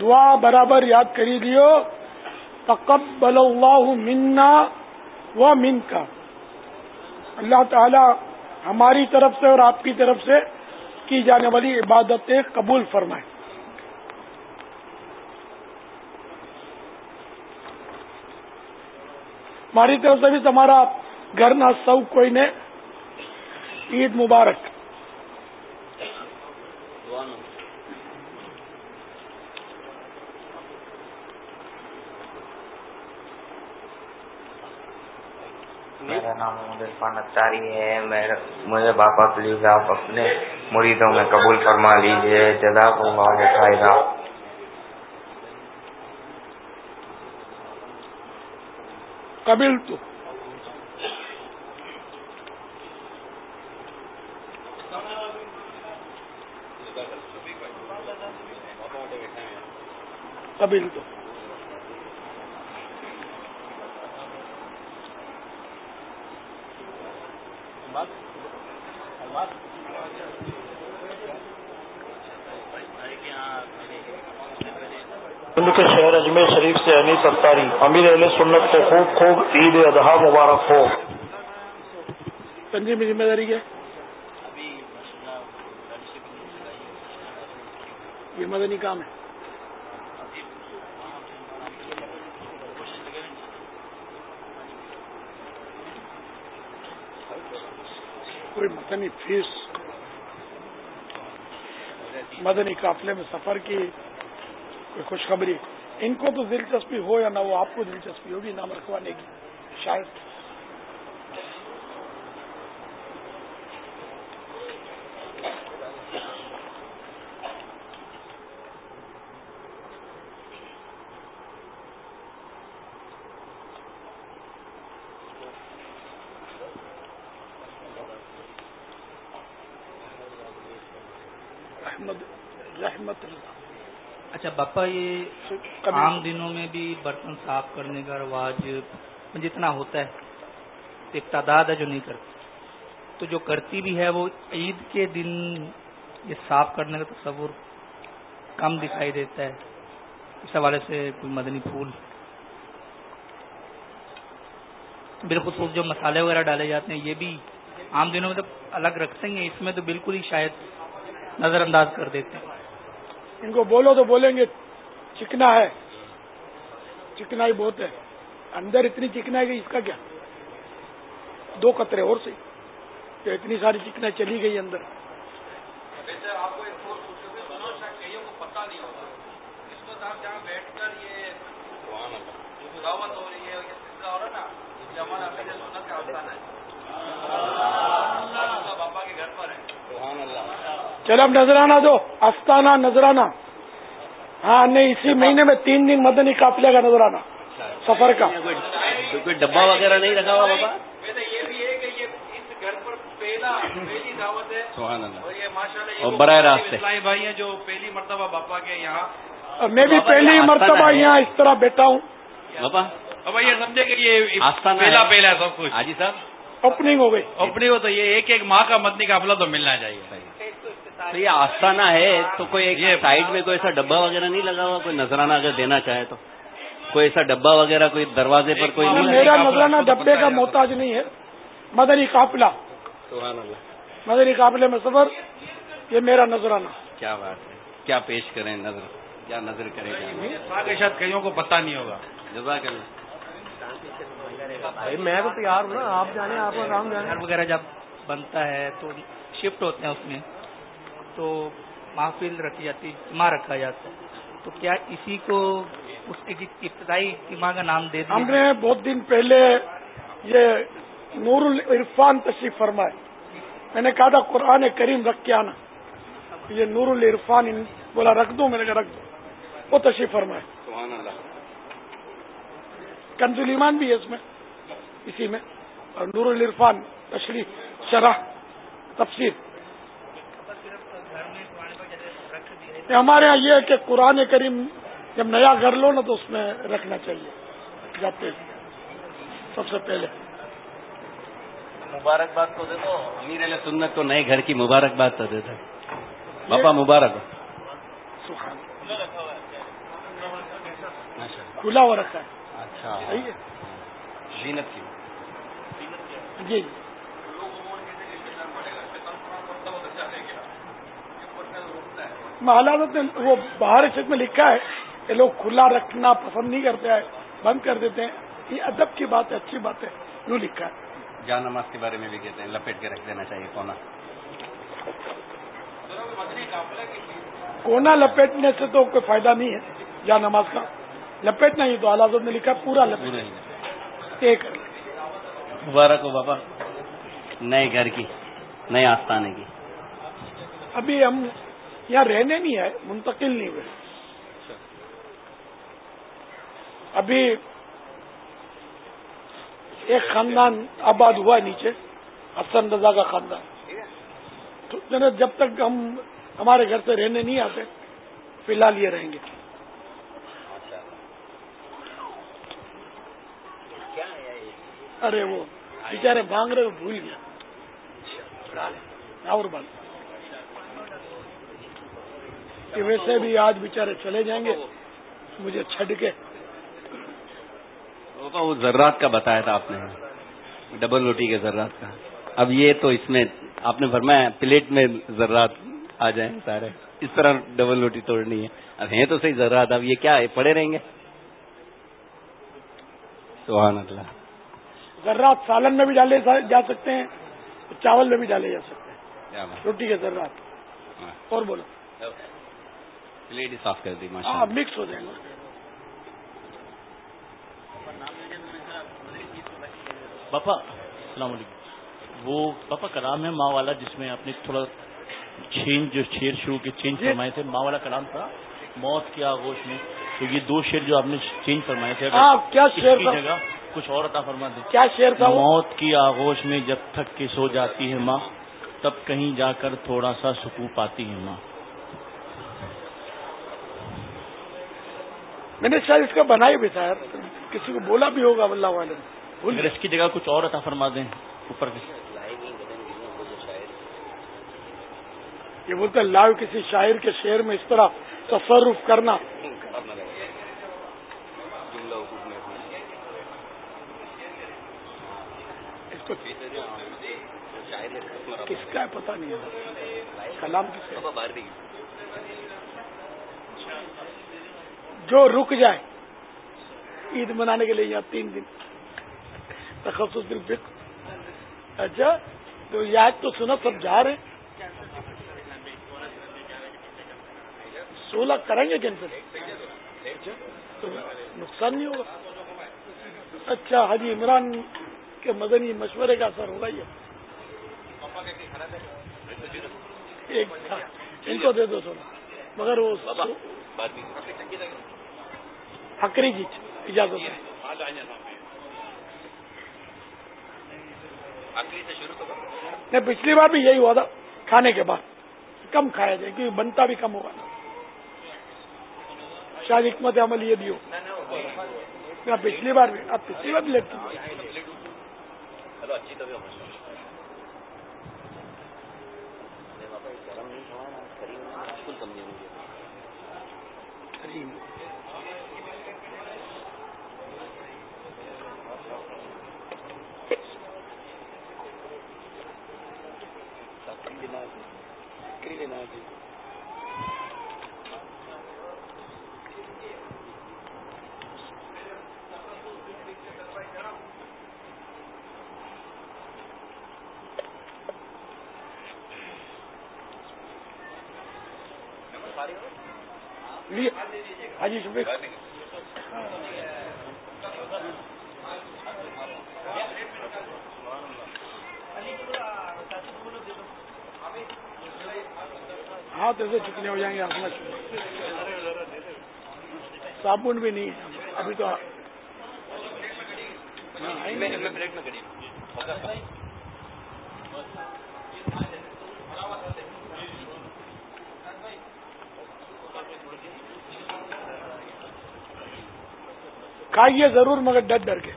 دعا برابر یاد کری لیو تقبل اللہ منا و من کا اللہ تعالی ہماری طرف سے اور آپ کی طرف سے کی جانے والی عبادتیں قبول فرمائے۔ ہماری طرف سے بھی تمہارا گھر نہ سب کوئی نے عید مبارک۔ میرا نام محمد عرفان اختاری ہے۔ مجھے باپا پلیز آپ اپنے مریدوں میں قبول فرما لیجیے۔ جزاک اللہ خیرہ قبل تو۔ قبل تو ہند کے شہر اجمیر شریف سے انیس افطاری امیر علیہ سنت کو خوب خوب عید اضحیٰ مبارک ہو۔ تنظیم ذمہ داری کیا؟ یہ مدنی کام ہے۔ کوئی مدنی فیس، مدنی قافلے میں سفر کی کوئی خوشخبری ان کو تو دلچسپی ہو یا نہ ہو، آپ کو دلچسپی ہوگی نام رکھوانے کی، شاید اچھا باپا یہ عام دنوں میں بھی برتن صاف کرنے کا رواج جتنا ہوتا ہے ایک تعداد ہے جو نہیں کرتی۔ تو جو کرتی بھی ہے وہ عید کے دن یہ صاف کرنے کا تصور کم دکھائی دیتا ہے۔ اس حوالے سے کوئی مدنی پھول۔ بالخصوص جو مسالے وغیرہ ڈالے جاتے ہیں یہ بھی عام دنوں میں تو الگ رکھتے ہیں اس میں تو بالکل ہی شاید نظر انداز کر دیتے ہیں۔ ان کو بولو تو بولیں گے چکنا ہے۔ چکنا ہی بہت ہے۔ اندر اتنی چکنا ہے کہ اس کا کیا؟ دو قطرے اور سے۔ کہ اتنی ساری چکنا چلی گئی اندر۔ چلو اب نظرانہ دو استانہ نظرانہ ہاں نہیں اسی مہینے میں تین دن مدنی قافلے کا نظرانہ سفر کا۔ کوئی ڈبا وغیرہ نہیں رکھا ہوا بابا؟ اور براہ راست بھائی ہیں جو پہلی مرتبہ باپا کے یہاں۔ میں بھی پہلی مرتبہ یہاں اس طرح بیٹھا ہوں۔ بابا؟ بابا یہ سمجھے کہ یہ پہلا پہلا سب کچھ۔ حاجی صاحب۔ اوپننگ ہو گئی۔ اوپننگ ہو تو یہ ایک ایک ماہ کا مدنی قافلہ تو ملنا چاہیے۔ تو یہ آستانہ ہے تو کوئی ایک سائڈ میں کوئی ایسا ڈبا وغیرہ نہیں لگا ہوا کوئی نذرانہ اگر دینا چاہے تو؟ کوئی ایسا ڈبا وغیرہ کوئی دروازے پر کوئی نہیں میرا نذرانہ ڈبے کا محتاج نہیں ہے مدنی قافلہ۔ مدنی قافلے میں سفر یہ میرا نذرانہ۔ کیا بات ہے؟ کیا پیش کریں نظر؟ کیا نظر کریں شاید کئیوں کو پتہ نہیں ہوگا؟ جزاک اللہ۔ میں تو تیار ہوں نا آپ جانے آپ کا کام جانے۔ گھر وغیرہ جب بنتا ہے تو شفٹ ہوتے ہیں اس میں۔ تو محفل رکھی جاتی اجتماع رکھا جاتا۔ ہے تو کیا اسی کو اس ابتدائی اجتماع کا نام دے ہم نے بہت دن پہلے یہ نور العرفان تشریف فرمائے۔ میں نے کہا تھا قرآن کریم رکھ کے آنا۔ یہ نور العرفان بولا رکھ دوں میں نے کہا رکھ دوں وہ تشریف فرمائے۔ کنزول ایمان بھی ہے اس میں اسی میں۔ اور نور العرفان تشریف شرح تفسیر۔ ہمارے یہاں یہ ہے کہ قرآن کریم جب نیا گھر لو نا تو اس میں رکھنا چاہیے۔ جاتے سب سے پہلے۔ مبارکباد تو دے دو۔ امیر علیہ سنت کو نئے گھر کی مبارکباد تو دے دو باپا مبارک۔ کھلا ہوا رکھا ہے۔ اچھا۔ صحیح ہے۔ زینت کی۔ جی۔ حالات نے وہ باہر چھت میں لکھا ہے کہ لوگ کھلا رکھنا پسند نہیں کرتے ہیں بند کر دیتے ہیں۔ یہ ادب کی بات ہے اچھی بات ہے۔ یوں لکھا ہے۔ جان نماز کے بارے میں بھی کہتے ہیں لپیٹ کے رکھ دینا چاہیے کونا۔ کونا لپیٹنے سے تو کوئی فائدہ نہیں ہے جان نماز کا۔ لپیٹنا ہی تو اعلیٰ نے لکھا پورا لپیٹ۔ ایک۔ مبارک ہو بابا نئے گھر کی نئے آستانے کی۔ ابھی ہم یہاں رہنے نہیں آئے منتقل نہیں ہوئے۔ ابھی ایک خاندان آباد ہوا نیچے، حسن رضا کا خاندان۔ تو جب تک ہم ہمارے گھر سے رہنے نہیں آتے، فی الحال یہ رہیں گے۔ ارے وہ بیچارے مانگ رہے بھول گیا۔ اور بند کہ ویسے بھی آج بیچارے چلے جائیں گے مجھے چھڈ کے۔ وہ ذرات کا بتایا تھا آپ نے۔ ڈبل روٹی کے ذرات کا۔ اب یہ تو اس میں آپ نے فرمایا پلیٹ میں ذرات آ جائیں سارے۔ اس طرح ڈبل روٹی توڑنی ہے۔ اب ہیں تو صحیح ذرات اب یہ کیا ہے؟ پڑے رہیں گے۔ سبحان اللہ۔ ذرات سالن میں بھی ڈالے جا سکتے ہیں چاول میں بھی ڈالے جا سکتے ہیں۔ روٹی کے ذرات۔ ہاں۔ اور بولو۔ پلیٹ ہی صاف کر دی ہاں مکس ہو جائیں گے پاپا السلام علیکم۔ وہ پاپا کلام ہے ماں والا جس میں آپ نے تھوڑا چین جو شیر شروع کے چینج جی۔ فرمائے تھے ماں والا کلام تھا موت کی آگوش میں۔ تو یہ دو شیر جو آپ نے چینج فرمائے تھے کیا شیر کی جگہ کچھ اور عطا فرما دیں۔ کیا شیر تھا موت کی آغوش میں جب تھک کے سو جاتی ہے ماں تب کہیں جا کر تھوڑا سا سکون پاتی ہے ماں۔ میں نے شاید اس کا بنائی بھی تھا کسی کو بولا بھی ہوگا اللہ والے اگر اس کی جگہ کچھ اور عطا فرما دیں اوپر یہ بولتے لاؤ کسی شاعر کے شعر میں اس طرح تصرف کرنا۔ کس کا پتا نہیں۔ ہے کلام کس کا جو رک جائے، عید منانے کے لیے یہاں تین دن، تخصص اچھا تو یاد تو سنا سب جا رہے سولہ کریں گے کینسل تو نقصان نہیں ہوگا۔ اچھا حجی عمران کے مدنی مشورے کا اثر ہوگا یہ۔ ان کو دے دو سونا مگر وہ حکری جی اجازت ہے نہیں، پچھلی بار بھی یہی ہوا تھا، کھانے کے بعد۔ کم کھایا جائے کیونکہ بنتا بھی کم ہوگا۔ نا شاید حکمت عمل یہ بھی ہو۔ پچھلی بار بھی آپ پچھلی بار بھی لیتے حاجی شفیق ہاں تو ایسے چکنے ہو جائیں گے اپنا صابن بھی نہیں ابھی تو کھائیے ضرور مگر ڈر ڈر کے۔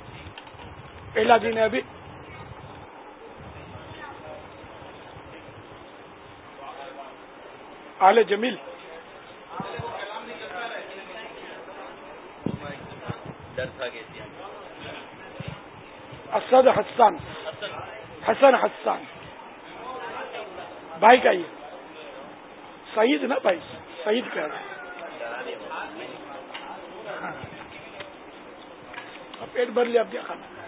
پہلا دن ہے ابھی۔ آل جمیل۔ اسد حسان حسن۔ حسان بھائی کا یہ سعید نا بھائی؟ سعید کا پیٹ بھر لیا اب کیا کھانا۔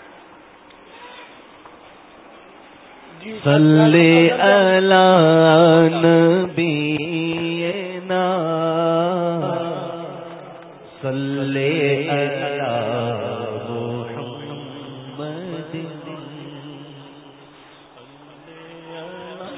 صلی اللہ نبی نا۔ صلی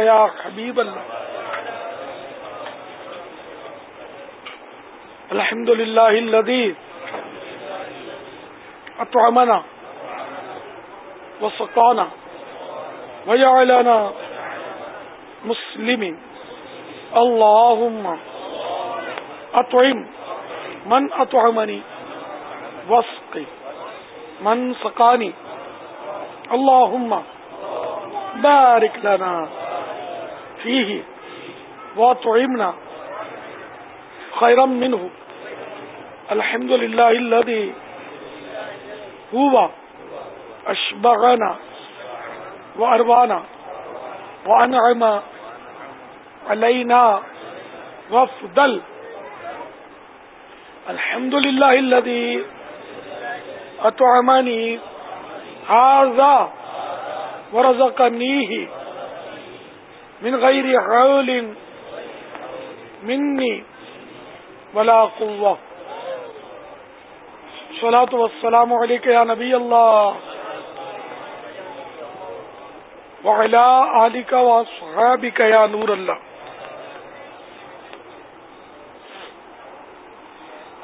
یا حبیب اللہ. الحمد للہ الذي اطعمنا وسقانا وجعلنا مسلمين اللهم اطعم من اطعمني واسقي من سقاني اللهم بارك لنا فيه وطعمنا خيرا منه الحمد لله الذي هو أشبغنا وأروانا وأنعم علينا وفضل۔ الحمد لله الذي أطعمني هذا ورزقنيه من غير حول مني ولا قوة. صلاة والسلام عليك يا نبي الله. وعلى آلك وصحابك يا نور الله.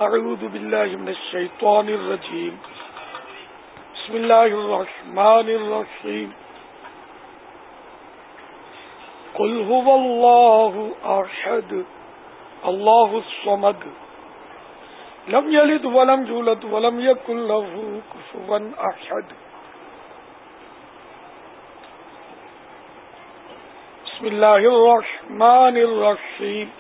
أعوذ بالله من الشيطان الرجيم. بسم الله الرحمن الرحيم. قل هو الله أحد، الله الصمد. لم يلد ولم يولد ولم يكن له كفوا أحد. بسم الله الرحمن الرحيم.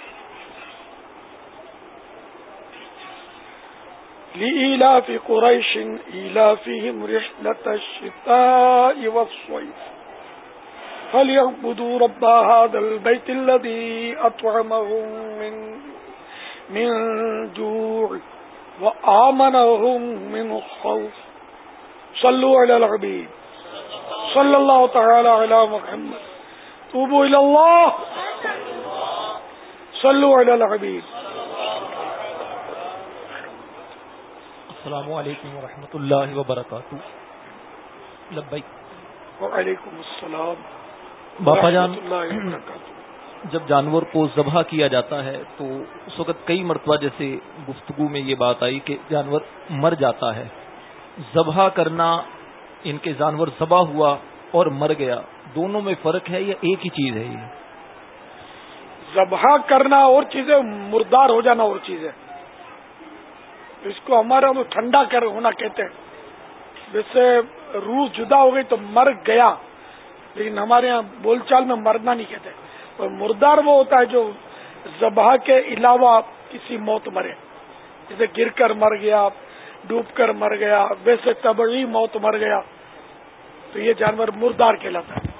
لإلاف قريش إلافهم رحلة الشتاء والصيف. فليعبدوا رب هذا البيت الذي أطعمهم من من جوع وآمنهم من خوف صلوا على العبيد صلى الله تعالى على محمد توبوا إلى الله صلوا على العبيد السلام علیکم ورحمۃ اللہ وبرکاتہ۔ لبیک۔ وعلیکم السلام۔ باپا جان جب جانور کو ذبح کیا جاتا ہے تو اس وقت کئی مرتبہ جیسے گفتگو میں یہ بات آئی کہ جانور مر جاتا ہے۔ ذبح کرنا ان کے جانور ذبح ہوا اور مر گیا دونوں میں فرق ہے یا ایک ہی چیز ہے یہ؟ ذبح کرنا اور چیزیں مردار ہو جانا اور چیز ہے اس کو ہمارے ٹھنڈا کر ہونا کہتے ہیں۔ جیسے روح جدا ہو گئی تو مر گیا۔ لیکن ہمارے یہاں بول چال میں مرنا نہیں کہتے۔ اور مردار وہ ہوتا ہے جو ذبح کے علاوہ کسی موت مرے۔ جیسے گر کر مر گیا، ڈوب کر مر گیا، ویسے تبڑی موت مر گیا۔ تو یہ جانور مردار کہلاتا ہے۔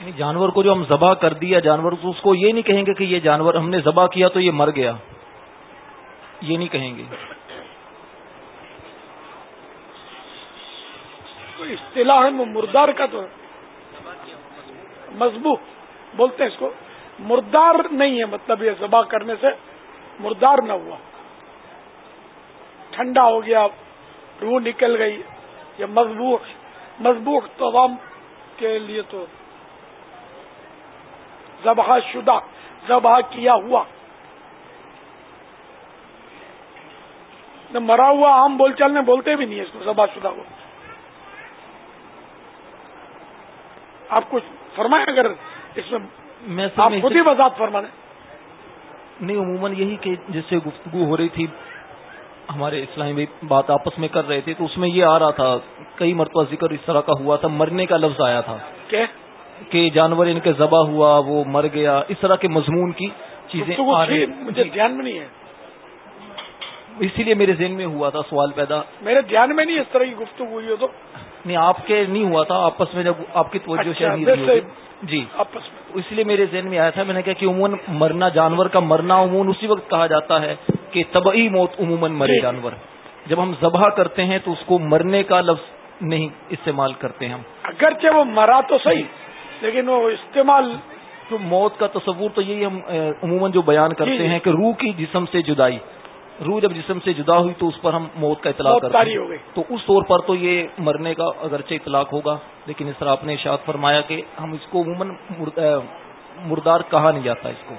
یعنی جانور کو جو ہم ذبح کر دیا، جانور تو اس کو یہ نہیں کہیں گے کہ یہ جانور ہم نے ذبح کیا تو یہ مر گیا۔ یہ نہیں کہیں گے۔ اصطلاح ہے، مردار کا تو مضبوط بولتے ہیں اس کو۔ مردار نہیں ہے مطلب یہ ذبح کرنے سے مردار نہ ہوا۔ ٹھنڈا ہو گیا، روح نکل گئی یا مضبوط مضبوط تو عوام کے لیے تو ذبح شدہ، ذبح کیا ہوا۔ مرا ہوا، عام بول چال میں بولتے بھی نہیں اس کو، ذبح شدہ ہوا۔ آپ کچھ فرمائیں اگر اس میں آپ خود ہی وضاحت فرما دیں نہیں عموماً یہی کہ جس سے گفتگو ہو رہی تھی ہمارے اسلامی بات آپس میں کر رہے تھے تو اس میں یہ آ رہا تھا کئی مرتبہ ذکر اس طرح کا ہوا تھا مرنے کا لفظ آیا تھا۔ کہ؟ جانور ان کے ذبح ہوا وہ مر گیا اس طرح کے مضمون کی چیزیں آ رہی مجھے دھیان میں نہیں ہے۔ اسی لیے میرے ذہن میں ہوا تھا سوال پیدا۔ میرے دھیان میں نہیں اس طرح کی گفتگو ہوئی ہو تو۔ نہیں آپ کے نہیں ہوا تھا آپس میں جب آپ کی توجہ اچھا، سے جی۔ اس لیے میرے ذہن میں آیا تھا میں نے کہا کہ عموماً مرنا جانور کا مرنا عموماً اسی وقت کہا جاتا ہے کہ طبعی موت عموماً مرے جی۔ جانور۔ جب ہم ذبح کرتے ہیں تو اس کو مرنے کا لفظ نہیں استعمال کرتے ہیں ہم۔ اگرچہ وہ مرا تو صحیح لیکن وہ استعمال تو موت کا تصور تو یہی ہم عموماً جو بیان کرتے جی۔ ہیں کہ روح کی جسم سے جدائی۔ روح جب جسم سے جدا ہوئی تو اس پر ہم موت کا اطلاع کرتے ہیں۔ ہو گئی۔ تو اس طور پر تو یہ مرنے کا اگرچہ اطلاق ہوگا لیکن اس طرح آپ نے اشاعت فرمایا کہ ہم اس کو عموماً مردار کہا نہیں جاتا اس کو۔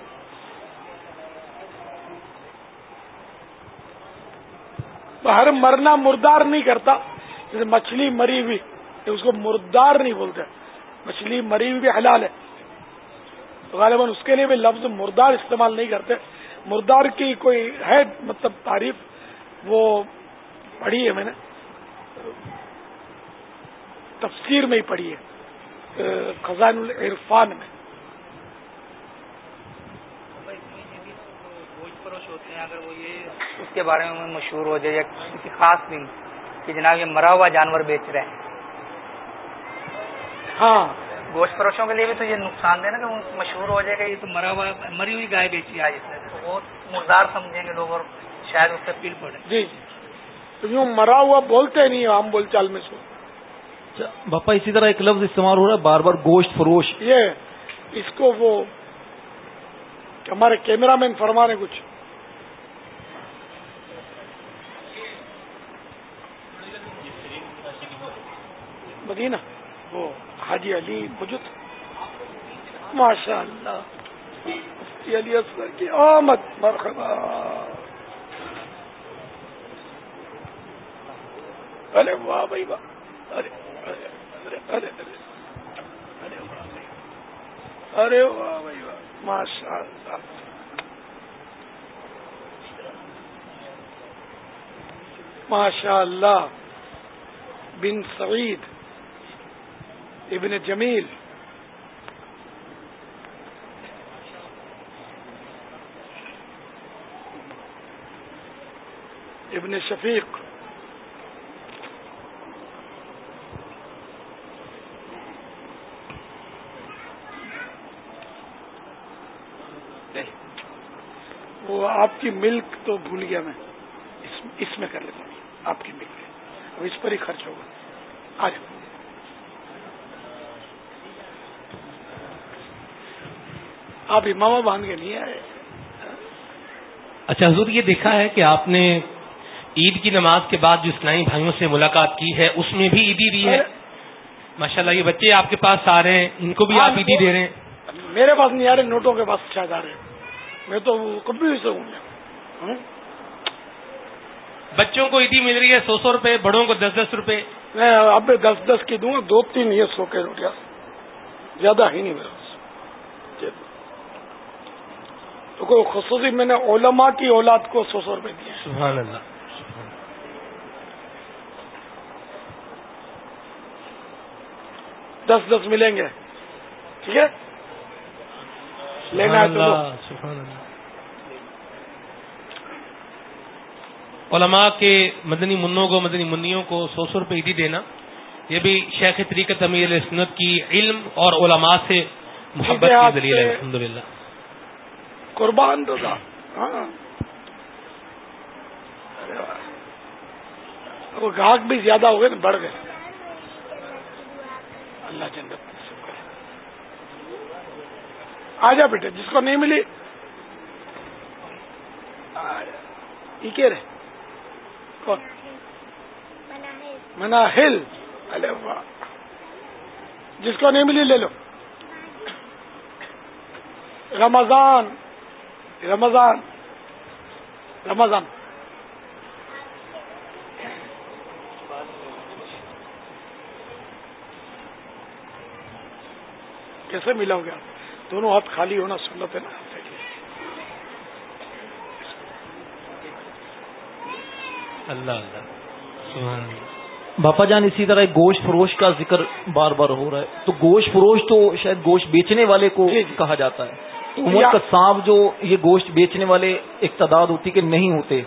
ہر مرنا مردار نہیں کرتا۔ جیسے مچھلی مری ہوئی اس کو مردار نہیں بولتے۔ مچھلی مری ہوئی بھی حلال ہے۔ تو غالباً اس کے لیے بھی لفظ مردار استعمال نہیں کرتے۔ مردار کی کوئی ہے مطلب تعریف وہ پڑھی ہے میں نے۔ تفسیر میں ہی پڑھی ہے خزان العرفان میں۔ ہوتے ہیں اگر وہ یہ اس کے بارے میں مشہور ہو جائے یا کسی خاص دن کہ جناب یہ مرا ہوا جانور بیچ رہے ہیں۔ ہاں۔ گوشت فروشوں کے لیے بھی تو یہ نقصان دہ نا کہ مشہور ہو جائے گا یہ تو مرا ہوا مری ہوئی گائے بیچی آج اس نے۔ تو وہ مردار سمجھیں گے لوگ اور شاید اس سے پیل پڑے۔ جی۔ جی تو یوں مرا ہوا بولتے نہیں عام بول چال میں سو باپا اسی طرح ایک لفظ استعمال ہو رہا ہے بار بار گوشت فروش۔ یہ اس کو وہ ہمارے کیمرہ مین فرما رہے کچھ۔ مدینہ۔ وہ۔ حاجی علی مجد ماشاء اللہ مفتی علی اصغر کی آمد، مرحبا۔ ارے واہ بھائی واہ۔ ارے ارے ارے ارے واہ بھائی واہ۔ ماشاء اللہ ماشاء اللہ بن سعید ابن جمیل۔ ابن شفیق۔ وہ آپ کی ملک تو بھول گیا میں۔ اس میں کر لیتا ہوں۔ آپ کی ملک۔ اب اس پر ہی خرچ ہوگا۔ آ جاؤ۔ آپ امام باندھ کے نہیں آئے۔ اچھا حضور یہ دیکھا ہے کہ آپ نے عید کی نماز کے بعد جو اسلامی بھائیوں سے ملاقات کی ہے اس میں بھی عیدی دی ہے۔ ماشاء اللہ یہ بچے آپ کے پاس آ رہے ہیں ان کو بھی آپ عیدی دے رہے ہیں۔ میرے پاس نہیں آ رہے نوٹوں کے پاس شاید آ رہے ہیں۔ میں تو کبھی سے ہوں؟ بچوں کو عیدی مل رہی ہے سو سو روپے بڑوں کو دس دس روپے۔ میں اب دس دس کی دوں گا دو تین یہ سو کے روٹیاں زیادہ ہی نہیں میرا تو کوئی خصوصی میں نے علماء کی اولاد کو سو سو روپے دیے سبحان اللہ۔ دس دس ملیں گے۔ ٹھیک ہے؟ لینا ہے علماء کے مدنی منوں کو مدنی منیوں کو سو سو روپے عیدی دینا۔ یہ بھی شیخ طریقت امیر سنت کی علم اور علماء سے محبت کی دلیل ہے الحمد للہ قربان تو تھا ہاں۔ وہ گاہک بھی زیادہ ہو گئے نا، بڑھ گئے۔ اللہ جنت آ جا بیٹے، جس کو نہیں ملی۔ ٹھیک ہے کون؟ منا ہل ارے واہ۔ جس کو نہیں ملی، لے لو۔ رمضان۔ رمضان. رمضان. کیسے ملا ہو گیا دونوں ہاتھ خالی ہونا سنت ہے نا؟ اللہ اللہ. باپا جان اسی طرح گوشت فروش کا ذکر بار بار ہو رہا ہے۔ تو گوشت فروش تو شاید گوشت بیچنے والے کو جی، جی۔ کہا جاتا ہے۔ عمر کا سانپ جو یہ گوشت بیچنے والے ایک تعداد ہوتی کہ نہیں ہوتے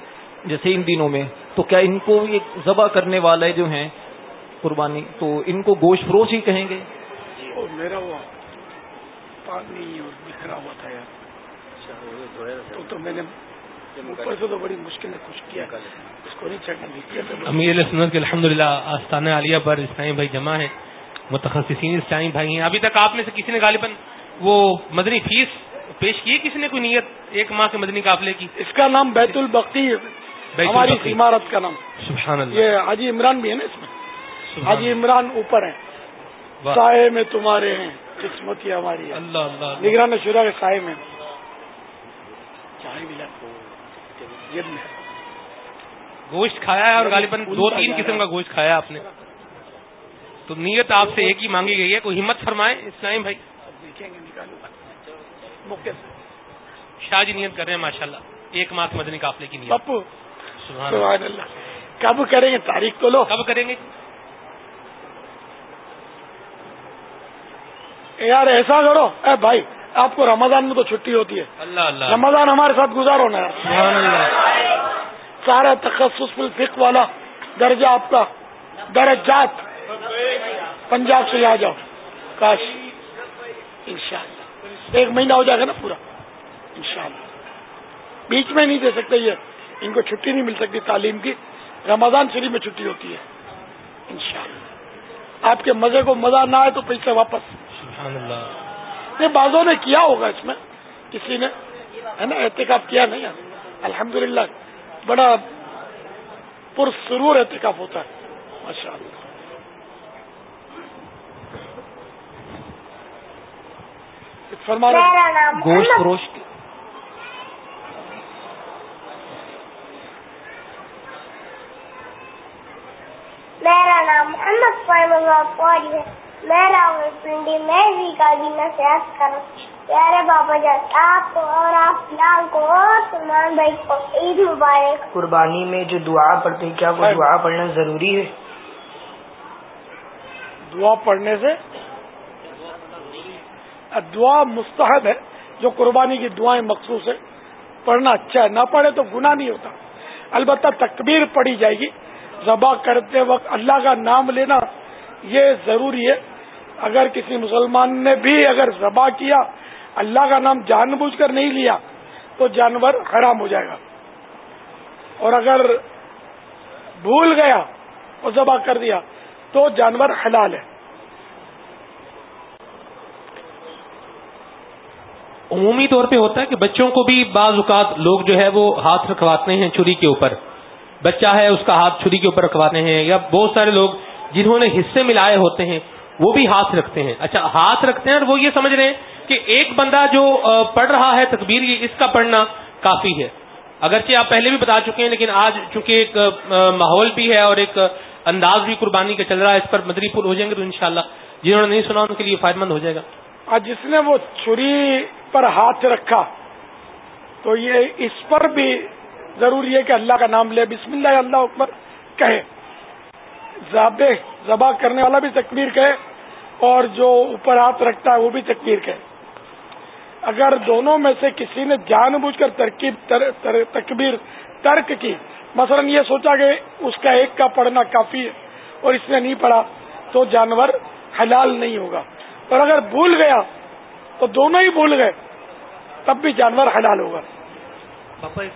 جیسے ان دنوں میں تو کیا ان کو یہ ذبح کرنے والے جو ہیں قربانی تو ان کو گوشت فروش ہی کہیں گے؟ میرا وہ پانی اور بکھرا ہوا تھا یار۔ تو میں نے اوپر سے تو بڑی مشکل نے کچھ کیا۔ اس کو نہیں امیر سنت کے الحمد للہ آستانہ عالیہ پر اسلامی بھائی جمع ہے متخصصین اسلامی بھائی ہیں۔ ابھی تک آپ میں سے کسی نے غالباً وہ مدنی فیس پیش کی کسی نے کوئی نیت ایک ماہ کے مدنی قافلے کی؟ اس کا نام بیت البقی ہماری عمارت کا نام۔ سبحان اللہ. یہ حاجی عمران بھی ہے نا اس میں۔ حاجی عمران اوپر ہیں۔ سائے میں تمہارے ہیں۔ قسمت ہماری اللہ اللہ نگران شورا کے سائے میں۔ گوشت کھایا ہے اور غالباً دو تین قسم کا گوشت کھایا آپ نے۔ تو نیت آپ سے ایک ہی مانگی گئی ہے۔ کوئی ہمت فرمائے اسلام بھائی؟ دیکھیں گے نکالو شاہ جی نیت کر رہے ہیں ماشاء اللہ ایک ماہ مدنی قافلے کی نیت۔ پپو سبحان اللہ۔ کب کریں گے؟ تاریخ تو لو۔ کب کریں گے؟ یار ایسا کرو۔ اے بھائی آپ کو رمضان میں تو چھٹی ہوتی ہے۔ اللہ اللہ۔ رمضان ہمارے ساتھ گزارو نا سارا تخصص فک والا درجہ آپ کا۔ درجات۔ پنجاب سے آ جاؤ۔ کاش۔ انشاءاللہ۔ ایک مہینہ ہو جائے گا نا پورا۔ انشاءاللہ۔ بیچ میں نہیں دے سکتے یہ۔ ان کو چھٹی نہیں مل سکتی تعلیم کی۔ رمضان شریف میں چھٹی ہوتی ہے۔ انشاءاللہ۔ آپ کے مزے کو مزہ نہ آئے تو پیسے واپس۔ سبحان اللہ یہ بازوں نے کیا ہوگا اس میں؟ کسی نے ہے نا؟ احتکاب کیا نہیں الحمدللہ۔ بڑا پرسرور احتکاب ہوتا ہے۔ ماشاء اللہ فرما گوشت فروش میرا نام محمد فہم اللہ پوری ہے۔ میں پنڈی میں۔ بھی کا بھی نصیحت کروں پیارے بابا جان آپ کو اور آپ لال کو اور سلمان بھائی کو عید مبارک۔ قربانی میں جو دعا پڑھتے ہیں کیا وہ دعا پڑھنا ضروری ہے؟ دعا پڑھنے سے دعا مستحب ہے، جو قربانی کی دعائیں مخصوص ہے پڑھنا اچھا ہے، نہ پڑھے تو گناہ نہیں ہوتا۔ البتہ تکبیر پڑھی جائے گی۔ ذبح کرتے وقت اللہ کا نام لینا یہ ضروری ہے۔ اگر کسی مسلمان نے بھی اگر ذبح کیا، اللہ کا نام جان بوجھ کر نہیں لیا، تو جانور حرام ہو جائے گا۔ اور اگر بھول گیا اور ذبح کر دیا، تو جانور حلال ہے۔ عمومی طور پہ ہوتا ہے کہ بچوں کو بھی بعض اوقات لوگ جو ہے وہ ہاتھ رکھواتے ہیں چھری کے اوپر۔ بچہ ہے اس کا ہاتھ چھری کے اوپر رکھواتے ہیں یا بہت سارے لوگ جنہوں نے حصے ملائے ہوتے ہیں وہ بھی ہاتھ رکھتے ہیں۔ اچھا ہاتھ رکھتے ہیں اور وہ یہ سمجھ رہے ہیں کہ ایک بندہ جو پڑھ رہا ہے تکبیر اس کا پڑھنا کافی ہے۔ اگرچہ آپ پہلے بھی بتا چکے ہیں، لیکن آج چونکہ ایک ماحول بھی ہے اور ایک انداز بھی قربانی کا چل رہا ہے، اس پر مدری پور ہو جائیں گے تو انشاءاللہ، جنہوں نے نہیں سنا ان کے لیے فائدہ مند ہو جائے گا۔ اور جس نے وہ چھری پر ہاتھ رکھا تو یہ اس پر بھی ضروری ہے کہ اللہ کا نام لے بسم اللہ اللہ اکبر کہے۔ زابے ذبح کرنے والا بھی تکبیر کہے اور جو اوپر ہاتھ رکھتا ہے وہ بھی تکبیر کہے۔ اگر دونوں میں سے کسی نے جان بوجھ کر ترکیب تر, تر, تکبیر ترک کی مثلا یہ سوچا کہ اس کا ایک کا پڑھنا کافی ہے اور اس نے نہیں پڑھا تو جانور حلال نہیں ہوگا۔ اور اگر بھول گیا تو دونوں ہی بھول گئے تب بھی جانور حلال ہوگا۔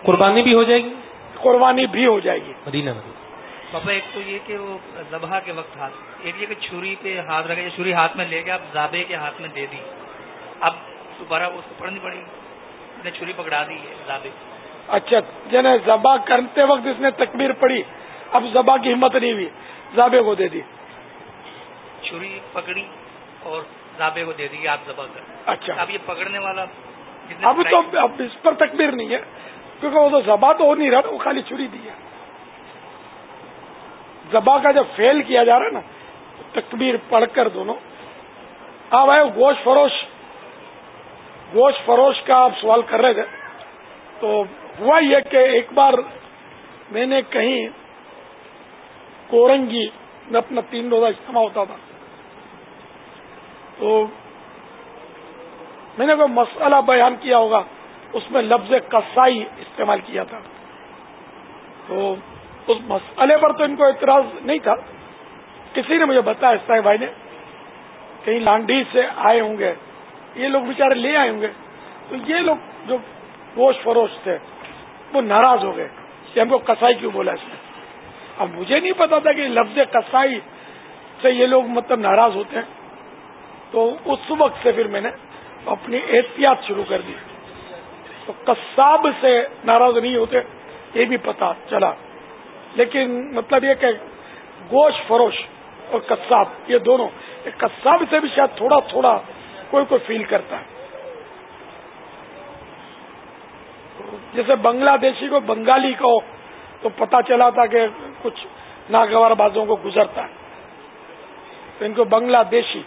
قربانی بھی ہو جائے گی؟ قربانی بھی ہو جائے گی۔ مدینہ پاپا ایک تو یہ کہ وہ ذبح کے وقت ہاتھ ایک یہ کہ چھری پہ ہاتھ رکھے چھری ہاتھ میں لے کے اب زابے کے ہاتھ میں دے دی۔ اب دوبارہ اس کو پڑھنی پڑے گی چھری پکڑا دی ہے زابے اچھا جن ذبح کرتے وقت اس نے تکبیر پڑی اب ذبح کی ہمت نہیں ہوئی زابے کو دے دی۔ چھری پکڑی۔ اور زابے کو دے دی آپ ذبح کر۔ اچھا۔ اب یہ پکڑنے والا اب تو اب اس پر تکبیر نہیں ہے کیونکہ وہ تو زبا تو ہو نہیں رہا وہ خالی چھری دی ہے۔ زبا کا جب فیل کیا جا رہا ہے نا تکبیر پڑھ کر دونوں۔ آپ آئے گوشت فروش۔ گوشت فروش کا آپ سوال کر رہے تھے۔ تو ہوا یہ کہ ایک بار میں نے کہیں کورنگی میں اپنا تین روزہ اجتماع ہوتا تھا۔ تو میں نے کوئی مسئلہ بیان کیا ہوگا، اس میں لفظ کسائی استعمال کیا تھا۔ تو اس مسئلے پر تو ان کو اعتراض نہیں تھا۔ کسی نے مجھے بتایا سائے بھائی نے، کہیں لانڈی سے آئے ہوں گے، یہ لوگ بےچارے لے آئے ہوں گے۔ تو یہ لوگ جو گوشت فروش تھے، وہ ناراض ہو گئے کہ ہم کو کسائی کیوں بولا اس نے۔ اب مجھے نہیں پتا تھا کہ لفظ کسائی سے یہ لوگ مطلب ناراض ہوتے ہیں۔ تو اس وقت سے پھر میں نے اپنی احتیاط شروع کر دی۔ تو قصاب سے ناراض نہیں ہوتے، یہ بھی پتا چلا۔ لیکن مطلب یہ کہ گوشت فروش اور قصاب، یہ دونوں قصاب سے بھی شاید تھوڑا تھوڑا کوئی کوئی فیل کرتا ہے۔ جیسے بنگلہ دیشی کو بنگالی کو تو پتا چلا تھا کہ کچھ ناگوار بازوں کو گزرتا ہے۔ تو ان کو بنگلہ دیشی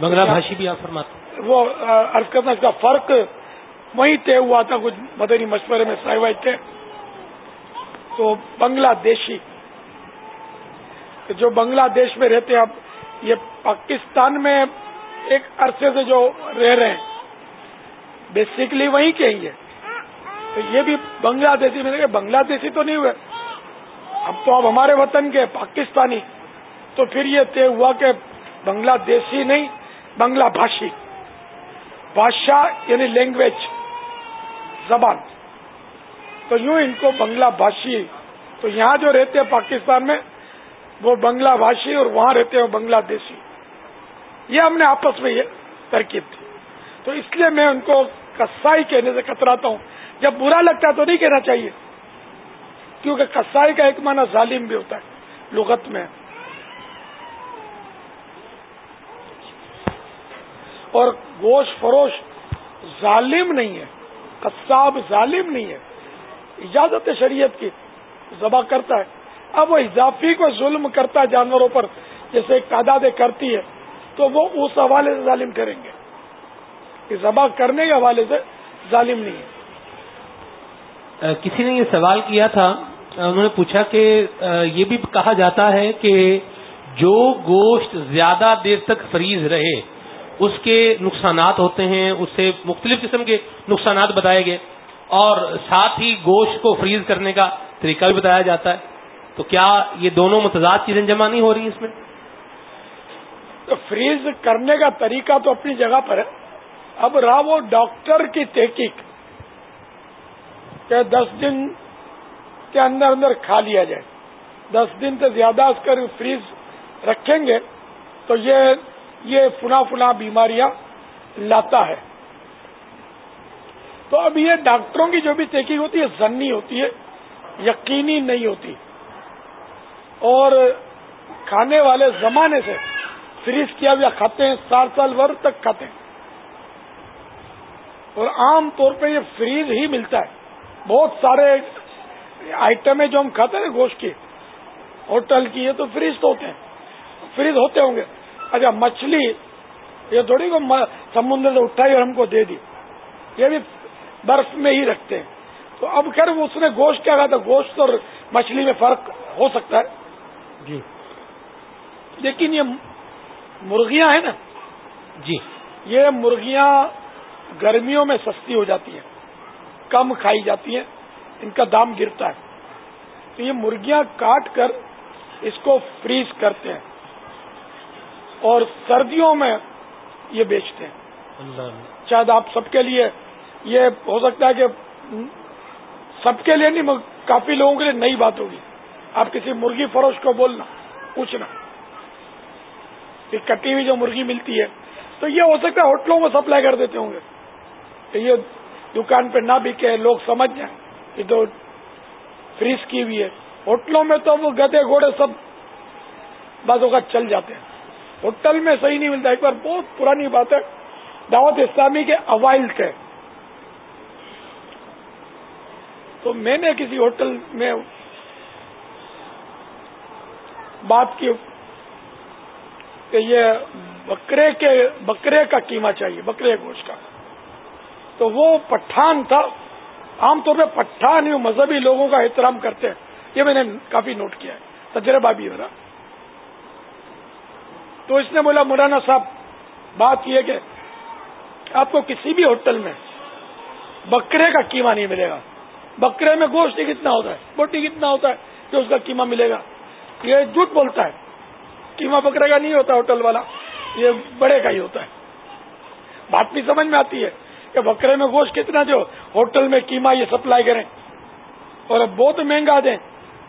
بنگلہ بھاشی بھی آپ فرماتے وہ عرض کرنا اس کا فرق وہیں طے ہوا تھا، کچھ مدنی مشورے میں سائے تھے۔ تو بنگلہ دیشی، جو بنگلہ دیش میں رہتے ہیں، اب یہ پاکستان میں ایک عرصے سے جو رہ رہے ہیں بیسکلی وہیں کے ہی ہے تو یہ بھی بنگلہ دیشی میں بنگلہ دیشی تو نہیں ہوئے۔ اب تو اب ہمارے وطن کے پاکستانی، تو پھر یہ طے ہوا کہ بنگلہ دیشی نہیں بنگلہ بھاشی۔ بادشاہ یعنی لینگویج، زبان۔ تو یوں ان کو بنگلہ بھاشی، تو یہاں جو رہتے ہیں پاکستان میں، وہ بنگلہ بھاشی اور وہاں رہتے ہیں بنگلہ دیشی یہ ہم نے آپس میں یہ ترکیب تھی تو اس لیے میں ان کو کسائی کہنے سے کتراتا ہوں۔ جب برا لگتا ہے تو نہیں کہنا چاہیے، کیونکہ کسائی کا ایک معنی ظالم بھی ہوتا ہے، لغت میں۔ اور گوشت فروش ظالم نہیں ہے، قصاب ظالم نہیں ہے۔ اجازت شریعت کی ذبح کرتا ہے۔ اب وہ اضافی کو ظلم کرتا ہے جانوروں پر، جیسے تعدادیں کرتی ہے، تو وہ اس حوالے سے ظالم کریں گے۔ کہ ذبح کرنے کے حوالے سے ظالم نہیں ہے۔ کسی نے یہ سوال کیا تھا؟ انہوں نے پوچھا کہ یہ بھی کہا جاتا ہے کہ جو گوشت زیادہ دیر تک فریز رہے اس کے نقصانات ہوتے ہیں، اس سے مختلف قسم کے نقصانات بتائے گئے۔ اور ساتھ ہی گوشت کو فریز کرنے کا طریقہ بھی بتایا جاتا ہے۔ تو کیا یہ دونوں متضاد چیزیں جمع نہیں ہو رہی اس میں؟ تو فریز کرنے کا طریقہ تو اپنی جگہ پر ہے۔ اب رہا وہ ڈاکٹر کی تحقیق کہ دس دن کے اندر اندر کھا لیا جائے۔ دس دن سے زیادہ اس کر فریز رکھیں گے تو یہ یہ فنا فنا بیماریاں لاتا ہے۔ تو اب یہ ڈاکٹروں کی جو بھی تحقیق ہوتی ہے، زنی ہوتی ہے، یقینی نہیں ہوتی۔ اور کھانے والے زمانے سے فریز کیا ہوا کھاتے ہیں سات سال ور تک کھاتے ہیں۔ اور عام طور پہ یہ فریز ہی ملتا ہے۔ بہت سارے آئٹم جو ہم کھاتے ہیں، گوشت کی، ہوٹل کی، یہ تو فریز تو ہوتے ہیں۔ فریز ہوتے ہوں گے۔ اچھا مچھلی یہ تھوڑی کو سمندر سے اٹھائی اور ہم کو دے دی۔ یہ بھی برف میں ہی رکھتے ہیں۔ تو اب خیر اس نے گوشت کیا کہا تھا گوشت اور مچھلی میں فرق ہو سکتا ہے۔ جی۔ لیکن یہ مرغیاں ہیں نا۔ جی۔ یہ مرغیاں گرمیوں میں سستی ہو جاتی ہیں کم کھائی جاتی ہیں ان کا دام گرتا ہے۔ تو یہ مرغیاں کاٹ کر اس کو فریز کرتے ہیں۔ اور سردیوں میں یہ بیچتے ہیں۔ شاید آپ سب کے لیے یہ ہو سکتا ہے کہ سب کے لیے نہیں کافی لوگوں کے لیے نئی بات ہوگی۔ آپ کسی مرغی فروش کو بولنا پوچھنا۔ کٹی ہوئی جو مرغی ملتی ہے تو یہ ہو سکتا ہے ہوٹلوں میں سپلائی کر دیتے ہوں گے۔ کہ یہ دکان پہ نہ بکے لوگ سمجھ جائیں۔ کہ تو فریز کی ہوئی ہے۔ ہوٹلوں میں تو وہ گدے گھوڑے سب بازوں کا چل جاتے ہیں۔ ہوٹل میں صحیح نہیں ملتا۔ ایک بار بہت پرانی بات ہے، دعوت اسلامی کے اوائل تھے۔ تو میں نے کسی ہوٹل میں بات کی کہ یہ بکرے کے، بکرے کا قیمہ چاہیے، بکرے گوشت کا۔ تو وہ پٹھان تھا۔ عام طور پہ پٹھان ہی مذہبی لوگوں کا احترام کرتے ہیں۔ یہ میں نے کافی نوٹ کیا ہے۔ تجربہ بھی ہو رہا تو اس نے بولا، مولانا صاحب، بات یہ کہ آپ کو کسی بھی ہوٹل میں بکرے کا قیمہ نہیں ملے گا۔ بکرے میں گوشت کتنا ہوتا ہے بوٹی کتنا ہوتا ہے جو اس کا قیمہ ملے گا۔ یہ جھوٹ بولتا ہے۔ قیمہ بکرے کا نہیں ہوتا ہوٹل والا، یہ بڑے کا ہی ہوتا ہے۔ بات بھی سمجھ میں آتی ہے کہ بکرے میں گوشت کتنا جو ہوٹل میں قیمہ یہ سپلائی کریں اور اب بہت مہنگا دیں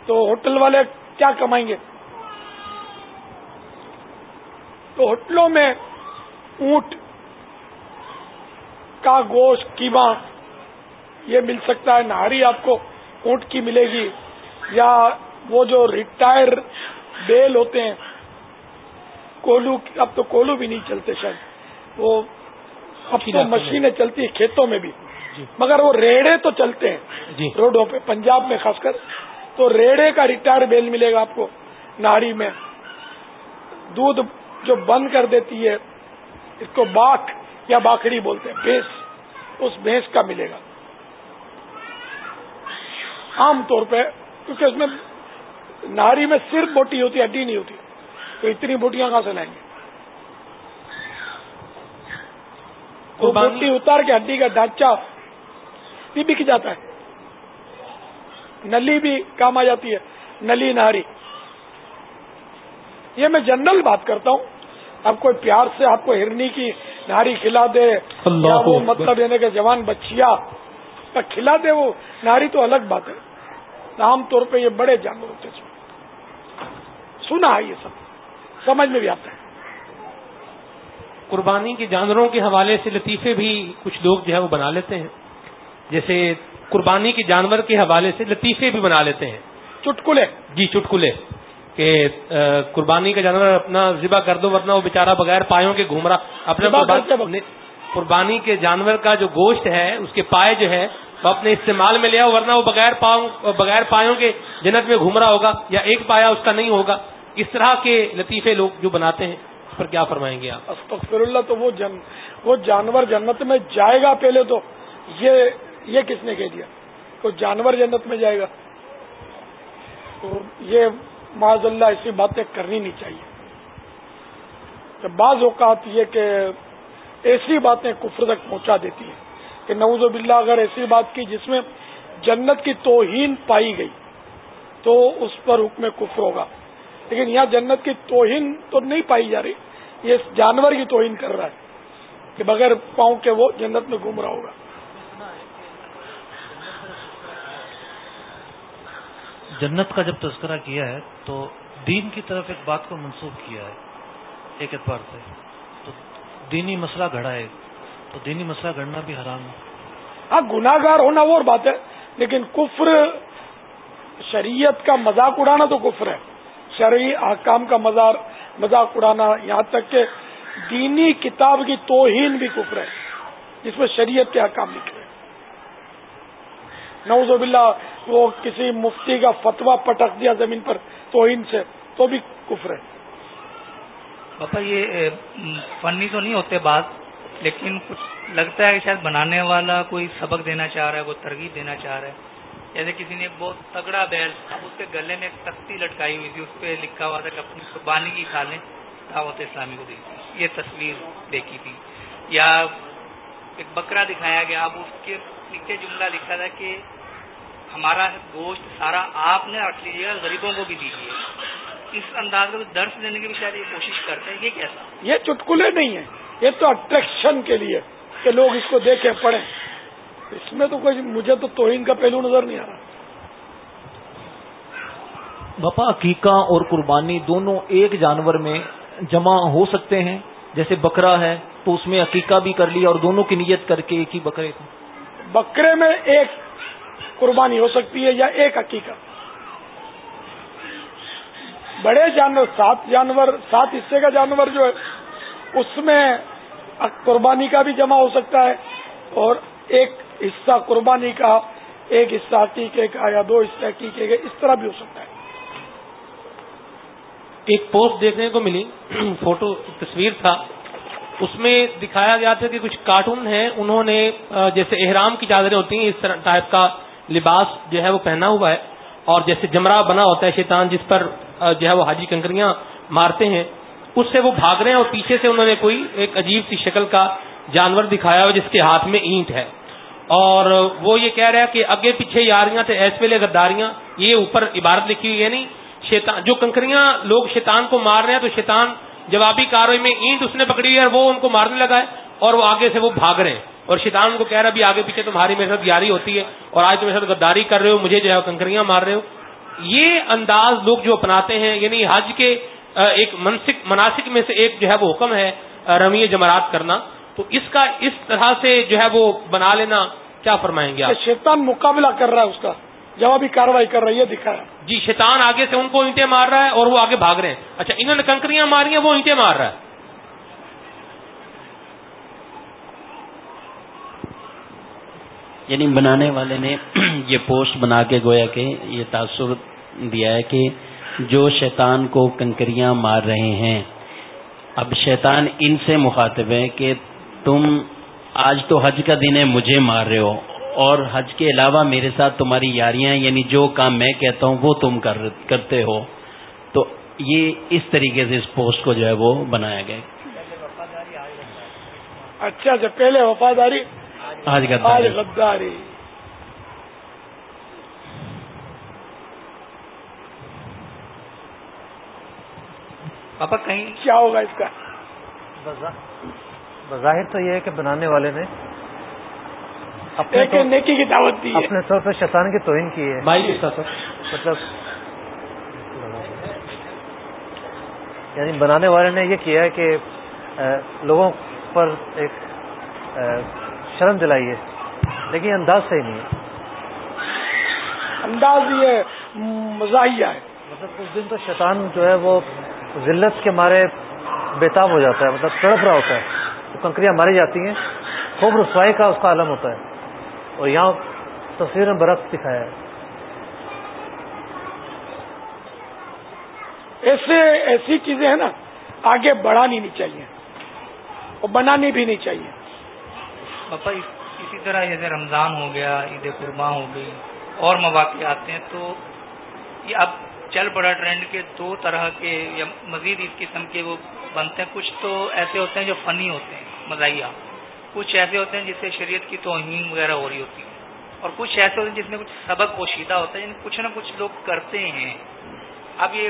تو ہوٹل والے کیا کمائیں گے؟ تو ہوٹلوں میں اونٹ کا گوشت قیمہ یہ مل سکتا ہے نہاری آپ کو اونٹ کی ملے گی یا وہ جو ریٹائر بیل ہوتے ہیں کولو اب تو کولو بھی نہیں چلتے شاید وہ اب تو مشینیں چلتی ہیں کھیتوں میں بھی جی۔ مگر وہ ریڑے تو چلتے ہیں جی۔ روڈوں پہ پنجاب میں خاص کر تو ریڑے کا ریٹائر بیل ملے گا آپ کو نہاری میں دودھ جو بند کر دیتی ہے اس کو باک یا باکڑی بولتے ہیں بھینس اس بھینس کا ملے گا۔ عام طور پہ کیونکہ اس میں ناری میں صرف بوٹی ہوتی ہے ہڈی نہیں ہوتی تو اتنی بوٹیاں کہاں سے لائیں گے؟ بوٹی اتار کے ہڈی کا ڈھانچہ بھی بک جاتا ہے۔ نلی بھی کام آ جاتی ہے نلی نہاری یہ میں جنرل بات کرتا ہوں۔ اب کوئی پیار سے آپ کو ہرنی کی نہاری کھلا دے یا وہ مطلب یعنی کہ جوان بچیا کھلا دے وہ ناری تو الگ بات ہے۔ عام طور پہ یہ بڑے جانور ہوتے ہیں۔ سنا ہے یہ سب۔ سمجھ میں بھی آتا ہے۔ قربانی کے جانوروں کے حوالے سے لطیفے بھی کچھ لوگ جو ہے وہ بنا لیتے ہیں۔ جیسے قربانی کے جانور کے حوالے سے لطیفے بھی بنا لیتے ہیں۔ چٹکلے۔ جی چٹکلے۔ کہ قربانی کا جانور اپنا ذبح کر دو ورنہ وہ بےچارا بغیر پایوں کے گھوم رہا۔ اپنے قربانی کے جانور کا جو گوشت ہے اس کے پائے جو ہے وہ اپنے استعمال میں لیا ورنہ وہ بغیر پاؤں بغیر پایوں کے جنت میں گھوم رہا ہوگا یا ایک پایا اس کا نہیں ہوگا۔ اس طرح کے لطیفے لوگ جو بناتے ہیں اس پر کیا فرمائیں گے آپ؟ استغفر اللہ تو وہ جن وہ جانور جنت میں جائے گا پہلے تو یہ یہ کس نے کہہ دیا؟ وہ جانور جنت میں جائے گا۔ تو یہ معذ اللہ، ایسی باتیں کرنی نہیں چاہیے۔ بعض اوقات یہ کہ ایسی باتیں کفر تک پہنچا دیتی ہیں۔ کہ نوز باللہ، اگر ایسی بات کی جس میں جنت کی توہین پائی گئی، تو اس پر حکم کفر ہوگا۔ لیکن یہاں جنت کی توہین تو نہیں پائی جا رہی، یہ اس جانور کی توہین کر رہا ہے۔ کہ بغیر پاؤں کے وہ جنت میں گھوم رہا ہوگا۔ جنت کا جب تذکرہ کیا ہے تو دین کی طرف ایک بات کو منسوخ کیا ہے، ایک اعتبار سے۔ تو دینی مسئلہ گھڑا ہے، تو دینی مسئلہ گھڑنا بھی حرام ہے۔ ہاں گناگار ہونا وہ اور بات ہے، لیکن کفر، شریعت کا مذاق اڑانا تو کفر ہے۔ شرعی احکام کا مزار مذاق اڑانا، یہاں تک کہ دینی کتاب کی توہین بھی کفر ہے، جس میں شریعت کے حکام لکھے نوز باللہ، وہ کسی مفتی کا فتوا پٹک دیا زمین پر توہین سے، تو بھی کفر ہے۔ پاپا، یہ فنی تو نہیں ہوتے بات، لیکن کچھ لگتا ہے کہ شاید بنانے والا کوئی سبق دینا چاہ رہا ہے، کوئی ترغیب دینا چاہ رہا ہے۔ جیسے کسی نے ایک بہت تگڑا بیل، اب اس کے گلے میں ایک تختی لٹکائی ہوئی تھی، اس پہ لکھا ہوا تھا کہ اپنی قربانی کی کھالیں دعوت اسلامی کو دی تھی۔ یہ تصویر دیکھی تھی۔ یا ایک بکرا دکھایا گیا، اب اس کے نیچے جملہ لکھا تھا کہ ہمارا گوشت سارا آپ نے رکھ لیجیے غریبوں کو بھی دیجیے اس انداز کو درس دینے کی بھی شاید یہ کوشش کرتے ہیں یہ کیسا؟ یہ چٹکلے نہیں ہیں یہ تو اٹریکشن کے لیے کہ لوگ اس کو دیکھیں پڑھیں۔ اس میں تو کوئی مجھے تو توہین کا پہلو نظر نہیں آ رہا۔ باپا عقیقہ اور قربانی دونوں ایک جانور میں جمع ہو سکتے ہیں۔ جیسے بکرا ہے تو اس میں عقیقہ بھی کر لیا اور دونوں کی نیت کر کے ایک ہی بکرے کو۔ بکرے میں ایک قربانی ہو سکتی ہے یا ایک عقیقہ بڑے جانور، سات جانور، سات حصے کا جانور جو ہے، اس میں قربانی کا بھی جمع ہو سکتا ہے اور ایک حصہ قربانی کا، ایک حصہ عقیقے کا یا دو حصے عقیقے کے اس طرح بھی ہو سکتا ہے۔ ایک پوسٹ دیکھنے کو ملی، فوٹو، تصویر تھا۔ اس میں دکھایا گیا تھا کہ کچھ کارٹون ہیں۔ انہوں نے، جیسے احرام کی چادریں ہوتی ہیں، اس طرح ٹائپ کا لباس جو ہے وہ پہنا ہوا ہے اور جیسے جمرہ بنا ہوتا ہے شیطان جس پر جو ہے وہ حاجی کنکریاں مارتے ہیں، اس سے وہ بھاگ رہے ہیں اور پیچھے سے انہوں نے کوئی ایک عجیب سی شکل کا جانور دکھایا ہوا جس کے ہاتھ میں اینٹ ہے۔ اور وہ یہ کہہ رہا ہے کہ اگے پیچھے یاریاں تھے ایس ویلے غداریاں، یہ اوپر عبارت لکھی ہوئی ہے نہیں، شیطان، جو کنکریاں لوگ شیطان کو مار رہے ہیں تو شیطان جوابی کاروائی میں اینٹ اس نے پکڑی ہے اور وہ ان کو مارنے لگا ہے اور وہ آگے سے وہ بھاگ رہے ہیں۔ اور شیطان کو کہہ رہا بھی آگے پیچھے تمہاری میرے ساتھ یاری ہوتی ہے اور آج تم میرے ساتھ غداری کر رہے ہو مجھے جو ہے کنکریاں مار رہے ہو۔ یہ انداز لوگ جو اپناتے ہیں یعنی حج کے ایک منسک مناسک میں سے ایک جو ہے وہ حکم ہے رمی جمرات کرنا۔ تو اس کا اس طرح سے جو ہے وہ بنا لینا کیا فرمائیں گے شیطان مقابلہ کر رہا ہے اس کا۔ جوابی کاروائی کر رہا ہے دکھا ہے۔ جی شیطان آگے سے ان کو اینٹیں مار رہا ہے اور وہ آگے بھاگ رہے ہیں۔ اچھا انہوں نے کنکریاں ماری ہیں وہ اینٹیں مار رہا ہے۔ یعنی بنانے والے نے یہ پوسٹ بنا کے گویا کہ یہ تاثر دیا ہے کہ جو شیطان کو کنکریاں مار رہے ہیں۔ اب شیطان ان سے مخاطب ہے کہ تم آج تو حج کا دن ہے، مجھے مار رہے ہو۔ اور حج کے علاوہ میرے ساتھ تمہاری یاریاں یعنی جو کام میں کہتا ہوں وہ تم کرتے ہو۔ تو یہ اس طریقے سے اس پوسٹ کو جو ہے وہ بنایا گیا۔ اچھا اچھا پہلے وفاداری آج غداری۔ پاپا کہیں؟ کیا ہوگا اس کا؟ بظاہر تو یہ ہے کہ بنانے والے نے اپنے نیکی کی دعوت دی اپنے طور پہ شیطان کی توہین کی ہے۔ مطلب یعنی بنانے والے نے یہ کیا ہے کہ لوگوں پر ایک شرم دلائی ہے۔ لیکن انداز صحیح نہیں ہے۔ انداز یہ مزاحیہ ہے۔ مطلب اس دن تو شیطان جو ہے وہ ذلت کے مارے بےتاب ہو جاتا ہے مطلب تڑپ رہا ہوتا ہے۔ تو کنکریاں ماری جاتی ہیں خوب رسوائی کا اس کا عالم ہوتا ہے۔ اور یہاں تصویر میں برف دکھایا ہے۔ ایسے ایسی چیزیں ہیں نا آگے بڑھانی نہیں چاہیے۔ اور بنانی بھی نہیں چاہیے۔ پاپا اسی طرح جیسے رمضان ہو گیا، عید قربان ہو گئی، اور مواقع آتے ہیں، تو یہ اب چل پڑا ٹرینڈ کے دو طرح کے یا مزید اس قسم کے وہ بنتے ہیں۔ کچھ تو ایسے ہوتے ہیں جو فنی ہوتے ہیں، مزاحیہ۔ کچھ ایسے ہوتے ہیں جس سے شریعت کی توہین وغیرہ ہو رہی ہوتی ہے۔ اور کچھ ایسے ہوتے ہیں جس میں کچھ سبق پوشیدہ ہوتا ہے یعنی کچھ نہ کچھ لوگ کرتے ہیں۔ اب یہ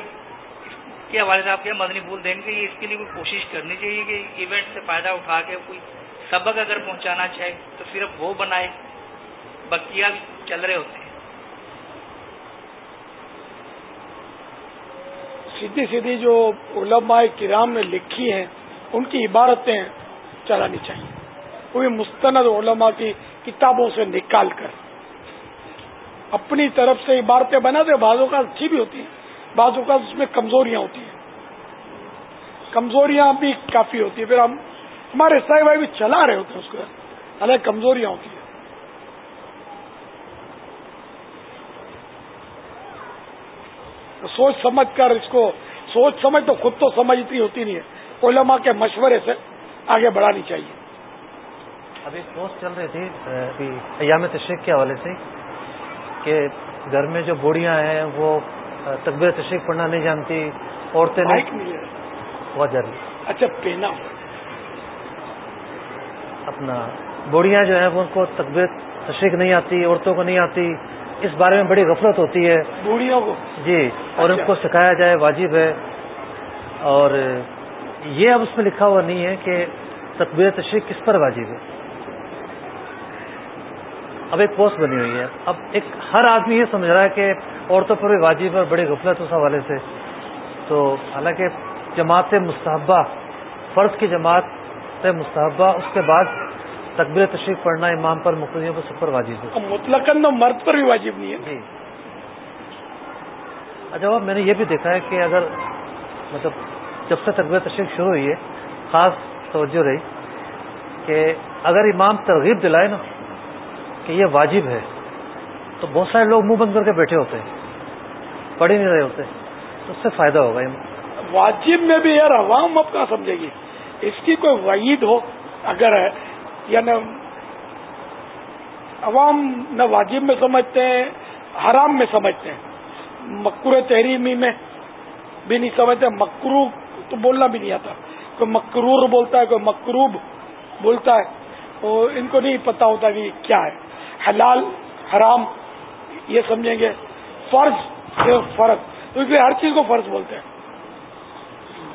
اس کے حوالے سے آپ کیا مدنی بول دیں گے یہ اس کے لیے کوئی کوشش کرنی چاہیے کہ ایونٹ سے فائدہ اٹھا کے کوئی سبق اگر پہنچانا چاہے تو صرف وہ بنائے بکیا چل رہے ہوتے ہیں۔ سیدھی سیدھی جو علماء کرام نے لکھی ہیں، ان کی عبارتیں چلانی چاہیے۔ وہ مستند علماء کی کتابوں سے نکال کر۔ اپنی طرف سے عبارتیں بنا دے، بعض اوقات اچھی بھی ہوتی ہیں، بعض اوقات اس میں کمزوریاں ہوتی ہیں۔ کمزوریاں بھی کافی ہوتی ہیں۔ پھر ہم ہمارے سائی بھائی بھی چلا رہے ہوتے ہیں اس کو۔ الگ کمزوریاں ہوتی ہیں۔ سوچ سمجھ کر اس کو سوچ سمجھ تو خود تو سمجھتی ہوتی نہیں ہے۔ علماء کے مشورے سے آگے بڑھانی چاہیے۔ ابھی پوسٹ چل رہی تھی ابھی ایام تشریق کے حوالے سے کہ گھر میں جو بوڑھیاں ہیں وہ تقبیر تشریق پڑھنا نہیں جانتی عورتیں نہیں۔ بہت جاری اچھا پینا اپنا بوڑھیاں جو ہیں وہ ان کو تقبیر تشریق نہیں آتی عورتوں کو نہیں آتی۔ اس بارے میں بڑی غفلت ہوتی ہے۔ بوڑھیوں کو؟ جی اور ان اچھا۔ کو سکھایا جائے واجب ہے۔ اور یہ اب اس میں لکھا ہوا نہیں ہے کہ تقبیر تشریق کس پر واجب ہے۔ اب ایک پوسٹ بنی ہوئی ہے۔ اب ایک ہر آدمی یہ سمجھ رہا ہے کہ عورتوں پر بھی واجب ہے بڑی غفلت اس حوالے سے۔ تو حالانکہ جماعت مستحبہ فرض کی جماعت وقت مصحبہ اس کے بعد تقبیر تشریف پڑھنا امام پر مختلف پر سب پر واجب ہے۔ مطلق مرد پر بھی واجب نہیں ہے۔ جی۔ اچھا میں نے یہ بھی دیکھا ہے کہ اگر مطلب جب سے تقبیر تشریف شروع ہوئی ہے خاص توجہ رہی کہ اگر امام ترغیب دلائے نا کہ یہ واجب ہے تو بہت سارے لوگ منہ بند کر کے بیٹھے ہوتے ہیں پڑھ ہی نہیں رہے ہوتے تو اس سے فائدہ ہوگا۔ واجب میں بھی یار عوام اب کہاں سمجھے گی؟ اس کی کوئی وعید ہو، اگر ہے یعنی عوام نہ واجب میں سمجھتے ہیں، حرام میں سمجھتے ہیں۔ مکر تحریمی میں بھی نہیں سمجھتے مکرو تو بولنا بھی نہیں آتا۔ کوئی مکرور بولتا ہے، کوئی مکروب بولتا ہے، وہ ان کو نہیں پتہ ہوتا کہ کیا ہے۔ حلال، حرام، یہ سمجھیں گے۔ فرض فرض۔ تو اس لیے ہر چیز کو فرض بولتے ہیں۔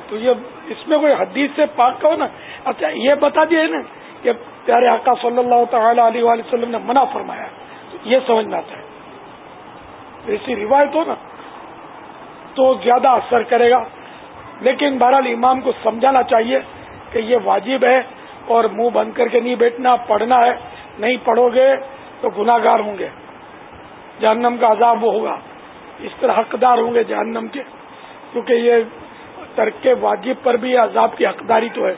تو یہ اس میں کوئی حدیث سے پاک کا ہو نا۔ اچھا یہ بتا دیے نا کہ پیارے آقا صلی اللہ تعالی علیہ وسلم نے منع فرمایا۔ تو یہ سمجھنا آتا ہے۔ ایسی روایت ہو نا، تو زیادہ اثر کرے گا۔ لیکن بہرحال امام کو سمجھانا چاہیے کہ یہ واجب ہے اور منہ بند کر کے نہیں بیٹھنا، پڑھنا ہے۔ نہیں پڑھو گے تو گناگار ہوں گے۔ جہنم کا عذاب وہ ہوگا۔ اس طرح حقدار ہوں گے جہنم کے، کیونکہ یہ ترک واجب پر بھی عذاب کی حقداری تو ہے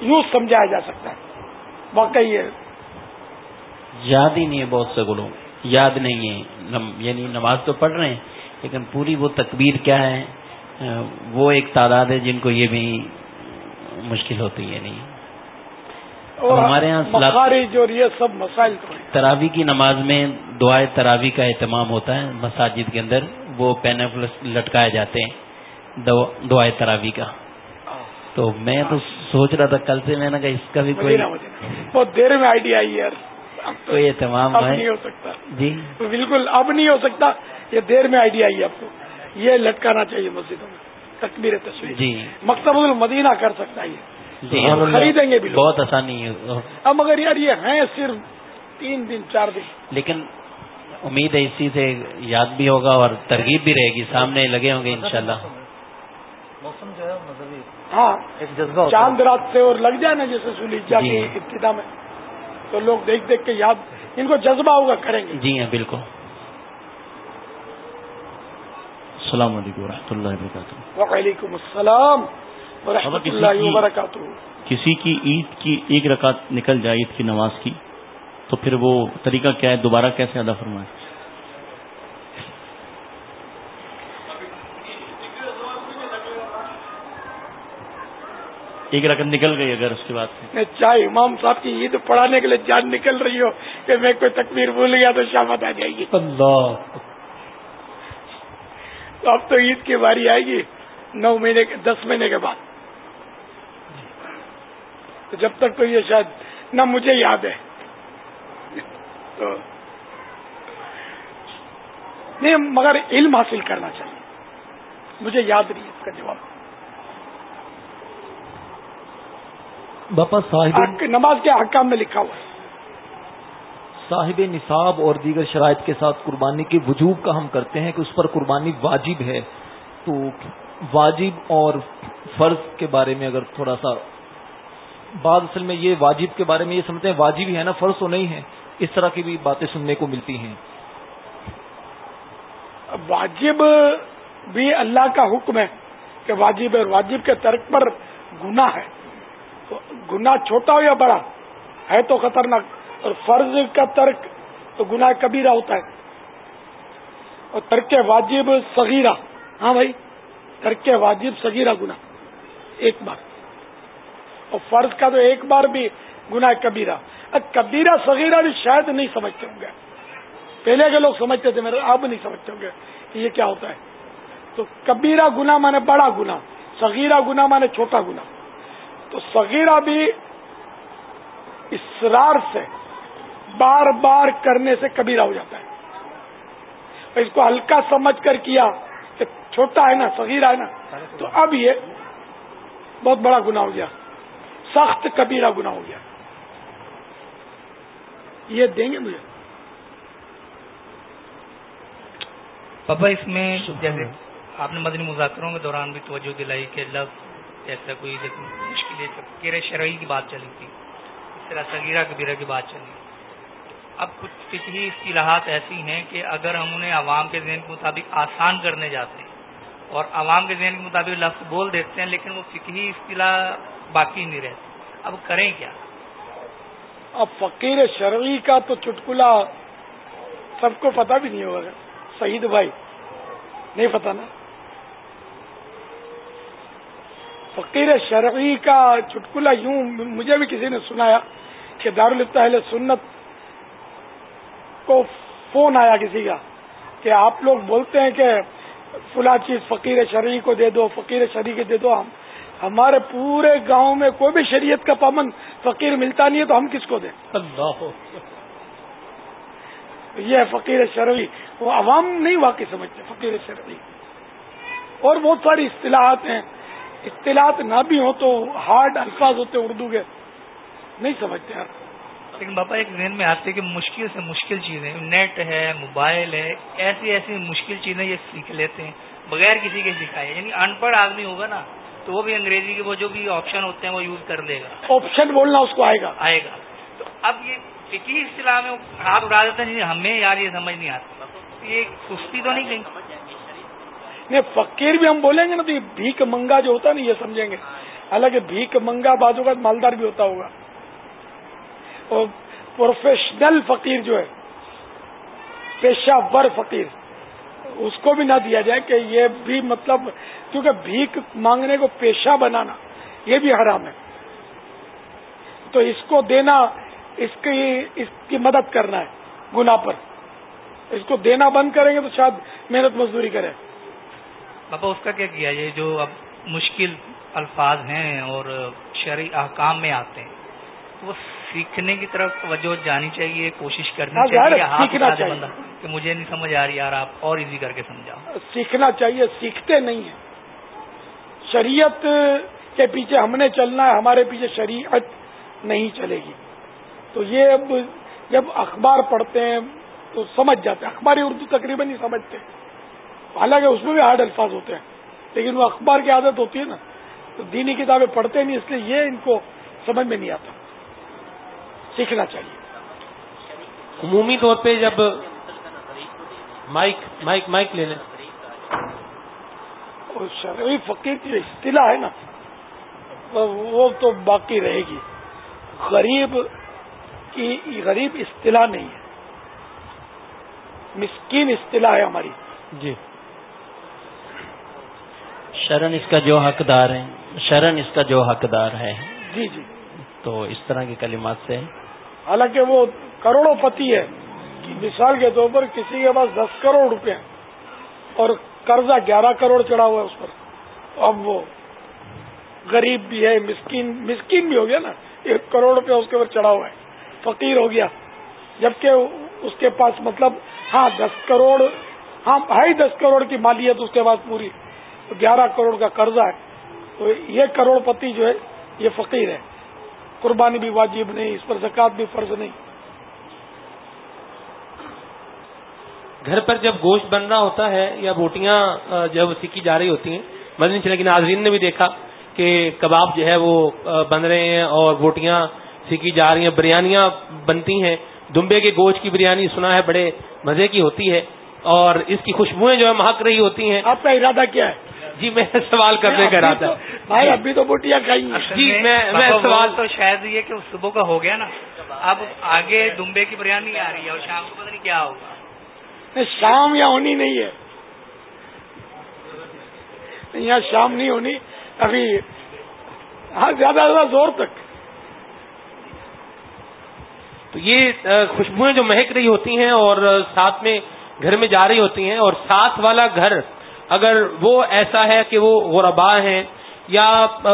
یوں سمجھایا جا سکتا ہے۔ واقعی ہے۔ یاد ہی نہیں ہے بہت سے گلو یاد نہیں ہے۔ نم یعنی نماز تو پڑھ رہے ہیں لیکن پوری وہ تکبیر کیا ہے؟ وہ ایک تعداد ہے جن کو یہ بھی مشکل ہوتی ہے نہیں۔ ہمارے یہاں سب مسائل تراوی کی نماز میں دعائے تراوی کا اہتمام ہوتا ہے۔ مساجد کے اندر وہ پینف لٹکائے جاتے ہیں۔ دعائے تراوی کا۔ تو میں تو سوچ رہا تھا کل سے میں نے کہا اس کا بھی کوئی بہت دیر میں آئیڈیا آئی یار۔ تو یہ تمام نہیں ہو سکتا۔ جی۔ بالکل اب نہیں ہو سکتا۔ یہ دیر میں آئیڈیا آئی آپ کو۔ یہ لٹکانا چاہیے مسجدوں میں۔ تکبیر تصویر جی۔ مکتب المدینہ کر سکتا ہے جی ہم خریدیں گے بہت آسانی ہے۔ اب مگر یار یہ ہیں صرف تین دن چار دن۔ لیکن امید ہے اسی سے یاد بھی ہوگا اور ترغیب بھی رہے گی۔ سامنے لگے ہوں گے انشاءاللہ۔ موسم جو ہے مذہبی ہاں۔ ایک جذبہ چاند رات سے اور لگ جائے نا جیسے سلیجا جی۔ کے ابتدا میں۔ تو لوگ دیکھ دیکھ کے یاد ان کو جذبہ ہوگا کریں گے۔ جی ہاں بالکل۔ السلام علیکم ورحمۃ اللہ وبرکاتہ۔ وعلیکم السلام ورحمۃ اللہ وبرکاتہ۔ کسی کی عید کی ایک رکعت نکل جائے عید کی نماز کی تو پھر وہ طریقہ کیا ہے؟ دوبارہ کیسے ادا فرمائے؟ ایک رقم نکل گئی اگر اس کے بعد چاہے امام صاحب کی عید پڑھانے کے لیے جان نکل رہی ہو کہ میں کوئی تکبیر بھول گیا تو شامت آ جائے گی۔ اللہ۔ تو اب تو عید کی باری آئے گی نو مہینے کے دس مہینے کے بعد۔ تو جب تک تو یہ شاید نہ مجھے یاد ہے۔ تو نہیں مگر علم حاصل کرنا چاہیے۔ مجھے یاد نہیں اس کا جواب۔ باپا صاحب نماز کے احکام میں لکھا ہوا ہے۔ صاحب نصاب اور دیگر شرائط کے ساتھ قربانی کے وجوب کا ہم کرتے ہیں کہ اس پر قربانی واجب ہے۔ تو واجب اور فرض کے بارے میں اگر تھوڑا سا بعض اصل میں یہ واجب کے بارے میں یہ سمجھتے ہیں واجب ہی ہے نا فرض تو نہیں ہے۔ اس طرح کی بھی باتیں سننے کو ملتی ہیں۔ واجب بھی اللہ کا حکم ہے کہ واجب ہے واجب کے ترک پر گناہ ہے۔ گناہ چھوٹا ہو یا بڑا، ہے تو خطرناک، اور فرض کا ترک تو گناہ کبیرہ ہوتا ہے۔ اور ترک واجب صغیرہ ہاں بھائی؟ ترک واجب صغیرہ گنا ایک بار۔ اور فرض کا تو ایک بار بھی گناہ کبیرہ۔ کبیرہ صغیرہ بھی شاید نہیں سمجھتے ہوں گے۔ پہلے کے لوگ سمجھتے تھے، میرے اب نہیں سمجھتے ہوں گے کہ یہ کیا ہوتا ہے۔ تو کبیرہ گنا مانے بڑا گنا صغیرہ گنا مانے چھوٹا گنا تو صغیرہ بھی اسرار سے بار بار کرنے سے کبیرہ ہو جاتا ہے۔ اس کو ہلکا سمجھ کر کیا کہ چھوٹا ہے نا، صغیرہ ہے نا، تو اب یہ بہت بڑا گنا ہو گیا۔ سخت کبیرہ گنا ہو گیا۔ یہ دیں گے مجھے؟ پاپا، اس میں جیسے آپ نے مدنی مذاکروں کے دوران بھی توجہ دلائی کہ لفظ ایسا کوئی مشکل ہے شرعی کی بات چلی تھی، اس طرح سگیرہ کبیرہ کی بات چلی۔ اب کچھ فکری اصطلاحات ایسی ہیں کہ اگر ہم انہیں عوام کے ذہن کے مطابق آسان کرنے جاتے ہیں اور عوام کے ذہن کے مطابق لفظ بول دیتے ہیں، لیکن وہ فکری اصطلاح باقی نہیں رہتی۔ اب کریں کیا؟ اب فقیر شرعی کا تو چٹکلا سب کو پتا بھی نہیں ہوگا۔ شہید بھائی، نہیں پتا نا؟ فقیر شرعی کا چٹکلا یوں مجھے بھی کسی نے سنایا کہ دارالفتہ سنت کو فون آیا کسی کا کہ آپ لوگ بولتے ہیں کہ فلاں چیز فقیر شرعی کو دے دو فقیر شرعی کو دے دو ہم ہمارے پورے گاؤں میں کوئی بھی شریعت کا پابند فقیر ملتا نہیں ہے تو ہم کس کو دیں؟ اللہ۔ یہ فقیر شرعی وہ عوام نہیں واقعی سمجھتے فقیر شرعی۔ اور بہت ساری اصطلاحات ہیں۔ اصطلاحات نہ بھی ہوں تو ہارڈ الفاظ ہوتے اردو کے۔ نہیں سمجھتے یار۔ لیکن باپا ایک ذہن میں آتے کہ مشکل سے مشکل چیزیں نیٹ ہے موبائل ہے ایسی ایسی مشکل چیزیں یہ سیکھ لیتے ہیں بغیر کسی کے سکھائے۔ یعنی ان پڑھ آدمی ہوگا نا تو وہ بھی انگریزی کے وہ جو بھی آپشن ہوتے ہیں وہ یوز کر لے گا۔ آپشن بولنا اس کو آئے گا۔ آئے گا۔ تو اب یہ فکری اصطلاح میں ہاتھ اڑا دیتے ہیں ہمیں یار یہ سمجھ نہیں آتی۔ یہ سستی تو نہیں کہیں۔ نہیں فقیر بھی ہم بولیں گے نا تو یہ بھیک منگا جو ہوتا ہے نا، یہ سمجھیں گے۔ حالانکہ بھیک منگا بازو کا مالدار بھی ہوتا ہوگا۔ اور پروفیشنل فقیر جو ہے، پیشہ ور فقیر، اس کو بھی نہ دیا جائے کہ یہ بھی مطلب کیونکہ بھیک مانگنے کو پیشہ بنانا، یہ بھی حرام ہے۔ تو اس کو دینا، اس کی اس کی مدد کرنا ہے گنا پر۔ اس کو دینا بند کریں گے تو شاید محنت مزدوری کرے۔ پاپا اس کا کیا کیا؟ یہ جو اب مشکل الفاظ ہیں اور شرعی احکام میں آتے ہیں وہ سیکھنے کی طرف توجہ جانی چاہیے کوشش کرنی ہاں، چاہیے بندہ کہ مجھے نہیں سمجھ آ رہی یار آپ اور ایزی کر کے سمجھاؤ۔ سیکھنا چاہیے سیکھتے نہیں ہیں۔ شریعت کے پیچھے ہم نے چلنا ہے ہمارے پیچھے شریعت نہیں چلے گی۔ تو یہ اب جب اخبار پڑھتے ہیں تو سمجھ جاتے ہیں۔ اخباری اردو تقریباً نہیں سمجھتے۔ حالانکہ اس میں بھی ہارڈ الفاظ ہوتے ہیں لیکن وہ اخبار کی عادت ہوتی ہے نا تو دینی کتابیں پڑھتے نہیں اس لیے یہ ان کو سمجھ میں نہیں آتا۔ سیکھنا چاہیے۔ عمومی طور پہ جب مائک مائک مائک لے لیں۔ شرعی فقیر کی اصطلاح ہے نا وہ تو باقی رہے گی۔ غریب کی غریب اصطلاح نہیں ہے۔ مسکین اصطلاح ہے ہماری۔ جی۔ شرن اس کا جو حقدار ہے شرن اس کا جو حقدار ہے۔ جی جی۔ تو اس طرح کے کلمات سے۔ حالانکہ وہ کروڑوں پتی ہے۔ مثال کے طور پر کسی کے پاس دس کروڑ روپے اور قرضہ گیارہ کروڑ چڑھا ہوا ہے اس پر۔ اب وہ غریب بھی ہے مسکین مسکین بھی ہو گیا نا۔ ایک کروڑ روپے اس کے اوپر چڑھا ہوا ہے۔ فقیر ہو گیا۔ جبکہ اس کے پاس مطلب ہاں دس کروڑ ہاں ڈھائی دس کروڑ کی مالیت اس کے پاس پوری۔ گیارہ کروڑ کا قرضہ ہے۔ تو یہ کروڑ پتی جو ہے یہ فقیر ہے۔ قربانی بھی واجب نہیں اس پر زکوٰۃ بھی فرض نہیں۔ گھر پر جب گوشت بن رہا ہوتا ہے یا روٹیاں جب سیکھی جا رہی ہوتی ہیں مدنی چلے کے ناظرین نے بھی دیکھا کہ کباب جو ہے وہ بن رہے ہیں اور بوٹیاں سیکھی جا رہی ہیں۔ بریانیاں بنتی ہیں۔ دمبے کے گوشت کی بریانی سنا ہے بڑے مزے کی ہوتی ہے۔ اور اس کی خوشبوئیں جو ہے مہک رہی ہوتی ہیں۔ آپ کا ارادہ کیا ہے؟ جی میں سوال کرنے کا ارادہ بھائی ابھی تو بوٹیاں کھائی جی میں میں سوال تو شاید یہ کہ صبح کا ہو گیا نا۔ اب آگے دمبے کی بریانی آ رہی ہے اور شام کو پتہ نہیں کیا ہوگا۔ شام یا ہونی نہیں ہے۔ یہاں شام نہیں ہونی ابھی ہاں زیادہ زیادہ زور تک۔ تو یہ خوشبوئیں جو مہک رہی ہوتی ہیں اور ساتھ میں گھر میں جا رہی ہوتی ہیں اور ساتھ والا گھر اگر وہ ایسا ہے کہ وہ غربا ہیں یا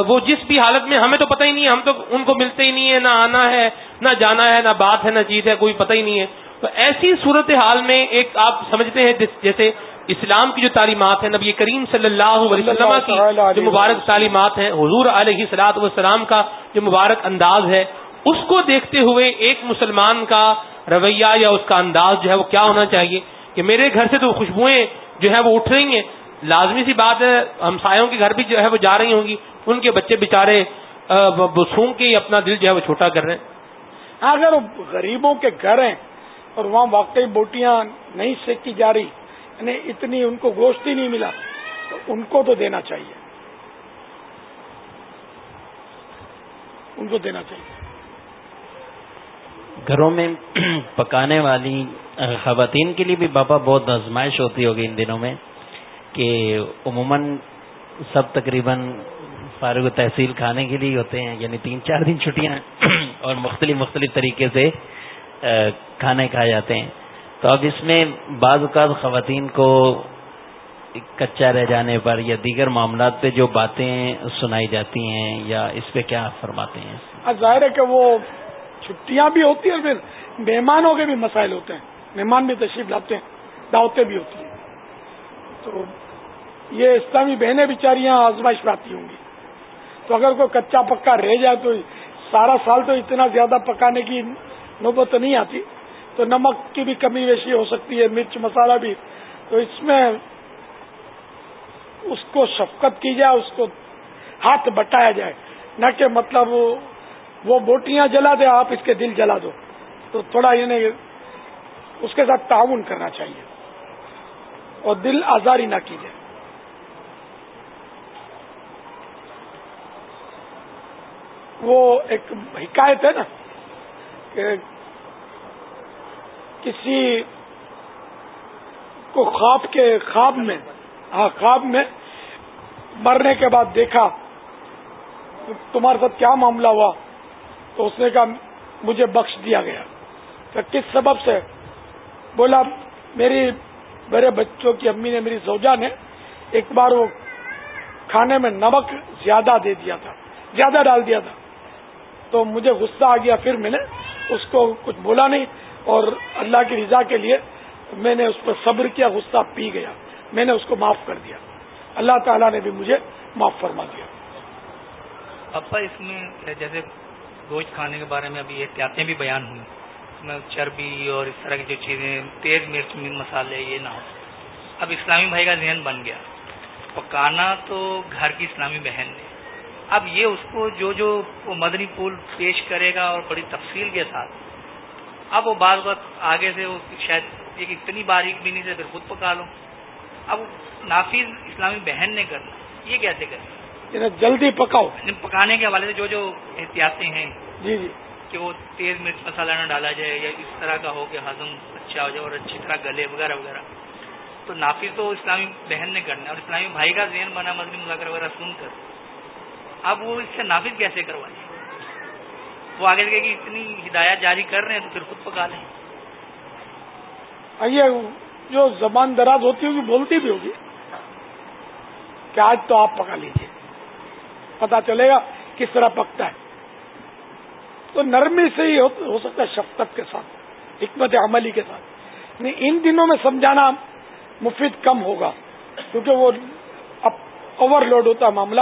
وہ جس بھی حالت میں ہمیں تو پتہ ہی نہیں ہے ہم تو ان کو ملتے ہی نہیں ہے نہ آنا ہے نہ جانا ہے نہ بات ہے نہ چیز ہے کوئی پتہ ہی نہیں ہے۔ تو ایسی صورت حال میں ایک آپ سمجھتے ہیں جیسے اسلام کی جو تعلیمات ہیں نبی کریم صلی اللہ علیہ وسلم کی جو مبارک تعلیمات ہیں حضور علیہ سلاط والسلام کا جو مبارک انداز ہے اس کو دیکھتے ہوئے ایک مسلمان کا رویہ یا اس کا انداز جو ہے وہ کیا ہونا چاہیے؟ کہ میرے گھر سے تو خوشبوئیں جو ہے وہ اٹھ رہی ہیں لازمی سی بات ہے ہمسایوں کے گھر بھی جو ہے وہ جا رہی ہوں گی ان کے بچے بےچارے سونگ کے اپنا دل جو ہے وہ چھوٹا کر رہے ہیں۔ اگر غریبوں کے گھر ہیں اور وہاں واقعی بوٹیاں نہیں سیکی جا رہی یعنی اتنی ان کو گوشت ہی نہیں ملا تو ان کو تو دینا چاہیے۔ ان کو دینا چاہیے۔ گھروں میں پکانے والی خواتین کے لیے بھی بابا بہت آزمائش ہوتی ہوگی ان دنوں میں۔ کہ عموماً سب تقریباً فارغ تحصیل کھانے کے لیے ہوتے ہیں یعنی تین چار دن چھٹیاں اور مختلف مختلف طریقے سے کھانے کھائے جاتے ہیں۔ تو اب اس میں بعض اوقات خواتین کو کچا رہ جانے پر یا دیگر معاملات پہ جو باتیں سنائی جاتی ہیں یا اس پہ کیا فرماتے ہیں؟ ظاہر ہے کہ وہ چھٹیاں بھی ہوتی ہیں پھر مہمانوں کے بھی مسائل ہوتے ہیں۔ مہمان بھی تشریف لاتے ہیں، دعوتیں بھی ہوتی ہیں۔ تو یہ اسلامی بہنیں بیچاریاں آزمائش پہ آتی ہوں گی۔ تو اگر کوئی کچا پکا رہ جائے تو سارا سال تو اتنا زیادہ پکانے کی نوبت نہیں آتی۔ تو نمک کی بھی کمی ویسی ہو سکتی ہے، مرچ مسالہ بھی۔ تو اس میں اس کو شفقت کی جائے، اس کو ہاتھ بٹایا جائے۔ نہ کہ مطلب وہ بوٹیاں جلا دے، آپ اس کے دل جلا دو۔ تو تھوڑا یعنی اس کے ساتھ تعاون کرنا چاہیے۔ اور دل آزاری نہ کی جائے وہ ایک حکایت ہے نا کہ کسی کو خواب کے خواب میں ہاں خواب میں مرنے کے بعد دیکھا تمہارے ساتھ کیا معاملہ ہوا، تو اس نے کہا، مجھے بخش دیا گیا۔ تو کس سبب سے؟ بولا، میری میرے بچوں کی امی نے، میری سوجا نے ایک بار وہ کھانے میں نمک زیادہ دے دیا تھا، زیادہ ڈال دیا تھا۔ تو مجھے غصہ آ گیا، پھر میں نے اس کو کچھ بولا نہیں اور اللہ کی رضا کے لیے میں نے اس پر صبر کیا، غصہ پی گیا۔ میں نے اس کو معاف کر دیا۔ اللہ تعالیٰ نے بھی مجھے معاف فرما دیا۔ ابا، اس میں جیسے گوشت کھانے کے بارے میں ابھی احتیاطیں بھی بیان ہوئی۔ اس میں چربی اور اس طرح کی جو چیزیں، تیز مرچ مسالے، یہ نہ ہو۔ اب اسلامی بھائی کا ذہن بن گیا۔ پکانا تو گھر کی اسلامی بہن نے۔ اب یہ اس کو جو جو مدنی پول پیش کرے گا اور بڑی تفصیل کے ساتھ اب وہ بعض وقت آگے سے وہ شاید ایک اتنی باریک بھی نہیں سے پھر خود پکا لو اب نافذ اسلامی بہن نے کرنا یہ کیسے کرنا جلدی پکاؤ۔ یعنی پکانے کے حوالے سے جو جو احتیاطیں ہیں جی جی۔ کہ وہ تیز مرچ مسالہ نہ ڈالا جائے یا اس طرح کا ہو کہ ہضم اچھا ہو جائے اور اچھی طرح گلے وغیرہ وغیرہ۔ تو نافذ تو اسلامی بہن نے کرنا اور اسلامی بھائی کا ذہن بنا مدنی مذاکر وغیرہ سن کر۔ اب وہ اس سے نافذ کیسے کروائے؟ وہ آگے کہ اتنی ہدایات جاری کر رہے ہیں تو پھر خود پکا لیں۔ آئیے، جو زبان دراز ہوتی ہوگی، بولتی بھی ہوگی کہ آج تو آپ پکا لیجیے پتا چلے گا کس طرح پکتا ہے۔ تو نرمی سے ہی ہو سکتا ہے شفقت کے ساتھ، حکمت عملی کے ساتھ۔ یعنی ان دنوں میں سمجھانا مفید کم ہوگا، کیونکہ وہ اب اوور لوڈ ہوتا ہے معاملہ۔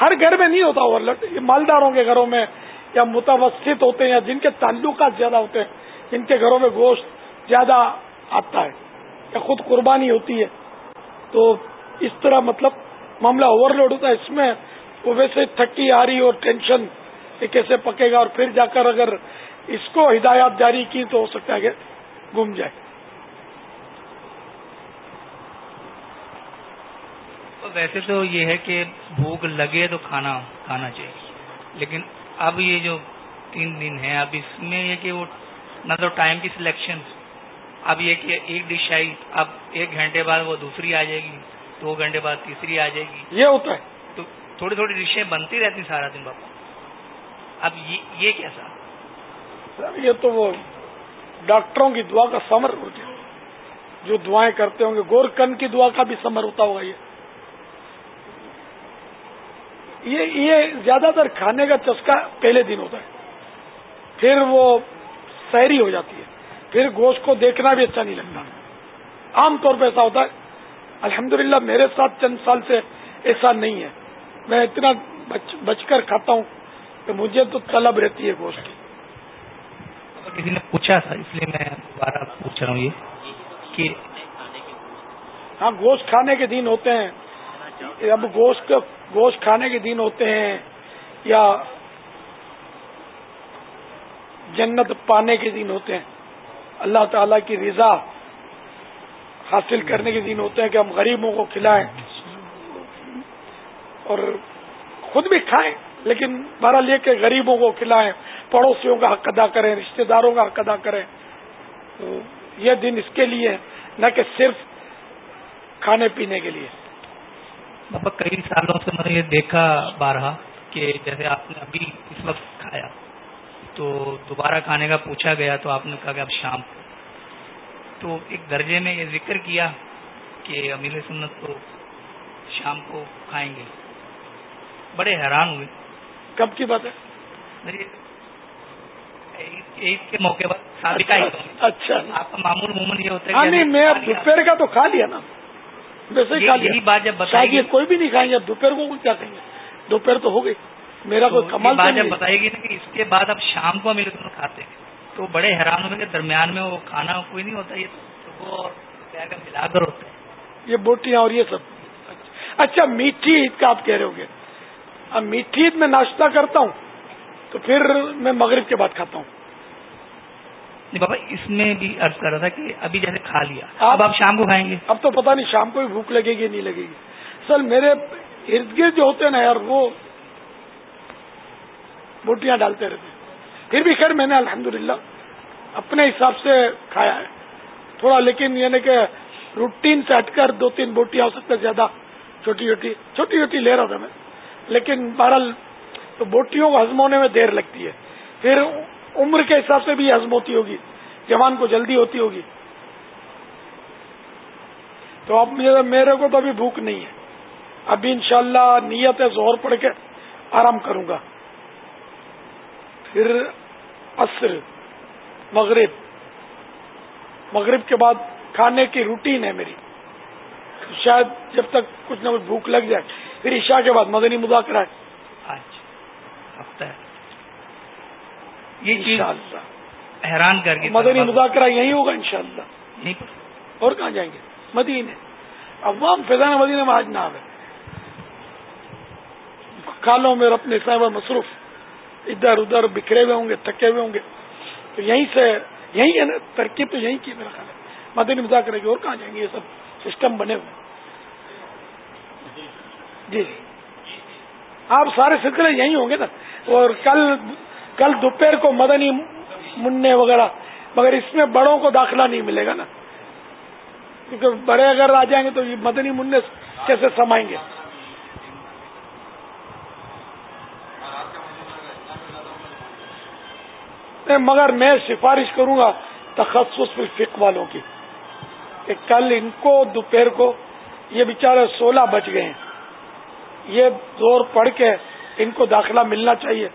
ہر گھر میں نہیں ہوتا اوور لوڈ یہ مالداروں کے گھروں میں یا متوسط ہوتے ہیں یا جن کے تعلقات زیادہ ہوتے ہیں جن کے گھروں میں گوشت زیادہ آتا ہے یا خود قربانی ہوتی ہے۔ تو اس طرح مطلب معاملہ اوور لوڈ ہوتا ہے۔ اس میں وہ ویسے تھکی آ رہی اور ٹینشن کیسے پکے گا اور پھر جا کر اگر اس کو ہدایات جاری کی تو ہو سکتا ہے کہ گم جائے۔ ویسے تو یہ ہے کہ بھوک لگے تو کھانا کھانا چاہیے۔ لیکن اب یہ جو تین دن ہے اب اس میں یہ کہ وہ نہ تو ٹائم کی سلیکشن اب یہ کہ ایک ڈش آئی اب ایک گھنٹے بعد وہ دوسری آ جائے گی دو گھنٹے بعد تیسری آ جائے گی۔ یہ ہوتا ہے۔ تو تھوڑی تھوڑی ڈشیں بنتی رہتی سارا دن باپا اب یہ کیسا سر یہ تو وہ ڈاکٹروں کی دعا کا سمر ہو جائے جو دعائیں کرتے ہوں گے گور کن کی دعا کا بھی سمر ہوتا ہوگا یہ۔ یہ زیادہ تر کھانے کا چسکا پہلے دن ہوتا ہے۔ پھر وہ سیری ہو جاتی ہے۔ پھر گوشت کو دیکھنا بھی اچھا نہیں لگتا۔ عام طور پہ ایسا ہوتا ہے۔ الحمدللہ میرے ساتھ چند سال سے ایسا نہیں ہے۔ میں اتنا بچ بچ کر کھاتا ہوں کہ مجھے تو طلب رہتی ہے گوشت کی۔ کسی نے پوچھا تھا اس لیے میں دوبارہ پوچھ رہا ہوں یہ کہ ہاں گوشت کھانے کے دن ہوتے ہیں۔ اب گوشت گوشت کھانے کے دن ہوتے ہیں یا جنت پانے کے دن ہوتے ہیں۔ اللہ تعالی کی رضا حاصل کرنے کے دن ہوتے ہیں کہ ہم غریبوں کو کھلائیں اور خود بھی کھائیں، لیکن بہرحال یہ کہ غریبوں کو کھلائیں، پڑوسیوں کا حق ادا کریں، رشتہ داروں کا حق ادا کریں۔ تو یہ دن اس کے لیے نہ کہ صرف کھانے پینے کے لیے۔ بابا کئی سالوں سے میں نے یہ دیکھا بارہا کہ جیسے آپ نے ابھی اس وقت کھایا تو دوبارہ کھانے کا پوچھا گیا تو آپ نے کہا کہ اب شام کو۔ تو ایک درجے میں یہ ذکر کیا کہ امیر سنت تو شام کو کھائیں گے۔ بڑے حیران ہوئے۔ کب کی بات ہے؟ عید کے موقع پر کا اچھا۔ آپ کا معمول عموماً یہ ہوتا ہاں ہے نہیں میں اب دوپہر کا تو کھا لیا نا۔ ویسے یہی بات جب بتائے گی کوئی بھی نہیں کھائیں گے دوپہر کو کیا کہیں گے؟ دوپہر تو ہو گئی۔ میرا کوئی کمال بات جب بتائے گی کہ اس کے بعد اب شام کو سنت کھاتے ہیں۔ تو بڑے حیران ہوئے کہ درمیان میں وہ کھانا کوئی نہیں ہوتا یہ وہ ملا کر ہوتا ہے۔ یہ بوٹیاں اور یہ سب۔ اچھا میٹھی عید کا آپ کہہ رہے ہو گے۔ اب میٹھی عید میں ناشتہ کرتا ہوں تو پھر میں مغرب کے بعد کھاتا ہوں۔ بابا اس میں بھی عرض کر رہا تھا کہ ابھی جیسے کھا لیا۔ اب آپ شام کو کھائیں گے۔ اب تو پتہ نہیں شام کو بھی بھوک لگے گی نہیں لگے گی۔ سر میرے ارد گرد جو ہوتے ہیں نا یار وہ بوٹیاں ڈالتے رہتے ہیں۔ پھر بھی خیر میں نے الحمدللہ اپنے حساب سے کھایا ہے۔ تھوڑا لیکن یعنی کہ روٹین سے ہٹ کر دو تین بوٹیاں ہو سکتا زیادہ چھوٹی چھوٹی چھوٹی چھوٹی لے رہا تھا میں۔ لیکن بہرحال تو بوٹیوں کو ہزم ہونے میں دیر لگتی ہے۔ پھر عمر کے حساب سے بھی ہزم ہوتی ہوگی، جوان کو جلدی ہوتی ہوگی۔ تو اب میرے کو تو ابھی بھوک نہیں ہے۔ ابھی انشاءاللہ نیت ہے، زہر پڑھ کے آرام کروں گا۔ پھر عصر، مغرب۔ مغرب کے بعد کھانے کی روٹین ہے میری۔ شاید جب تک کچھ نہ کچھ بھوک لگ جائے۔ پھر عشاء کے بعد مدنی مذاکرہ ہے۔ اچھا، ہفتہ ہے۔ یہ چیز حیران کر کے مدنی مذاکرہ یہی ہوگا انشاءاللہ۔ یہیں پر اور کہاں جائیں گے؟ مدینے عوام فیضان مدینہ میں آج نہ آئے کالوں میں اپنے صاحب مصروف ادھر ادھر بکھرے ہوئے ہوں گے تھکے ہوئے ہوں گے۔ تو یہیں سے یہی ہے نا ترکیب تو یہیں کی میرا خیال ہے۔ مدنی مذاکرے کی اور کہاں جائیں گے؟ یہ سب سسٹم بنے ہوئے۔ جی آپ سارے سلسلے یہی ہوں گے نا۔ اور کل کل دوپہر کو مدنی منع وغیرہ، مگر اس میں بڑوں کو داخلہ نہیں ملے گا نا۔ کیونکہ بڑے اگر آ جائیں گے تو یہ مدنی منع کیسے سمائیں گے؟ مگر میں سفارش کروں گا تخصص فک والوں کی کہ کل ان کو دوپہر کو یہ بیچارے سولہ بچ گئے ہیں۔ یہ زور پڑھ کے ان کو داخلہ ملنا چاہیے۔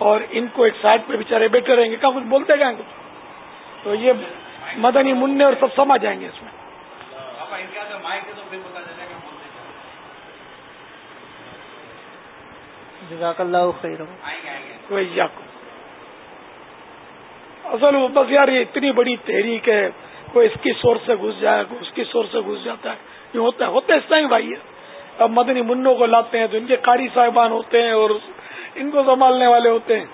اور ان کو ایک سائڈ پہ بیچارے بیٹھے رہیں گے کیا کچھ بولتے گئے کچھ تو یہ مدنی منع اور سب سما جائیں گے اس میں۔ جزاک اللہ خیر اصل بس یار یہ اتنی بڑی تحریک ہے کوئی اس کی سور سے گھس جائے کوئی اس کی سور سے گھس جاتا ہے۔ یہ ہوتا ہے ہوتا ہے اس طرح بھائی۔ ہے اب مدنی منوں کو لاتے ہیں تو ان کے قاری صاحبان ہوتے ہیں اور ان کو سنبھالنے والے ہوتے ہیں۔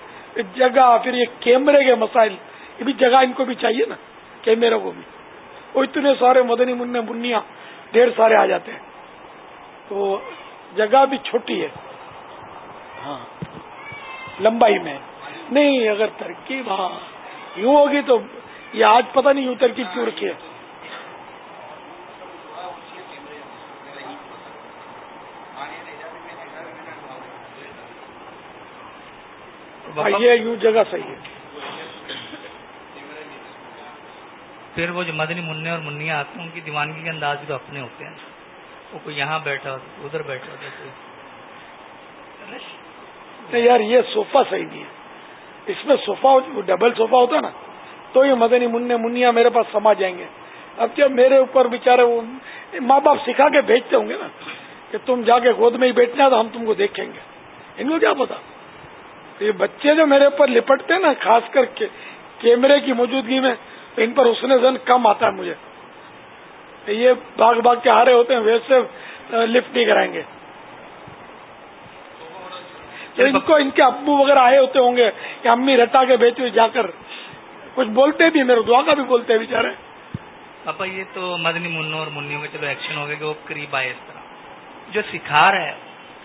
جگہ پھر یہ کیمرے کے مسائل، یہ بھی جگہ ان کو بھی چاہیے نا کیمرے کو بھی۔ وہ اتنے سارے مدنی منع منیا ڈھیر سارے آ جاتے ہیں۔ تو جگہ بھی چھوٹی ہے۔ ہاں۔ لمبائی میں۔ نہیں، اگر ترکیب ہاں۔ یوں ہوگی تو یہ آج پتہ نہیں یوں ترکیب کیوں رکھی ہے۔ یہ یوں جگہ صحیح ہے۔ پھر وہ جو مدنی منع اور منیا آتے ہیں ان کی دیوانگی کے انداز بھی تو اپنے ہوتے ہیں۔ وہ کوئی یہاں بیٹھا ہوتا ادھر بیٹھا ہوتا یار یہ صوفہ صحیح نہیں ہے۔ اس میں صوفہ ڈبل صوفہ ہوتا نا تو یہ مدنی منع منیا میرے پاس سما جائیں گے۔ اب جب میرے اوپر بےچارے وہ ماں باپ سکھا کے بھیجتے ہوں گے نا کہ تم جا کے گود میں ہی بیٹھنا تو ہم تم کو دیکھیں گے۔ ان کو کیا پتا؟ یہ بچے جو میرے اوپر لپٹتے ہیں نا، خاص کر کے کیمرے کی موجودگی میں ان پر حسن زن کم آتا ہے مجھے۔ یہ باغ باغ کے ہارے ہوتے ہیں ویسے لفٹ نہیں کرائیں گے۔ ان کو، ان کے ابو وغیرہ آئے ہوتے ہوں گے کہ امی رٹا کے بیچ ہوئے جا کر کچھ بولتے بھی، میرے دعا کا بھی بولتے ہیں بےچارے پاپا، یہ تو مدنی منوں اور منیوں میں چلو ایکشن ہو گیا کہ وہ قریب آئے اس طرح۔ جو سکھا رہا ہے،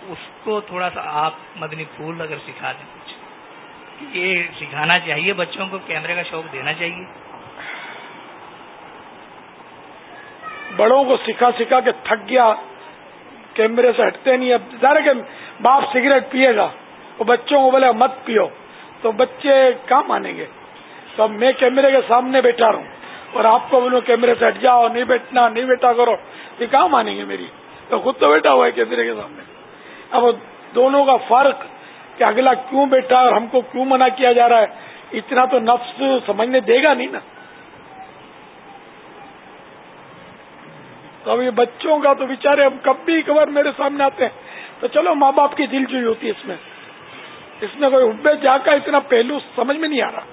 اس کو تھوڑا سا آپ مدنی پھول اگر سکھا دیں۔ یہ سکھانا چاہیے بچوں کو، کیمرے کا شوق دینا چاہیے۔ بڑوں کو سکھا سکھا کے تھک گیا، کیمرے سے ہٹتے نہیں۔ اب ظاہر کہ باپ سگریٹ پیے گا، وہ بچوں کو بولے مت پیو۔ تو بچے کہاں مانیں گے۔ تو اب میں کیمرے کے سامنے بیٹھا رہا ہوں اور آپ کو بولوں کیمرے سے ہٹ جاؤ، نہیں بیٹھنا، نہیں بیٹھا کرو۔ یہ کہاں مانیں گے میری۔ تو خود تو بیٹھا ہوا ہے کیمرے کے سامنے۔ اب دونوں کا فرق کہ اگلا کیوں بیٹھا اور ہم کو کیوں منع کیا جا رہا ہے؟ اتنا تو نفس سمجھنے دے گا نہیں نا؟ تو اب یہ بچوں کا تو بےچارے اب کب بھی کبر میرے سامنے آتے ہیں؟ تو چلو ماں باپ کی دل جوئی ہوتی ہے اس میں۔ اس میں کوئی حبے جا کا اتنا پہلو سمجھ میں نہیں آ رہا۔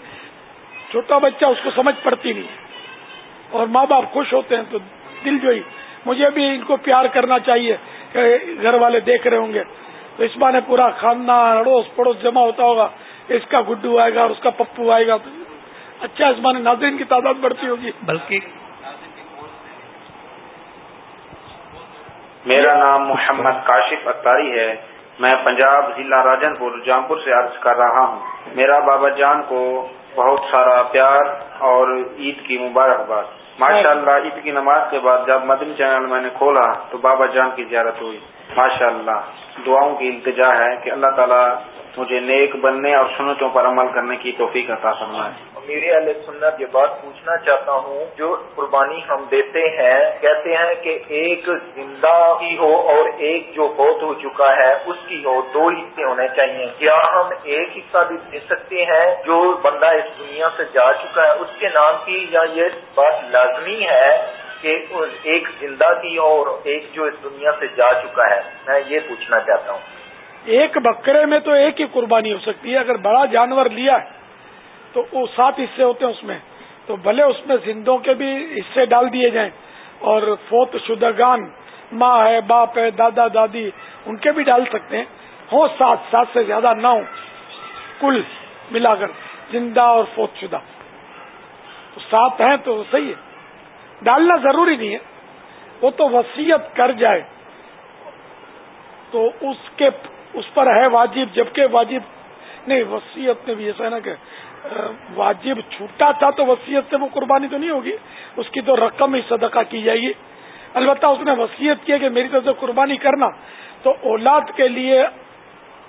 چھوٹا بچہ اس کو سمجھ پڑتی نہیں اور ماں باپ خوش ہوتے ہیں تو دل جوئی۔ مجھے بھی ان کو پیار کرنا چاہیے کہ گھر والے دیکھ رہے ہوں گے۔ تو اس بار پورا خاندان اڑوس پڑوس جمع ہوتا ہوگا اس کا گڈو آئے گا اور اس کا پپو آئے گا تو اچھا اس بار ناظرین کی تعداد بڑھتی ہوگی۔ بلکہ میرا نام محمد کاشف اتاری ہے۔ میں پنجاب ضلع راجن پور جامپور سے عرض کر رہا ہوں۔ میرا بابا جان کو بہت سارا پیار اور عید کی مبارکباد۔ ماشاء اللہ عید کی نماز کے بعد جب مدنی چینل میں نے کھولا تو بابا جان کی زیارت ہوئی۔ ماشاء اللہ دعاؤں کی التجا ہے کہ اللہ تعالیٰ مجھے نیک بننے اور سنتوں پر عمل کرنے کی توفیق عطا فرمائے۔ میرے علیہ سنت، یہ بات پوچھنا چاہتا ہوں، جو قربانی ہم دیتے ہیں، کہتے ہیں کہ ایک زندہ کی ہو اور ایک جو بہت ہو چکا ہے، اس کی ہو دو حصے ہونے چاہیے۔ کیا ہم ایک حصہ بھی دے سکتے ہیں جو بندہ اس دنیا سے جا چکا ہے؟ اس کے نام کی یا یہ بات لازمی ہے کہ ایک زندہ کی اور ایک جو اس دنیا سے جا چکا ہے، میں یہ پوچھنا چاہتا ہوں۔ ایک بکرے میں تو ایک ہی قربانی ہو سکتی ہے، اگر بڑا جانور لیا ہے، تو وہ سات حصے ہوتے ہیں اس میں۔ تو بھلے اس میں زندوں کے بھی حصے ڈال دیے جائیں۔ اور فوت شدگان ماں ہے، باپ ہے، دادا، دادی، ان کے بھی ڈال سکتے ہیں۔ ہو سات سات سے زیادہ نہ ہو کل ملا کر، زندہ اور فوت شدہ۔ تو سات ہیں تو صحیح ہے۔ ڈالنا ضروری نہیں ہے۔ وہ تو وسیعت کر جائے۔ تو اس کے اس پر ہے واجب، جبکہ واجب، نہیں وسیعت میں بھی ایسا ہے نا کہ واجب چھوٹا تھا تو وسیعت سے وہ قربانی تو نہیں ہوگی۔ اس کی تو رقم ہی صدقہ کی جائے گی۔ البتہ اس نے وسیعت کیا کہ میری طرف سے قربانی کرنا۔ تو اولاد کے لیے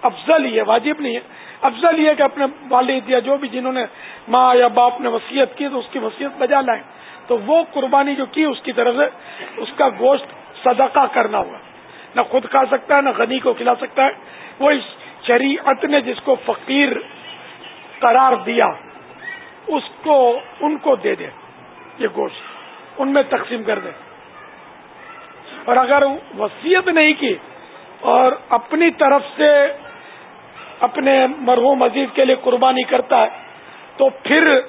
افضل ہی ہے، واجب نہیں ہے۔ افضل یہ کہ اپنے والد یا جو بھی جنہوں نے ماں یا باپ نے وسیعت کی تو اس کی وسیعت بجا لائیں۔ تو وہ قربانی جو کی اس کی طرف سے، اس کا گوشت صدقہ کرنا ہوا۔ نہ خود کھا سکتا ہے، نہ غنی کو کھلا سکتا ہے۔ وہ شریعت نے جس کو فقیر قرار دیا، اس کو، ان کو دے دے۔ یہ گوشت ان میں تقسیم کر دے۔ اور اگر وسیعت نہیں کی اور اپنی طرف سے اپنے مرحوم عزیز کے لیے قربانی کرتا ہے، تو پھر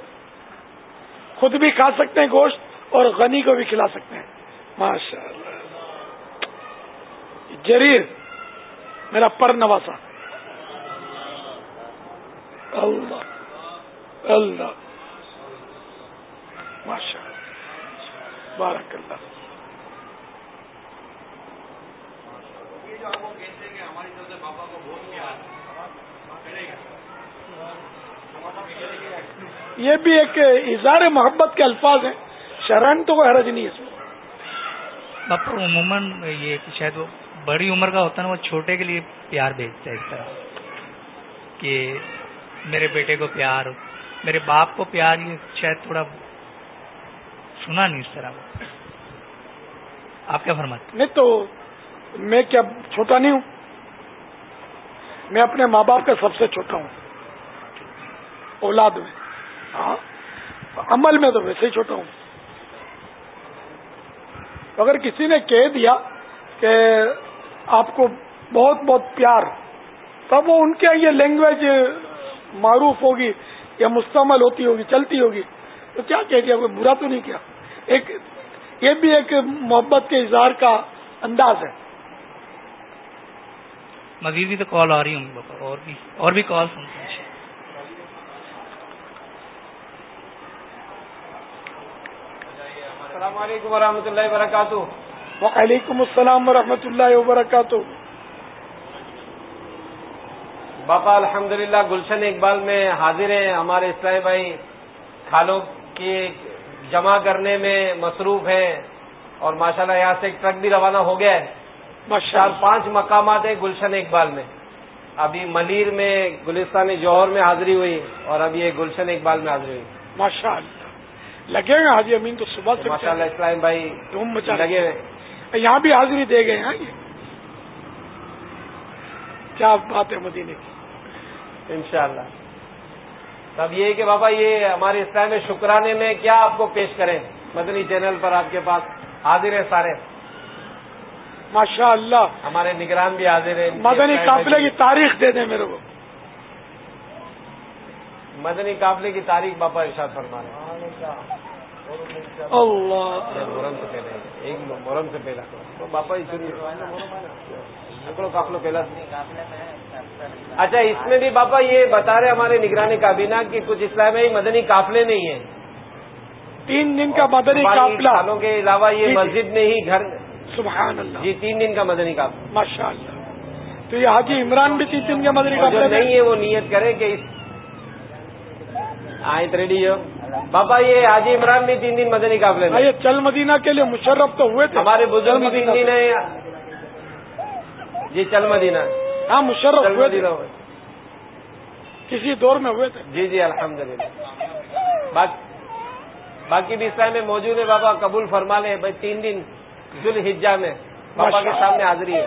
خود بھی کھا سکتے ہیں گوشت اور غنی کو بھی کھلا سکتے ہیں۔ ماشاء اللہ جریر، میرا پر نواسا اللہ اللہ۔ ماشاء اللہ بارک اللہ۔ یہ بھی ایک اظہار محبت کے الفاظ ہیں۔ شرن تو کوئی حرج نہیں اس میں۔ عموماً یہ شاید وہ بڑی عمر کا ہوتا ہے نا وہ چھوٹے کے لیے پیار بھیجتا ہے ایک طرح۔ کہ میرے بیٹے کو پیار میرے باپ کو پیار یہ شاید تھوڑا سنا نہیں اس طرح۔ آپ کیا فرماتے نہیں تو میں کیا چھوٹا نہیں ہوں؟ میں اپنے ماں باپ کا سب سے چھوٹا ہوں۔ اولاد میں۔ ہاں؟ عمل میں تو ویسے ہی چھوٹا ہوں۔ اگر کسی نے کہہ دیا کہ آپ کو بہت بہت پیار، تب وہ ان کے یہ لینگویج معروف ہوگی یا مستعمل ہوتی ہوگی، چلتی ہوگی۔ تو کیا کہہ دیا؟ کوئی برا تو نہیں کیا۔ ایک، یہ بھی ایک محبت کے اظہار کا انداز ہے۔ مزید بھی تو کال آ رہی ہوں، اور بھی اور بھی کال سنتے ہیں۔ السلام علیکم ورحمۃ اللہ وبرکاتہ۔ وعلیکم السلام ورحمۃ اللہ وبرکاتہ۔ باپا الحمد للہ گلشن اقبال میں حاضر ہیں ہمارے اسلائی بھائی کھالوں کی جمع کرنے میں مصروف ہیں اور ماشاءاللہ یہاں سے ایک ٹرک بھی روانہ ہو گیا ہے۔ چار پانچ مقامات ہیں گلشن اقبال میں۔ ابھی ملیر میں گلستان جوہر میں حاضری ہوئی اور اب یہ گلشن اقبال میں حاضری ہوئی۔ ماشاء اللہ لگے ہوئے حاجی امین تو صبح سے ماشاء اللہ اسلام بھائی تم مچا لگے ہوئے۔ یہاں بھی حاضری دے گئے ہیں۔ کیا بات ہے مدینے کی۔ انشاءاللہ۔ تب یہ کہ بابا یہ ہمارے اسلام شکرانے میں کیا آپ کو پیش کریں؟ مدنی چینل پر آپ کے پاس حاضر ہیں سارے۔ ماشاء اللہ ہمارے نگران بھی حاضر ہیں۔ مدنی قافلے کی تاریخ دے دیں میرے کو۔ مدنی قافلے کی تاریخ باپا ارشاد فرما رہے اللہ۔ محرم سے پہلے ایک محرم سے پہلا تو باپا قافلوں پہلا اچھا اس میں بھی باپا یہ بتا رہے ہمارے نگرانی کابینہ کی کچھ اسلامی مدنی قافلے نہیں ہیں۔ تین دن کا مدنی قافلہ۔ سالوں کے علاوہ یہ مسجد میں ہی گھر۔ سبحان اللہ۔ جی تین دن کا مدنی قافلہ۔ ماشاء اللہ تو یہ حاجی عمران بھی تین دن کا مدنی قافلہ نہیں ہے وہ نیت کرے کہ اس آئے ریڈی ہو بابا یہ حاجی عمران بھی تین دن مدنی قافلے میں۔ یہ چل مدینہ کے لیے مشرف تو ہوئے تھے۔ ہمارے بزرگ تین دن ہے جی چل مدینہ۔ ہاں مشرف ہوئے تھے۔ کسی دور میں ہوئے تھے۔ جی جی الحمد للہ باقی بھی اسلام میں موجود ہے بابا قبول فرما لے بھائی تین دن ذل حجا میں بابا کے سامنے حاضری ہے۔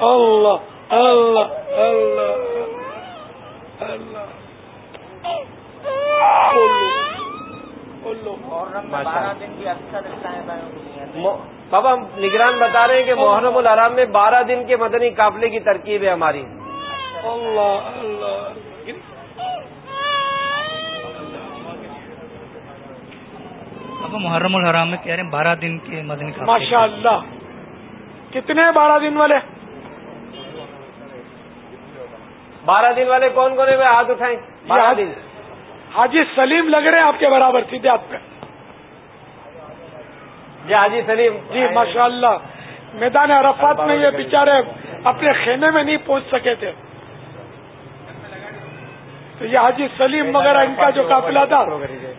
اللہ اللہ اللہ اللہ۔ بابا نگران بتا رہے ہیں کہ محرم الحرام میں بارہ دن کے مدنی قافلے کی ترکیب ہے ہماری۔ اللہ اللہ۔ اب محرم الحرام میں کہہ رہے ہیں بارہ دن کے مدنی قافلے۔ ماشاء اللہ کتنے بارہ دن والے؟ بارہ دن والے کون کون ہیں؟ ہاتھ اٹھائیں۔ بارہ دن۔ حاجی سلیم لگ رہے ہیں آپ کے برابر سیدھے آپ پہ جی حاجی سلیم۔ جی ماشاء اللہ میدان عرفات میں یہ بیچارے اپنے خیمے میں نہیں پہنچ سکے تھے۔ تو یہ حاجی سلیم وغیرہ ان کا جو قافلہ تھا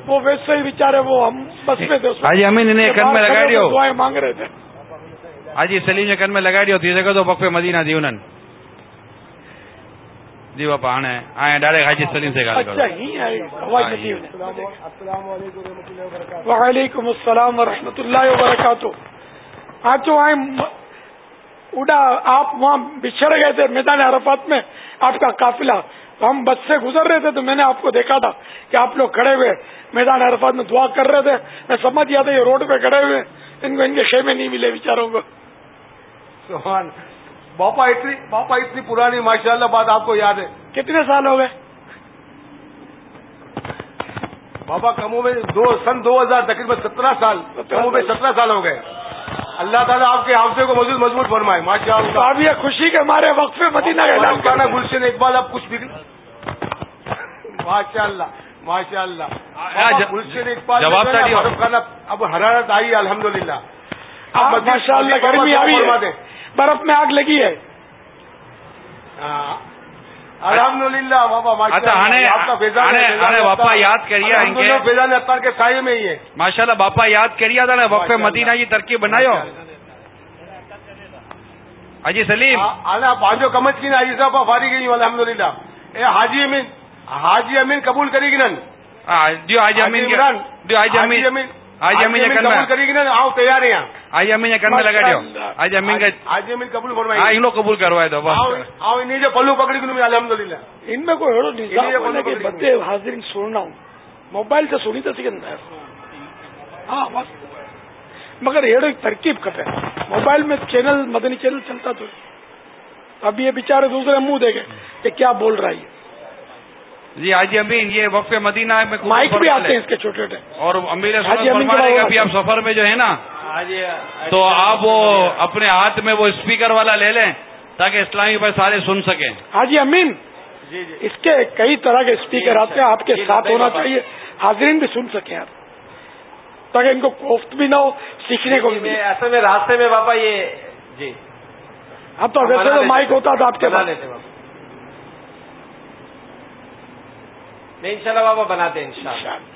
وہ ویسے ہی بیچارے وہ ہم بس میں تھے حاجی امین انہیں کن میں لگا دعائیں مانگ رہے تھے۔ حاجی سلیم نے کن میں لگا رہی ہو تیسرے تو بقفے مدینہ دی جی باپا آنے آئے ڈائریکٹ حاجی سلیم سے گال اچھا ہی ہے وعلیکم السلام ورحمۃ اللہ وبرکاتہ آج جو آئے اڑا آپ وہاں بچھڑ گئے تھے میدان عرفات میں آپ کا قافلہ تو ہم بس سے گزر رہے تھے تو میں نے آپ کو دیکھا تھا کہ آپ لوگ کھڑے ہوئے میدان عرفات میں دعا کر رہے تھے میں سمجھ گیا تھا یہ روڈ پہ کھڑے ہوئے ان کو ان کے خیمے نہیں ملے بیچاروں کو باپا اتنی باپا اتنی پرانی ماشاء اللہ بات آپ کو یاد ہے۔ کتنے سال ہو گئے؟ بابا کموں میں دو سن دو ہزار تقریباً سترہ سال کموں میں سترہ سال ہو گئے۔ اللہ تعالیٰ آپ کے حافظے کو مزید مضبوط فرمائے ماشاء اللہ اب یہ خوشی کے ہمارے وقت میں مدینہ کا کرنا گلشن اقبال اب کچھ بھی ماشاء اللہ ماشاء اللہ گلشن اقبال اب حرارت آئی الحمد للہ ماشاء اللہ گرمی آئی برف میں آگ لگی ہے۔ الحمد للہ بابا اچھا باپا یاد کریے فیضان اختار کے سائے میں ہی ہے۔ ماشاء اللہ باپا یاد کریے تھا نا وقف مدینہ کی ترکیب بنایا حاجی سلیم۔ پانچوں کمچ کی نا حاجی صاحب فاری گئی الحمد للہ اے حاجی امین حاجی امین قبول کرے گی نن؟ جو حاجی امین جو حاجی امین۔ آج امین یہ قبول نا آؤ تیار ہیں آج امین یہ کرنے لگا دیو۔ آج امین کا آج امین قبول فرمائے ہاں انہوں قبول کروائے دو آؤ انہیں جو پلو پکڑی الحمد للہ ان میں کوئی ہڑو نہیں کہ بندے حاضرین سننا ہوں۔ موبائل سے سنی تو سکن ہاں بس۔ مگر ہیڑو ایک ترکیب رہے موبائل میں چینل مدنی چینل چلتا تو اب یہ بیچارے دوسرے منہ دے گئے کہ کیا بول رہا ہے۔ جی حاجی امین یہ وقف مدینہ میں مائک بھی آتے ہیں اس کے چھوٹے چھوٹے۔ اور امیر فرمانے کا بھی آپ سفر میں جو ہے نا تو آپ وہ اپنے ہاتھ میں وہ اسپیکر والا لے لیں تاکہ اسلامی پر سارے سن سکیں۔ حاجی امین اس کے کئی طرح کے اسپیکر آتے ہیں آپ کے ساتھ ہونا چاہیے حاضرین بھی سن سکیں آپ۔ تاکہ ان کو کوفت بھی نہ ہو سیکھنے کو بھی ایسے میں راستے میں بابا یہ جی۔ اب تو ویسے تو مائک ہوتا تھا آپ کے پاس۔ نہیں ان شاء اللہ بابا بناتے ہیں شاء اللہ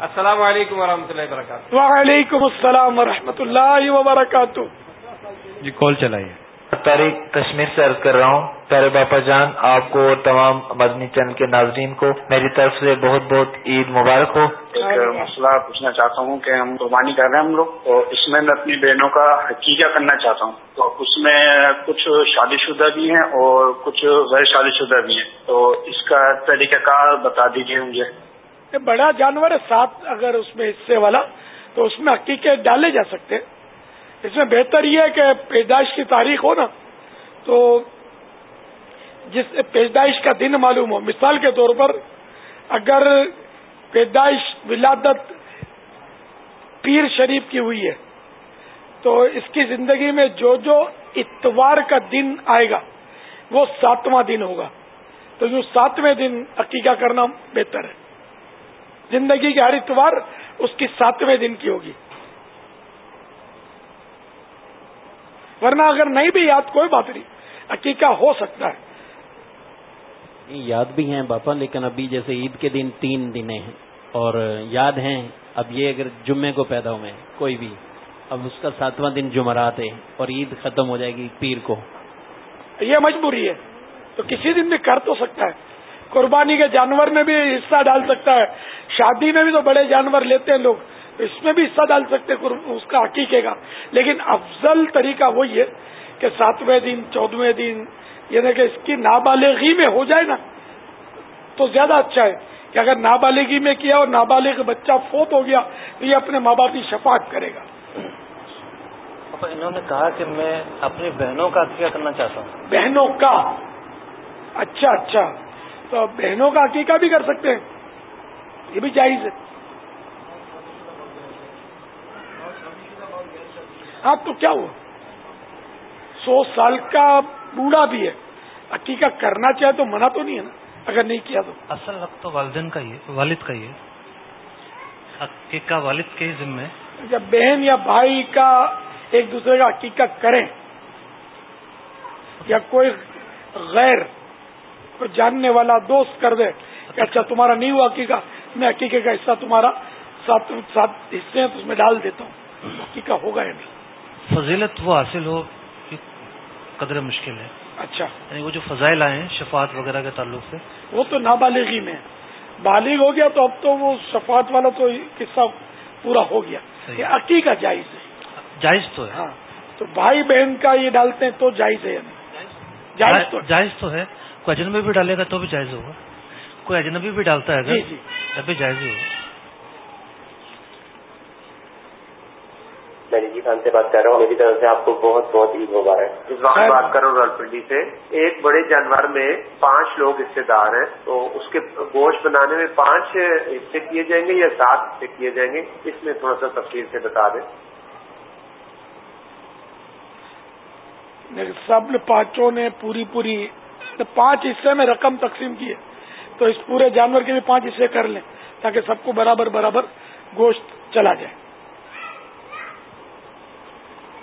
السلام علیکم ورحمۃ اللہ وبرکاتہ. وعلیکم السلام ورحمۃ اللہ وبرکاتہ. جی کال چلائیے. تاریخ کشمیر سے عرض کر رہا ہوں پیارے باپا جان آپ کو اور تمام مدنی چند کے ناظرین کو میری طرف سے بہت بہت عید مبارک ہو۔ ایک مسئلہ پوچھنا چاہتا ہوں کہ ہم قربانی کر رہے ہیں ہم لوگ تو اس میں میں اپنی بہنوں کا حقیقہ کرنا چاہتا ہوں۔ تو اس میں کچھ شادی شدہ بھی ہیں اور کچھ غیر شادی شدہ بھی ہیں۔ تو اس کا طریقہ کار بتا دیجیے مجھے۔ بڑا جانور ہے ساتھ اگر اس میں حصے والا تو اس میں حقیقے ڈالے جا سکتے اس میں بہتر یہ ہے کہ پیدائش کی تاریخ ہو نا، تو جس پیدائش کا دن معلوم ہو۔ مثال کے طور پر اگر پیدائش ولادت پیر شریف کی ہوئی ہے، تو اس کی زندگی میں جو جو اتوار کا دن آئے گا، وہ ساتواں دن ہوگا۔ تو جو ساتویں دن عقیقہ کرنا بہتر ہے۔ زندگی کے ہر اتوار اس کی ساتویں دن کی ہوگی۔ ورنہ اگر نہیں بھی یاد کوئی بات نہیں۔ عقیقہ ہو سکتا ہے۔ یاد بھی ہیں باپا لیکن ابھی جیسے عید کے دن تین دن ہیں۔ اور یاد ہیں اب یہ اگر جمعے کو پیدا ہوئے کوئی بھی۔ اب اس کا ساتواں دن جمعرات ہے اور عید ختم ہو جائے گی پیر کو۔ یہ مجبوری ہے۔ تو کسی دن بھی کر تو سکتا ہے۔ قربانی کے جانور میں بھی حصہ ڈال سکتا ہے۔ شادی میں بھی تو بڑے جانور لیتے ہیں لوگ۔ اس میں بھی حصہ ڈال سکتے اس کا حقیقے کا لیکن افضل طریقہ وہی ہے کہ ساتویں دن چودہویں دن یعنی کہ اس کی نابالغی میں ہو جائے نا تو زیادہ اچھا ہے کہ اگر نابالغی میں کیا اور نابالغ بچہ فوت ہو گیا تو یہ اپنے ماں باپ کی شفاعت کرے گا۔ انہوں نے کہا کہ میں اپنی بہنوں کا عقیقہ کرنا چاہتا ہوں۔ بہنوں کا؟ اچھا اچھا۔ تو بہنوں کا عقیقہ بھی کر سکتے ہیں۔ یہ بھی جائز ہے۔ ہاں تو کیا ہوا؟ سو سال کا بوڑھا بھی ہے۔ عقیقہ کرنا چاہے تو منع تو نہیں ہے نا۔ اگر نہیں کیا تو۔ اصل وقت تو والدین کا ہی ہے والد کا ہی ہے۔ عقیقہ والد کے ہی ذمے جب بہن یا بھائی کا ایک دوسرے کا عقیقہ کریں۔ یا کوئی غیر کوئی جاننے والا دوست کر دے کہ اچھا تمہارا نہیں ہوا عقیقہ میں عقیقے کا حصہ تمہارا سات سات حصے ہیں تو اس میں ڈال دیتا ہوں۔ عقیقہ ہوگا یا نہیں؟ فضیلت وہ حاصل ہو قدر مشکل ہے۔ اچھا۔ یعنی وہ جو فضائل آئے ہیں شفاعت وغیرہ کے تعلق سے۔ وہ تو نابالغی میں بالغ ہو گیا تو اب تو وہ شفاعت والا تو قصہ پورا ہو گیا۔ یہ عقیقہ جائز ہے۔ جائز تو ہے۔ ہاں۔ تو بھائی بہن کا یہ ڈالتے ہیں تو جائز ہے جائز تو جائز تو ہے۔ کوئی اجنبی بھی ڈالے گا تو بھی جائز ہوگا۔ کوئی اجنبی بھی ڈالتا ہے جی جی۔ تب بھی جائز ہی ہوگا۔ میں نجی خان سے بات کر رہا ہوں میری طرف سے آپ کو بہت بہت عید مبارک۔ اس وقت بات کر رہا ہوں رالپنڈی سے ایک بڑے جانور میں پانچ لوگ حصے دار ہیں تو اس کے گوشت بنانے میں پانچ حصے کیے جائیں گے یا سات حصے کیے جائیں گے؟ اس میں تھوڑا سا تفصیل سے بتا دیں۔ سب پانچوں نے پوری پوری پانچ حصے میں رقم تقسیم کی ہے۔ تو اس پورے جانور کے بھی پانچ حصے کر لیں تاکہ سب کو برابر برابر گوشت چلا جائے۔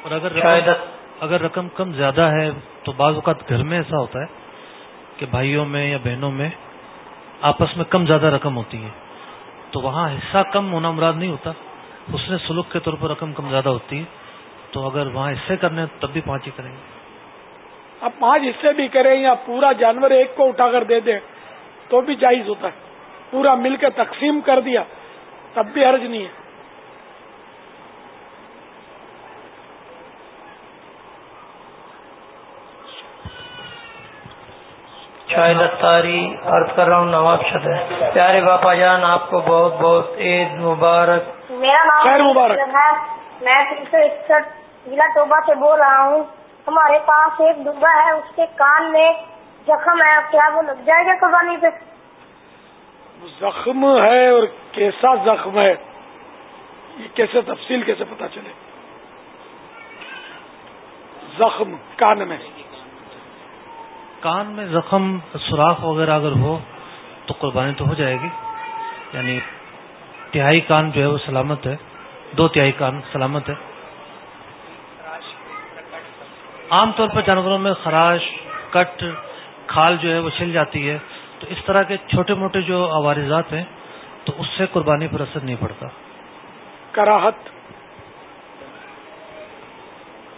اور اگر رقم اگر رقم کم زیادہ ہے تو بعض اوقات گھر میں ایسا ہوتا ہے کہ بھائیوں میں یا بہنوں میں آپس میں کم زیادہ رقم ہوتی ہے تو وہاں حصہ کم ہونا مراد نہیں ہوتا۔ اس نے سلوک کے طور پر رقم کم زیادہ ہوتی ہے۔ تو اگر وہاں حصے کرنے تب بھی پانچ ہی کریں گے۔ اب پانچ حصے بھی کریں یا پورا جانور ایک کو اٹھا کر دے دیں تو بھی جائز ہوتا ہے۔ پورا مل کے تقسیم کر دیا تب بھی حرج نہیں ہے۔ شاہد اتاری عرض کر رہا ہوں نواب شد ہے۔ پیارے باپا جان آپ کو بہت بہت عید مبارک۔ میرا نام خیر مبارک۔ میں تین سو اکسٹھ ضلع توبہ سے بول رہا ہوں۔ ہمارے پاس ایک ڈبا ہے اس کے کان میں زخم ہے۔ کیا وہ لگ جائے گا قربانی پہ زخم ہے اور کیسا زخم ہے؟ یہ کیسے تفصیل کیسے پتا چلے؟ زخم کان میں۔ کان میں زخم سوراخ وغیرہ اگر ہو تو قربانی تو ہو جائے گی۔ یعنی تہائی کان جو ہے وہ سلامت ہے۔ دو تہائی کان سلامت ہے۔ عام طور پر جانوروں میں خراش کٹ کھال جو ہے وہ چل جاتی ہے۔ تو اس طرح کے چھوٹے موٹے جو عوارضات ہیں تو اس سے قربانی پر اثر نہیں پڑتا۔ کراہت۔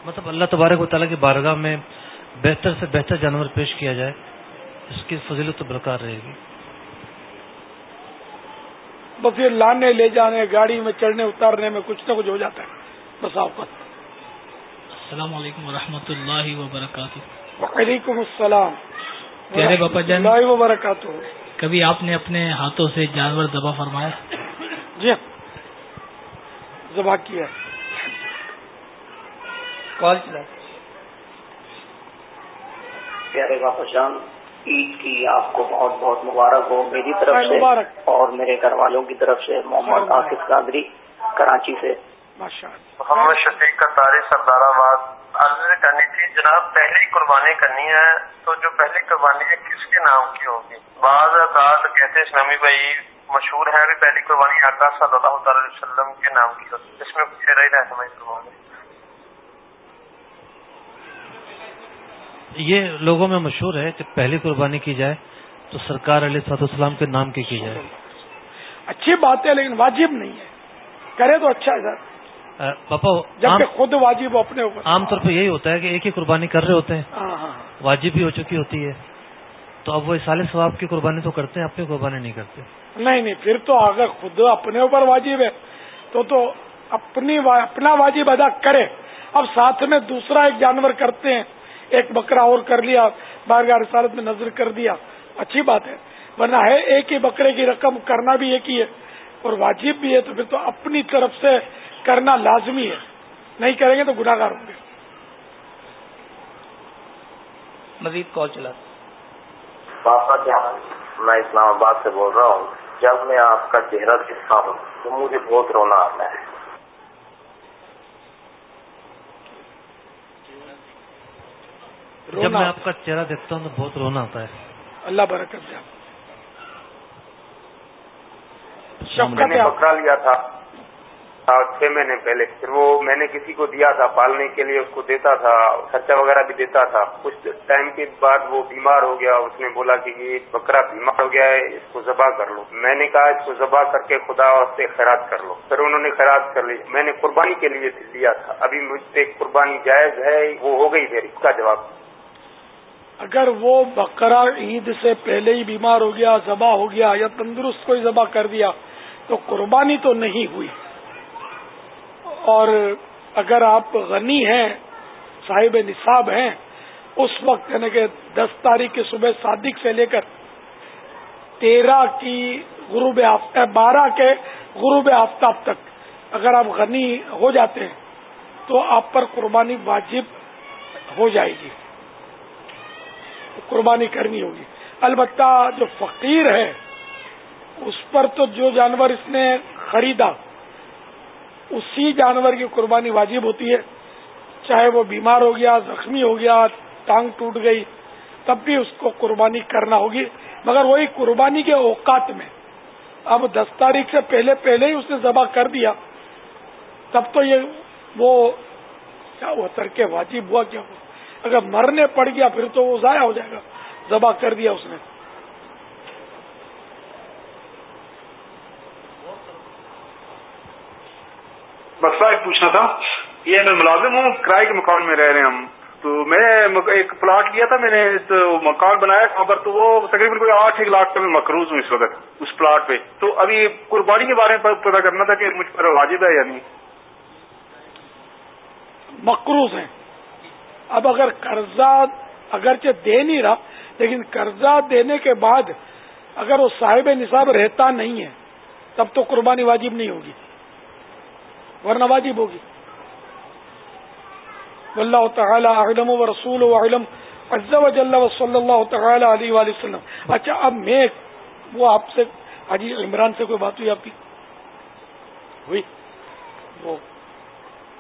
مطلب اللہ تبارک و تعالیٰ کی بارگاہ میں بہتر سے بہتر جانور پیش کیا جائے اس کی فضیلت تو برقرار رہے گی۔ بس یہ لانے لے جانے گاڑی میں چڑھنے اتارنے میں کچھ نہ کچھ ہو جاتا ہے۔ بس آپ السلام علیکم ورحمۃ اللہ وبرکاتہ۔ وعلیکم السلام۔ پیارے باپا جان اللہ وبرکاتہ۔ کبھی آپ نے اپنے ہاتھوں سے جانور ذبح فرمایا؟ جی ذبح کیا۔ کال چلا۔ پیارے باپا جان عید کی آپ کو بہت بہت مبارک ہو میری طرف سے اور میرے گھر والوں کی طرف سے محمد آصف قادری کراچی سے۔ محمد شفیق کا تاریخ سردار آباد۔ عرض کرنی تھی جناب پہلی قربانی کرنی ہے تو جو پہلی قربانی ہے کس کے نام کی ہوگی؟ بعض افراد کہتے اسلامی بھائی مشہور ہے بھی پہلی قربانی آقا صلی اللہ تعالی وسلم کے نام کی ہوتی اس میں پوچھے رہی رہنمائی کرواؤں یہ لوگوں میں مشہور ہے کہ پہلی قربانی کی جائے تو سرکار علیہ صاحب السلام کے نام کی کی جائے۔ اچھی بات ہے لیکن واجب نہیں ہے۔ کرے تو اچھا ہے۔ سر پاپا جب خود واجب اپنے اوپر۔ عام طور پہ یہی ہوتا ہے کہ ایک ہی قربانی کر رہے ہوتے ہیں۔ ہاں ہاں واجب بھی ہو چکی ہوتی ہے۔ تو اب وہ سال ثواب کی قربانی تو کرتے ہیں اپنی قربانی نہیں کرتے۔ نہیں نہیں پھر تو اگر خود اپنے اوپر واجب ہے تو تو اپنی اپنا واجب ادا کرے۔ اب ساتھ میں دوسرا ایک جانور کرتے ہیں۔ ایک بکرا اور کر لیا بارگاہ رسالت میں نظر کر دیا۔ اچھی بات ہے ورنہ ہے ایک ہی بکرے کی رقم کرنا بھی ایک ہی ہے۔ اور واجب بھی ہے تو پھر تو اپنی طرف سے کرنا لازمی ہے۔ نہیں کریں گے تو گناگار ہوں گے۔ مزید کال چلا۔ پاپا کیا میں اسلام آباد سے بول رہا ہوں۔ جب میں آپ کا چہرہ دیکھتا ہوں تو مجھے بہت رونا آتا ہے۔ جب میں آپ کا چہرہ دیکھتا ہوں تو بہت رونا آتا ہے۔ اللہ برکت سے میں نے بکرا لیا تھا چھ مہینے پہلے پھر وہ میں نے کسی کو دیا تھا پالنے کے لیے اس کو دیتا تھا خرچہ وغیرہ بھی دیتا تھا۔ کچھ ٹائم کے بعد وہ بیمار ہو گیا اس نے بولا کہ یہ بکرا بیمار ہو گیا ہے اس کو ذبح کر لو۔ میں نے کہا اس کو ذبح کر کے خدا سے خیرات کر لو۔ پھر انہوں نے خیرات کر لی۔ میں نے قربانی کے لیے دیا تھا۔ ابھی مجھ سے قربانی جائز ہے وہ ہو گئی پھر اس کا جواب۔ اگر وہ بکرا عید سے پہلے ہی بیمار ہو گیا، ذبح ہو گیا یا تندرست کو ہی ذبح کر دیا، تو قربانی تو نہیں ہوئی۔ اور اگر آپ غنی ہیں، صاحب نصاب ہیں، اس وقت یعنی کہ دس تاریخ کی صبح صادق سے لے کر تیرہ کی غروب آفتاب بارہ کے غروب آفتاب تک اگر آپ غنی ہو جاتے ہیں، تو آپ پر قربانی واجب ہو جائے گی۔ قربانی کرنی ہوگی۔ البتہ جو فقیر ہے، اس پر تو جو جانور اس نے خریدا، اسی جانور کی قربانی واجب ہوتی ہے۔ چاہے وہ بیمار ہو گیا، زخمی ہو گیا، ٹانگ ٹوٹ گئی، تب بھی اس کو قربانی کرنا ہوگی۔ مگر وہی قربانی کے اوقات میں۔ اب دس تاریخ سے پہلے پہلے ہی اس نے ذبح کر دیا۔ تب تو یہ وہ کیا ہوا، ترک واجب ہوا کیا ہوا؟ اگر مرنے پڑ گیا پھر تو وہ ضائع ہو جائے گا۔ ذبح کر دیا اس نے۔ بس ایک پوچھنا تھا یہ میں ملازم ہوں کرائے کے مکان میں رہ رہے ہیں ہم۔ تو میں ایک پلاٹ لیا تھا میں نے مکان بنایا وہاں پر تو وہ تقریباً کوئی آٹھ ایک لاکھ کا میں مقروض ہوں اس وقت اس پلاٹ پہ۔ تو ابھی قربانی کے بارے میں پتا کرنا تھا کہ مجھ پر واجب ہے یا نہیں۔ مقروض ہیں۔ اب اگر قرضہ اگرچہ دے نہیں رہا، لیکن قرضہ دینے کے بعد اگر وہ صاحب نصاب رہتا نہیں ہے، تب تو قربانی واجب نہیں ہوگی، ورنہ واجب ہوگی۔ واللہ تعالی علم و رسول و علم عز و جل و صلی اللہ تعالی علیہ وآلہ وسلم۔ اچھا اب میں وہ آپ سے، حاجی عمران سے کوئی بات ہوئی آپ کی؟ ہوئی۔ وہ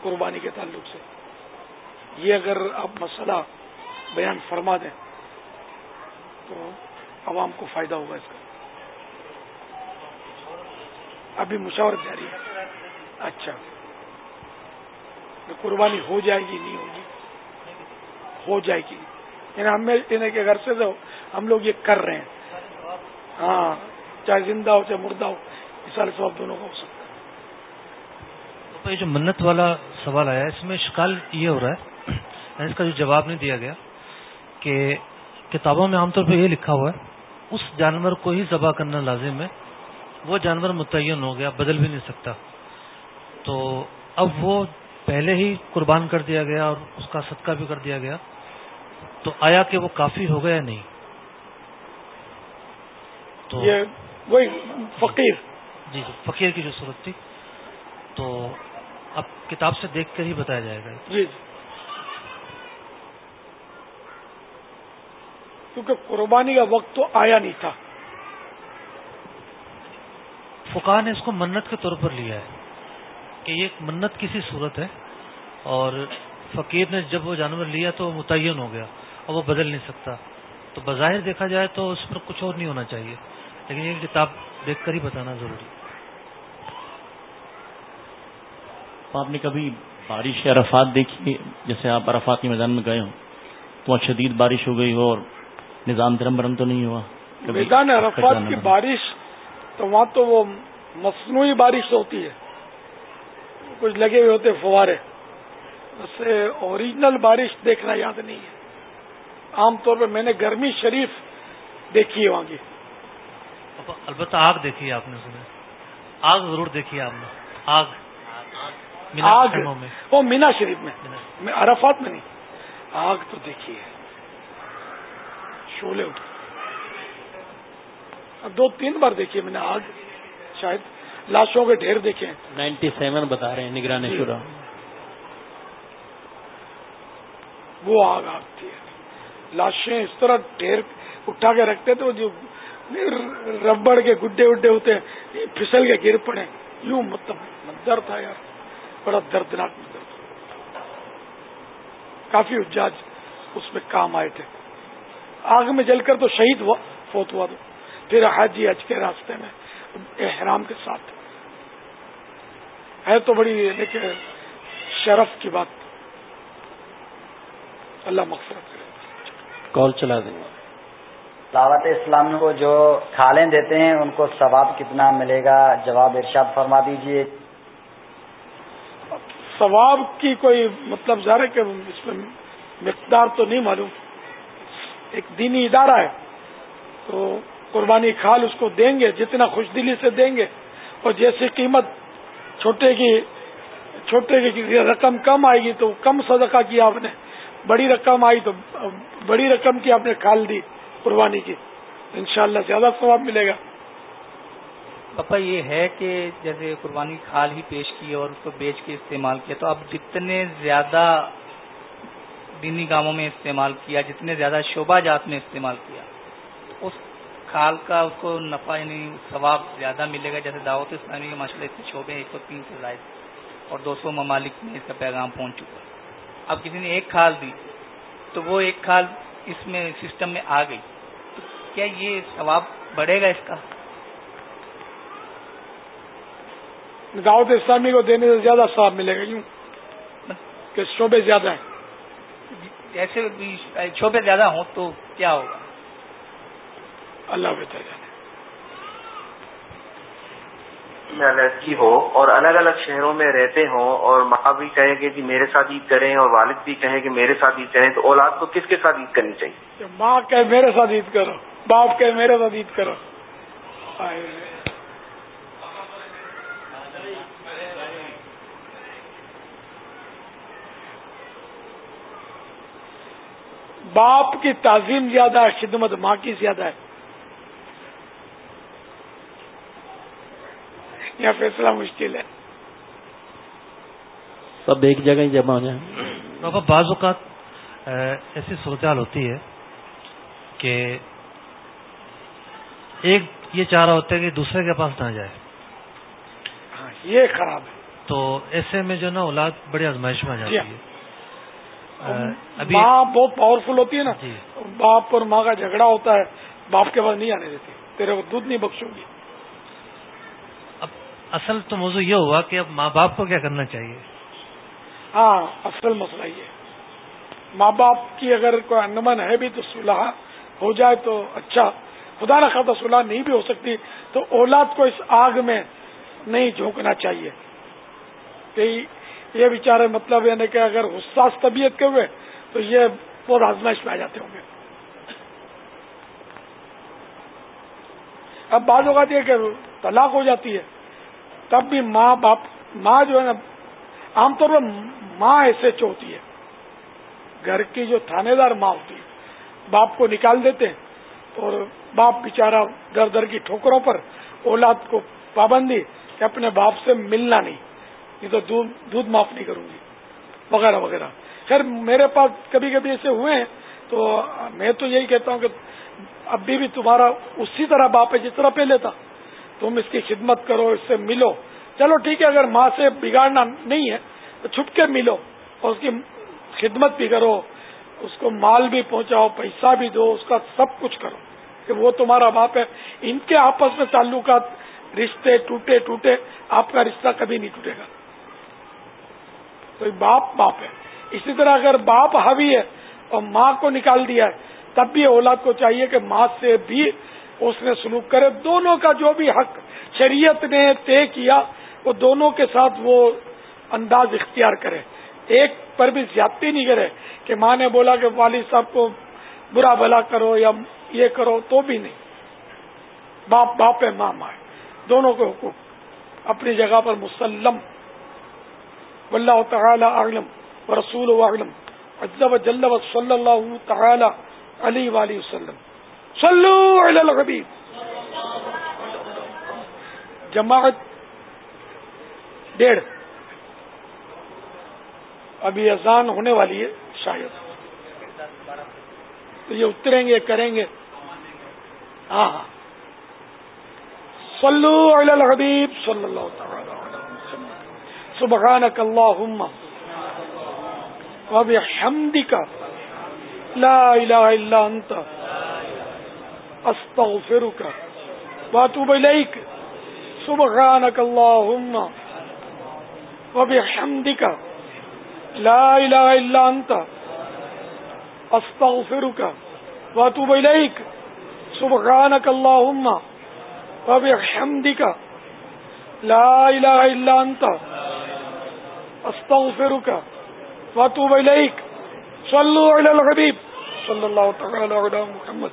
قربانی کے تعلق سے۔ یہ اگر آپ مسئلہ بیان فرما دیں تو عوام کو فائدہ ہوگا اس کا۔ ابھی مشاورت جاری ہے۔ اچھا۔ قربانی ہو جائے گی، نہیں ہوگی؟ ہو جائے گی۔ یعنی ہمیں یعنی کے گھر سے تو ہم لوگ یہ کر رہے ہیں۔ ہاں چاہے زندہ ہو، چاہے مردہ ہو، اس سال دونوں کا ہو سکتا ہے۔ جو منت والا سوال آیا، اس میں شکال یہ ہو رہا ہے اس کا جو جواب نہیں دیا گیا کہ کتابوں میں عام طور پہ یہ لکھا ہوا ہے اس جانور کو ہی ذبح کرنا لازم ہے وہ جانور متعین ہو گیا بدل بھی نہیں سکتا۔ تو اب وہ پہلے ہی قربان کر دیا گیا اور اس کا صدقہ بھی کر دیا گیا۔ تو آیا کہ وہ کافی ہو گیا نہیں؟ تو وہی فقیر۔ جی جی فقیر کی جو صورت تھی۔ تو اب کتاب سے دیکھ کر ہی بتایا جائے گا۔ جی۔ کیونکہ قربانی کا وقت تو آیا نہیں تھا۔ فقہ نے اس کو منت کے طور پر لیا ہے کہ یہ ایک منت کسی صورت ہے اور فقیر نے جب وہ جانور لیا تو متعین ہو گیا اور وہ بدل نہیں سکتا۔ تو بظاہر دیکھا جائے تو اس پر کچھ اور نہیں ہونا چاہیے لیکن یہ کتاب دیکھ کر ہی بتانا ضروری۔ آپ نے کبھی بارش یا عرفات دیکھی؟ جیسے آپ عرفات کے میدان میں گئے ہوں تو وہاں شدید بارش ہو گئی ہو اور نظام درم برم تو نہیں ہوا میدان عرفات کی بارش تو وہاں تو وہ مصنوعی بارش ہوتی ہے۔ کچھ لگے ہوئے ہوتے فوارے۔ اسے اوریجنل بارش دیکھنا یاد نہیں ہے۔ عام طور پہ میں نے گرمی شریف دیکھی ہے وہاں کی۔ البتہ آگ دیکھی ہے آپ نے سنا۔ آگ ضرور دیکھی ہے آپ نے۔ آگ۔ آگ۔ وہ مینا شریف میں عرفات میں نہیں۔ آگ تو دیکھی ہے۔ شولے دو تین بار دیکھی ہے میں نے آگ شاید لاشوں کے ڈھیر دیکھے نائنٹی سیون بتا رہے ہیں نگرانی شورا۔ وہ آگ آگتی ہے۔ لاشیں اس طرح ڈھیر اٹھا کے رکھتے تھے جو ربڑ کے گڈے وڈے ہوتے ہیں پھسل کے گر پڑے یوں مطلب منظر تھا یار۔ بڑا دردناک منظر تھا کافی اجاج اس میں کام آئے تھے۔ آگ میں جل کر تو شہید ہوا فوت ہوا تو۔ پھر حاجی حج کے راستے میں احرام کے ساتھ۔ ہے تو بڑی لیکن شرف کی بات۔ اللہ مغفرت کرے۔ کال چلا دیں دعوت اسلام کو جو کھالیں دیتے ہیں ان کو ثواب کتنا ملے گا؟ جواب ارشاد فرما دیجیے۔ ثواب کی کوئی مطلب ظاہر ہے کہ اس میں مقدار تو نہیں معلوم۔ ایک دینی ادارہ ہے، تو قربانی کھال اس کو دیں گے، جتنا خوش دلی سے دیں گے۔ اور جیسی قیمت چھوٹے کی چھوٹے کی رقم کم آئے گی تو کم صدقہ کیا آپ نے؟ بڑی رقم آئی تو بڑی رقم کی آپ نے کھال دی قربانی کی۔ انشاءاللہ زیادہ ثواب ملے گا۔ پپا یہ ہے کہ جیسے قربانی کھال ہی پیش کی اور اس کو بیچ کے استعمال کیا، تو اب جتنے زیادہ دینی کاموں میں استعمال کیا جتنے زیادہ شعبہ جات میں استعمال کیا اس کھال کا اس کو نفع یعنی ثواب زیادہ ملے گا جیسے دعوت اسلامی کے ماشاء اللہ شعبے ایک سو تین سے زائد اور دو سو ممالک میں اس کا پیغام پہنچ چکا اب کسی نے ایک کھال دی تو وہ ایک کھال اس میں سسٹم میں آ گئی۔ تو کیا یہ ثواب بڑھے گا اس کا؟ دعوت اسلامی کو دینے سے زیادہ ثواب ملے گا یوں کہ شعبے زیادہ ہیں۔ جیسے شعبے زیادہ ہوں تو کیا ہوگا؟ اللہ بہتر جانے۔ کی ہو اور الگ الگ شہروں میں رہتے ہوں اور ماں بھی کہے کہ جی میرے ساتھ عید کریں اور والد بھی کہیں کہ میرے ساتھ عید کریں تو اولاد کو کس کے ساتھ عید کرنی چاہیے؟ ماں کہ میرے ساتھ عید کرو باپ کہ میرے ساتھ عید کرو۔ باپ کی تعظیم زیادہ ہے خدمت ماں کی زیادہ ہے۔ یہ فیصلہ مشکل ہے۔ سب ایک جگہ ہی جمع ہو جائیں۔ بابا بعض اوقات ایسی صورتحال ہوتی ہے کہ ایک یہ چاہ رہا ہوتا ہے کہ دوسرے کے پاس نہ جائے۔ ہاں، یہ خراب ہے۔ تو ایسے میں جو نا اولاد بڑی آزمائش میں آ جاتی ہے۔ ماں بہت پاورفل ہوتی ہے نا۔ جی۔ باپ اور ماں کا جھگڑا ہوتا ہے باپ کے پاس نہیں آنے دیتی تیرے کو دودھ نہیں بخشوں گی اب اصل تو موضوع یہ ہوا کہ اب ماں باپ کو کیا کرنا چاہیے؟ ہاں اصل مسئلہ یہ ماں باپ کی اگر کوئی انمن ہے بھی تو صلاح ہو جائے تو اچھا۔ خدا رکھا تو صلاح نہیں بھی ہو سکتی تو اولاد کو اس آگ میں نہیں جھونکنا چاہیے۔ کہ یہ بیچارے مطلب یعنی کہ اگر حساس طبیعت کے ہوئے تو یہ بہت آزمائش میں آ جاتے ہوں گے۔ اب بعض اوقات یہ کہ طلاق ہو جاتی ہے، تب بھی ماں باپ، ماں جو ہے نا، عام طور پر ماں ایسے ہوتی ہے۔ گھر کی جو تھانے دار ماں ہوتی ہے، باپ کو نکال دیتے ہیں اور باپ بیچارہ در در کی ٹھوکروں پر اولاد کو پابندی کہ اپنے باپ سے ملنا نہیں۔ یہ تو دودھ دودھ معاف نہیں کروں گی۔ وغیرہ وغیرہ۔ خیر، میرے پاس کبھی کبھی ایسے ہوئے ہیں، تو میں تو یہی کہتا ہوں کہ ابھی بھی تمہارا اسی طرح باپ ہے، جس طرح پہلے تھا۔ تم اس کی خدمت کرو، اس سے ملو۔ چلو ٹھیک ہے، اگر ماں سے بگاڑنا نہیں ہے، تو چھپ کے ملو اور اس کی خدمت بھی کرو۔ اس کو مال بھی پہنچاؤ، پیسہ بھی دو، اس کا سب کچھ کرو۔ کہ وہ تمہارا باپ ہے۔ ان کے آپس میں تعلقات رشتے ٹوٹے ٹوٹے۔ آپ کا رشتہ کبھی نہیں ٹوٹے گا۔ تو باپ باپ ہے۔ اسی طرح اگر باپ حاوی ہے اور ماں کو نکال دیا ہے، تب بھی اولاد کو چاہیے کہ ماں سے بھی اس نے سلوک کرے۔ دونوں کا جو بھی حق شریعت نے طے کیا، وہ دونوں کے ساتھ وہ انداز اختیار کرے۔ ایک پر بھی زیادتی نہیں کرے کہ ماں نے بولا کہ والد صاحب کو برا بھلا کرو یا یہ کرو، تو بھی نہیں۔ باپ باپ ہے، ماں ماں دونوں کے حقوق اپنی جگہ پر مسلم واللہ تعالی اعلم ورسول اعلم عز جل و صلی اللہ تعالی علی وآلہ وسلم صلو علی الحبیب جماعت ڈیڑھ ابھی اذان ہونے والی ہے شاید تو یہ اتریں گے کریں گے ہاں ہاں صلو علی الحبیب صلی اللہ تعالی سبحانك اللهم وبحمدك لا إله إلا أنت أستغفرك وأتوب إليك سبحانك اللهم وبحمدك لا إله إلا أنت أستغفرك وأتوب إليك سبحانك اللهم وبحمدك لا إله إلا أنت استغفرك واتوب اليك صلوا على الحبيب. صلى الله تعالى على محمد.